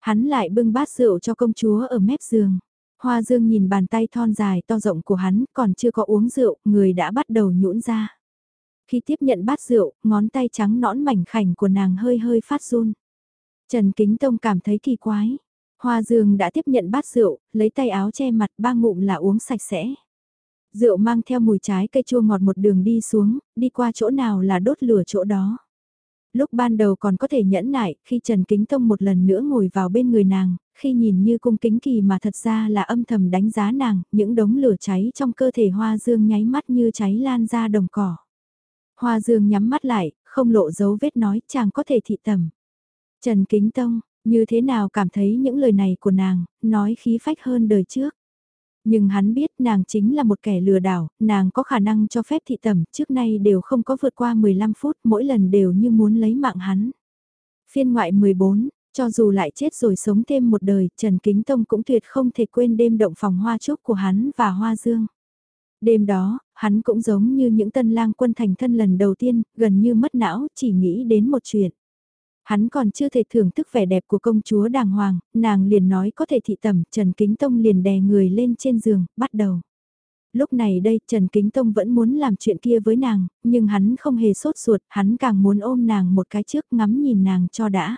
Hắn lại bưng bát rượu cho công chúa ở mép giường. Hoa Dương nhìn bàn tay thon dài to rộng của hắn, còn chưa có uống rượu, người đã bắt đầu nhũn ra. Khi tiếp nhận bát rượu, ngón tay trắng nõn mảnh khảnh của nàng hơi hơi phát run. Trần Kính Tông cảm thấy kỳ quái. Hoa Dương đã tiếp nhận bát rượu, lấy tay áo che mặt ba ngụm là uống sạch sẽ. Rượu mang theo mùi trái cây chua ngọt một đường đi xuống, đi qua chỗ nào là đốt lửa chỗ đó. Lúc ban đầu còn có thể nhẫn nại, khi Trần Kính Tông một lần nữa ngồi vào bên người nàng, khi nhìn như cung kính kỳ mà thật ra là âm thầm đánh giá nàng, những đống lửa cháy trong cơ thể Hoa Dương nháy mắt như cháy lan ra đồng cỏ. Hoa Dương nhắm mắt lại, không lộ dấu vết nói chàng có thể thị tầm. Trần Kính Tông, như thế nào cảm thấy những lời này của nàng, nói khí phách hơn đời trước. Nhưng hắn biết nàng chính là một kẻ lừa đảo, nàng có khả năng cho phép thị tẩm, trước nay đều không có vượt qua 15 phút, mỗi lần đều như muốn lấy mạng hắn. Phiên ngoại 14, cho dù lại chết rồi sống thêm một đời, Trần Kính Tông cũng tuyệt không thể quên đêm động phòng hoa trúc của hắn và hoa dương. Đêm đó, hắn cũng giống như những tân lang quân thành thân lần đầu tiên, gần như mất não, chỉ nghĩ đến một chuyện. Hắn còn chưa thể thưởng thức vẻ đẹp của công chúa đàng hoàng, nàng liền nói có thể thị tẩm, Trần Kính Tông liền đè người lên trên giường, bắt đầu. Lúc này đây Trần Kính Tông vẫn muốn làm chuyện kia với nàng, nhưng hắn không hề sốt ruột, hắn càng muốn ôm nàng một cái trước ngắm nhìn nàng cho đã.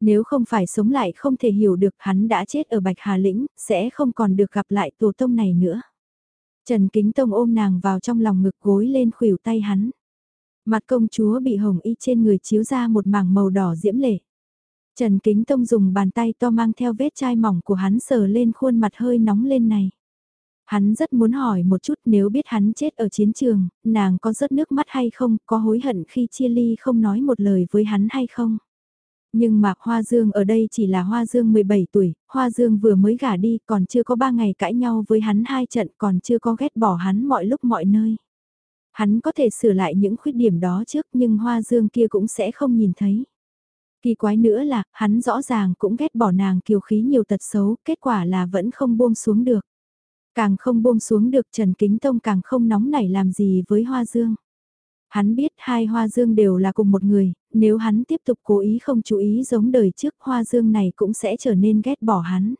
Nếu không phải sống lại không thể hiểu được hắn đã chết ở Bạch Hà Lĩnh, sẽ không còn được gặp lại tổ tông này nữa. Trần Kính Tông ôm nàng vào trong lòng ngực gối lên khuỷu tay hắn. Mặt công chúa bị hồng y trên người chiếu ra một mảng màu đỏ diễm lệ. Trần Kính Tông dùng bàn tay to mang theo vết chai mỏng của hắn sờ lên khuôn mặt hơi nóng lên này. Hắn rất muốn hỏi một chút nếu biết hắn chết ở chiến trường, nàng có rớt nước mắt hay không, có hối hận khi chia ly không nói một lời với hắn hay không. Nhưng mà Hoa Dương ở đây chỉ là Hoa Dương 17 tuổi, Hoa Dương vừa mới gả đi còn chưa có 3 ngày cãi nhau với hắn hai trận còn chưa có ghét bỏ hắn mọi lúc mọi nơi. Hắn có thể sửa lại những khuyết điểm đó trước nhưng Hoa Dương kia cũng sẽ không nhìn thấy. Kỳ quái nữa là, hắn rõ ràng cũng ghét bỏ nàng kiều khí nhiều tật xấu, kết quả là vẫn không buông xuống được. Càng không buông xuống được Trần Kính Tông càng không nóng nảy làm gì với Hoa Dương. Hắn biết hai Hoa Dương đều là cùng một người, nếu hắn tiếp tục cố ý không chú ý giống đời trước Hoa Dương này cũng sẽ trở nên ghét bỏ hắn.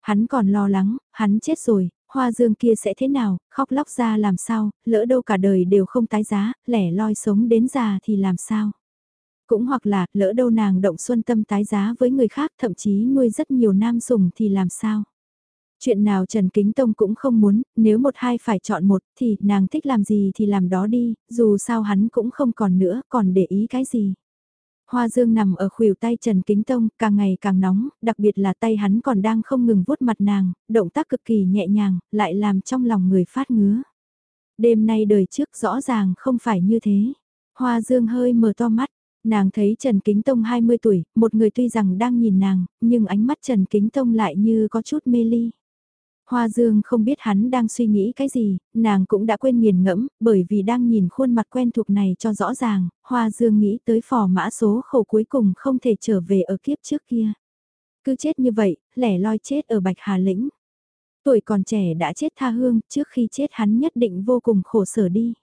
Hắn còn lo lắng, hắn chết rồi, Hoa Dương kia sẽ thế nào, khóc lóc ra làm sao, lỡ đâu cả đời đều không tái giá, lẻ loi sống đến già thì làm sao. Cũng hoặc là, lỡ đâu nàng động xuân tâm tái giá với người khác thậm chí nuôi rất nhiều nam sùng thì làm sao. Chuyện nào Trần Kính Tông cũng không muốn, nếu một hai phải chọn một thì nàng thích làm gì thì làm đó đi, dù sao hắn cũng không còn nữa, còn để ý cái gì. Hoa Dương nằm ở khuỷu tay Trần Kính Tông, càng ngày càng nóng, đặc biệt là tay hắn còn đang không ngừng vuốt mặt nàng, động tác cực kỳ nhẹ nhàng, lại làm trong lòng người phát ngứa. Đêm nay đời trước rõ ràng không phải như thế. Hoa Dương hơi mở to mắt, nàng thấy Trần Kính Tông 20 tuổi, một người tuy rằng đang nhìn nàng, nhưng ánh mắt Trần Kính Tông lại như có chút mê ly. Hoa Dương không biết hắn đang suy nghĩ cái gì, nàng cũng đã quên nghiền ngẫm, bởi vì đang nhìn khuôn mặt quen thuộc này cho rõ ràng, Hoa Dương nghĩ tới phò mã số khẩu cuối cùng không thể trở về ở kiếp trước kia. Cứ chết như vậy, lẻ loi chết ở Bạch Hà Lĩnh. Tuổi còn trẻ đã chết tha hương, trước khi chết hắn nhất định vô cùng khổ sở đi.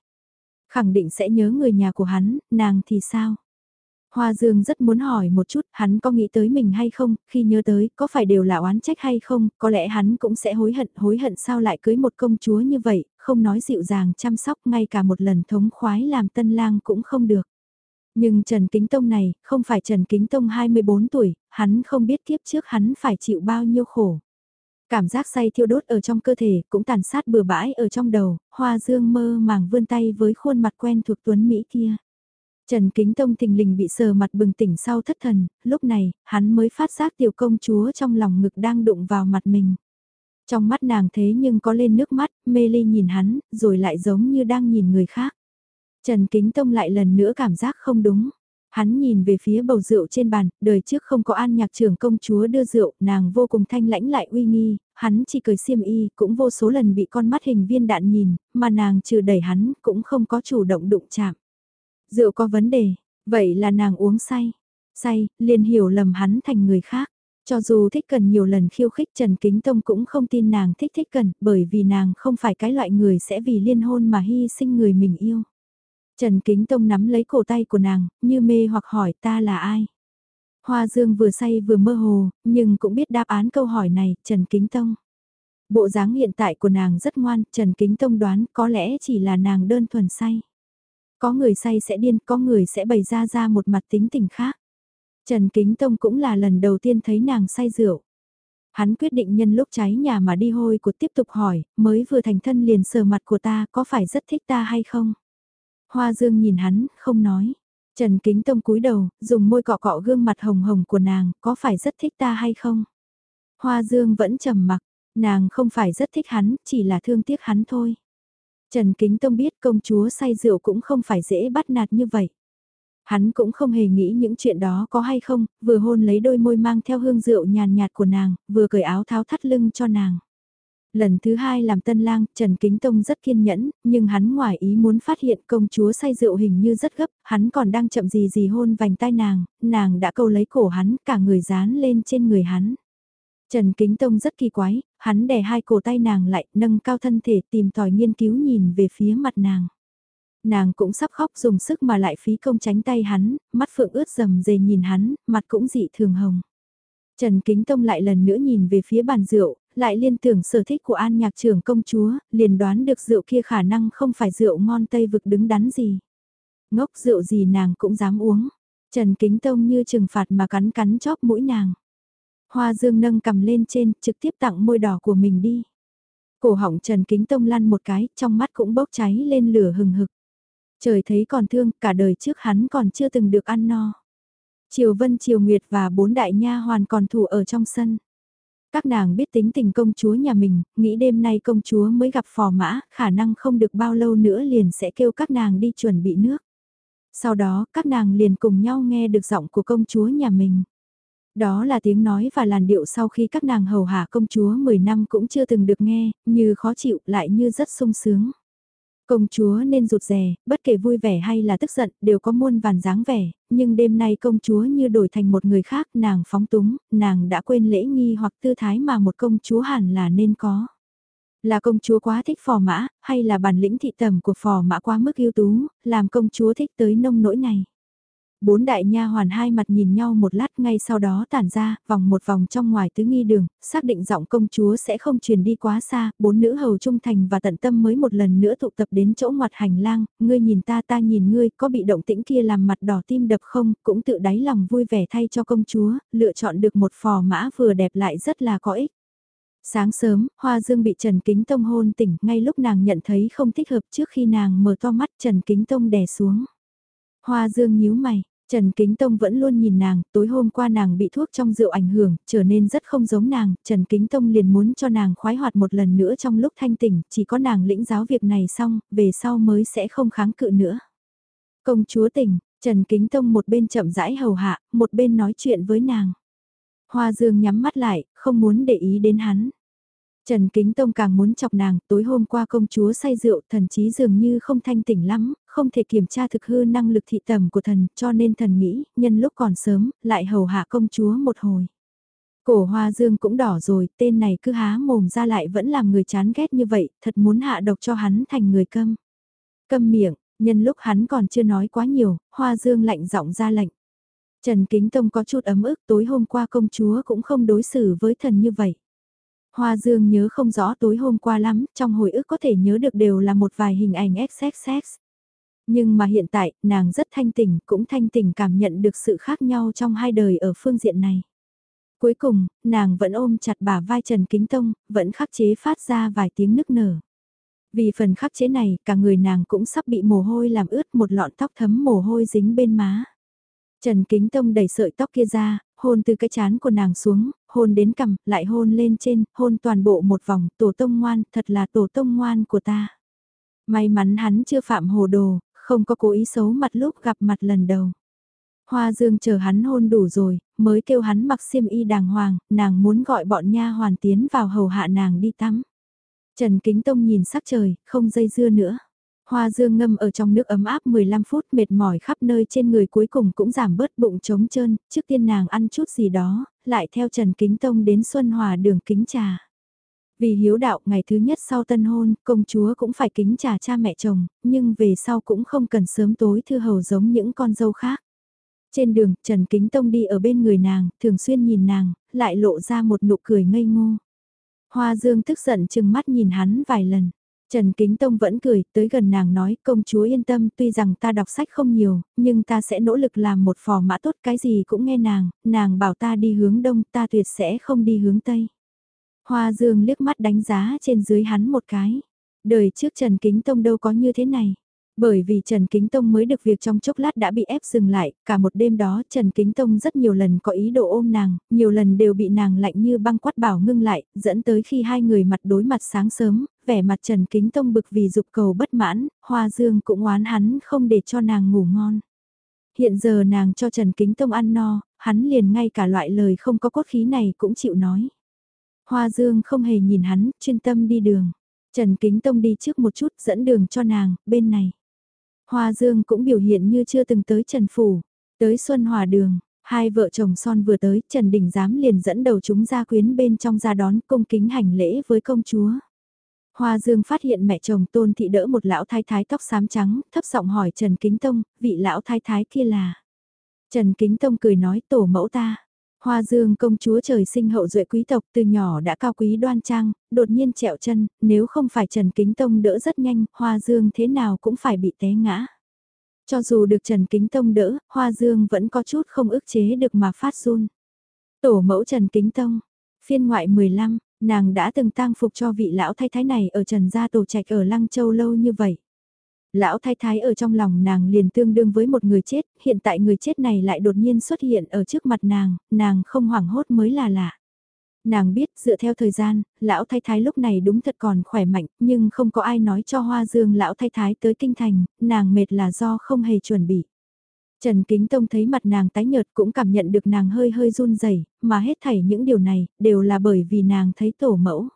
Khẳng định sẽ nhớ người nhà của hắn, nàng thì sao? Hoa Dương rất muốn hỏi một chút, hắn có nghĩ tới mình hay không, khi nhớ tới, có phải đều là oán trách hay không, có lẽ hắn cũng sẽ hối hận, hối hận sao lại cưới một công chúa như vậy, không nói dịu dàng chăm sóc, ngay cả một lần thống khoái làm tân lang cũng không được. Nhưng Trần Kính Tông này, không phải Trần Kính Tông 24 tuổi, hắn không biết kiếp trước hắn phải chịu bao nhiêu khổ. Cảm giác say thiêu đốt ở trong cơ thể cũng tàn sát bừa bãi ở trong đầu, Hoa Dương mơ màng vươn tay với khuôn mặt quen thuộc Tuấn Mỹ kia. Trần Kính Tông thình lình bị sờ mặt bừng tỉnh sau thất thần, lúc này, hắn mới phát giác tiểu công chúa trong lòng ngực đang đụng vào mặt mình. Trong mắt nàng thế nhưng có lên nước mắt, mê ly nhìn hắn, rồi lại giống như đang nhìn người khác. Trần Kính Tông lại lần nữa cảm giác không đúng. Hắn nhìn về phía bầu rượu trên bàn, đời trước không có an nhạc trưởng công chúa đưa rượu, nàng vô cùng thanh lãnh lại uy nghi, hắn chỉ cười xiêm y, cũng vô số lần bị con mắt hình viên đạn nhìn, mà nàng trừ đẩy hắn, cũng không có chủ động đụng chạm. Rượu có vấn đề, vậy là nàng uống say. Say, liền hiểu lầm hắn thành người khác. Cho dù thích cần nhiều lần khiêu khích Trần Kính Tông cũng không tin nàng thích thích cần, bởi vì nàng không phải cái loại người sẽ vì liên hôn mà hy sinh người mình yêu. Trần Kính Tông nắm lấy cổ tay của nàng, như mê hoặc hỏi ta là ai. Hoa Dương vừa say vừa mơ hồ, nhưng cũng biết đáp án câu hỏi này, Trần Kính Tông. Bộ dáng hiện tại của nàng rất ngoan, Trần Kính Tông đoán có lẽ chỉ là nàng đơn thuần say. Có người say sẽ điên, có người sẽ bày ra ra một mặt tính tình khác. Trần Kính Tông cũng là lần đầu tiên thấy nàng say rượu. Hắn quyết định nhân lúc cháy nhà mà đi hôi của tiếp tục hỏi, mới vừa thành thân liền sờ mặt của ta có phải rất thích ta hay không? Hoa Dương nhìn hắn, không nói. Trần Kính Tông cúi đầu, dùng môi cọ cọ gương mặt hồng hồng của nàng, có phải rất thích ta hay không? Hoa Dương vẫn trầm mặc, nàng không phải rất thích hắn, chỉ là thương tiếc hắn thôi. Trần Kính Tông biết công chúa say rượu cũng không phải dễ bắt nạt như vậy. Hắn cũng không hề nghĩ những chuyện đó có hay không, vừa hôn lấy đôi môi mang theo hương rượu nhàn nhạt của nàng, vừa cởi áo tháo thắt lưng cho nàng. Lần thứ hai làm tân lang, Trần Kính Tông rất kiên nhẫn, nhưng hắn ngoài ý muốn phát hiện công chúa say rượu hình như rất gấp, hắn còn đang chậm gì gì hôn vành tai nàng, nàng đã câu lấy cổ hắn, cả người dán lên trên người hắn. Trần Kính Tông rất kỳ quái, hắn đè hai cổ tay nàng lại, nâng cao thân thể tìm tòi nghiên cứu nhìn về phía mặt nàng. Nàng cũng sắp khóc dùng sức mà lại phí công tránh tay hắn, mắt phượng ướt rầm dề nhìn hắn, mặt cũng dị thường hồng. Trần Kính Tông lại lần nữa nhìn về phía bàn rượu, lại liên tưởng sở thích của an nhạc trưởng công chúa, liền đoán được rượu kia khả năng không phải rượu ngon tây vực đứng đắn gì. Ngốc rượu gì nàng cũng dám uống. Trần Kính Tông như trừng phạt mà cắn cắn chóp mũi nàng. Hoa dương nâng cầm lên trên, trực tiếp tặng môi đỏ của mình đi. Cổ họng Trần Kính Tông lăn một cái, trong mắt cũng bốc cháy lên lửa hừng hực. Trời thấy còn thương, cả đời trước hắn còn chưa từng được ăn no. Triều Vân Triều Nguyệt và bốn đại nha hoàn còn thủ ở trong sân. Các nàng biết tính tình công chúa nhà mình, nghĩ đêm nay công chúa mới gặp phò mã, khả năng không được bao lâu nữa liền sẽ kêu các nàng đi chuẩn bị nước. Sau đó, các nàng liền cùng nhau nghe được giọng của công chúa nhà mình. Đó là tiếng nói và làn điệu sau khi các nàng hầu hạ công chúa 10 năm cũng chưa từng được nghe, như khó chịu lại như rất sung sướng. Công chúa nên rụt rè, bất kể vui vẻ hay là tức giận, đều có muôn vàn dáng vẻ, nhưng đêm nay công chúa như đổi thành một người khác, nàng phóng túng, nàng đã quên lễ nghi hoặc tư thái mà một công chúa hẳn là nên có. Là công chúa quá thích phò mã, hay là bản lĩnh thị tầm của phò mã quá mức ưu tú, làm công chúa thích tới nông nỗi này. Bốn đại nha hoàn hai mặt nhìn nhau một lát ngay sau đó tản ra, vòng một vòng trong ngoài tứ nghi đường, xác định giọng công chúa sẽ không truyền đi quá xa, bốn nữ hầu trung thành và tận tâm mới một lần nữa tụ tập đến chỗ ngoặt hành lang, ngươi nhìn ta ta nhìn ngươi, có bị động tĩnh kia làm mặt đỏ tim đập không, cũng tự đáy lòng vui vẻ thay cho công chúa, lựa chọn được một phò mã vừa đẹp lại rất là có ích. Sáng sớm, Hoa Dương bị Trần Kính Tông hôn tỉnh, ngay lúc nàng nhận thấy không thích hợp trước khi nàng mở to mắt Trần Kính Tông đè xuống. Hoa Dương nhíu mày, Trần Kính Tông vẫn luôn nhìn nàng, tối hôm qua nàng bị thuốc trong rượu ảnh hưởng, trở nên rất không giống nàng, Trần Kính Tông liền muốn cho nàng khoái hoạt một lần nữa trong lúc thanh tỉnh, chỉ có nàng lĩnh giáo việc này xong, về sau mới sẽ không kháng cự nữa. Công chúa tỉnh, Trần Kính Tông một bên chậm rãi hầu hạ, một bên nói chuyện với nàng. Hoa Dương nhắm mắt lại, không muốn để ý đến hắn. Trần Kính Tông càng muốn chọc nàng, tối hôm qua công chúa say rượu, thần chí dường như không thanh tỉnh lắm, không thể kiểm tra thực hư năng lực thị tầm của thần, cho nên thần nghĩ, nhân lúc còn sớm, lại hầu hạ công chúa một hồi. Cổ hoa dương cũng đỏ rồi, tên này cứ há mồm ra lại vẫn làm người chán ghét như vậy, thật muốn hạ độc cho hắn thành người câm. Câm miệng, nhân lúc hắn còn chưa nói quá nhiều, hoa dương lạnh giọng ra lệnh. Trần Kính Tông có chút ấm ức tối hôm qua công chúa cũng không đối xử với thần như vậy. Hoa Dương nhớ không rõ tối hôm qua lắm, trong hồi ức có thể nhớ được đều là một vài hình ảnh XXX. Nhưng mà hiện tại, nàng rất thanh tỉnh, cũng thanh tỉnh cảm nhận được sự khác nhau trong hai đời ở phương diện này. Cuối cùng, nàng vẫn ôm chặt bả vai Trần Kính Tông, vẫn khắc chế phát ra vài tiếng nức nở. Vì phần khắc chế này, cả người nàng cũng sắp bị mồ hôi làm ướt một lọn tóc thấm mồ hôi dính bên má. Trần Kính Tông đẩy sợi tóc kia ra, hôn từ cái chán của nàng xuống, hôn đến cằm, lại hôn lên trên, hôn toàn bộ một vòng, tổ tông ngoan, thật là tổ tông ngoan của ta. May mắn hắn chưa phạm hồ đồ, không có cố ý xấu mặt lúc gặp mặt lần đầu. Hoa Dương chờ hắn hôn đủ rồi, mới kêu hắn mặc xiêm y đàng hoàng, nàng muốn gọi bọn nha hoàn tiến vào hầu hạ nàng đi tắm. Trần Kính Tông nhìn sắc trời, không dây dưa nữa. Hoa dương ngâm ở trong nước ấm áp 15 phút mệt mỏi khắp nơi trên người cuối cùng cũng giảm bớt bụng trống trơn, trước tiên nàng ăn chút gì đó, lại theo Trần Kính Tông đến Xuân Hòa đường kính trà. Vì hiếu đạo ngày thứ nhất sau tân hôn, công chúa cũng phải kính trà cha mẹ chồng, nhưng về sau cũng không cần sớm tối thư hầu giống những con dâu khác. Trên đường, Trần Kính Tông đi ở bên người nàng, thường xuyên nhìn nàng, lại lộ ra một nụ cười ngây ngô. Hoa Dương tức giận chừng mắt nhìn hắn vài lần. Trần Kính Tông vẫn cười, tới gần nàng nói, công chúa yên tâm, tuy rằng ta đọc sách không nhiều, nhưng ta sẽ nỗ lực làm một phò mã tốt, cái gì cũng nghe nàng, nàng bảo ta đi hướng đông, ta tuyệt sẽ không đi hướng tây. Hoa Dương liếc mắt đánh giá trên dưới hắn một cái. Đời trước Trần Kính Tông đâu có như thế này. Bởi vì Trần Kính Tông mới được việc trong chốc lát đã bị ép dừng lại, cả một đêm đó Trần Kính Tông rất nhiều lần có ý đồ ôm nàng, nhiều lần đều bị nàng lạnh như băng quát bảo ngưng lại, dẫn tới khi hai người mặt đối mặt sáng sớm, vẻ mặt Trần Kính Tông bực vì dục cầu bất mãn, Hoa Dương cũng oán hắn không để cho nàng ngủ ngon. Hiện giờ nàng cho Trần Kính Tông ăn no, hắn liền ngay cả loại lời không có cốt khí này cũng chịu nói. Hoa Dương không hề nhìn hắn, chuyên tâm đi đường. Trần Kính Tông đi trước một chút dẫn đường cho nàng, bên này. Hoa Dương cũng biểu hiện như chưa từng tới Trần Phủ, tới Xuân Hòa Đường. Hai vợ chồng son vừa tới, Trần Đình Giám liền dẫn đầu chúng ra quyến bên trong ra đón công kính hành lễ với công chúa. Hoa Dương phát hiện mẹ chồng tôn thị đỡ một lão thái thái tóc xám trắng, thấp giọng hỏi Trần Kính Tông, vị lão thái thái kia là. Trần Kính Tông cười nói tổ mẫu ta. Hoa Dương công chúa trời sinh hậu duệ quý tộc từ nhỏ đã cao quý đoan trang, đột nhiên trẹo chân, nếu không phải Trần Kính Tông đỡ rất nhanh, Hoa Dương thế nào cũng phải bị té ngã. Cho dù được Trần Kính Tông đỡ, Hoa Dương vẫn có chút không ức chế được mà phát run. Tổ mẫu Trần Kính Tông, phiên ngoại 15, nàng đã từng tang phục cho vị lão thái thái này ở Trần Gia Tổ Trạch ở Lăng Châu lâu như vậy. Lão thái thái ở trong lòng nàng liền tương đương với một người chết, hiện tại người chết này lại đột nhiên xuất hiện ở trước mặt nàng, nàng không hoảng hốt mới là lạ. Nàng biết dựa theo thời gian, lão thái thái lúc này đúng thật còn khỏe mạnh, nhưng không có ai nói cho hoa dương lão thái thái tới kinh thành, nàng mệt là do không hề chuẩn bị. Trần Kính Tông thấy mặt nàng tái nhợt cũng cảm nhận được nàng hơi hơi run rẩy, mà hết thảy những điều này đều là bởi vì nàng thấy tổ mẫu.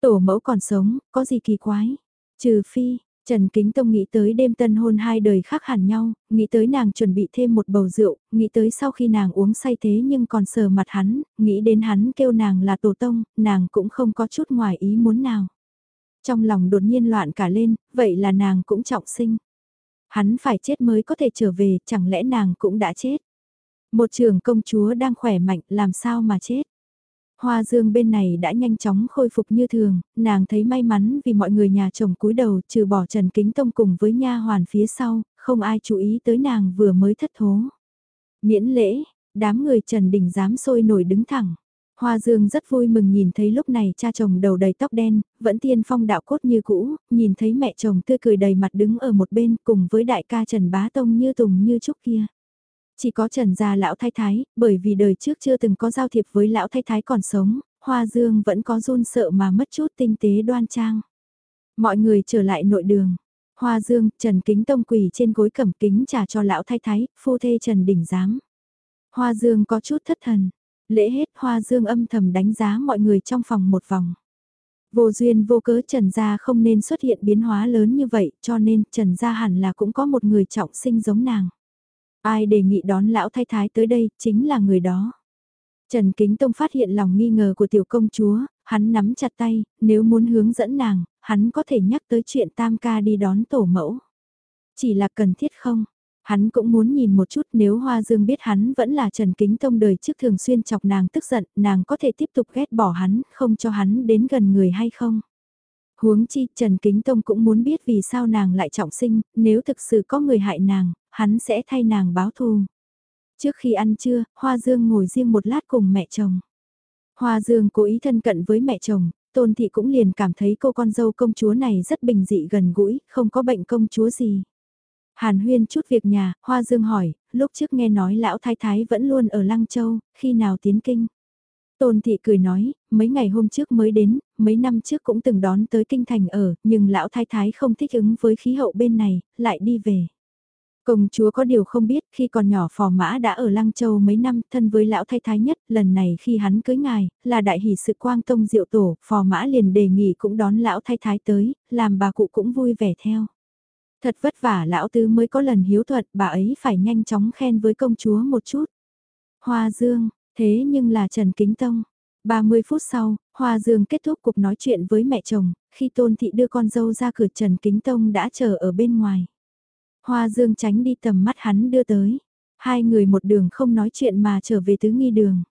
Tổ mẫu còn sống, có gì kỳ quái? Trừ phi, Trần Kính Tông nghĩ tới đêm tân hôn hai đời khác hẳn nhau, nghĩ tới nàng chuẩn bị thêm một bầu rượu, nghĩ tới sau khi nàng uống say thế nhưng còn sờ mặt hắn, nghĩ đến hắn kêu nàng là tổ tông, nàng cũng không có chút ngoài ý muốn nào. Trong lòng đột nhiên loạn cả lên, vậy là nàng cũng trọng sinh. Hắn phải chết mới có thể trở về, chẳng lẽ nàng cũng đã chết. Một trường công chúa đang khỏe mạnh, làm sao mà chết. Hoa dương bên này đã nhanh chóng khôi phục như thường, nàng thấy may mắn vì mọi người nhà chồng cúi đầu trừ bỏ Trần Kính Tông cùng với nha hoàn phía sau, không ai chú ý tới nàng vừa mới thất thố. Miễn lễ, đám người Trần Đình dám sôi nổi đứng thẳng. Hoa Dương rất vui mừng nhìn thấy lúc này cha chồng đầu đầy tóc đen, vẫn tiên phong đạo cốt như cũ, nhìn thấy mẹ chồng tươi cười đầy mặt đứng ở một bên cùng với đại ca Trần Bá Tông như tùng như trúc kia. Chỉ có Trần gia lão thái thái, bởi vì đời trước chưa từng có giao thiệp với lão thái thái còn sống, Hoa Dương vẫn có run sợ mà mất chút tinh tế đoan trang. Mọi người trở lại nội đường. Hoa Dương, Trần Kính Tông quỳ trên gối cẩm kính trả cho lão thái thái, phu thê Trần Đình Giám. Hoa Dương có chút thất thần. Lễ hết Hoa Dương âm thầm đánh giá mọi người trong phòng một vòng. Vô duyên vô cớ Trần Gia không nên xuất hiện biến hóa lớn như vậy cho nên Trần Gia hẳn là cũng có một người trọng sinh giống nàng. Ai đề nghị đón lão thái thái tới đây, chính là người đó. Trần Kính Tông phát hiện lòng nghi ngờ của tiểu công chúa, hắn nắm chặt tay, nếu muốn hướng dẫn nàng, hắn có thể nhắc tới chuyện tam ca đi đón tổ mẫu. Chỉ là cần thiết không? Hắn cũng muốn nhìn một chút nếu Hoa Dương biết hắn vẫn là Trần Kính Tông đời trước thường xuyên chọc nàng tức giận, nàng có thể tiếp tục ghét bỏ hắn, không cho hắn đến gần người hay không? Huống chi Trần Kính Tông cũng muốn biết vì sao nàng lại trọng sinh, nếu thực sự có người hại nàng, hắn sẽ thay nàng báo thù. Trước khi ăn trưa, Hoa Dương ngồi riêng một lát cùng mẹ chồng. Hoa Dương cố ý thân cận với mẹ chồng, Tôn Thị cũng liền cảm thấy cô con dâu công chúa này rất bình dị gần gũi, không có bệnh công chúa gì. Hàn huyên chút việc nhà, Hoa Dương hỏi, lúc trước nghe nói lão thái thái vẫn luôn ở Lăng Châu, khi nào tiến kinh. Tôn thị cười nói, mấy ngày hôm trước mới đến, mấy năm trước cũng từng đón tới kinh thành ở, nhưng lão thái thái không thích ứng với khí hậu bên này, lại đi về. Công chúa có điều không biết, khi còn nhỏ phò mã đã ở Lăng Châu mấy năm, thân với lão thái thái nhất, lần này khi hắn cưới ngài, là đại hỷ sự quang tông diệu tổ, phò mã liền đề nghị cũng đón lão thái thái tới, làm bà cụ cũng vui vẻ theo. Thật vất vả lão tứ mới có lần hiếu thuận bà ấy phải nhanh chóng khen với công chúa một chút. Hoa Dương, Thế nhưng là Trần Kính Tông. 30 phút sau, Hoa Dương kết thúc cuộc nói chuyện với mẹ chồng, khi Tôn Thị đưa con dâu ra cửa Trần Kính Tông đã chờ ở bên ngoài. Hoa Dương tránh đi tầm mắt hắn đưa tới. Hai người một đường không nói chuyện mà trở về tứ nghi đường.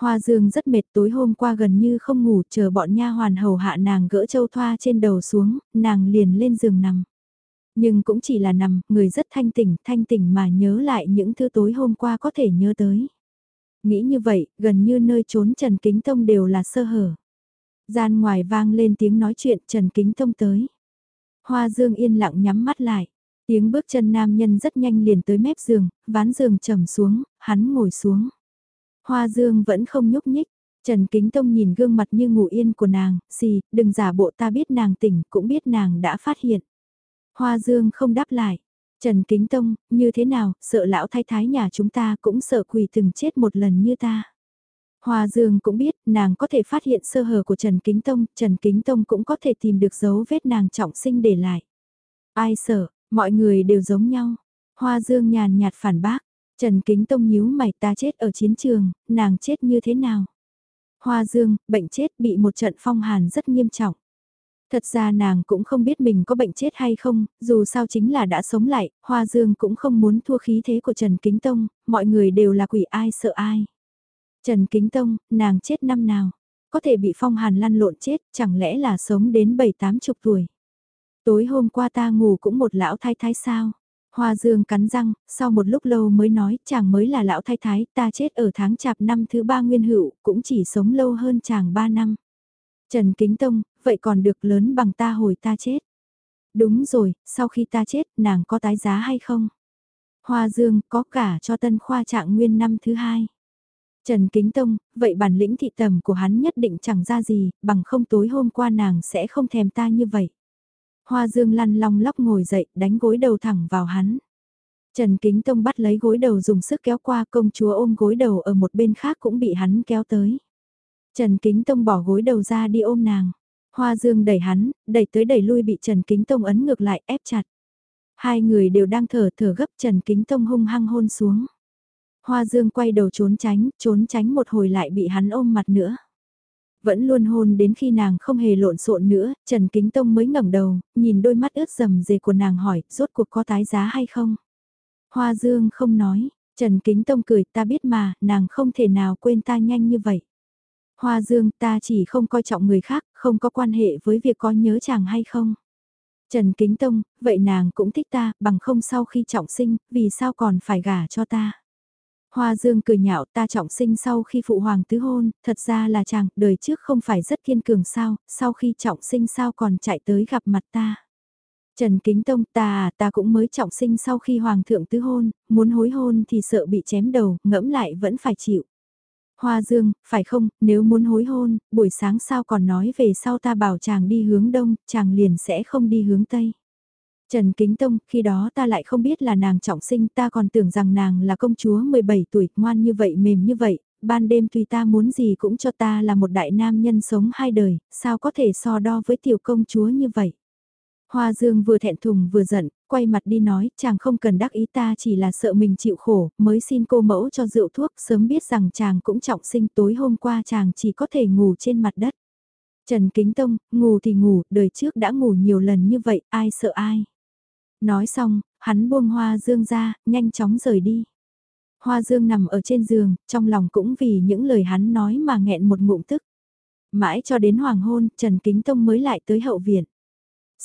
Hoa Dương rất mệt tối hôm qua gần như không ngủ chờ bọn nha hoàn hầu hạ nàng gỡ châu thoa trên đầu xuống, nàng liền lên giường nằm. Nhưng cũng chỉ là nằm, người rất thanh tỉnh, thanh tỉnh mà nhớ lại những thứ tối hôm qua có thể nhớ tới. Nghĩ như vậy, gần như nơi trốn Trần Kính Tông đều là sơ hở. Gian ngoài vang lên tiếng nói chuyện Trần Kính Tông tới. Hoa Dương yên lặng nhắm mắt lại. Tiếng bước chân nam nhân rất nhanh liền tới mép giường, ván giường trầm xuống, hắn ngồi xuống. Hoa Dương vẫn không nhúc nhích. Trần Kính Tông nhìn gương mặt như ngủ yên của nàng, xì, đừng giả bộ ta biết nàng tỉnh, cũng biết nàng đã phát hiện. Hoa Dương không đáp lại, Trần Kính Tông, như thế nào, sợ lão thái thái nhà chúng ta cũng sợ quỷ từng chết một lần như ta. Hoa Dương cũng biết, nàng có thể phát hiện sơ hở của Trần Kính Tông, Trần Kính Tông cũng có thể tìm được dấu vết nàng trọng sinh để lại. Ai sợ, mọi người đều giống nhau. Hoa Dương nhàn nhạt phản bác, Trần Kính Tông nhíu mày ta chết ở chiến trường, nàng chết như thế nào? Hoa Dương, bệnh chết bị một trận phong hàn rất nghiêm trọng. Thật ra nàng cũng không biết mình có bệnh chết hay không, dù sao chính là đã sống lại, Hoa Dương cũng không muốn thua khí thế của Trần Kính Tông, mọi người đều là quỷ ai sợ ai. Trần Kính Tông, nàng chết năm nào? Có thể bị phong hàn lăn lộn chết, chẳng lẽ là sống đến bảy tám chục tuổi? Tối hôm qua ta ngủ cũng một lão thái thái sao? Hoa Dương cắn răng, sau một lúc lâu mới nói chàng mới là lão thái thái, ta chết ở tháng chạp năm thứ ba nguyên hữu, cũng chỉ sống lâu hơn chàng ba năm. Trần Kính Tông, vậy còn được lớn bằng ta hồi ta chết. Đúng rồi, sau khi ta chết, nàng có tái giá hay không? Hoa Dương có cả cho tân khoa trạng nguyên năm thứ hai. Trần Kính Tông, vậy bản lĩnh thị tầm của hắn nhất định chẳng ra gì, bằng không tối hôm qua nàng sẽ không thèm ta như vậy. Hoa Dương lăn long lóc ngồi dậy, đánh gối đầu thẳng vào hắn. Trần Kính Tông bắt lấy gối đầu dùng sức kéo qua công chúa ôm gối đầu ở một bên khác cũng bị hắn kéo tới. Trần Kính Tông bỏ gối đầu ra đi ôm nàng. Hoa Dương đẩy hắn, đẩy tới đẩy lui bị Trần Kính Tông ấn ngược lại ép chặt. Hai người đều đang thở thở gấp Trần Kính Tông hung hăng hôn xuống. Hoa Dương quay đầu trốn tránh, trốn tránh một hồi lại bị hắn ôm mặt nữa. Vẫn luôn hôn đến khi nàng không hề lộn xộn nữa, Trần Kính Tông mới ngẩng đầu, nhìn đôi mắt ướt rầm rề của nàng hỏi, rốt cuộc có tái giá hay không? Hoa Dương không nói, Trần Kính Tông cười ta biết mà, nàng không thể nào quên ta nhanh như vậy. Hoa Dương ta chỉ không coi trọng người khác, không có quan hệ với việc có nhớ chàng hay không. Trần Kính Tông, vậy nàng cũng thích ta, bằng không sau khi trọng sinh, vì sao còn phải gả cho ta. Hoa Dương cười nhạo ta trọng sinh sau khi phụ hoàng tứ hôn, thật ra là chàng, đời trước không phải rất kiên cường sao, sau khi trọng sinh sao còn chạy tới gặp mặt ta. Trần Kính Tông ta à, ta cũng mới trọng sinh sau khi hoàng thượng tứ hôn, muốn hối hôn thì sợ bị chém đầu, ngẫm lại vẫn phải chịu. Hoa Dương, phải không, nếu muốn hối hôn, buổi sáng sao còn nói về sau ta bảo chàng đi hướng đông, chàng liền sẽ không đi hướng tây. Trần Kính Tông, khi đó ta lại không biết là nàng trọng sinh, ta còn tưởng rằng nàng là công chúa 17 tuổi, ngoan như vậy mềm như vậy, ban đêm tùy ta muốn gì cũng cho ta là một đại nam nhân sống hai đời, sao có thể so đo với tiểu công chúa như vậy. Hoa Dương vừa thẹn thùng vừa giận, quay mặt đi nói, chàng không cần đắc ý ta chỉ là sợ mình chịu khổ, mới xin cô mẫu cho rượu thuốc, sớm biết rằng chàng cũng trọng sinh tối hôm qua chàng chỉ có thể ngủ trên mặt đất. Trần Kính Tông, ngủ thì ngủ, đời trước đã ngủ nhiều lần như vậy, ai sợ ai. Nói xong, hắn buông Hoa Dương ra, nhanh chóng rời đi. Hoa Dương nằm ở trên giường, trong lòng cũng vì những lời hắn nói mà nghẹn một ngụm tức. Mãi cho đến hoàng hôn, Trần Kính Tông mới lại tới hậu viện.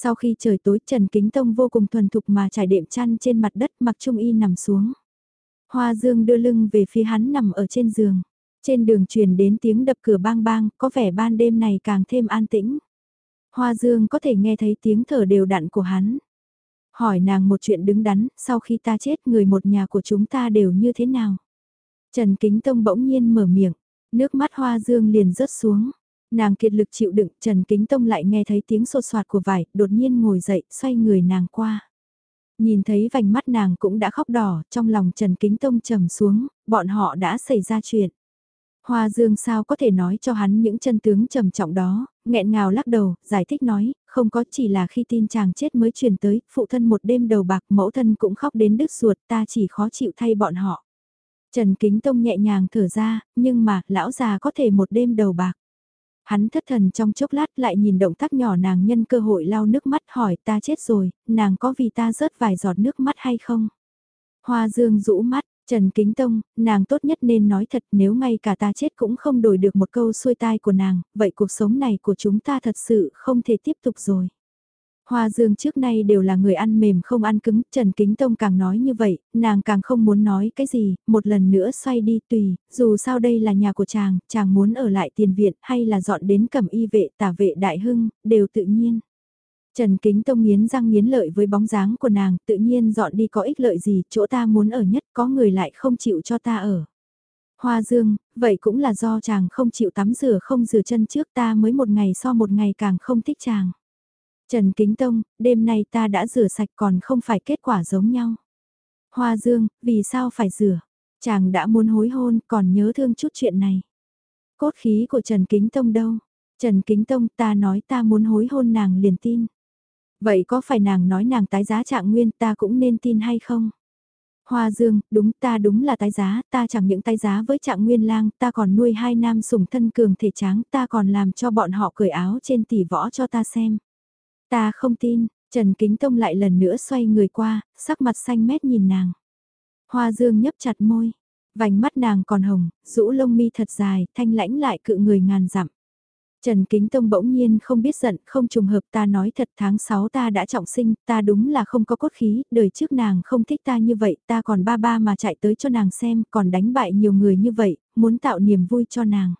Sau khi trời tối Trần Kính Tông vô cùng thuần thục mà trải đệm chăn trên mặt đất mặc trung y nằm xuống. Hoa Dương đưa lưng về phía hắn nằm ở trên giường. Trên đường truyền đến tiếng đập cửa bang bang, có vẻ ban đêm này càng thêm an tĩnh. Hoa Dương có thể nghe thấy tiếng thở đều đặn của hắn. Hỏi nàng một chuyện đứng đắn, sau khi ta chết người một nhà của chúng ta đều như thế nào? Trần Kính Tông bỗng nhiên mở miệng, nước mắt Hoa Dương liền rớt xuống. Nàng kiệt lực chịu đựng, Trần Kính Tông lại nghe thấy tiếng sột soạt của vải, đột nhiên ngồi dậy, xoay người nàng qua. Nhìn thấy vành mắt nàng cũng đã khóc đỏ, trong lòng Trần Kính Tông trầm xuống, bọn họ đã xảy ra chuyện. Hoa Dương sao có thể nói cho hắn những chân tướng trầm trọng đó, nghẹn ngào lắc đầu, giải thích nói, không có chỉ là khi tin chàng chết mới truyền tới, phụ thân một đêm đầu bạc mẫu thân cũng khóc đến đứt ruột ta chỉ khó chịu thay bọn họ. Trần Kính Tông nhẹ nhàng thở ra, nhưng mà, lão già có thể một đêm đầu bạc. Hắn thất thần trong chốc lát lại nhìn động tác nhỏ nàng nhân cơ hội lau nước mắt hỏi ta chết rồi, nàng có vì ta rớt vài giọt nước mắt hay không? Hoa Dương rũ mắt, Trần Kính Tông, nàng tốt nhất nên nói thật nếu ngay cả ta chết cũng không đổi được một câu xuôi tai của nàng, vậy cuộc sống này của chúng ta thật sự không thể tiếp tục rồi. Hoa Dương trước nay đều là người ăn mềm không ăn cứng, Trần Kính Tông càng nói như vậy, nàng càng không muốn nói cái gì, một lần nữa xoay đi tùy, dù sao đây là nhà của chàng, chàng muốn ở lại tiền viện hay là dọn đến cầm y vệ tả vệ đại hưng, đều tự nhiên. Trần Kính Tông nghiến răng nghiến lợi với bóng dáng của nàng, tự nhiên dọn đi có ích lợi gì, chỗ ta muốn ở nhất có người lại không chịu cho ta ở. Hoa Dương, vậy cũng là do chàng không chịu tắm rửa không rửa chân trước ta mới một ngày so một ngày càng không thích chàng. Trần Kính Tông, đêm nay ta đã rửa sạch còn không phải kết quả giống nhau. Hoa Dương, vì sao phải rửa? Chàng đã muốn hối hôn còn nhớ thương chút chuyện này. Cốt khí của Trần Kính Tông đâu? Trần Kính Tông ta nói ta muốn hối hôn nàng liền tin. Vậy có phải nàng nói nàng tái giá trạng nguyên ta cũng nên tin hay không? Hoa Dương, đúng ta đúng là tái giá, ta chẳng những tái giá với trạng nguyên lang, ta còn nuôi hai nam sủng thân cường thể tráng, ta còn làm cho bọn họ cởi áo trên tỷ võ cho ta xem. Ta không tin, Trần Kính Tông lại lần nữa xoay người qua, sắc mặt xanh mét nhìn nàng. Hoa dương nhấp chặt môi, vành mắt nàng còn hồng, rũ lông mi thật dài, thanh lãnh lại cự người ngàn dặm. Trần Kính Tông bỗng nhiên không biết giận, không trùng hợp ta nói thật tháng 6 ta đã trọng sinh, ta đúng là không có cốt khí, đời trước nàng không thích ta như vậy, ta còn ba ba mà chạy tới cho nàng xem, còn đánh bại nhiều người như vậy, muốn tạo niềm vui cho nàng.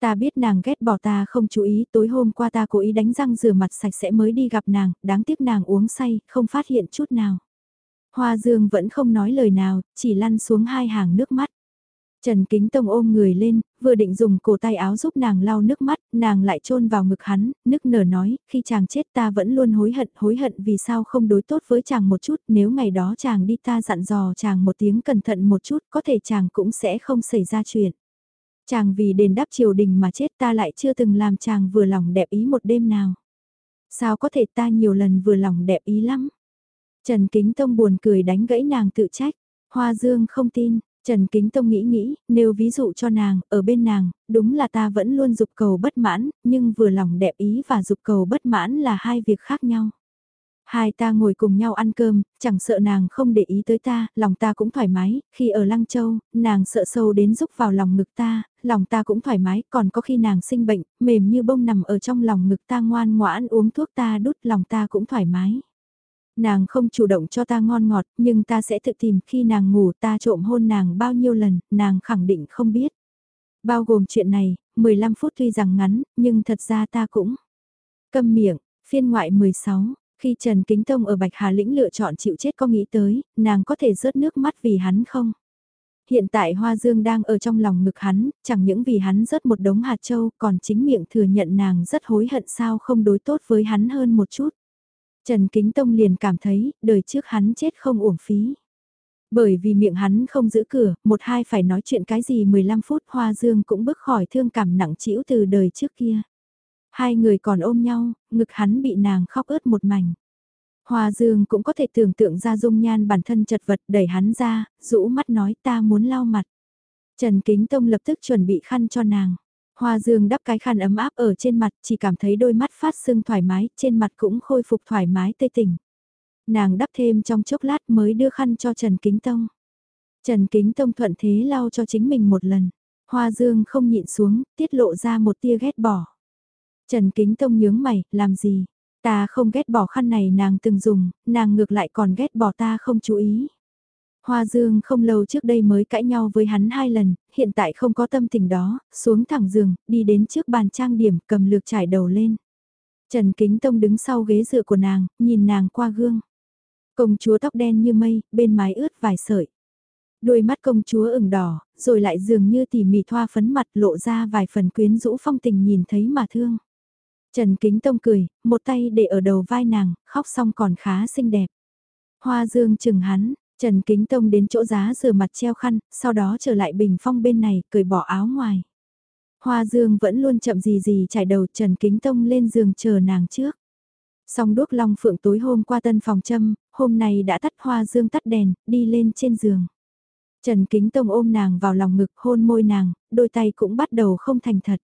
Ta biết nàng ghét bỏ ta không chú ý, tối hôm qua ta cố ý đánh răng rửa mặt sạch sẽ mới đi gặp nàng, đáng tiếc nàng uống say, không phát hiện chút nào. Hoa Dương vẫn không nói lời nào, chỉ lăn xuống hai hàng nước mắt. Trần Kính Tông ôm người lên, vừa định dùng cổ tay áo giúp nàng lau nước mắt, nàng lại chôn vào ngực hắn, nức nở nói, khi chàng chết ta vẫn luôn hối hận, hối hận vì sao không đối tốt với chàng một chút, nếu ngày đó chàng đi ta dặn dò chàng một tiếng cẩn thận một chút, có thể chàng cũng sẽ không xảy ra chuyện. Chàng vì đền đáp triều đình mà chết ta lại chưa từng làm chàng vừa lòng đẹp ý một đêm nào. Sao có thể ta nhiều lần vừa lòng đẹp ý lắm. Trần Kính Tông buồn cười đánh gãy nàng tự trách. Hoa Dương không tin, Trần Kính Tông nghĩ nghĩ, nếu ví dụ cho nàng, ở bên nàng, đúng là ta vẫn luôn dục cầu bất mãn, nhưng vừa lòng đẹp ý và dục cầu bất mãn là hai việc khác nhau. Hai ta ngồi cùng nhau ăn cơm, chẳng sợ nàng không để ý tới ta, lòng ta cũng thoải mái, khi ở Lăng Châu, nàng sợ sâu đến rúc vào lòng ngực ta, lòng ta cũng thoải mái, còn có khi nàng sinh bệnh, mềm như bông nằm ở trong lòng ngực ta ngoan ngoãn uống thuốc ta đút lòng ta cũng thoải mái. Nàng không chủ động cho ta ngon ngọt, nhưng ta sẽ tự tìm khi nàng ngủ ta trộm hôn nàng bao nhiêu lần, nàng khẳng định không biết. Bao gồm chuyện này, 15 phút tuy rằng ngắn, nhưng thật ra ta cũng câm miệng, phiên ngoại 16. Khi Trần Kính Tông ở Bạch Hà Lĩnh lựa chọn chịu chết có nghĩ tới, nàng có thể rớt nước mắt vì hắn không? Hiện tại Hoa Dương đang ở trong lòng ngực hắn, chẳng những vì hắn rớt một đống hạt châu, còn chính miệng thừa nhận nàng rất hối hận sao không đối tốt với hắn hơn một chút. Trần Kính Tông liền cảm thấy, đời trước hắn chết không uổng phí. Bởi vì miệng hắn không giữ cửa, một hai phải nói chuyện cái gì 15 phút Hoa Dương cũng bước khỏi thương cảm nặng trĩu từ đời trước kia. Hai người còn ôm nhau, ngực hắn bị nàng khóc ướt một mảnh. Hoa Dương cũng có thể tưởng tượng ra dung nhan bản thân chật vật đẩy hắn ra, rũ mắt nói ta muốn lau mặt. Trần Kính Tông lập tức chuẩn bị khăn cho nàng. Hoa Dương đắp cái khăn ấm áp ở trên mặt, chỉ cảm thấy đôi mắt phát sưng thoải mái, trên mặt cũng khôi phục thoải mái tê tỉnh. Nàng đắp thêm trong chốc lát mới đưa khăn cho Trần Kính Tông. Trần Kính Tông thuận thế lau cho chính mình một lần. Hoa Dương không nhịn xuống, tiết lộ ra một tia ghét bỏ. Trần Kính Tông nhướng mày, làm gì? Ta không ghét bỏ khăn này nàng từng dùng, nàng ngược lại còn ghét bỏ ta không chú ý. Hoa Dương không lâu trước đây mới cãi nhau với hắn hai lần, hiện tại không có tâm tình đó, xuống thẳng giường, đi đến trước bàn trang điểm, cầm lược trải đầu lên. Trần Kính Tông đứng sau ghế dựa của nàng, nhìn nàng qua gương. Công chúa tóc đen như mây, bên mái ướt vài sợi. Đôi mắt công chúa ửng đỏ, rồi lại dường như tỉ mỉ thoa phấn mặt lộ ra vài phần quyến rũ phong tình nhìn thấy mà thương. Trần Kính Tông cười, một tay để ở đầu vai nàng, khóc xong còn khá xinh đẹp. Hoa Dương chừng hắn, Trần Kính Tông đến chỗ giá rửa mặt treo khăn, sau đó trở lại bình phong bên này, cười bỏ áo ngoài. Hoa Dương vẫn luôn chậm gì gì trải đầu Trần Kính Tông lên giường chờ nàng trước. Xong đuốc long phượng tối hôm qua tân phòng châm, hôm nay đã tắt hoa dương tắt đèn, đi lên trên giường. Trần Kính Tông ôm nàng vào lòng ngực hôn môi nàng, đôi tay cũng bắt đầu không thành thật.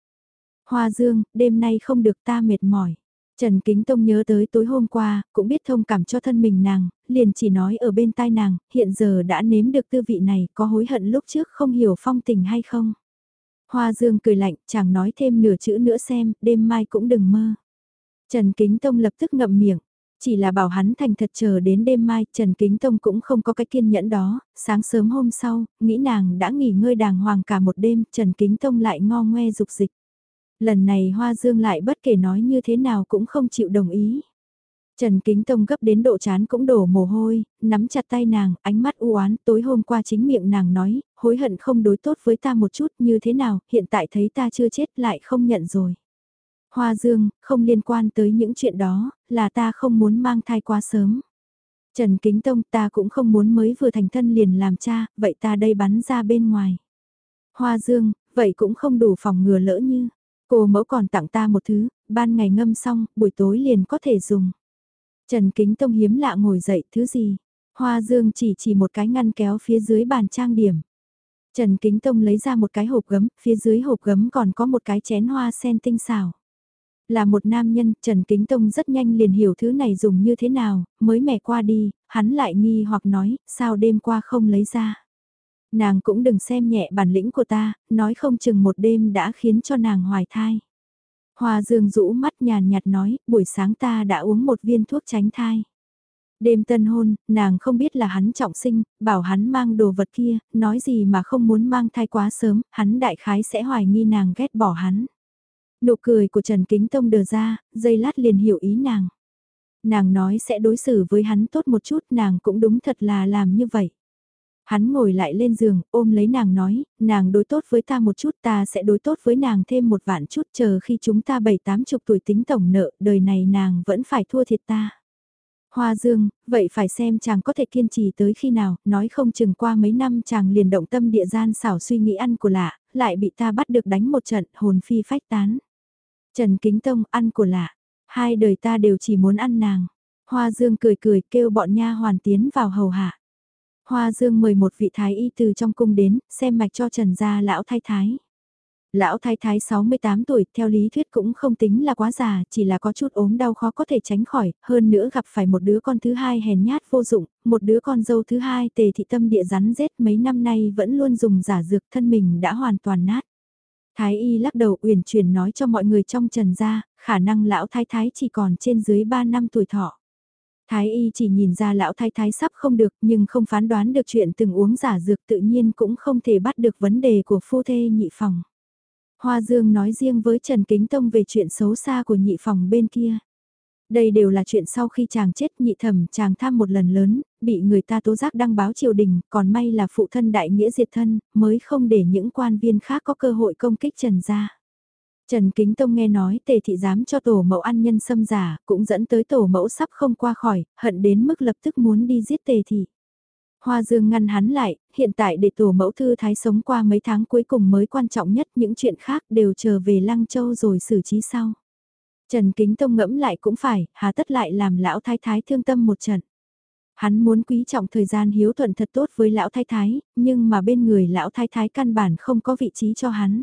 Hoa dương, đêm nay không được ta mệt mỏi. Trần Kính Tông nhớ tới tối hôm qua, cũng biết thông cảm cho thân mình nàng, liền chỉ nói ở bên tai nàng, hiện giờ đã nếm được tư vị này, có hối hận lúc trước không hiểu phong tình hay không. Hoa Dương cười lạnh, chẳng nói thêm nửa chữ nữa xem, đêm mai cũng đừng mơ. Trần Kính Tông lập tức ngậm miệng, chỉ là bảo hắn thành thật chờ đến đêm mai, Trần Kính Tông cũng không có cái kiên nhẫn đó, sáng sớm hôm sau, nghĩ nàng đã nghỉ ngơi đàng hoàng cả một đêm, Trần Kính Tông lại ngo ngoe dục dịch. Lần này Hoa Dương lại bất kể nói như thế nào cũng không chịu đồng ý. Trần Kính Tông gấp đến độ chán cũng đổ mồ hôi, nắm chặt tay nàng, ánh mắt u oán tối hôm qua chính miệng nàng nói, hối hận không đối tốt với ta một chút như thế nào, hiện tại thấy ta chưa chết lại không nhận rồi. Hoa Dương, không liên quan tới những chuyện đó, là ta không muốn mang thai quá sớm. Trần Kính Tông ta cũng không muốn mới vừa thành thân liền làm cha, vậy ta đây bắn ra bên ngoài. Hoa Dương, vậy cũng không đủ phòng ngừa lỡ như. Cô mẫu còn tặng ta một thứ, ban ngày ngâm xong, buổi tối liền có thể dùng. Trần Kính Tông hiếm lạ ngồi dậy, thứ gì? Hoa Dương chỉ chỉ một cái ngăn kéo phía dưới bàn trang điểm. Trần Kính Tông lấy ra một cái hộp gấm, phía dưới hộp gấm còn có một cái chén hoa sen tinh xảo. Là một nam nhân, Trần Kính Tông rất nhanh liền hiểu thứ này dùng như thế nào, mới mẻ qua đi, hắn lại nghi hoặc nói, sao đêm qua không lấy ra. Nàng cũng đừng xem nhẹ bản lĩnh của ta, nói không chừng một đêm đã khiến cho nàng hoài thai. Hoa Dương rũ mắt nhàn nhạt nói, buổi sáng ta đã uống một viên thuốc tránh thai. Đêm tân hôn, nàng không biết là hắn trọng sinh, bảo hắn mang đồ vật kia, nói gì mà không muốn mang thai quá sớm, hắn đại khái sẽ hoài nghi nàng ghét bỏ hắn. Nụ cười của Trần Kính Tông đờ ra, dây lát liền hiểu ý nàng. Nàng nói sẽ đối xử với hắn tốt một chút, nàng cũng đúng thật là làm như vậy. Hắn ngồi lại lên giường, ôm lấy nàng nói, nàng đối tốt với ta một chút ta sẽ đối tốt với nàng thêm một vạn chút chờ khi chúng ta bảy tám chục tuổi tính tổng nợ, đời này nàng vẫn phải thua thiệt ta. Hoa Dương, vậy phải xem chàng có thể kiên trì tới khi nào, nói không chừng qua mấy năm chàng liền động tâm địa gian xảo suy nghĩ ăn của lạ, lại bị ta bắt được đánh một trận hồn phi phách tán. Trần Kính Tông ăn của lạ, hai đời ta đều chỉ muốn ăn nàng. Hoa Dương cười cười kêu bọn nha hoàn tiến vào hầu hạ. Hoa Dương mời một vị thái y từ trong cung đến, xem mạch cho Trần gia lão thái thái. Lão thái thái 68 tuổi, theo lý thuyết cũng không tính là quá già, chỉ là có chút ốm đau khó có thể tránh khỏi, hơn nữa gặp phải một đứa con thứ hai hèn nhát vô dụng, một đứa con dâu thứ hai tề thị tâm địa rắn rết mấy năm nay vẫn luôn dùng giả dược thân mình đã hoàn toàn nát. Thái y lắc đầu uyển chuyển nói cho mọi người trong trần gia, khả năng lão thái thái chỉ còn trên dưới 3 năm tuổi thọ. Thái y chỉ nhìn ra lão thái thái sắp không được nhưng không phán đoán được chuyện từng uống giả dược tự nhiên cũng không thể bắt được vấn đề của phu thê nhị phòng. Hoa Dương nói riêng với Trần Kính Tông về chuyện xấu xa của nhị phòng bên kia. Đây đều là chuyện sau khi chàng chết nhị thẩm chàng tham một lần lớn, bị người ta tố giác đăng báo triều đình, còn may là phụ thân đại nghĩa diệt thân, mới không để những quan viên khác có cơ hội công kích Trần gia. Trần Kính Tông nghe nói tề thị dám cho tổ mẫu ăn nhân xâm giả, cũng dẫn tới tổ mẫu sắp không qua khỏi, hận đến mức lập tức muốn đi giết tề thị. Hoa Dương ngăn hắn lại, hiện tại để tổ mẫu thư thái sống qua mấy tháng cuối cùng mới quan trọng nhất những chuyện khác đều chờ về Lăng Châu rồi xử trí sau. Trần Kính Tông ngẫm lại cũng phải, hà tất lại làm lão thái thái thương tâm một trận. Hắn muốn quý trọng thời gian hiếu thuận thật tốt với lão thái thái, nhưng mà bên người lão thái thái căn bản không có vị trí cho hắn.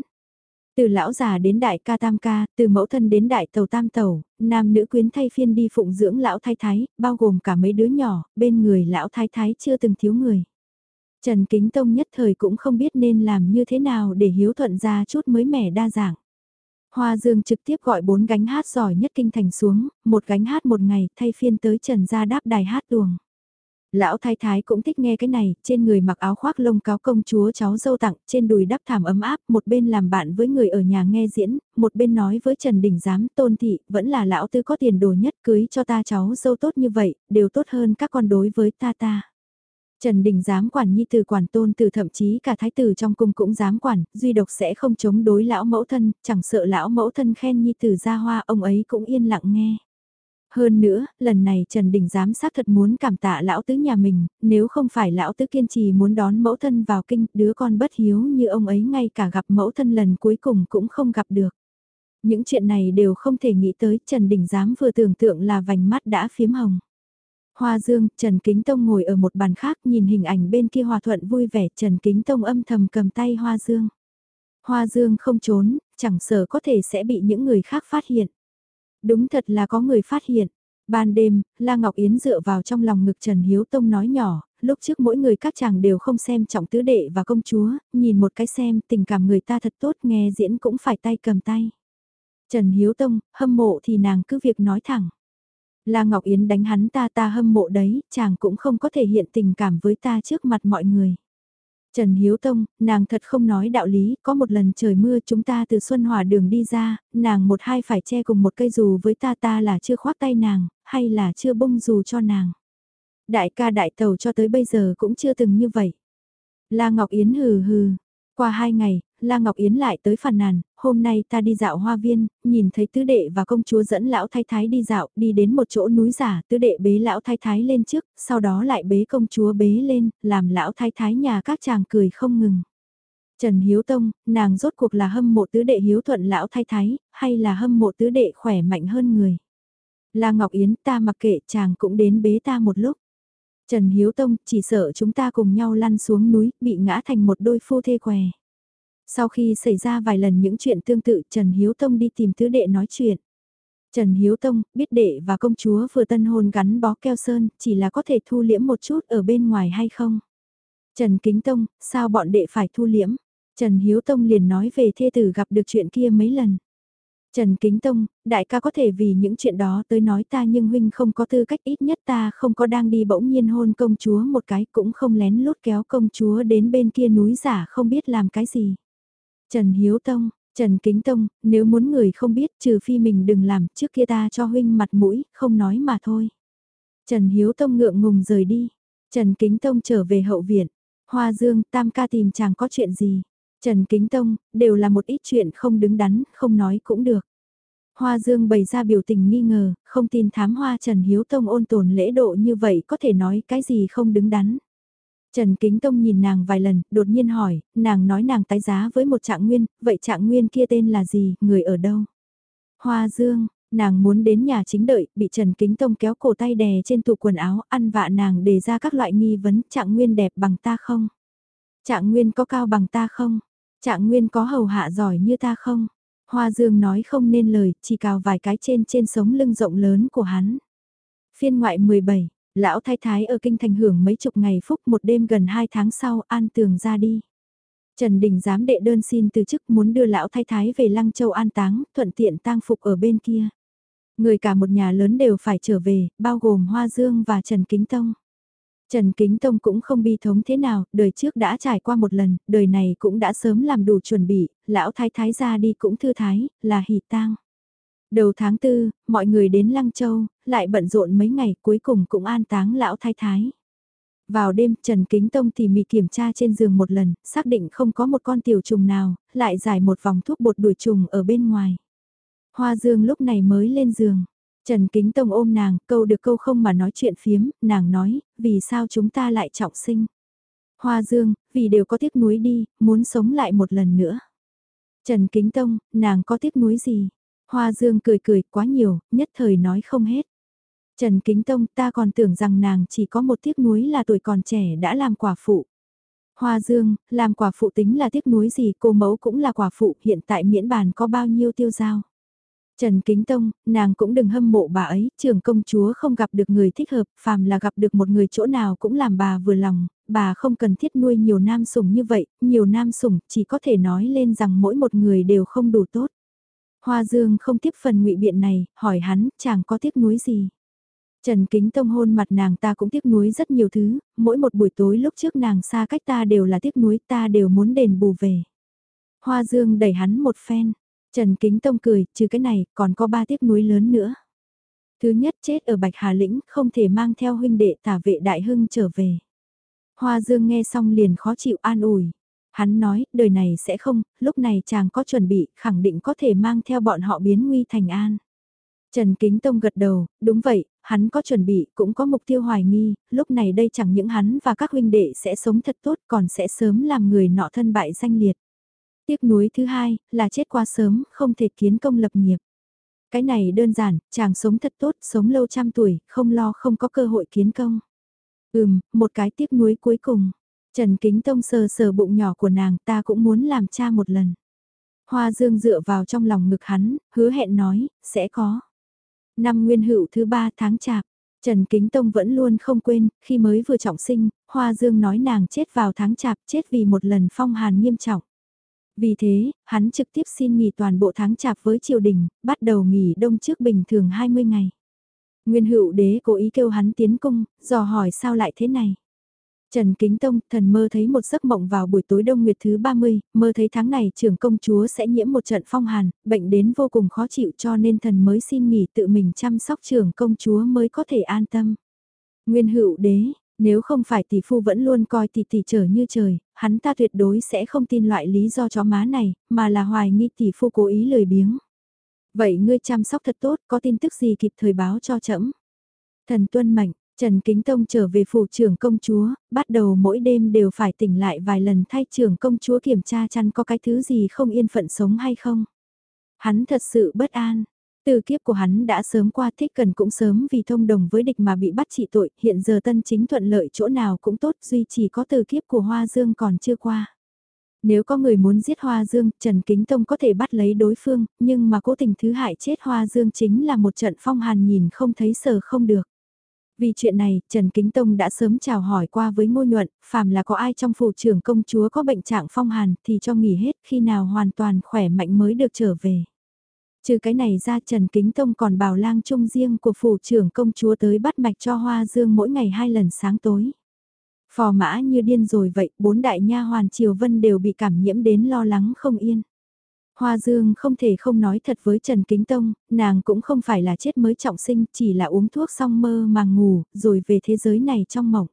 Từ lão già đến đại ca tam ca, từ mẫu thân đến đại tàu tam tàu, nam nữ quyến thay phiên đi phụng dưỡng lão thái thái, bao gồm cả mấy đứa nhỏ, bên người lão thái thái chưa từng thiếu người. Trần Kính Tông nhất thời cũng không biết nên làm như thế nào để hiếu thuận ra chút mới mẻ đa dạng. Hoa Dương trực tiếp gọi bốn gánh hát giỏi nhất kinh thành xuống, một gánh hát một ngày thay phiên tới Trần gia đáp đài hát tuồng. Lão thái thái cũng thích nghe cái này, trên người mặc áo khoác lông cáo công chúa cháu dâu tặng, trên đùi đắp thảm ấm áp, một bên làm bạn với người ở nhà nghe diễn, một bên nói với Trần Đình Giám, tôn thị, vẫn là lão tư có tiền đồ nhất cưới cho ta cháu dâu tốt như vậy, đều tốt hơn các con đối với ta ta. Trần Đình dám quản nhi từ quản tôn từ thậm chí cả thái tử trong cung cũng dám quản, duy độc sẽ không chống đối lão mẫu thân, chẳng sợ lão mẫu thân khen nhi từ ra hoa ông ấy cũng yên lặng nghe. Hơn nữa, lần này Trần Đình giám sát thật muốn cảm tạ lão tứ nhà mình, nếu không phải lão tứ kiên trì muốn đón mẫu thân vào kinh, đứa con bất hiếu như ông ấy ngay cả gặp mẫu thân lần cuối cùng cũng không gặp được. Những chuyện này đều không thể nghĩ tới Trần Đình giám vừa tưởng tượng là vành mắt đã phiếm hồng. Hoa Dương, Trần Kính Tông ngồi ở một bàn khác nhìn hình ảnh bên kia hòa thuận vui vẻ Trần Kính Tông âm thầm cầm tay Hoa Dương. Hoa Dương không trốn, chẳng sợ có thể sẽ bị những người khác phát hiện. Đúng thật là có người phát hiện. Ban đêm, La Ngọc Yến dựa vào trong lòng ngực Trần Hiếu Tông nói nhỏ, lúc trước mỗi người các chàng đều không xem trọng tứ đệ và công chúa, nhìn một cái xem tình cảm người ta thật tốt nghe diễn cũng phải tay cầm tay. Trần Hiếu Tông, hâm mộ thì nàng cứ việc nói thẳng. La Ngọc Yến đánh hắn ta ta hâm mộ đấy, chàng cũng không có thể hiện tình cảm với ta trước mặt mọi người. Trần Hiếu Tông, nàng thật không nói đạo lý, có một lần trời mưa chúng ta từ Xuân Hòa đường đi ra, nàng một hai phải che cùng một cây dù với ta ta là chưa khoác tay nàng, hay là chưa bông dù cho nàng. Đại ca đại tàu cho tới bây giờ cũng chưa từng như vậy. La Ngọc Yến hừ hừ, qua hai ngày, La Ngọc Yến lại tới phàn nàn, hôm nay ta đi dạo hoa viên, nhìn thấy tứ đệ và công chúa dẫn lão thái thái đi dạo, đi đến một chỗ núi giả, tứ đệ bế lão thái thái lên trước, sau đó lại bế công chúa bế lên, làm lão thái thái nhà các chàng cười không ngừng. Trần Hiếu Tông, nàng rốt cuộc là hâm mộ tứ đệ hiếu thuận lão thái thái, hay là hâm mộ tứ đệ khỏe mạnh hơn người. La Ngọc Yến ta mặc kệ chàng cũng đến bế ta một lúc. Trần Hiếu Tông chỉ sợ chúng ta cùng nhau lăn xuống núi, bị ngã thành một đôi phu thê què. Sau khi xảy ra vài lần những chuyện tương tự Trần Hiếu Tông đi tìm tứ đệ nói chuyện. Trần Hiếu Tông, biết đệ và công chúa vừa tân hôn gắn bó keo sơn, chỉ là có thể thu liễm một chút ở bên ngoài hay không? Trần Kính Tông, sao bọn đệ phải thu liễm? Trần Hiếu Tông liền nói về thê tử gặp được chuyện kia mấy lần. Trần Kính Tông, đại ca có thể vì những chuyện đó tới nói ta nhưng huynh không có tư cách ít nhất ta không có đang đi bỗng nhiên hôn công chúa một cái cũng không lén lút kéo công chúa đến bên kia núi giả không biết làm cái gì. Trần Hiếu Tông, Trần Kính Tông, nếu muốn người không biết trừ phi mình đừng làm trước kia ta cho huynh mặt mũi, không nói mà thôi. Trần Hiếu Tông ngượng ngùng rời đi. Trần Kính Tông trở về hậu viện. Hoa Dương, Tam ca tìm chàng có chuyện gì? Trần Kính Tông, đều là một ít chuyện không đứng đắn, không nói cũng được. Hoa Dương bày ra biểu tình nghi ngờ, không tin thám hoa Trần Hiếu Tông ôn tồn lễ độ như vậy có thể nói cái gì không đứng đắn. Trần Kính Tông nhìn nàng vài lần, đột nhiên hỏi, nàng nói nàng tái giá với một trạng nguyên, vậy trạng nguyên kia tên là gì, người ở đâu? Hoa Dương, nàng muốn đến nhà chính đợi, bị Trần Kính Tông kéo cổ tay đè trên tủ quần áo, ăn vạ nàng đề ra các loại nghi vấn, trạng nguyên đẹp bằng ta không? Trạng nguyên có cao bằng ta không? Trạng nguyên có hầu hạ giỏi như ta không? Hoa Dương nói không nên lời, chỉ cào vài cái trên trên sống lưng rộng lớn của hắn. Phiên ngoại 17, lão thái thái ở kinh thành hưởng mấy chục ngày phúc một đêm gần hai tháng sau an tường ra đi. Trần Đình dám đệ đơn xin từ chức muốn đưa lão thái thái về Lăng Châu an táng, thuận tiện tang phục ở bên kia. Người cả một nhà lớn đều phải trở về, bao gồm Hoa Dương và Trần Kính Tông. Trần Kính Tông cũng không bi thống thế nào, đời trước đã trải qua một lần, đời này cũng đã sớm làm đủ chuẩn bị, lão thái thái ra đi cũng thư thái, là hỷ tang. Đầu tháng tư, mọi người đến Lăng Châu, lại bận rộn mấy ngày cuối cùng cũng an táng lão thái thái. Vào đêm, Trần Kính Tông tỉ mỉ kiểm tra trên giường một lần, xác định không có một con tiểu trùng nào, lại giải một vòng thuốc bột đuổi trùng ở bên ngoài. Hoa Dương lúc này mới lên giường. Trần Kính Tông ôm nàng, câu được câu không mà nói chuyện phiếm, nàng nói, vì sao chúng ta lại trọng sinh. Hoa Dương, vì đều có tiếc nuối đi, muốn sống lại một lần nữa. Trần Kính Tông, nàng có tiếc nuối gì? Hoa Dương cười cười quá nhiều, nhất thời nói không hết. Trần Kính Tông ta còn tưởng rằng nàng chỉ có một tiếc nuối là tuổi còn trẻ đã làm quả phụ. Hoa Dương, làm quả phụ tính là tiếc nuối gì cô mẫu cũng là quả phụ hiện tại miễn bàn có bao nhiêu tiêu giao. Trần Kính Tông, nàng cũng đừng hâm mộ bà ấy, trưởng công chúa không gặp được người thích hợp, phàm là gặp được một người chỗ nào cũng làm bà vừa lòng, bà không cần thiết nuôi nhiều nam sủng như vậy, nhiều nam sủng chỉ có thể nói lên rằng mỗi một người đều không đủ tốt. Hoa Dương không tiếp phần ngụy biện này, hỏi hắn, chàng có tiếc nuối gì? Trần Kính Tông hôn mặt nàng ta cũng tiếc nuối rất nhiều thứ, mỗi một buổi tối lúc trước nàng xa cách ta đều là tiếc nuối ta đều muốn đền bù về. Hoa Dương đẩy hắn một phen, Trần Kính Tông cười, trừ cái này, còn có ba tiếc núi lớn nữa. Thứ nhất chết ở Bạch Hà Lĩnh, không thể mang theo huynh đệ tả vệ đại hưng trở về. Hoa Dương nghe xong liền khó chịu an ủi. Hắn nói, đời này sẽ không, lúc này chàng có chuẩn bị, khẳng định có thể mang theo bọn họ biến nguy thành an. Trần Kính Tông gật đầu, đúng vậy, hắn có chuẩn bị, cũng có mục tiêu hoài nghi, lúc này đây chẳng những hắn và các huynh đệ sẽ sống thật tốt còn sẽ sớm làm người nọ thân bại danh liệt. Tiếc nuối thứ hai, là chết quá sớm, không thể kiến công lập nghiệp. Cái này đơn giản, chàng sống thật tốt, sống lâu trăm tuổi, không lo không có cơ hội kiến công. Ừm, một cái tiếc nuối cuối cùng. Trần Kính Tông sờ sờ bụng nhỏ của nàng ta cũng muốn làm cha một lần. Hoa Dương dựa vào trong lòng ngực hắn, hứa hẹn nói, sẽ có. Năm nguyên hữu thứ ba tháng chạp, Trần Kính Tông vẫn luôn không quên, khi mới vừa trọng sinh, Hoa Dương nói nàng chết vào tháng chạp chết vì một lần phong hàn nghiêm trọng. Vì thế, hắn trực tiếp xin nghỉ toàn bộ tháng chạp với triều đình, bắt đầu nghỉ đông trước bình thường 20 ngày. Nguyên hữu đế cố ý kêu hắn tiến cung, dò hỏi sao lại thế này. Trần Kính Tông, thần mơ thấy một giấc mộng vào buổi tối đông nguyệt thứ 30, mơ thấy tháng này trưởng công chúa sẽ nhiễm một trận phong hàn, bệnh đến vô cùng khó chịu cho nên thần mới xin nghỉ tự mình chăm sóc trưởng công chúa mới có thể an tâm. Nguyên hữu đế, nếu không phải tỷ phu vẫn luôn coi tỷ tỷ trở như trời, hắn ta tuyệt đối sẽ không tin loại lý do chó má này, mà là hoài nghi tỷ phu cố ý lười biếng. Vậy ngươi chăm sóc thật tốt, có tin tức gì kịp thời báo cho trẫm. Thần tuân mệnh, Trần Kính Tông trở về phủ trưởng công chúa, bắt đầu mỗi đêm đều phải tỉnh lại vài lần thay trưởng công chúa kiểm tra chăn có cái thứ gì không yên phận sống hay không. Hắn thật sự bất an. Từ kiếp của hắn đã sớm qua thích cần cũng sớm vì thông đồng với địch mà bị bắt trị tội, hiện giờ tân chính thuận lợi chỗ nào cũng tốt duy chỉ có từ kiếp của Hoa Dương còn chưa qua. Nếu có người muốn giết Hoa Dương, Trần Kính Tông có thể bắt lấy đối phương, nhưng mà cố tình thứ hại chết Hoa Dương chính là một trận phong hàn nhìn không thấy sờ không được. Vì chuyện này, Trần Kính Tông đã sớm chào hỏi qua với ngô nhuận, phàm là có ai trong phủ trưởng công chúa có bệnh trạng phong hàn thì cho nghỉ hết khi nào hoàn toàn khỏe mạnh mới được trở về. Trừ cái này ra Trần Kính Tông còn bảo lang trung riêng của phủ trưởng công chúa tới bắt mạch cho Hoa Dương mỗi ngày hai lần sáng tối. Phò mã như điên rồi vậy, bốn đại nha hoàn Triều Vân đều bị cảm nhiễm đến lo lắng không yên. Hoa Dương không thể không nói thật với Trần Kính Tông, nàng cũng không phải là chết mới trọng sinh, chỉ là uống thuốc xong mơ màng ngủ, rồi về thế giới này trong mộng.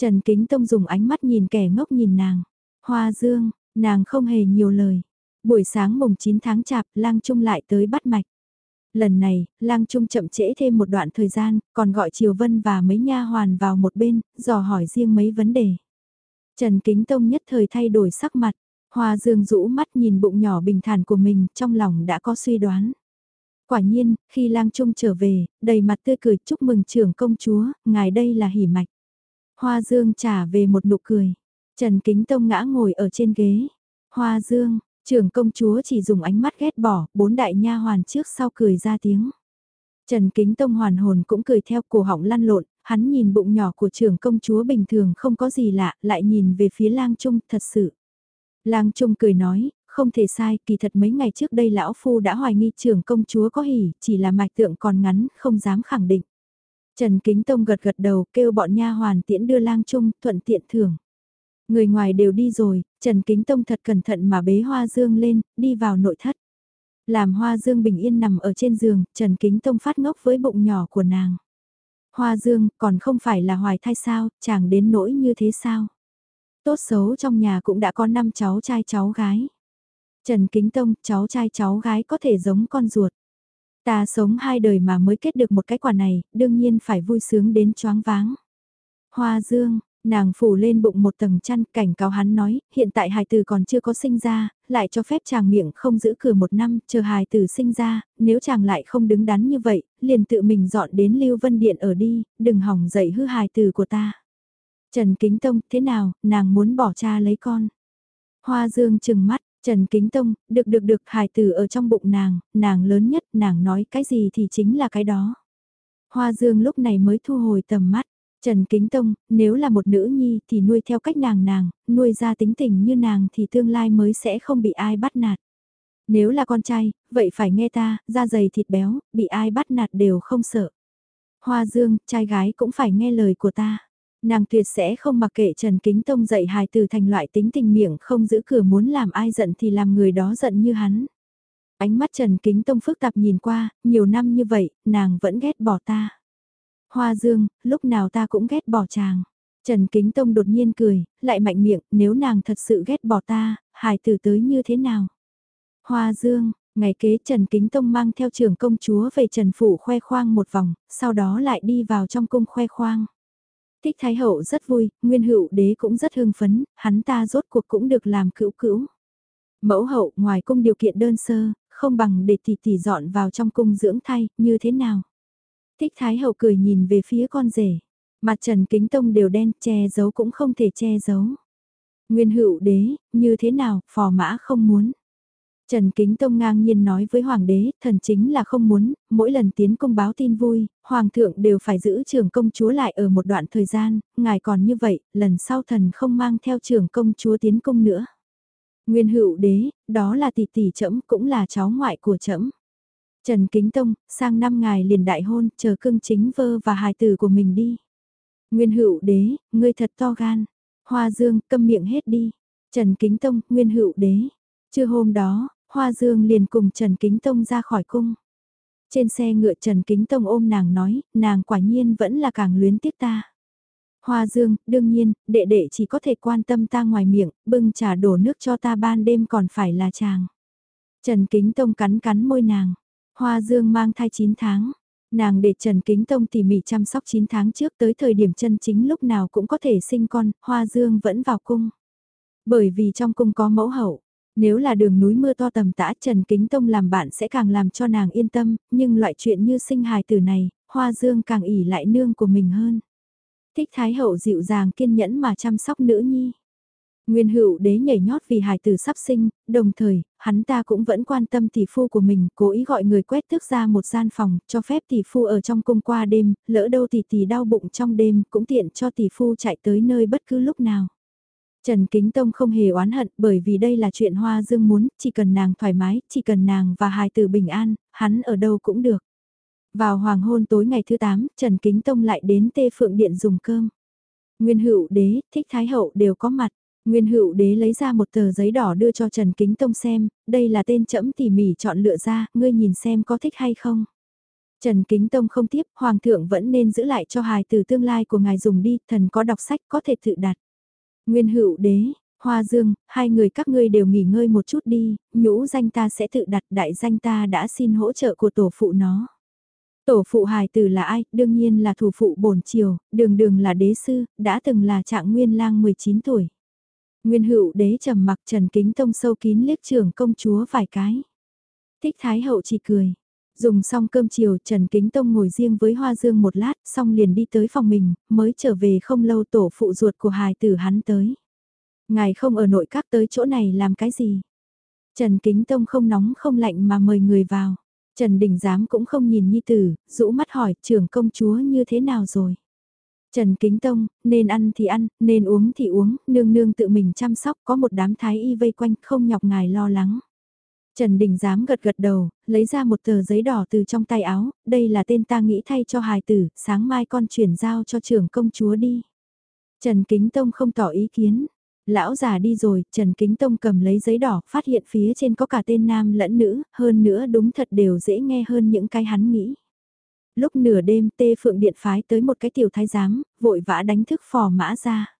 Trần Kính Tông dùng ánh mắt nhìn kẻ ngốc nhìn nàng. Hoa Dương, nàng không hề nhiều lời. Buổi sáng mùng 9 tháng chạp, lang trung lại tới bắt mạch. Lần này, lang trung chậm trễ thêm một đoạn thời gian, còn gọi Triều Vân và mấy nha hoàn vào một bên, dò hỏi riêng mấy vấn đề. Trần Kính Tông nhất thời thay đổi sắc mặt, Hoa Dương rũ mắt nhìn bụng nhỏ bình thản của mình, trong lòng đã có suy đoán. Quả nhiên, khi lang trung trở về, đầy mặt tươi cười chúc mừng trưởng công chúa, ngài đây là hỉ mạch. Hoa Dương trả về một nụ cười. Trần Kính Tông ngã ngồi ở trên ghế. Hoa Dương, trưởng công chúa chỉ dùng ánh mắt ghét bỏ, bốn đại nha hoàn trước sau cười ra tiếng. Trần Kính Tông hoàn hồn cũng cười theo cổ họng lăn lộn, hắn nhìn bụng nhỏ của trưởng công chúa bình thường không có gì lạ, lại nhìn về phía lang trung thật sự. Lang Trung cười nói, không thể sai, kỳ thật mấy ngày trước đây lão phu đã hoài nghi trưởng công chúa có hỉ, chỉ là mạch tượng còn ngắn, không dám khẳng định. Trần Kính Tông gật gật đầu, kêu bọn nha hoàn tiễn đưa Lang Trung, thuận tiện thưởng. Người ngoài đều đi rồi, Trần Kính Tông thật cẩn thận mà bế Hoa Dương lên, đi vào nội thất. Làm Hoa Dương bình yên nằm ở trên giường, Trần Kính Tông phát ngốc với bụng nhỏ của nàng. Hoa Dương, còn không phải là hoài thai sao, chàng đến nỗi như thế sao? Tốt xấu trong nhà cũng đã có 5 cháu trai cháu gái. Trần Kính Tông, cháu trai cháu gái có thể giống con ruột. Ta sống hai đời mà mới kết được một cái quả này, đương nhiên phải vui sướng đến choáng váng. Hoa Dương, nàng phủ lên bụng một tầng chăn cảnh cáo hắn nói, hiện tại hài tử còn chưa có sinh ra, lại cho phép chàng miệng không giữ cửa một năm, chờ hài tử sinh ra, nếu chàng lại không đứng đắn như vậy, liền tự mình dọn đến Lưu Vân Điện ở đi, đừng hỏng dậy hư hài tử của ta. Trần Kính Tông, thế nào, nàng muốn bỏ cha lấy con. Hoa Dương chừng mắt, Trần Kính Tông, được được được, hài tử ở trong bụng nàng, nàng lớn nhất, nàng nói cái gì thì chính là cái đó. Hoa Dương lúc này mới thu hồi tầm mắt. Trần Kính Tông, nếu là một nữ nhi thì nuôi theo cách nàng nàng, nuôi ra tính tình như nàng thì tương lai mới sẽ không bị ai bắt nạt. Nếu là con trai, vậy phải nghe ta, da dày thịt béo, bị ai bắt nạt đều không sợ. Hoa Dương, trai gái cũng phải nghe lời của ta. Nàng tuyệt sẽ không mặc kệ Trần Kính Tông dạy hài từ thành loại tính tình miệng không giữ cửa muốn làm ai giận thì làm người đó giận như hắn. Ánh mắt Trần Kính Tông phức tạp nhìn qua, nhiều năm như vậy, nàng vẫn ghét bỏ ta. Hoa Dương, lúc nào ta cũng ghét bỏ chàng. Trần Kính Tông đột nhiên cười, lại mạnh miệng, nếu nàng thật sự ghét bỏ ta, hài tử tới như thế nào? Hoa Dương, ngày kế Trần Kính Tông mang theo trưởng công chúa về Trần Phủ khoe khoang một vòng, sau đó lại đi vào trong cung khoe khoang. Thích Thái Hậu rất vui, Nguyên Hữu Đế cũng rất hưng phấn, hắn ta rốt cuộc cũng được làm cữu cữu. Mẫu hậu ngoài cung điều kiện đơn sơ, không bằng để tỷ tỷ dọn vào trong cung dưỡng thay, như thế nào? Thích Thái Hậu cười nhìn về phía con rể. Mặt Trần Kính Tông đều đen, che giấu cũng không thể che giấu. Nguyên hữu đế, như thế nào, phò mã không muốn. Trần Kính Tông ngang nhiên nói với Hoàng đế, thần chính là không muốn, mỗi lần tiến công báo tin vui, Hoàng thượng đều phải giữ trưởng công chúa lại ở một đoạn thời gian, ngài còn như vậy, lần sau thần không mang theo trưởng công chúa tiến công nữa. Nguyên hữu đế, đó là tỷ tỷ trẫm cũng là cháu ngoại của trẫm. Trần Kính Tông, sang năm ngài liền đại hôn, chờ cưng chính vơ và hài tử của mình đi. Nguyên hữu đế, ngươi thật to gan. Hoa Dương, câm miệng hết đi. Trần Kính Tông, Nguyên hữu đế. Trưa hôm đó, Hoa Dương liền cùng Trần Kính Tông ra khỏi cung. Trên xe ngựa Trần Kính Tông ôm nàng nói, nàng quả nhiên vẫn là càng luyến tiếc ta. Hoa Dương, đương nhiên, đệ đệ chỉ có thể quan tâm ta ngoài miệng, bưng trà đổ nước cho ta ban đêm còn phải là chàng. Trần Kính Tông cắn cắn môi nàng. Hoa Dương mang thai 9 tháng. Nàng để Trần Kính Tông tỉ mỉ chăm sóc 9 tháng trước tới thời điểm chân chính lúc nào cũng có thể sinh con, Hoa Dương vẫn vào cung. Bởi vì trong cung có mẫu hậu, nếu là đường núi mưa to tầm tã Trần Kính Tông làm bạn sẽ càng làm cho nàng yên tâm, nhưng loại chuyện như sinh hài tử này, Hoa Dương càng ỉ lại nương của mình hơn. Thích Thái Hậu dịu dàng kiên nhẫn mà chăm sóc nữ nhi. Nguyên hữu đế nhảy nhót vì hài tử sắp sinh, đồng thời, hắn ta cũng vẫn quan tâm tỷ phu của mình, cố ý gọi người quét tước ra một gian phòng, cho phép tỷ phu ở trong cung qua đêm, lỡ đâu tỷ tỷ đau bụng trong đêm, cũng tiện cho tỷ phu chạy tới nơi bất cứ lúc nào. Trần Kính Tông không hề oán hận bởi vì đây là chuyện Hoa Dương muốn, chỉ cần nàng thoải mái, chỉ cần nàng và hài tử bình an, hắn ở đâu cũng được. Vào hoàng hôn tối ngày thứ 8, Trần Kính Tông lại đến Tê Phượng Điện dùng cơm. Nguyên hữu đế, thích thái hậu đều có mặt. Nguyên hữu đế lấy ra một tờ giấy đỏ đưa cho Trần Kính Tông xem, đây là tên trẫm tỉ mỉ chọn lựa ra, ngươi nhìn xem có thích hay không. Trần Kính Tông không tiếp, Hoàng thượng vẫn nên giữ lại cho hài từ tương lai của ngài dùng đi, thần có đọc sách có thể tự đặt. Nguyên hữu đế, Hoa Dương, hai người các ngươi đều nghỉ ngơi một chút đi, nhũ danh ta sẽ tự đặt đại danh ta đã xin hỗ trợ của tổ phụ nó. Tổ phụ hài tử là ai, đương nhiên là thủ phụ bổn triều, đường đường là đế sư, đã từng là trạng nguyên lang 19 tuổi. Nguyên hữu đế trầm mặc Trần Kính Tông sâu kín liếc trưởng công chúa vài cái. Thích Thái hậu chỉ cười. Dùng xong cơm chiều Trần Kính Tông ngồi riêng với Hoa Dương một lát xong liền đi tới phòng mình, mới trở về không lâu tổ phụ ruột của hài tử hắn tới. Ngài không ở nội các tới chỗ này làm cái gì? Trần Kính Tông không nóng không lạnh mà mời người vào. Trần Đình Giám cũng không nhìn Nhi Tử, rũ mắt hỏi trưởng công chúa như thế nào rồi? Trần Kính Tông, nên ăn thì ăn, nên uống thì uống, nương nương tự mình chăm sóc, có một đám thái y vây quanh, không nhọc ngài lo lắng. Trần Đình dám gật gật đầu, lấy ra một tờ giấy đỏ từ trong tay áo, đây là tên ta nghĩ thay cho hài tử, sáng mai con chuyển giao cho trưởng công chúa đi. Trần Kính Tông không tỏ ý kiến. Lão già đi rồi, Trần Kính Tông cầm lấy giấy đỏ, phát hiện phía trên có cả tên nam lẫn nữ, hơn nữa đúng thật đều dễ nghe hơn những cái hắn nghĩ lúc nửa đêm tê phượng điện phái tới một cái tiểu thái giám, vội vã đánh thức phò mã ra.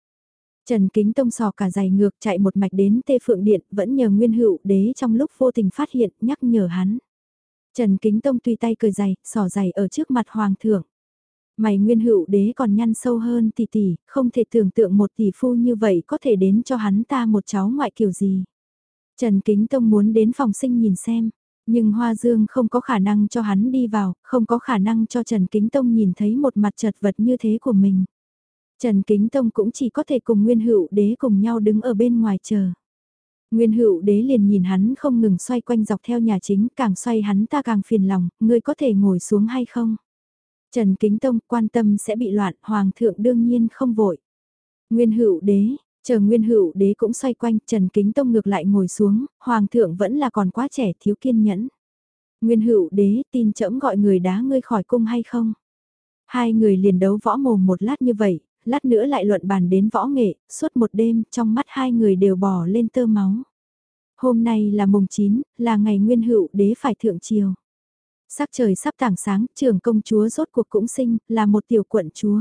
Trần Kính Tông sò cả giày ngược chạy một mạch đến tê phượng điện, vẫn nhờ nguyên hữu đế trong lúc vô tình phát hiện, nhắc nhở hắn. Trần Kính Tông tùy tay cười giày, sò giày ở trước mặt hoàng thượng. Mày nguyên hữu đế còn nhăn sâu hơn tỷ tỷ, không thể tưởng tượng một tỷ phu như vậy có thể đến cho hắn ta một cháu ngoại kiểu gì. Trần Kính Tông muốn đến phòng sinh nhìn xem, nhưng Hoa Dương không có khả năng cho hắn đi vào, không có khả năng cho Trần Kính Tông nhìn thấy một mặt chật vật như thế của mình. Trần Kính Tông cũng chỉ có thể cùng Nguyên Hữu Đế cùng nhau đứng ở bên ngoài chờ. Nguyên Hữu Đế liền nhìn hắn không ngừng xoay quanh dọc theo nhà chính, càng xoay hắn ta càng phiền lòng, ngươi có thể ngồi xuống hay không? Trần Kính Tông quan tâm sẽ bị loạn, Hoàng thượng đương nhiên không vội. Nguyên Hữu Đế, Chờ nguyên hữu đế cũng xoay quanh, Trần Kính Tông ngược lại ngồi xuống, Hoàng thượng vẫn là còn quá trẻ thiếu kiên nhẫn. Nguyên hữu đế tin chẫm gọi người đá ngươi khỏi cung hay không? Hai người liền đấu võ mồm một lát như vậy, lát nữa lại luận bàn đến võ nghệ, suốt một đêm, trong mắt hai người đều bò lên tơ máu. Hôm nay là mùng 9, là ngày nguyên hữu đế phải thượng triều. Sắc trời sắp tảng sáng, trường công chúa rốt cuộc cũng sinh, là một tiểu quận chúa.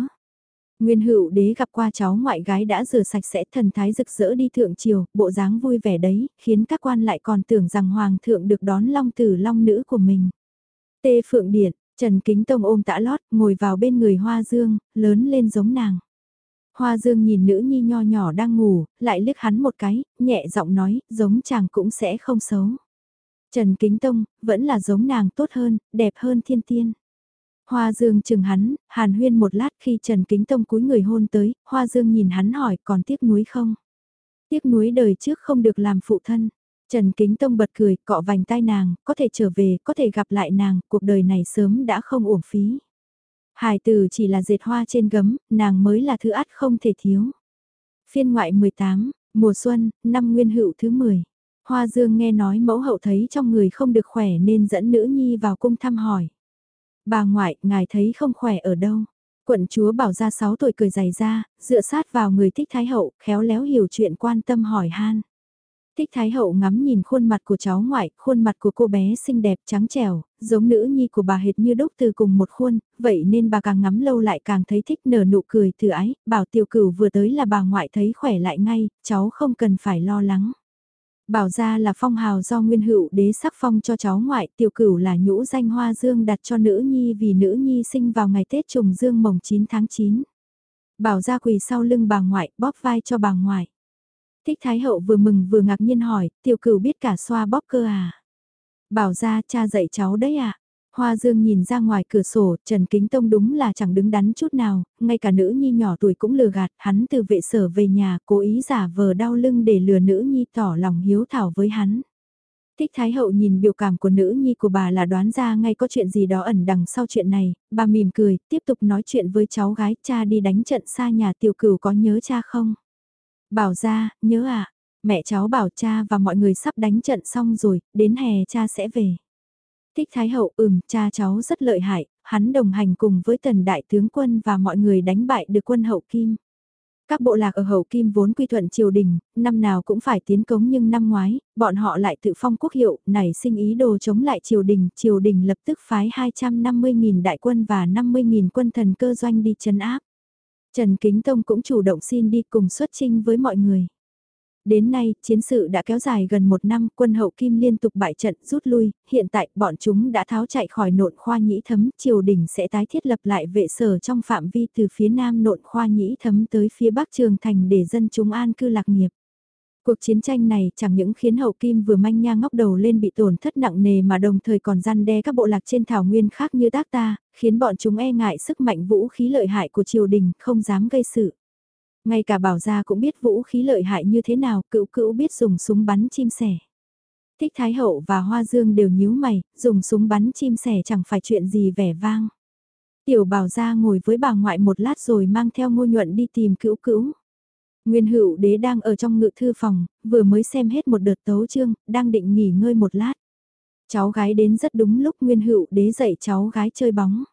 Nguyên hữu đế gặp qua cháu ngoại gái đã rửa sạch sẽ thần thái rực rỡ đi thượng triều, bộ dáng vui vẻ đấy, khiến các quan lại còn tưởng rằng hoàng thượng được đón long tử long nữ của mình. Tê Phượng Điện, Trần Kính Tông ôm tã lót, ngồi vào bên người Hoa Dương, lớn lên giống nàng. Hoa Dương nhìn nữ nhi nho nhỏ đang ngủ, lại liếc hắn một cái, nhẹ giọng nói, giống chàng cũng sẽ không xấu. Trần Kính Tông, vẫn là giống nàng tốt hơn, đẹp hơn thiên tiên. Hoa Dương chừng hắn, hàn huyên một lát khi Trần Kính Tông cúi người hôn tới, Hoa Dương nhìn hắn hỏi còn tiếc nuối không? Tiếc nuối đời trước không được làm phụ thân. Trần Kính Tông bật cười, cọ vành tai nàng, có thể trở về, có thể gặp lại nàng, cuộc đời này sớm đã không uổng phí. Hải tử chỉ là dệt hoa trên gấm, nàng mới là thứ át không thể thiếu. Phiên ngoại 18, mùa xuân, năm nguyên hữu thứ 10. Hoa Dương nghe nói mẫu hậu thấy trong người không được khỏe nên dẫn nữ nhi vào cung thăm hỏi. Bà ngoại, ngài thấy không khỏe ở đâu? Quận chúa bảo ra 6 tuổi cười dày ra, dựa sát vào người thích thái hậu, khéo léo hiểu chuyện quan tâm hỏi han. Thích Thái Hậu ngắm nhìn khuôn mặt của cháu ngoại, khuôn mặt của cô bé xinh đẹp trắng trẻo, giống nữ nhi của bà hệt như đúc từ cùng một khuôn, vậy nên bà càng ngắm lâu lại càng thấy thích nở nụ cười từ ái, bảo tiểu cửu vừa tới là bà ngoại thấy khỏe lại ngay, cháu không cần phải lo lắng. Bảo ra là phong hào do nguyên hữu đế sắc phong cho cháu ngoại tiểu cửu là nhũ danh hoa dương đặt cho nữ nhi vì nữ nhi sinh vào ngày Tết trùng dương mồng 9 tháng 9. Bảo ra quỳ sau lưng bà ngoại bóp vai cho bà ngoại. Thích Thái Hậu vừa mừng vừa ngạc nhiên hỏi, tiểu cửu biết cả xoa bóp cơ à? Bảo ra cha dạy cháu đấy à? Hoa Dương nhìn ra ngoài cửa sổ, Trần Kính Tông đúng là chẳng đứng đắn chút nào, ngay cả nữ nhi nhỏ tuổi cũng lừa gạt, hắn từ vệ sở về nhà, cố ý giả vờ đau lưng để lừa nữ nhi tỏ lòng hiếu thảo với hắn. Thích Thái Hậu nhìn biểu cảm của nữ nhi của bà là đoán ra ngay có chuyện gì đó ẩn đằng sau chuyện này, bà mỉm cười, tiếp tục nói chuyện với cháu gái, cha đi đánh trận xa nhà tiểu cửu có nhớ cha không? Bảo ra, nhớ ạ, à? mẹ cháu bảo cha và mọi người sắp đánh trận xong rồi, đến hè cha sẽ về. Thích Thái Hậu ừm, cha cháu rất lợi hại, hắn đồng hành cùng với tần đại tướng quân và mọi người đánh bại được quân hậu kim. Các bộ lạc ở hậu kim vốn quy thuận triều đình, năm nào cũng phải tiến cống nhưng năm ngoái, bọn họ lại tự phong quốc hiệu, nảy sinh ý đồ chống lại triều đình, triều đình lập tức phái 250.000 đại quân và 50.000 quân thần cơ doanh đi chấn áp. Trần Kính Tông cũng chủ động xin đi cùng xuất chinh với mọi người. Đến nay, chiến sự đã kéo dài gần một năm, quân hậu kim liên tục bại trận rút lui, hiện tại bọn chúng đã tháo chạy khỏi nộn khoa nhĩ thấm, triều đình sẽ tái thiết lập lại vệ sở trong phạm vi từ phía nam nộn khoa nhĩ thấm tới phía bắc trường thành để dân chúng an cư lạc nghiệp. Cuộc chiến tranh này chẳng những khiến hậu kim vừa manh nha ngóc đầu lên bị tổn thất nặng nề mà đồng thời còn gian đe các bộ lạc trên thảo nguyên khác như tác ta, khiến bọn chúng e ngại sức mạnh vũ khí lợi hại của triều đình, không dám gây sự. Ngay cả bảo gia cũng biết vũ khí lợi hại như thế nào, cựu cữu biết dùng súng bắn chim sẻ. Thích Thái Hậu và Hoa Dương đều nhíu mày, dùng súng bắn chim sẻ chẳng phải chuyện gì vẻ vang. Tiểu bảo gia ngồi với bà ngoại một lát rồi mang theo ngôi nhuận đi tìm cữu cữu. Nguyên hữu đế đang ở trong ngự thư phòng, vừa mới xem hết một đợt tấu chương, đang định nghỉ ngơi một lát. Cháu gái đến rất đúng lúc Nguyên hữu đế dạy cháu gái chơi bóng.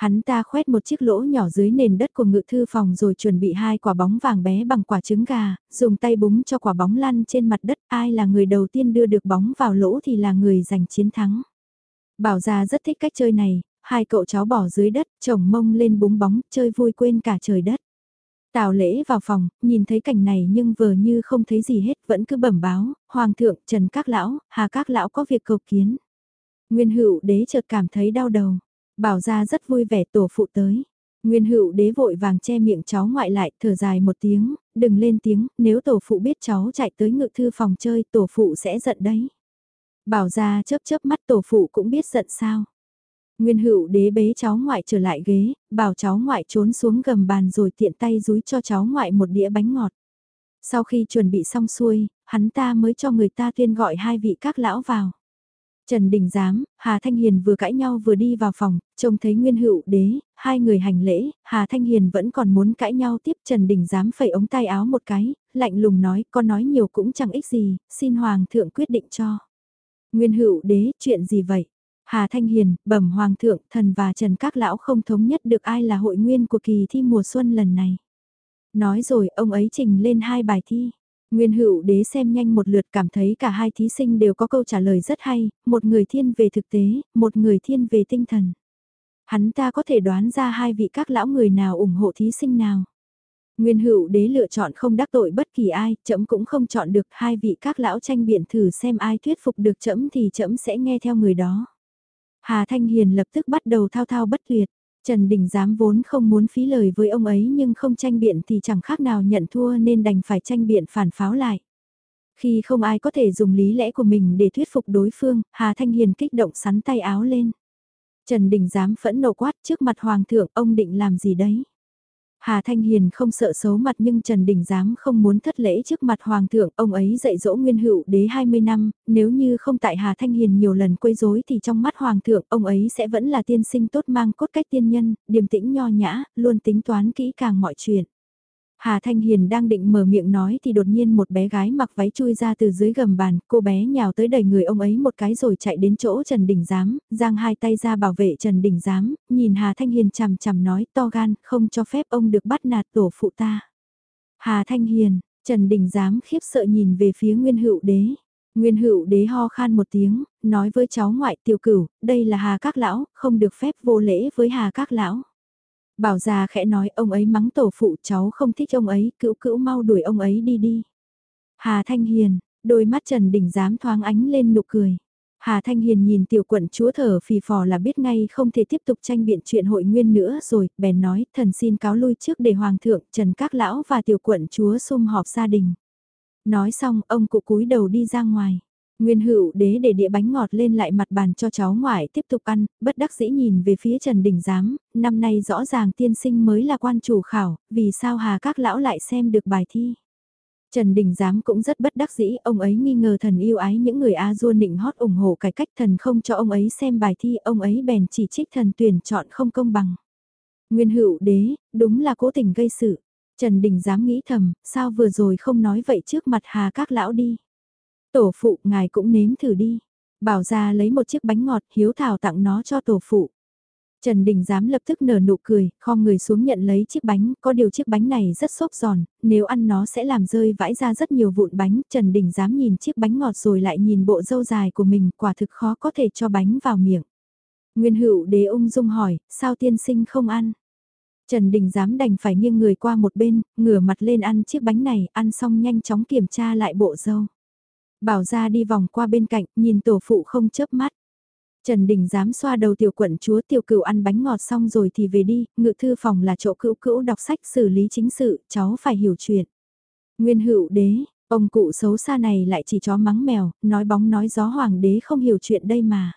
Hắn ta khoét một chiếc lỗ nhỏ dưới nền đất của ngự thư phòng rồi chuẩn bị hai quả bóng vàng bé bằng quả trứng gà, dùng tay búng cho quả bóng lăn trên mặt đất ai là người đầu tiên đưa được bóng vào lỗ thì là người giành chiến thắng. Bảo gia rất thích cách chơi này, hai cậu cháu bỏ dưới đất, chồng mông lên búng bóng, chơi vui quên cả trời đất. Tào lễ vào phòng, nhìn thấy cảnh này nhưng vờ như không thấy gì hết, vẫn cứ bẩm báo, Hoàng thượng, Trần Các Lão, Hà Các Lão có việc cầu kiến. Nguyên hữu đế chợt cảm thấy đau đầu. Bảo ra rất vui vẻ tổ phụ tới. Nguyên hữu đế vội vàng che miệng cháu ngoại lại, thở dài một tiếng, đừng lên tiếng, nếu tổ phụ biết cháu chạy tới ngự thư phòng chơi, tổ phụ sẽ giận đấy. Bảo ra chớp chớp mắt tổ phụ cũng biết giận sao. Nguyên hữu đế bế cháu ngoại trở lại ghế, bảo cháu ngoại trốn xuống gầm bàn rồi tiện tay rúi cho cháu ngoại một đĩa bánh ngọt. Sau khi chuẩn bị xong xuôi, hắn ta mới cho người ta tuyên gọi hai vị các lão vào. Trần Đình Giám, Hà Thanh Hiền vừa cãi nhau vừa đi vào phòng, trông thấy Nguyên Hữu Đế, hai người hành lễ, Hà Thanh Hiền vẫn còn muốn cãi nhau tiếp Trần Đình Giám phẩy ống tay áo một cái, lạnh lùng nói, con nói nhiều cũng chẳng ích gì, xin Hoàng thượng quyết định cho. Nguyên Hữu Đế, chuyện gì vậy? Hà Thanh Hiền, bẩm Hoàng thượng, thần và Trần Các Lão không thống nhất được ai là hội nguyên của kỳ thi mùa xuân lần này. Nói rồi, ông ấy trình lên hai bài thi. Nguyên hữu đế xem nhanh một lượt cảm thấy cả hai thí sinh đều có câu trả lời rất hay, một người thiên về thực tế, một người thiên về tinh thần. Hắn ta có thể đoán ra hai vị các lão người nào ủng hộ thí sinh nào. Nguyên hữu đế lựa chọn không đắc tội bất kỳ ai, chấm cũng không chọn được hai vị các lão tranh biện thử xem ai thuyết phục được chấm thì chấm sẽ nghe theo người đó. Hà Thanh Hiền lập tức bắt đầu thao thao bất tuyệt. Trần Đình Giám vốn không muốn phí lời với ông ấy nhưng không tranh biện thì chẳng khác nào nhận thua nên đành phải tranh biện phản pháo lại. Khi không ai có thể dùng lý lẽ của mình để thuyết phục đối phương, Hà Thanh Hiền kích động sắn tay áo lên. Trần Đình Giám phẫn nộ quát trước mặt Hoàng thượng ông định làm gì đấy? Hà Thanh Hiền không sợ xấu mặt nhưng Trần Đình Giám không muốn thất lễ trước mặt Hoàng thượng, ông ấy dạy dỗ nguyên hữu đế 20 năm, nếu như không tại Hà Thanh Hiền nhiều lần quấy rối thì trong mắt Hoàng thượng ông ấy sẽ vẫn là tiên sinh tốt mang cốt cách tiên nhân, điềm tĩnh nho nhã, luôn tính toán kỹ càng mọi chuyện. Hà Thanh Hiền đang định mở miệng nói thì đột nhiên một bé gái mặc váy chui ra từ dưới gầm bàn, cô bé nhào tới đẩy người ông ấy một cái rồi chạy đến chỗ Trần Đình Giám, giang hai tay ra bảo vệ Trần Đình Giám, nhìn Hà Thanh Hiền chằm chằm nói to gan, không cho phép ông được bắt nạt tổ phụ ta. Hà Thanh Hiền, Trần Đình Giám khiếp sợ nhìn về phía Nguyên Hữu Đế. Nguyên Hữu Đế ho khan một tiếng, nói với cháu ngoại tiểu cửu, đây là Hà Các Lão, không được phép vô lễ với Hà Các Lão. Bảo già khẽ nói ông ấy mắng tổ phụ cháu không thích ông ấy, cữu cữu mau đuổi ông ấy đi đi. Hà Thanh Hiền, đôi mắt Trần Đình dám thoáng ánh lên nụ cười. Hà Thanh Hiền nhìn tiểu quận chúa thở phì phò là biết ngay không thể tiếp tục tranh biện chuyện hội nguyên nữa rồi, bèn nói thần xin cáo lui trước để Hoàng thượng Trần Các Lão và tiểu quận chúa sum họp gia đình. Nói xong ông cụ cúi đầu đi ra ngoài. Nguyên hữu đế để đĩa bánh ngọt lên lại mặt bàn cho cháu ngoại tiếp tục ăn, bất đắc dĩ nhìn về phía Trần Đình Giám, năm nay rõ ràng tiên sinh mới là quan chủ khảo, vì sao hà các lão lại xem được bài thi. Trần Đình Giám cũng rất bất đắc dĩ, ông ấy nghi ngờ thần yêu ái những người A dua nịnh hót ủng hộ cải cách thần không cho ông ấy xem bài thi, ông ấy bèn chỉ trích thần tuyển chọn không công bằng. Nguyên hữu đế, đúng là cố tình gây sự. Trần Đình Giám nghĩ thầm, sao vừa rồi không nói vậy trước mặt hà các lão đi. Tổ phụ, ngài cũng nếm thử đi. Bảo ra lấy một chiếc bánh ngọt, hiếu thảo tặng nó cho tổ phụ. Trần Đình dám lập tức nở nụ cười, kho người xuống nhận lấy chiếc bánh, có điều chiếc bánh này rất xốp giòn, nếu ăn nó sẽ làm rơi vãi ra rất nhiều vụn bánh. Trần Đình dám nhìn chiếc bánh ngọt rồi lại nhìn bộ dâu dài của mình, quả thực khó có thể cho bánh vào miệng. Nguyên hữu đế ung dung hỏi, sao tiên sinh không ăn? Trần Đình dám đành phải nghiêng người qua một bên, ngửa mặt lên ăn chiếc bánh này, ăn xong nhanh chóng kiểm tra lại bộ dâu. Bảo ra đi vòng qua bên cạnh, nhìn tổ phụ không chớp mắt. Trần Đình dám xoa đầu tiểu quận chúa tiểu cửu ăn bánh ngọt xong rồi thì về đi, ngự thư phòng là chỗ cữu cữu đọc sách xử lý chính sự, cháu phải hiểu chuyện. Nguyên hữu đế, ông cụ xấu xa này lại chỉ chó mắng mèo, nói bóng nói gió hoàng đế không hiểu chuyện đây mà.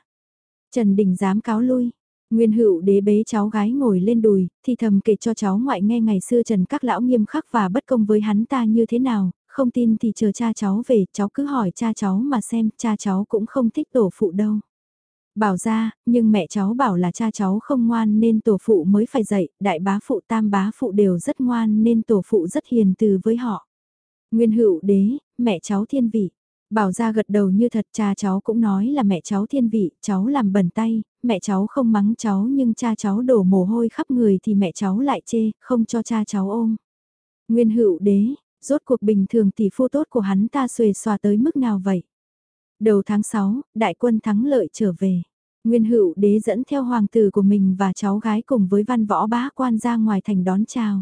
Trần Đình dám cáo lui. Nguyên hữu đế bế cháu gái ngồi lên đùi, thì thầm kể cho cháu ngoại nghe ngày xưa Trần các lão nghiêm khắc và bất công với hắn ta như thế nào, không tin thì chờ cha cháu về, cháu cứ hỏi cha cháu mà xem, cha cháu cũng không thích tổ phụ đâu. Bảo ra, nhưng mẹ cháu bảo là cha cháu không ngoan nên tổ phụ mới phải dạy, đại bá phụ tam bá phụ đều rất ngoan nên tổ phụ rất hiền từ với họ. Nguyên hữu đế, mẹ cháu thiên vị. Bảo ra gật đầu như thật cha cháu cũng nói là mẹ cháu thiên vị, cháu làm bẩn tay, mẹ cháu không mắng cháu nhưng cha cháu đổ mồ hôi khắp người thì mẹ cháu lại chê, không cho cha cháu ôm. Nguyên hữu đế, rốt cuộc bình thường tỷ phu tốt của hắn ta xuề xòa tới mức nào vậy? Đầu tháng 6, đại quân thắng lợi trở về. Nguyên hữu đế dẫn theo hoàng tử của mình và cháu gái cùng với văn võ bá quan ra ngoài thành đón chào.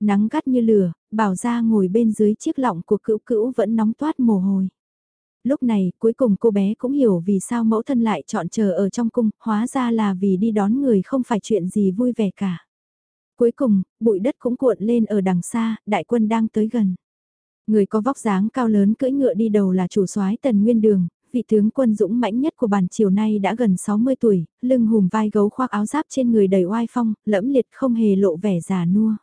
Nắng gắt như lửa, bảo ra ngồi bên dưới chiếc lọng của cữu cữu vẫn nóng toát mồ hôi. Lúc này, cuối cùng cô bé cũng hiểu vì sao mẫu thân lại chọn chờ ở trong cung, hóa ra là vì đi đón người không phải chuyện gì vui vẻ cả. Cuối cùng, bụi đất cũng cuộn lên ở đằng xa, đại quân đang tới gần. Người có vóc dáng cao lớn cưỡi ngựa đi đầu là chủ soái Tần Nguyên Đường, vị tướng quân dũng mãnh nhất của bản chiều nay đã gần 60 tuổi, lưng hùm vai gấu khoác áo giáp trên người đầy oai phong, lẫm liệt không hề lộ vẻ già nua.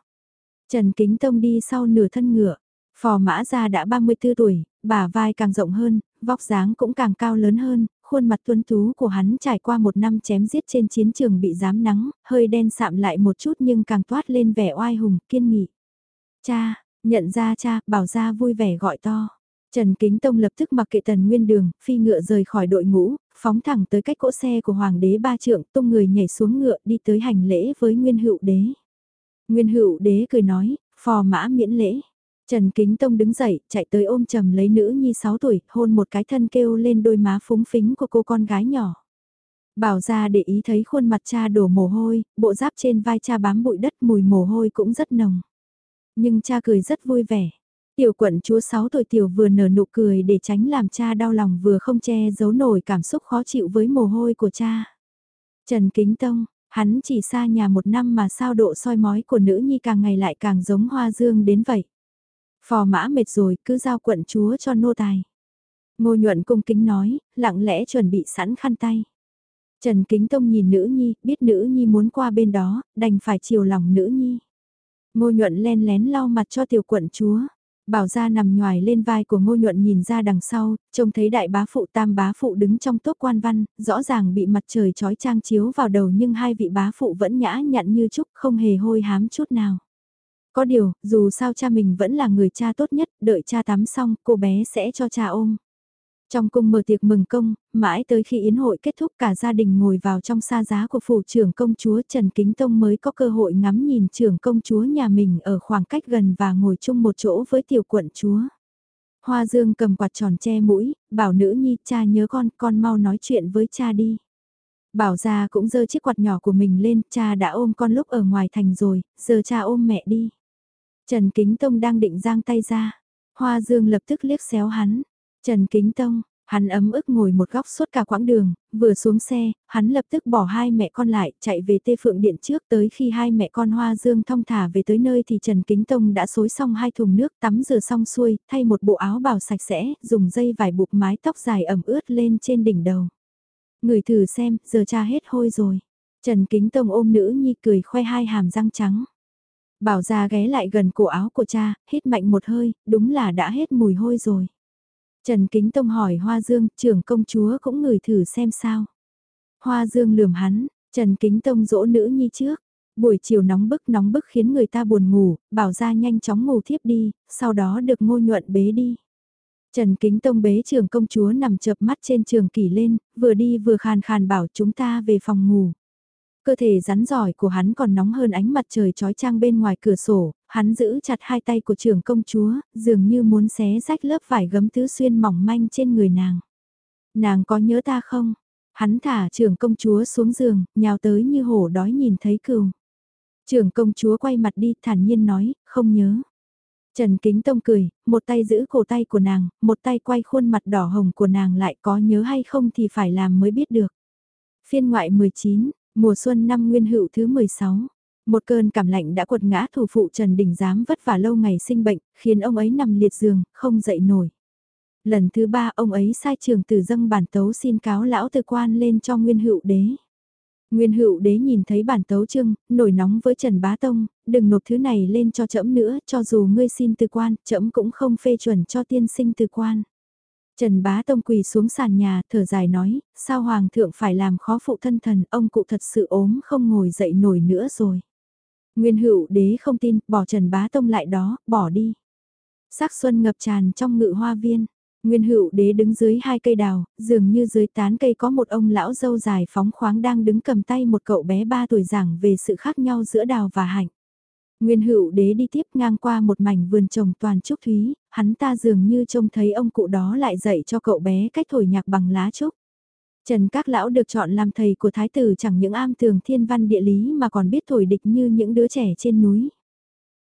Trần Kính Tông đi sau nửa thân ngựa, phò mã ra đã 34 tuổi, bà vai càng rộng hơn, vóc dáng cũng càng cao lớn hơn, khuôn mặt tuấn tú của hắn trải qua một năm chém giết trên chiến trường bị giám nắng, hơi đen sạm lại một chút nhưng càng toát lên vẻ oai hùng, kiên nghị. Cha, nhận ra cha, bảo ra vui vẻ gọi to. Trần Kính Tông lập tức mặc kệ tần nguyên đường, phi ngựa rời khỏi đội ngũ, phóng thẳng tới cách cỗ xe của Hoàng đế ba trượng, tung người nhảy xuống ngựa đi tới hành lễ với Nguyên Hữu đế. Nguyên Hữu đế cười nói, phò mã miễn lễ. Trần Kính Tông đứng dậy, chạy tới ôm chầm lấy nữ nhi 6 tuổi, hôn một cái thân kêu lên đôi má phúng phính của cô con gái nhỏ. Bảo ra để ý thấy khuôn mặt cha đổ mồ hôi, bộ giáp trên vai cha bám bụi đất mùi mồ hôi cũng rất nồng. Nhưng cha cười rất vui vẻ. Tiểu quận chúa 6 tuổi tiểu vừa nở nụ cười để tránh làm cha đau lòng vừa không che giấu nổi cảm xúc khó chịu với mồ hôi của cha. Trần Kính Tông, hắn chỉ xa nhà một năm mà sao độ soi mói của nữ nhi càng ngày lại càng giống hoa dương đến vậy. Phò mã mệt rồi cứ giao quận chúa cho nô tài. Ngô nhuận cung kính nói, lặng lẽ chuẩn bị sẵn khăn tay. Trần Kính Tông nhìn nữ nhi, biết nữ nhi muốn qua bên đó, đành phải chiều lòng nữ nhi. Ngô nhuận len lén lau mặt cho tiểu quận chúa. Bảo ra nằm ngoài lên vai của ngô nhuận nhìn ra đằng sau, trông thấy đại bá phụ tam bá phụ đứng trong tốt quan văn, rõ ràng bị mặt trời trói trang chiếu vào đầu nhưng hai vị bá phụ vẫn nhã nhặn như trúc không hề hôi hám chút nào. Có điều, dù sao cha mình vẫn là người cha tốt nhất, đợi cha tắm xong, cô bé sẽ cho cha ôm. Trong cung mở tiệc mừng công, mãi tới khi yến hội kết thúc cả gia đình ngồi vào trong xa giá của phủ trưởng công chúa Trần Kính Tông mới có cơ hội ngắm nhìn trưởng công chúa nhà mình ở khoảng cách gần và ngồi chung một chỗ với tiểu quận chúa. Hoa Dương cầm quạt tròn che mũi, bảo nữ nhi cha nhớ con, con mau nói chuyện với cha đi. Bảo ra cũng giơ chiếc quạt nhỏ của mình lên, cha đã ôm con lúc ở ngoài thành rồi, giờ cha ôm mẹ đi. Trần Kính Tông đang định giang tay ra. Hoa Dương lập tức liếc xéo hắn. Trần Kính Tông, Hắn ấm ức ngồi một góc suốt cả quãng đường, vừa xuống xe, hắn lập tức bỏ hai mẹ con lại, chạy về tê phượng điện trước tới khi hai mẹ con hoa dương thong thả về tới nơi thì Trần Kính Tông đã xối xong hai thùng nước tắm rửa xong xuôi, thay một bộ áo bào sạch sẽ, dùng dây vải buộc mái tóc dài ẩm ướt lên trên đỉnh đầu. Người thử xem, giờ cha hết hôi rồi. Trần Kính Tông ôm nữ nhi cười khoe hai hàm răng trắng. Bảo ra ghé lại gần cổ áo của cha, hít mạnh một hơi, đúng là đã hết mùi hôi rồi. Trần Kính Tông hỏi Hoa Dương, trưởng công chúa cũng ngửi thử xem sao. Hoa Dương lườm hắn, Trần Kính Tông dỗ nữ nhi trước. Buổi chiều nóng bức nóng bức khiến người ta buồn ngủ, bảo ra nhanh chóng ngủ thiếp đi, sau đó được ngô nhuận bế đi. Trần Kính Tông bế trường công chúa nằm chợp mắt trên trường kỷ lên, vừa đi vừa khàn khàn bảo chúng ta về phòng ngủ. Cơ thể rắn giỏi của hắn còn nóng hơn ánh mặt trời trói trang bên ngoài cửa sổ, hắn giữ chặt hai tay của trưởng công chúa, dường như muốn xé rách lớp vải gấm tứ xuyên mỏng manh trên người nàng. Nàng có nhớ ta không? Hắn thả trưởng công chúa xuống giường, nhào tới như hổ đói nhìn thấy cừu. Trưởng công chúa quay mặt đi thản nhiên nói, không nhớ. Trần Kính Tông cười, một tay giữ cổ tay của nàng, một tay quay khuôn mặt đỏ hồng của nàng lại có nhớ hay không thì phải làm mới biết được. Phiên ngoại 19, Mùa xuân năm nguyên hữu thứ 16, một cơn cảm lạnh đã quật ngã thủ phụ Trần Đình Giám vất vả lâu ngày sinh bệnh, khiến ông ấy nằm liệt giường, không dậy nổi. Lần thứ ba ông ấy sai trường tử dâng bản tấu xin cáo lão tư quan lên cho nguyên hữu đế. Nguyên hữu đế nhìn thấy bản tấu trương nổi nóng với Trần Bá Tông, đừng nộp thứ này lên cho trẫm nữa, cho dù ngươi xin tư quan, trẫm cũng không phê chuẩn cho tiên sinh tư quan. Trần Bá Tông quỳ xuống sàn nhà, thở dài nói, sao Hoàng thượng phải làm khó phụ thân thần, ông cụ thật sự ốm không ngồi dậy nổi nữa rồi. Nguyên hữu đế không tin, bỏ Trần Bá Tông lại đó, bỏ đi. Sắc xuân ngập tràn trong ngự hoa viên. Nguyên hữu đế đứng dưới hai cây đào, dường như dưới tán cây có một ông lão dâu dài phóng khoáng đang đứng cầm tay một cậu bé ba tuổi giảng về sự khác nhau giữa đào và hạnh. Nguyên hữu đế đi tiếp ngang qua một mảnh vườn trồng toàn trúc thúy, hắn ta dường như trông thấy ông cụ đó lại dạy cho cậu bé cách thổi nhạc bằng lá trúc. Trần Các Lão được chọn làm thầy của thái tử chẳng những am tường thiên văn địa lý mà còn biết thổi địch như những đứa trẻ trên núi.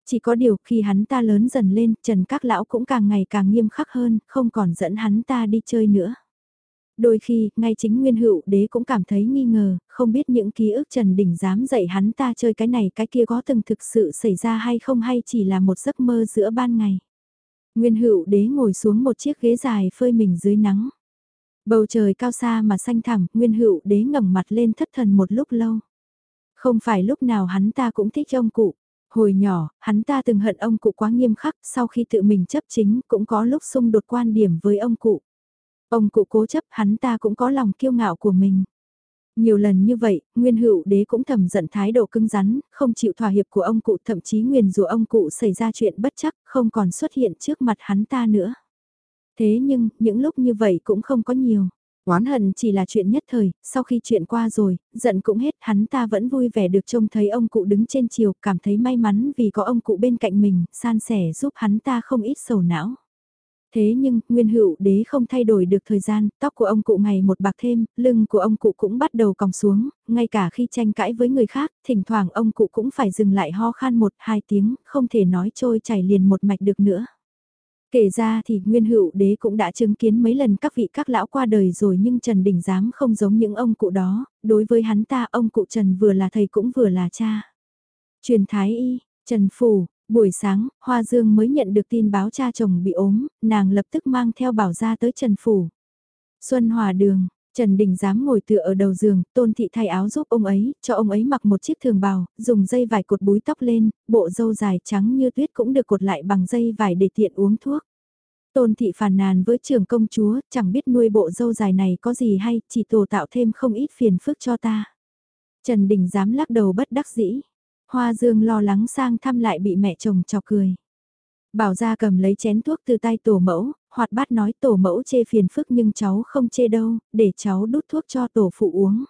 Chỉ có điều khi hắn ta lớn dần lên, Trần Các Lão cũng càng ngày càng nghiêm khắc hơn, không còn dẫn hắn ta đi chơi nữa. Đôi khi, ngay chính Nguyên Hữu Đế cũng cảm thấy nghi ngờ, không biết những ký ức Trần Đình dám dạy hắn ta chơi cái này cái kia có từng thực sự xảy ra hay không hay chỉ là một giấc mơ giữa ban ngày. Nguyên Hữu Đế ngồi xuống một chiếc ghế dài phơi mình dưới nắng. Bầu trời cao xa mà xanh thẳm, Nguyên Hữu Đế ngẩng mặt lên thất thần một lúc lâu. Không phải lúc nào hắn ta cũng thích ông cụ. Hồi nhỏ, hắn ta từng hận ông cụ quá nghiêm khắc, sau khi tự mình chấp chính cũng có lúc xung đột quan điểm với ông cụ. Ông cụ cố chấp hắn ta cũng có lòng kiêu ngạo của mình. Nhiều lần như vậy, Nguyên Hữu Đế cũng thầm giận thái độ cứng rắn, không chịu thỏa hiệp của ông cụ thậm chí nguyền rủa ông cụ xảy ra chuyện bất chắc, không còn xuất hiện trước mặt hắn ta nữa. Thế nhưng, những lúc như vậy cũng không có nhiều. Oán hận chỉ là chuyện nhất thời, sau khi chuyện qua rồi, giận cũng hết, hắn ta vẫn vui vẻ được trông thấy ông cụ đứng trên chiều, cảm thấy may mắn vì có ông cụ bên cạnh mình, san sẻ giúp hắn ta không ít sầu não. Thế nhưng, nguyên hữu đế không thay đổi được thời gian, tóc của ông cụ ngày một bạc thêm, lưng của ông cụ cũng bắt đầu còng xuống, ngay cả khi tranh cãi với người khác, thỉnh thoảng ông cụ cũng phải dừng lại ho khan một hai tiếng, không thể nói trôi chảy liền một mạch được nữa. Kể ra thì Nguyên Hữu Đế cũng đã chứng kiến mấy lần các vị các lão qua đời rồi nhưng Trần Đình Giám không giống những ông cụ đó, đối với hắn ta ông cụ Trần vừa là thầy cũng vừa là cha. Truyền Thái Y, Trần Phủ, Buổi sáng, Hoa Dương mới nhận được tin báo cha chồng bị ốm, nàng lập tức mang theo bảo ra tới Trần Phủ. Xuân Hòa Đường, Trần Đình dám ngồi tựa ở đầu giường, tôn thị thay áo giúp ông ấy, cho ông ấy mặc một chiếc thường bào, dùng dây vải cột búi tóc lên, bộ dâu dài trắng như tuyết cũng được cột lại bằng dây vải để tiện uống thuốc. Tôn thị phàn nàn với trường công chúa, chẳng biết nuôi bộ dâu dài này có gì hay, chỉ tổ tạo thêm không ít phiền phức cho ta. Trần Đình dám lắc đầu bất đắc dĩ. Hoa Dương lo lắng sang thăm lại bị mẹ chồng chọc cười. Bảo ra cầm lấy chén thuốc từ tay tổ mẫu, hoạt bát nói tổ mẫu chê phiền phức nhưng cháu không chê đâu, để cháu đút thuốc cho tổ phụ uống.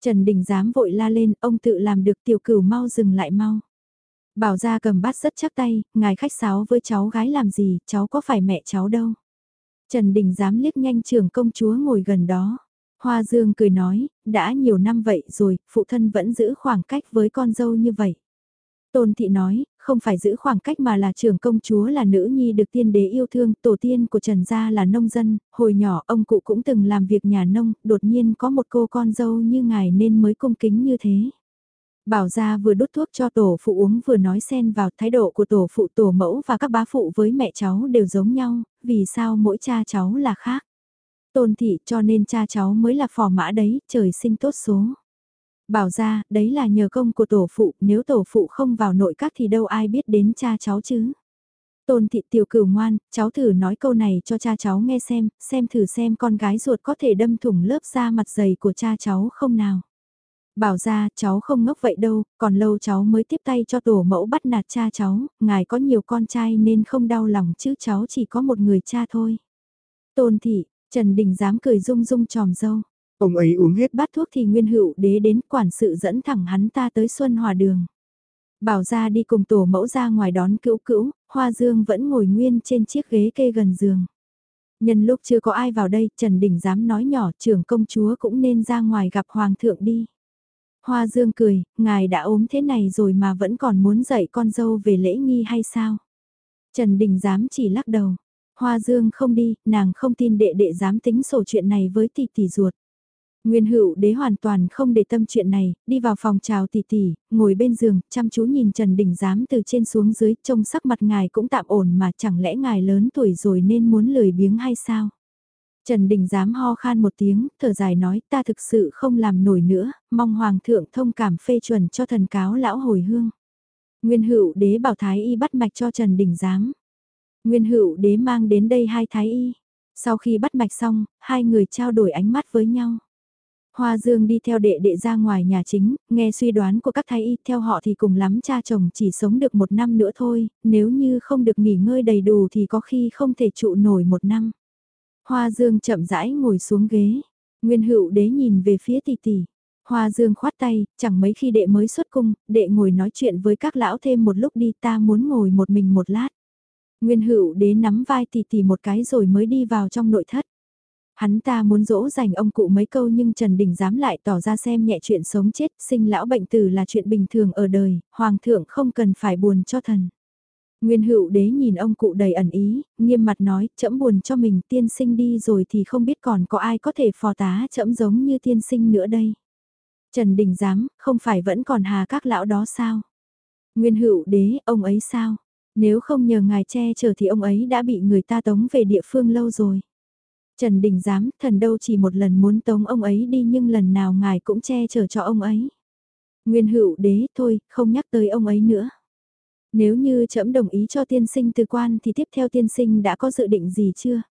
Trần Đình dám vội la lên, ông tự làm được tiểu cửu mau dừng lại mau. Bảo ra cầm bát rất chắc tay, ngài khách sáo với cháu gái làm gì, cháu có phải mẹ cháu đâu. Trần Đình dám liếc nhanh trưởng công chúa ngồi gần đó. Hoa Dương cười nói, đã nhiều năm vậy rồi, phụ thân vẫn giữ khoảng cách với con dâu như vậy. Tôn thị nói, không phải giữ khoảng cách mà là trưởng công chúa là nữ nhi được tiên đế yêu thương, tổ tiên của Trần Gia là nông dân, hồi nhỏ ông cụ cũng từng làm việc nhà nông, đột nhiên có một cô con dâu như ngài nên mới cung kính như thế. Bảo gia vừa đút thuốc cho tổ phụ uống vừa nói xen vào thái độ của tổ phụ tổ mẫu và các bá phụ với mẹ cháu đều giống nhau, vì sao mỗi cha cháu là khác. Tôn thị cho nên cha cháu mới là phò mã đấy, trời sinh tốt số. Bảo ra, đấy là nhờ công của tổ phụ, nếu tổ phụ không vào nội các thì đâu ai biết đến cha cháu chứ. Tôn thị tiểu cửu ngoan, cháu thử nói câu này cho cha cháu nghe xem, xem thử xem con gái ruột có thể đâm thủng lớp da mặt dày của cha cháu không nào. Bảo ra, cháu không ngốc vậy đâu, còn lâu cháu mới tiếp tay cho tổ mẫu bắt nạt cha cháu, ngài có nhiều con trai nên không đau lòng chứ cháu chỉ có một người cha thôi. Tôn thị, Trần Đình dám cười rung rung tròm dâu. Ông ấy uống hết bát thuốc thì nguyên hữu đế đến quản sự dẫn thẳng hắn ta tới Xuân Hòa Đường. Bảo ra đi cùng tổ mẫu ra ngoài đón cữu cữu, Hoa Dương vẫn ngồi nguyên trên chiếc ghế kê gần giường. Nhân lúc chưa có ai vào đây, Trần Đình dám nói nhỏ trưởng công chúa cũng nên ra ngoài gặp Hoàng thượng đi. Hoa Dương cười, ngài đã ốm thế này rồi mà vẫn còn muốn dạy con dâu về lễ nghi hay sao? Trần Đình dám chỉ lắc đầu. Hoa Dương không đi, nàng không tin đệ đệ dám tính sổ chuyện này với tỷ tỷ ruột. Nguyên hữu đế hoàn toàn không để tâm chuyện này, đi vào phòng chào tỷ tỷ, ngồi bên giường, chăm chú nhìn Trần Đình Giám từ trên xuống dưới, trông sắc mặt ngài cũng tạm ổn mà chẳng lẽ ngài lớn tuổi rồi nên muốn lười biếng hay sao? Trần Đình Giám ho khan một tiếng, thở dài nói ta thực sự không làm nổi nữa, mong Hoàng thượng thông cảm phê chuẩn cho thần cáo lão hồi hương. Nguyên hữu đế bảo Thái Y bắt mạch cho Trần Đình Giám. Nguyên hữu đế mang đến đây hai Thái Y. Sau khi bắt mạch xong, hai người trao đổi ánh mắt với nhau. Hoa Dương đi theo đệ đệ ra ngoài nhà chính, nghe suy đoán của các thái y, theo họ thì cùng lắm cha chồng chỉ sống được một năm nữa thôi, nếu như không được nghỉ ngơi đầy đủ thì có khi không thể trụ nổi một năm. Hoa Dương chậm rãi ngồi xuống ghế, Nguyên Hữu đế nhìn về phía tỷ tỷ. Hoa Dương khoát tay, chẳng mấy khi đệ mới xuất cung, đệ ngồi nói chuyện với các lão thêm một lúc đi ta muốn ngồi một mình một lát. Nguyên Hữu đế nắm vai tỷ tỷ một cái rồi mới đi vào trong nội thất. Hắn ta muốn dỗ dành ông cụ mấy câu nhưng Trần Đình dám lại tỏ ra xem nhẹ chuyện sống chết, sinh lão bệnh tử là chuyện bình thường ở đời, hoàng thượng không cần phải buồn cho thần. Nguyên hữu đế nhìn ông cụ đầy ẩn ý, nghiêm mặt nói, chậm buồn cho mình tiên sinh đi rồi thì không biết còn có ai có thể phò tá chậm giống như tiên sinh nữa đây. Trần Đình dám, không phải vẫn còn hà các lão đó sao? Nguyên hữu đế, ông ấy sao? Nếu không nhờ ngài che chở thì ông ấy đã bị người ta tống về địa phương lâu rồi. Trần Đình dám, thần đâu chỉ một lần muốn tống ông ấy đi nhưng lần nào ngài cũng che chở cho ông ấy. Nguyên hữu đế, thôi, không nhắc tới ông ấy nữa. Nếu như trẫm đồng ý cho tiên sinh từ quan thì tiếp theo tiên sinh đã có dự định gì chưa?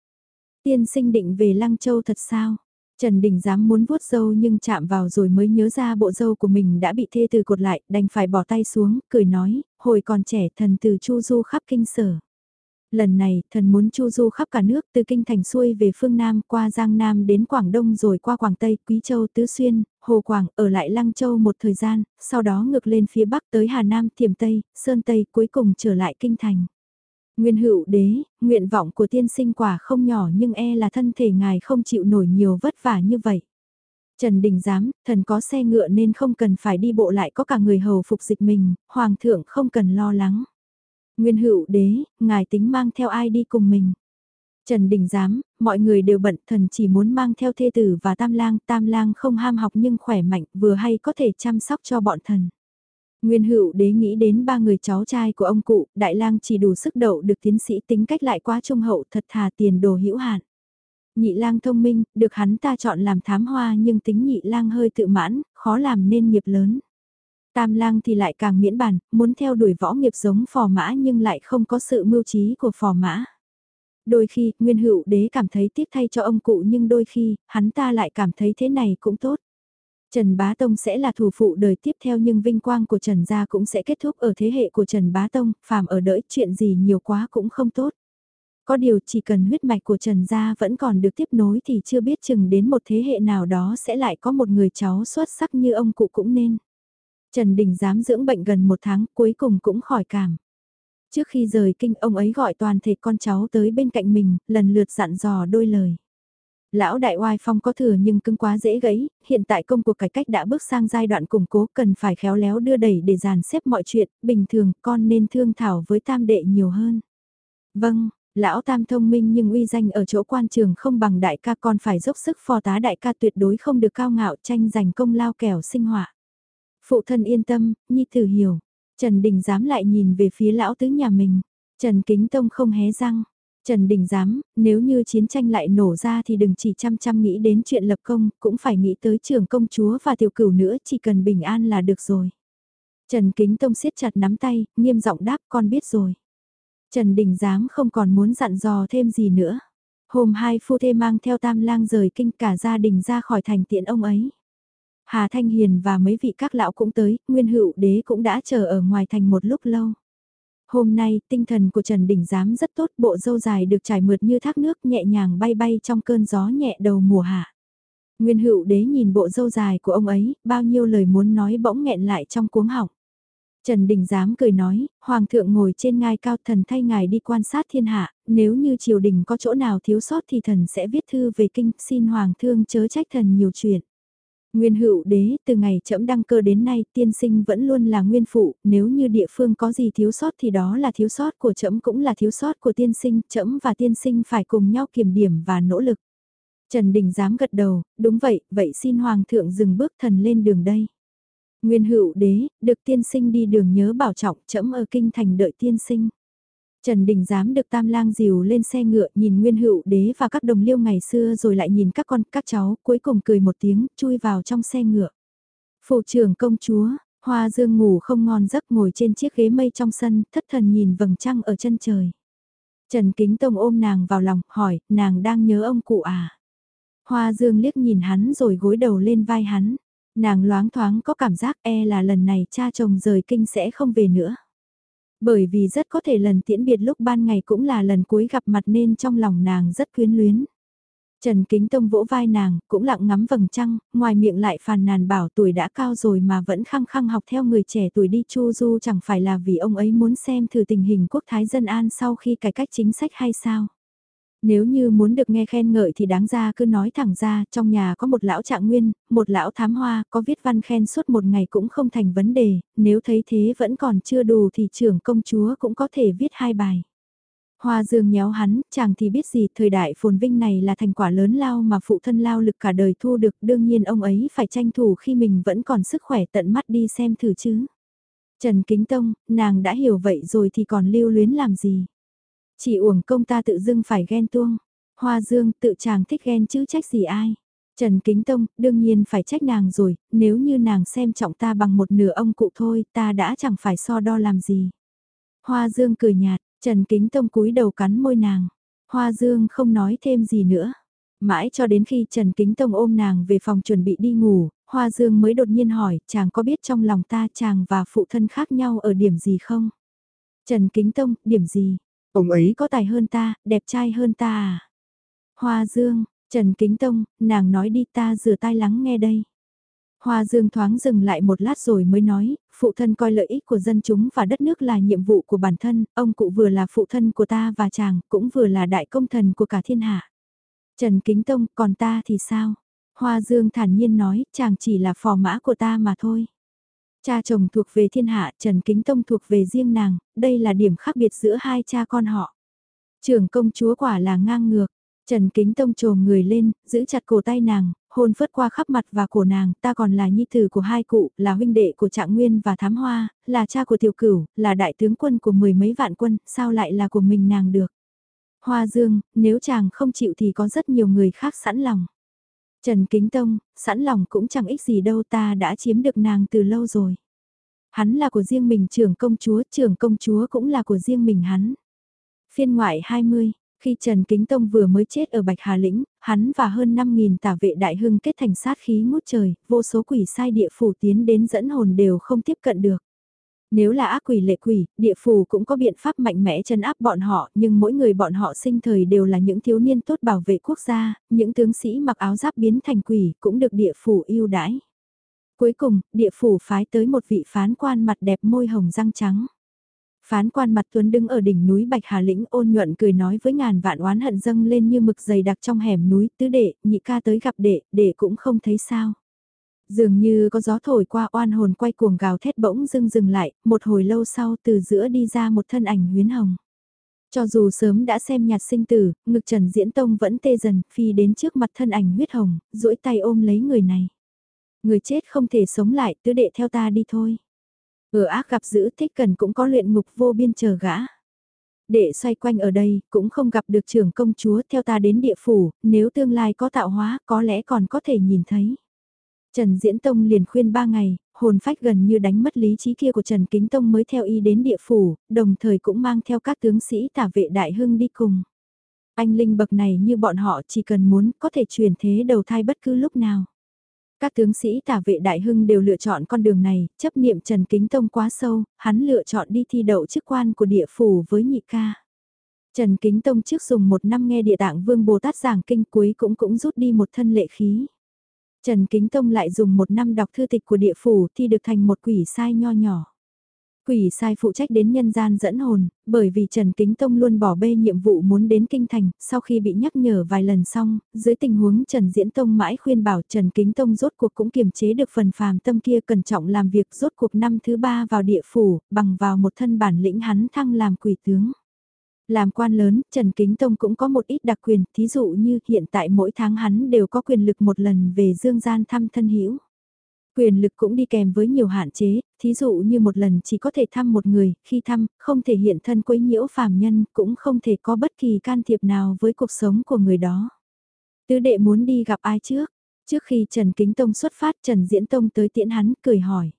Tiên sinh định về Lăng Châu thật sao? Trần Đình dám muốn vuốt dâu nhưng chạm vào rồi mới nhớ ra bộ dâu của mình đã bị thê từ cột lại, đành phải bỏ tay xuống, cười nói, hồi còn trẻ thần từ chu du khắp kinh sở. Lần này, thần muốn chu du khắp cả nước từ kinh thành xuôi về phương Nam qua Giang Nam đến Quảng Đông rồi qua Quảng Tây, Quý Châu, Tứ Xuyên, Hồ Quảng, ở lại Lăng Châu một thời gian, sau đó ngược lên phía Bắc tới Hà Nam, Thiểm Tây, Sơn Tây, cuối cùng trở lại kinh thành. Nguyên hữu đế, nguyện vọng của tiên sinh quả không nhỏ nhưng e là thân thể ngài không chịu nổi nhiều vất vả như vậy. Trần Đình Giám, thần có xe ngựa nên không cần phải đi bộ lại có cả người hầu phục dịch mình, hoàng thượng không cần lo lắng. Nguyên hữu đế, ngài tính mang theo ai đi cùng mình. Trần Đình Giám, mọi người đều bận thần chỉ muốn mang theo thê tử và tam lang, tam lang không ham học nhưng khỏe mạnh vừa hay có thể chăm sóc cho bọn thần. Nguyên hữu đế nghĩ đến ba người cháu trai của ông cụ, đại lang chỉ đủ sức đậu được tiến sĩ tính cách lại quá trung hậu thật thà tiền đồ hữu hạn. Nhị lang thông minh, được hắn ta chọn làm thám hoa nhưng tính nhị lang hơi tự mãn, khó làm nên nghiệp lớn. Tam lang thì lại càng miễn bàn muốn theo đuổi võ nghiệp giống phò mã nhưng lại không có sự mưu trí của phò mã. Đôi khi, Nguyên Hữu Đế cảm thấy tiếc thay cho ông cụ nhưng đôi khi, hắn ta lại cảm thấy thế này cũng tốt. Trần Bá Tông sẽ là thủ phụ đời tiếp theo nhưng vinh quang của Trần Gia cũng sẽ kết thúc ở thế hệ của Trần Bá Tông, phàm ở đợi chuyện gì nhiều quá cũng không tốt. Có điều chỉ cần huyết mạch của Trần Gia vẫn còn được tiếp nối thì chưa biết chừng đến một thế hệ nào đó sẽ lại có một người cháu xuất sắc như ông cụ cũng nên. Trần Đình dám dưỡng bệnh gần một tháng cuối cùng cũng khỏi cảm. Trước khi rời kinh ông ấy gọi toàn thể con cháu tới bên cạnh mình, lần lượt dặn dò đôi lời. Lão đại oai phong có thừa nhưng cứng quá dễ gãy, hiện tại công cuộc cải cách đã bước sang giai đoạn củng cố cần phải khéo léo đưa đẩy để dàn xếp mọi chuyện, bình thường con nên thương thảo với tam đệ nhiều hơn. Vâng, lão tam thông minh nhưng uy danh ở chỗ quan trường không bằng đại ca còn phải dốc sức phò tá đại ca tuyệt đối không được cao ngạo tranh giành công lao kẻo sinh họa. Phụ thân yên tâm, nhi tử hiểu. Trần Đình dám lại nhìn về phía lão tứ nhà mình. Trần Kính Tông không hé răng. Trần Đình Giám, nếu như chiến tranh lại nổ ra thì đừng chỉ chăm chăm nghĩ đến chuyện lập công, cũng phải nghĩ tới trường công chúa và tiểu cửu nữa, chỉ cần bình an là được rồi. Trần Kính Tông siết chặt nắm tay, nghiêm giọng đáp con biết rồi. Trần Đình Giám không còn muốn dặn dò thêm gì nữa. Hôm hai phu thê mang theo tam lang rời kinh cả gia đình ra khỏi thành tiện ông ấy. Hà Thanh Hiền và mấy vị các lão cũng tới, nguyên hữu đế cũng đã chờ ở ngoài thành một lúc lâu. Hôm nay, tinh thần của Trần Đình Giám rất tốt, bộ dâu dài được trải mượt như thác nước nhẹ nhàng bay bay trong cơn gió nhẹ đầu mùa hạ. Nguyên hữu đế nhìn bộ dâu dài của ông ấy, bao nhiêu lời muốn nói bỗng nghẹn lại trong cuống họng. Trần Đình Giám cười nói, Hoàng thượng ngồi trên ngai cao thần thay ngài đi quan sát thiên hạ, nếu như triều đình có chỗ nào thiếu sót thì thần sẽ viết thư về kinh, xin Hoàng thương chớ trách thần nhiều chuyện. Nguyên hữu đế, từ ngày trẫm đăng cơ đến nay tiên sinh vẫn luôn là nguyên phụ, nếu như địa phương có gì thiếu sót thì đó là thiếu sót của trẫm cũng là thiếu sót của tiên sinh, trẫm và tiên sinh phải cùng nhau kiểm điểm và nỗ lực. Trần Đình dám gật đầu, đúng vậy, vậy xin Hoàng thượng dừng bước thần lên đường đây. Nguyên hữu đế, được tiên sinh đi đường nhớ bảo trọng trẫm ở kinh thành đợi tiên sinh. Trần Đình dám được tam lang dìu lên xe ngựa nhìn nguyên hữu đế và các đồng liêu ngày xưa rồi lại nhìn các con, các cháu, cuối cùng cười một tiếng, chui vào trong xe ngựa. Phụ trưởng công chúa, Hoa Dương ngủ không ngon giấc ngồi trên chiếc ghế mây trong sân, thất thần nhìn vầng trăng ở chân trời. Trần Kính Tông ôm nàng vào lòng, hỏi, nàng đang nhớ ông cụ à? Hoa Dương liếc nhìn hắn rồi gối đầu lên vai hắn. Nàng loáng thoáng có cảm giác e là lần này cha chồng rời kinh sẽ không về nữa. Bởi vì rất có thể lần tiễn biệt lúc ban ngày cũng là lần cuối gặp mặt nên trong lòng nàng rất quyến luyến. Trần Kính Tông vỗ vai nàng, cũng lặng ngắm vầng trăng, ngoài miệng lại phàn nàn bảo tuổi đã cao rồi mà vẫn khăng khăng học theo người trẻ tuổi đi chu du chẳng phải là vì ông ấy muốn xem thử tình hình quốc thái dân an sau khi cải cách chính sách hay sao. Nếu như muốn được nghe khen ngợi thì đáng ra cứ nói thẳng ra, trong nhà có một lão trạng nguyên, một lão thám hoa, có viết văn khen suốt một ngày cũng không thành vấn đề, nếu thấy thế vẫn còn chưa đủ thì trưởng công chúa cũng có thể viết hai bài. Hoa dương nhéo hắn, chàng thì biết gì, thời đại phồn vinh này là thành quả lớn lao mà phụ thân lao lực cả đời thu được, đương nhiên ông ấy phải tranh thủ khi mình vẫn còn sức khỏe tận mắt đi xem thử chứ. Trần Kính Tông, nàng đã hiểu vậy rồi thì còn lưu luyến làm gì. Chỉ uổng công ta tự dưng phải ghen tuông. Hoa Dương tự chàng thích ghen chứ trách gì ai. Trần Kính Tông, đương nhiên phải trách nàng rồi, nếu như nàng xem trọng ta bằng một nửa ông cụ thôi, ta đã chẳng phải so đo làm gì. Hoa Dương cười nhạt, Trần Kính Tông cúi đầu cắn môi nàng. Hoa Dương không nói thêm gì nữa. Mãi cho đến khi Trần Kính Tông ôm nàng về phòng chuẩn bị đi ngủ, Hoa Dương mới đột nhiên hỏi, chàng có biết trong lòng ta chàng và phụ thân khác nhau ở điểm gì không? Trần Kính Tông, điểm gì? Ông ấy có tài hơn ta, đẹp trai hơn ta à? Hoa Dương, Trần Kính Tông, nàng nói đi ta rửa tai lắng nghe đây. Hoa Dương thoáng dừng lại một lát rồi mới nói, phụ thân coi lợi ích của dân chúng và đất nước là nhiệm vụ của bản thân, ông cụ vừa là phụ thân của ta và chàng, cũng vừa là đại công thần của cả thiên hạ. Trần Kính Tông, còn ta thì sao? Hoa Dương thản nhiên nói, chàng chỉ là phò mã của ta mà thôi. Cha chồng thuộc về thiên hạ, Trần Kính Tông thuộc về riêng nàng, đây là điểm khác biệt giữa hai cha con họ. Trường công chúa quả là ngang ngược, Trần Kính Tông trồm người lên, giữ chặt cổ tay nàng, hôn phớt qua khắp mặt và cổ nàng, ta còn là nhi tử của hai cụ, là huynh đệ của Trạng Nguyên và Thám Hoa, là cha của Tiểu Cửu, là đại tướng quân của mười mấy vạn quân, sao lại là của mình nàng được. Hoa Dương, nếu chàng không chịu thì có rất nhiều người khác sẵn lòng. Trần Kính Tông, sẵn lòng cũng chẳng ích gì đâu ta đã chiếm được nàng từ lâu rồi. Hắn là của riêng mình trưởng công chúa, trưởng công chúa cũng là của riêng mình hắn. Phiên ngoại 20, khi Trần Kính Tông vừa mới chết ở Bạch Hà Lĩnh, hắn và hơn 5.000 tả vệ đại hưng kết thành sát khí ngút trời, vô số quỷ sai địa phủ tiến đến dẫn hồn đều không tiếp cận được. Nếu là ác quỷ lệ quỷ, địa phủ cũng có biện pháp mạnh mẽ chân áp bọn họ, nhưng mỗi người bọn họ sinh thời đều là những thiếu niên tốt bảo vệ quốc gia, những tướng sĩ mặc áo giáp biến thành quỷ cũng được địa phủ yêu đãi. Cuối cùng, địa phủ phái tới một vị phán quan mặt đẹp môi hồng răng trắng. Phán quan mặt tuấn đứng ở đỉnh núi Bạch Hà Lĩnh ôn nhuận cười nói với ngàn vạn oán hận dâng lên như mực dày đặc trong hẻm núi tứ đệ, nhị ca tới gặp đệ, đệ cũng không thấy sao. Dường như có gió thổi qua oan hồn quay cuồng gào thét bỗng dưng dừng lại, một hồi lâu sau từ giữa đi ra một thân ảnh huyến hồng. Cho dù sớm đã xem nhạt sinh tử, ngực Trần Diễn Tông vẫn tê dần, phi đến trước mặt thân ảnh huyết hồng, duỗi tay ôm lấy người này. Người chết không thể sống lại, tứ đệ theo ta đi thôi. Ở ác gặp giữ thích cần cũng có luyện ngục vô biên chờ gã. Đệ xoay quanh ở đây, cũng không gặp được trưởng công chúa theo ta đến địa phủ, nếu tương lai có tạo hóa, có lẽ còn có thể nhìn thấy. Trần Diễn Tông liền khuyên ba ngày, hồn phách gần như đánh mất lý trí kia của Trần Kính Tông mới theo y đến địa phủ, đồng thời cũng mang theo các tướng sĩ tả vệ đại hưng đi cùng. Anh Linh bậc này như bọn họ chỉ cần muốn có thể truyền thế đầu thai bất cứ lúc nào. Các tướng sĩ tả vệ đại hưng đều lựa chọn con đường này, chấp niệm Trần Kính Tông quá sâu, hắn lựa chọn đi thi đậu chức quan của địa phủ với nhị ca. Trần Kính Tông trước dùng một năm nghe địa tạng vương Bồ Tát giảng kinh cuối cũng cũng rút đi một thân lệ khí. Trần Kính Tông lại dùng một năm đọc thư tịch của địa phủ thi được thành một quỷ sai nho nhỏ. Quỷ sai phụ trách đến nhân gian dẫn hồn, bởi vì Trần Kính Tông luôn bỏ bê nhiệm vụ muốn đến kinh thành, sau khi bị nhắc nhở vài lần xong, dưới tình huống Trần Diễn Tông mãi khuyên bảo Trần Kính Tông rốt cuộc cũng kiềm chế được phần phàm tâm kia cẩn trọng làm việc rốt cuộc năm thứ ba vào địa phủ, bằng vào một thân bản lĩnh hắn thăng làm quỷ tướng. Làm quan lớn, Trần Kính Tông cũng có một ít đặc quyền, thí dụ như hiện tại mỗi tháng hắn đều có quyền lực một lần về dương gian thăm thân hữu Quyền lực cũng đi kèm với nhiều hạn chế, thí dụ như một lần chỉ có thể thăm một người, khi thăm, không thể hiện thân quấy nhiễu phàm nhân, cũng không thể có bất kỳ can thiệp nào với cuộc sống của người đó. Tứ đệ muốn đi gặp ai trước? Trước khi Trần Kính Tông xuất phát Trần Diễn Tông tới tiễn hắn, cười hỏi.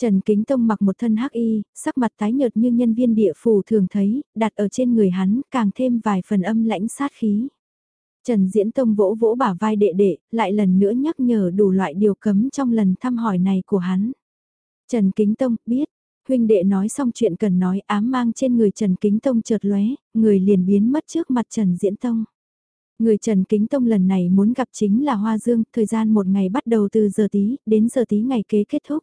Trần Kính Tông mặc một thân hắc y, sắc mặt tái nhợt như nhân viên địa phủ thường thấy, đặt ở trên người hắn, càng thêm vài phần âm lãnh sát khí. Trần Diễn Tông vỗ vỗ bả vai đệ đệ, lại lần nữa nhắc nhở đủ loại điều cấm trong lần thăm hỏi này của hắn. Trần Kính Tông, biết, huynh đệ nói xong chuyện cần nói ám mang trên người Trần Kính Tông chợt lóe, người liền biến mất trước mặt Trần Diễn Tông. Người Trần Kính Tông lần này muốn gặp chính là Hoa Dương, thời gian một ngày bắt đầu từ giờ tí, đến giờ tí ngày kế kết thúc.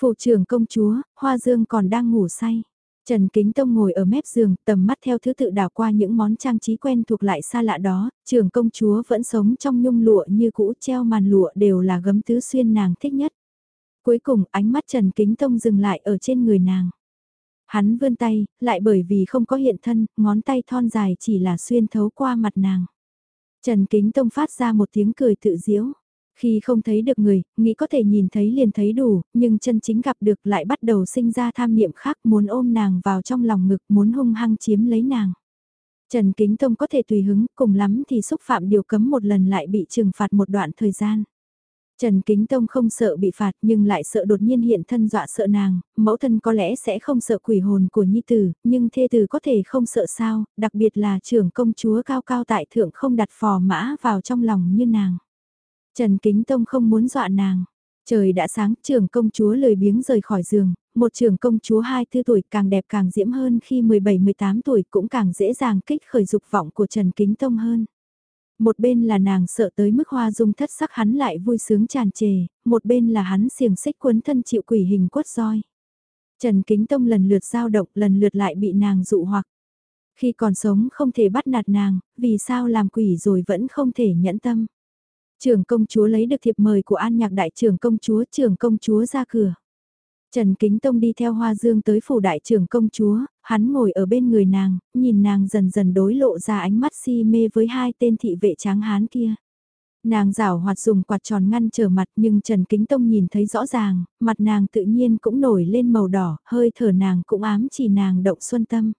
Phụ trưởng công chúa, Hoa Dương còn đang ngủ say. Trần Kính Tông ngồi ở mép giường, tầm mắt theo thứ tự đảo qua những món trang trí quen thuộc lại xa lạ đó, trưởng công chúa vẫn sống trong nhung lụa như cũ treo màn lụa đều là gấm tứ xuyên nàng thích nhất. Cuối cùng ánh mắt Trần Kính Tông dừng lại ở trên người nàng. Hắn vươn tay, lại bởi vì không có hiện thân, ngón tay thon dài chỉ là xuyên thấu qua mặt nàng. Trần Kính Tông phát ra một tiếng cười tự diễu. Khi không thấy được người, nghĩ có thể nhìn thấy liền thấy đủ, nhưng chân chính gặp được lại bắt đầu sinh ra tham niệm khác muốn ôm nàng vào trong lòng ngực muốn hung hăng chiếm lấy nàng. Trần Kính Tông có thể tùy hứng, cùng lắm thì xúc phạm điều cấm một lần lại bị trừng phạt một đoạn thời gian. Trần Kính Tông không sợ bị phạt nhưng lại sợ đột nhiên hiện thân dọa sợ nàng, mẫu thân có lẽ sẽ không sợ quỷ hồn của nhi tử, nhưng thê tử có thể không sợ sao, đặc biệt là trưởng công chúa cao cao tại thượng không đặt phò mã vào trong lòng như nàng. Trần Kính Tông không muốn dọa nàng. Trời đã sáng, trưởng công chúa lười biếng rời khỏi giường, một trưởng công chúa 24 tuổi càng đẹp càng diễm hơn khi 17-18 tuổi cũng càng dễ dàng kích khởi dục vọng của Trần Kính Tông hơn. Một bên là nàng sợ tới mức hoa dung thất sắc hắn lại vui sướng tràn trề, một bên là hắn xiềng xích quấn thân chịu quỷ hình quất roi. Trần Kính Tông lần lượt giao động lần lượt lại bị nàng dụ hoặc. Khi còn sống không thể bắt nạt nàng, vì sao làm quỷ rồi vẫn không thể nhẫn tâm. Trưởng công chúa lấy được thiệp mời của An Nhạc đại trưởng công chúa, trưởng công chúa ra cửa. Trần Kính Tông đi theo Hoa Dương tới phủ đại trưởng công chúa, hắn ngồi ở bên người nàng, nhìn nàng dần dần đối lộ ra ánh mắt si mê với hai tên thị vệ tráng hán kia. Nàng rảo hoạt dùng quạt tròn ngăn trở mặt nhưng Trần Kính Tông nhìn thấy rõ ràng, mặt nàng tự nhiên cũng nổi lên màu đỏ, hơi thở nàng cũng ám chỉ nàng động xuân tâm.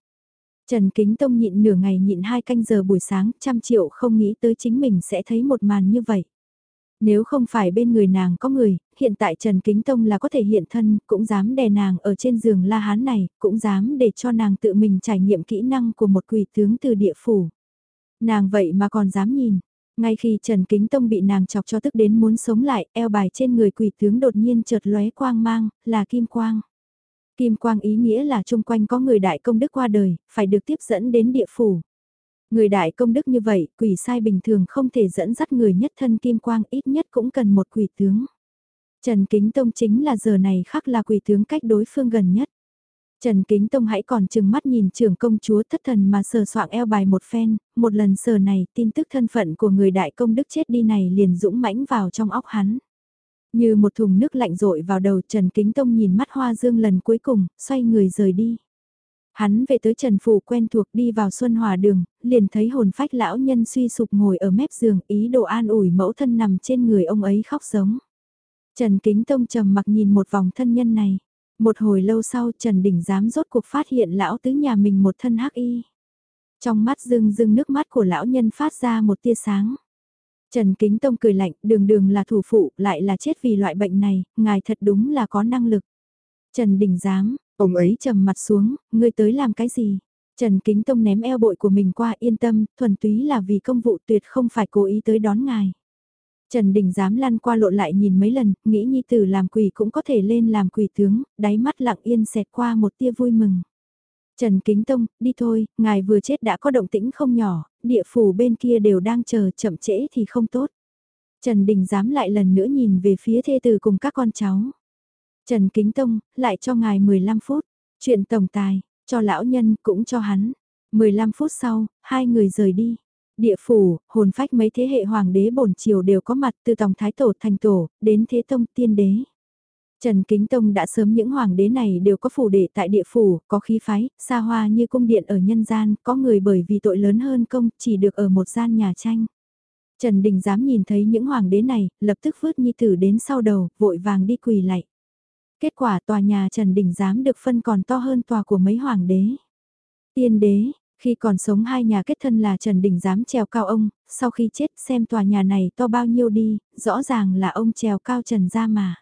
Trần Kính Tông nhịn nửa ngày nhịn hai canh giờ buổi sáng, trăm triệu không nghĩ tới chính mình sẽ thấy một màn như vậy. Nếu không phải bên người nàng có người, hiện tại Trần Kính Tông là có thể hiện thân, cũng dám đè nàng ở trên giường la hán này, cũng dám để cho nàng tự mình trải nghiệm kỹ năng của một quỷ tướng từ địa phủ. Nàng vậy mà còn dám nhìn. Ngay khi Trần Kính Tông bị nàng chọc cho tức đến muốn sống lại, eo bài trên người quỷ tướng đột nhiên chợt lóe quang mang, là kim quang. Kim quang ý nghĩa là chung quanh có người đại công đức qua đời, phải được tiếp dẫn đến địa phủ. Người đại công đức như vậy, quỷ sai bình thường không thể dẫn dắt người nhất thân kim quang ít nhất cũng cần một quỷ tướng. Trần Kính Tông chính là giờ này khắc là quỷ tướng cách đối phương gần nhất. Trần Kính Tông hãy còn chừng mắt nhìn trưởng công chúa thất thần mà sờ soạng eo bài một phen, một lần sờ này tin tức thân phận của người đại công đức chết đi này liền dũng mãnh vào trong óc hắn. Như một thùng nước lạnh rội vào đầu Trần Kính Tông nhìn mắt Hoa Dương lần cuối cùng, xoay người rời đi. Hắn về tới Trần Phủ quen thuộc đi vào Xuân Hòa đường, liền thấy hồn phách lão nhân suy sụp ngồi ở mép giường ý đồ an ủi mẫu thân nằm trên người ông ấy khóc giống. Trần Kính Tông trầm mặc nhìn một vòng thân nhân này. Một hồi lâu sau Trần Đình dám rốt cuộc phát hiện lão tứ nhà mình một thân hắc y. Trong mắt rưng rưng nước mắt của lão nhân phát ra một tia sáng. Trần Kính Tông cười lạnh, đường đường là thủ phụ, lại là chết vì loại bệnh này, ngài thật đúng là có năng lực. Trần Đình giám ông ấy trầm mặt xuống, ngươi tới làm cái gì? Trần Kính Tông ném eo bội của mình qua yên tâm, thuần túy là vì công vụ tuyệt không phải cố ý tới đón ngài. Trần Đình dám lăn qua lộn lại nhìn mấy lần, nghĩ nhi tử làm quỷ cũng có thể lên làm quỷ tướng, đáy mắt lặng yên xẹt qua một tia vui mừng. Trần Kính Tông, đi thôi, ngài vừa chết đã có động tĩnh không nhỏ, địa phủ bên kia đều đang chờ chậm trễ thì không tốt. Trần Đình dám lại lần nữa nhìn về phía thê tử cùng các con cháu. Trần Kính Tông, lại cho ngài 15 phút, chuyện tổng tài, cho lão nhân cũng cho hắn. 15 phút sau, hai người rời đi. Địa phủ, hồn phách mấy thế hệ hoàng đế bổn triều đều có mặt từ tòng thái tổ thành tổ, đến thế tông tiên đế. Trần Kính Tông đã sớm những hoàng đế này đều có phủ đệ tại địa phủ, có khí phái, xa hoa như cung điện ở nhân gian, có người bởi vì tội lớn hơn công chỉ được ở một gian nhà tranh. Trần Đình dám nhìn thấy những hoàng đế này, lập tức vứt nhi tử đến sau đầu, vội vàng đi quỳ lạy. Kết quả tòa nhà Trần Đình giám được phân còn to hơn tòa của mấy hoàng đế. Tiên đế, khi còn sống hai nhà kết thân là Trần Đình giám trèo cao ông, sau khi chết xem tòa nhà này to bao nhiêu đi, rõ ràng là ông trèo cao Trần ra mà.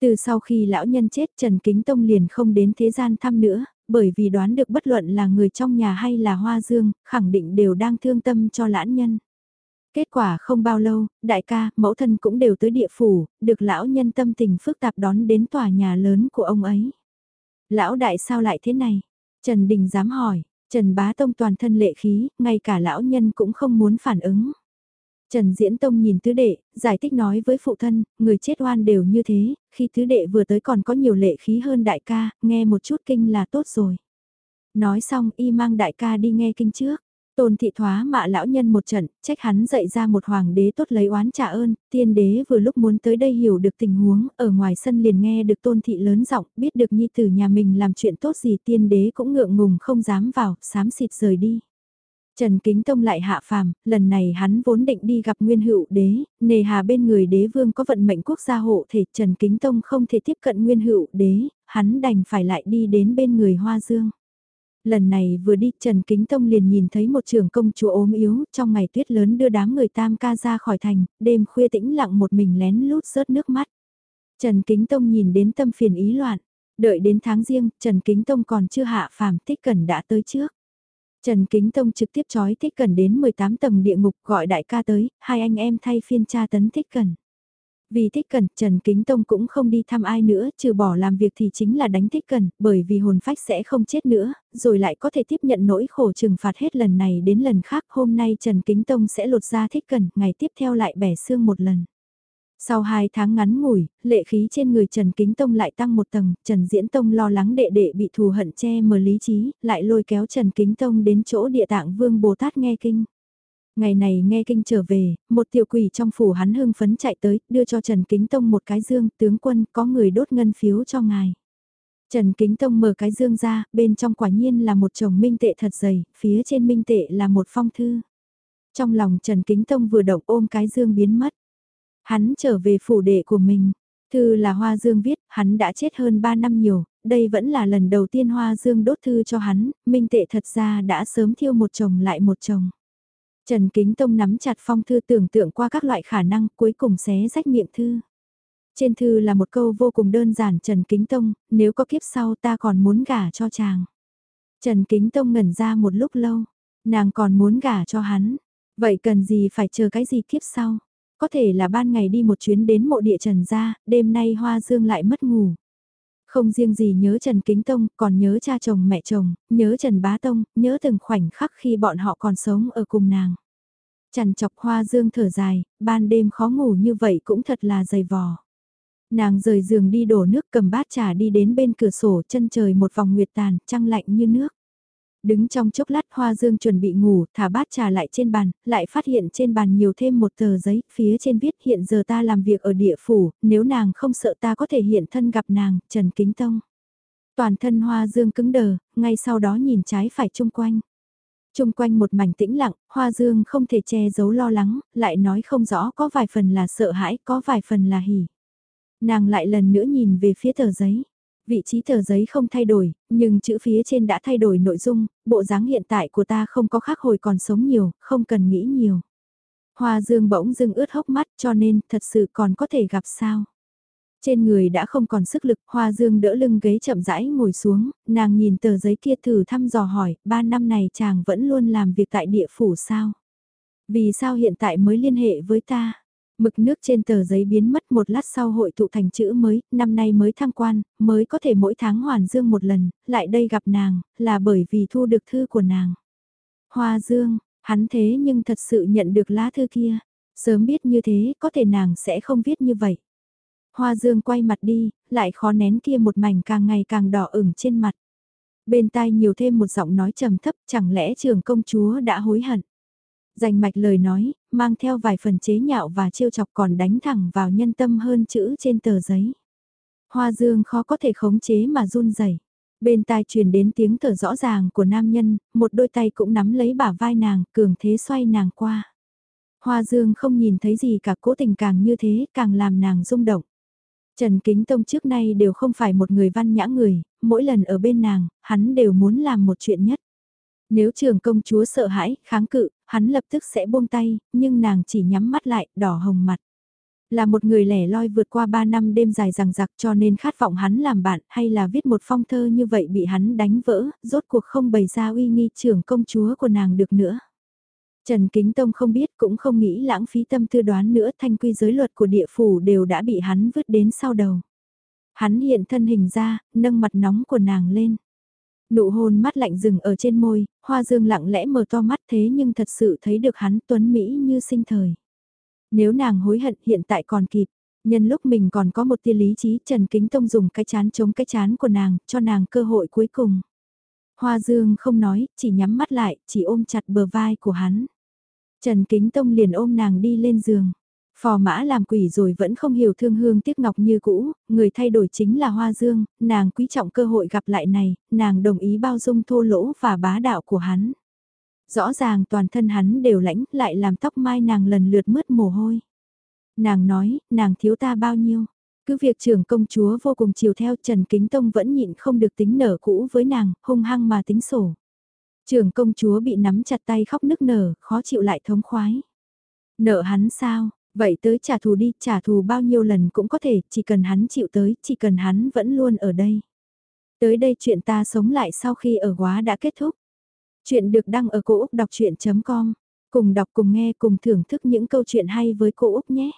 Từ sau khi lão nhân chết Trần Kính Tông liền không đến thế gian thăm nữa, bởi vì đoán được bất luận là người trong nhà hay là Hoa Dương, khẳng định đều đang thương tâm cho lãn nhân. Kết quả không bao lâu, đại ca, mẫu thân cũng đều tới địa phủ, được lão nhân tâm tình phức tạp đón đến tòa nhà lớn của ông ấy. Lão đại sao lại thế này? Trần Đình dám hỏi, Trần Bá Tông toàn thân lệ khí, ngay cả lão nhân cũng không muốn phản ứng. Trần Diễn Tông nhìn tứ đệ, giải thích nói với phụ thân, người chết oan đều như thế, khi tứ đệ vừa tới còn có nhiều lệ khí hơn đại ca, nghe một chút kinh là tốt rồi. Nói xong y mang đại ca đi nghe kinh trước. Tôn thị thoá mạ lão nhân một trận, trách hắn dạy ra một hoàng đế tốt lấy oán trả ơn, tiên đế vừa lúc muốn tới đây hiểu được tình huống, ở ngoài sân liền nghe được tôn thị lớn giọng biết được nhi tử nhà mình làm chuyện tốt gì tiên đế cũng ngượng ngùng không dám vào, sám xịt rời đi. Trần Kính Tông lại hạ phàm, lần này hắn vốn định đi gặp Nguyên Hữu Đế, nề hà bên người đế vương có vận mệnh quốc gia hộ thể Trần Kính Tông không thể tiếp cận Nguyên Hữu Đế, hắn đành phải lại đi đến bên người Hoa Dương. Lần này vừa đi Trần Kính Tông liền nhìn thấy một trưởng công chúa ốm yếu trong ngày tuyết lớn đưa đám người tam ca ra khỏi thành, đêm khuya tĩnh lặng một mình lén lút rớt nước mắt. Trần Kính Tông nhìn đến tâm phiền ý loạn, đợi đến tháng riêng Trần Kính Tông còn chưa hạ phàm tích cẩn đã tới trước. Trần Kính Tông trực tiếp chói Thích Cần đến 18 tầng địa ngục gọi đại ca tới, hai anh em thay phiên tra tấn Thích Cần. Vì Thích Cần, Trần Kính Tông cũng không đi thăm ai nữa, trừ bỏ làm việc thì chính là đánh Thích Cần, bởi vì hồn phách sẽ không chết nữa, rồi lại có thể tiếp nhận nỗi khổ trừng phạt hết lần này đến lần khác. Hôm nay Trần Kính Tông sẽ lột ra Thích Cần, ngày tiếp theo lại bẻ xương một lần. Sau hai tháng ngắn ngủi, lệ khí trên người Trần Kính Tông lại tăng một tầng, Trần Diễn Tông lo lắng đệ đệ bị thù hận che mờ lý trí, lại lôi kéo Trần Kính Tông đến chỗ địa tạng vương Bồ Tát nghe kinh. Ngày này nghe kinh trở về, một tiểu quỷ trong phủ hắn hưng phấn chạy tới, đưa cho Trần Kính Tông một cái dương, tướng quân có người đốt ngân phiếu cho ngài. Trần Kính Tông mở cái dương ra, bên trong quả nhiên là một chồng minh tệ thật dày, phía trên minh tệ là một phong thư. Trong lòng Trần Kính Tông vừa động ôm cái dương biến mất. Hắn trở về phủ đệ của mình. Thư là Hoa Dương viết, hắn đã chết hơn 3 năm nhiều, đây vẫn là lần đầu tiên Hoa Dương đốt thư cho hắn, minh tệ thật ra đã sớm thiêu một chồng lại một chồng. Trần Kính Tông nắm chặt phong thư tưởng tượng qua các loại khả năng cuối cùng xé rách miệng thư. Trên thư là một câu vô cùng đơn giản Trần Kính Tông, nếu có kiếp sau ta còn muốn gả cho chàng. Trần Kính Tông ngẩn ra một lúc lâu, nàng còn muốn gả cho hắn, vậy cần gì phải chờ cái gì kiếp sau? Có thể là ban ngày đi một chuyến đến mộ địa Trần gia, đêm nay Hoa Dương lại mất ngủ. Không riêng gì nhớ Trần Kính Tông, còn nhớ cha chồng mẹ chồng, nhớ Trần Bá Tông, nhớ từng khoảnh khắc khi bọn họ còn sống ở cùng nàng. Trần chọc Hoa Dương thở dài, ban đêm khó ngủ như vậy cũng thật là dày vò. Nàng rời giường đi đổ nước cầm bát trà đi đến bên cửa sổ chân trời một vòng nguyệt tàn, trăng lạnh như nước. Đứng trong chốc lát Hoa Dương chuẩn bị ngủ, thả bát trà lại trên bàn, lại phát hiện trên bàn nhiều thêm một tờ giấy, phía trên viết hiện giờ ta làm việc ở địa phủ, nếu nàng không sợ ta có thể hiện thân gặp nàng, Trần Kính Tông. Toàn thân Hoa Dương cứng đờ, ngay sau đó nhìn trái phải chung quanh. trung quanh một mảnh tĩnh lặng, Hoa Dương không thể che giấu lo lắng, lại nói không rõ có vài phần là sợ hãi, có vài phần là hỉ. Nàng lại lần nữa nhìn về phía tờ giấy. Vị trí tờ giấy không thay đổi, nhưng chữ phía trên đã thay đổi nội dung, bộ dáng hiện tại của ta không có khác hồi còn sống nhiều, không cần nghĩ nhiều. Hoa dương bỗng dưng ướt hốc mắt cho nên thật sự còn có thể gặp sao. Trên người đã không còn sức lực, Hoa Dương đỡ lưng ghế chậm rãi ngồi xuống, nàng nhìn tờ giấy kia thử thăm dò hỏi, ba năm này chàng vẫn luôn làm việc tại địa phủ sao? Vì sao hiện tại mới liên hệ với ta? Mực nước trên tờ giấy biến mất một lát sau hội tụ thành chữ mới, năm nay mới thăng quan, mới có thể mỗi tháng hoàn dương một lần, lại đây gặp nàng, là bởi vì thu được thư của nàng. Hoa dương, hắn thế nhưng thật sự nhận được lá thư kia, sớm biết như thế có thể nàng sẽ không viết như vậy. Hoa dương quay mặt đi, lại khó nén kia một mảnh càng ngày càng đỏ ửng trên mặt. Bên tai nhiều thêm một giọng nói trầm thấp chẳng lẽ trường công chúa đã hối hận. Dành mạch lời nói, mang theo vài phần chế nhạo và trêu chọc còn đánh thẳng vào nhân tâm hơn chữ trên tờ giấy. Hoa dương khó có thể khống chế mà run rẩy. Bên tai truyền đến tiếng thở rõ ràng của nam nhân, một đôi tay cũng nắm lấy bả vai nàng, cường thế xoay nàng qua. Hoa dương không nhìn thấy gì cả cố tình càng như thế, càng làm nàng rung động. Trần Kính Tông trước nay đều không phải một người văn nhã người, mỗi lần ở bên nàng, hắn đều muốn làm một chuyện nhất. Nếu trường công chúa sợ hãi, kháng cự, hắn lập tức sẽ buông tay, nhưng nàng chỉ nhắm mắt lại, đỏ hồng mặt. Là một người lẻ loi vượt qua 3 năm đêm dài rằng giặc cho nên khát vọng hắn làm bạn hay là viết một phong thơ như vậy bị hắn đánh vỡ, rốt cuộc không bày ra uy nghi trưởng công chúa của nàng được nữa. Trần Kính Tông không biết cũng không nghĩ lãng phí tâm tư đoán nữa thanh quy giới luật của địa phủ đều đã bị hắn vứt đến sau đầu. Hắn hiện thân hình ra, nâng mặt nóng của nàng lên. Nụ hôn mắt lạnh rừng ở trên môi, hoa dương lặng lẽ mở to mắt thế nhưng thật sự thấy được hắn tuấn Mỹ như sinh thời. Nếu nàng hối hận hiện tại còn kịp, nhân lúc mình còn có một tia lý trí Trần Kính Tông dùng cái chán chống cái chán của nàng, cho nàng cơ hội cuối cùng. Hoa Dương không nói, chỉ nhắm mắt lại, chỉ ôm chặt bờ vai của hắn. Trần Kính Tông liền ôm nàng đi lên giường. Phò mã làm quỷ rồi vẫn không hiểu thương hương tiếc ngọc như cũ, người thay đổi chính là Hoa Dương, nàng quý trọng cơ hội gặp lại này, nàng đồng ý bao dung thô lỗ và bá đạo của hắn. Rõ ràng toàn thân hắn đều lãnh lại làm tóc mai nàng lần lượt mướt mồ hôi. Nàng nói, nàng thiếu ta bao nhiêu. Cứ việc trưởng công chúa vô cùng chiều theo Trần Kính Tông vẫn nhịn không được tính nở cũ với nàng, hung hăng mà tính sổ. Trưởng công chúa bị nắm chặt tay khóc nức nở, khó chịu lại thống khoái. Nợ hắn sao, vậy tới trả thù đi, trả thù bao nhiêu lần cũng có thể, chỉ cần hắn chịu tới, chỉ cần hắn vẫn luôn ở đây. Tới đây chuyện ta sống lại sau khi ở quá đã kết thúc. Chuyện được đăng ở cổ Úc đọc chuyện.com. Cùng đọc cùng nghe cùng thưởng thức những câu chuyện hay với cô Úc nhé.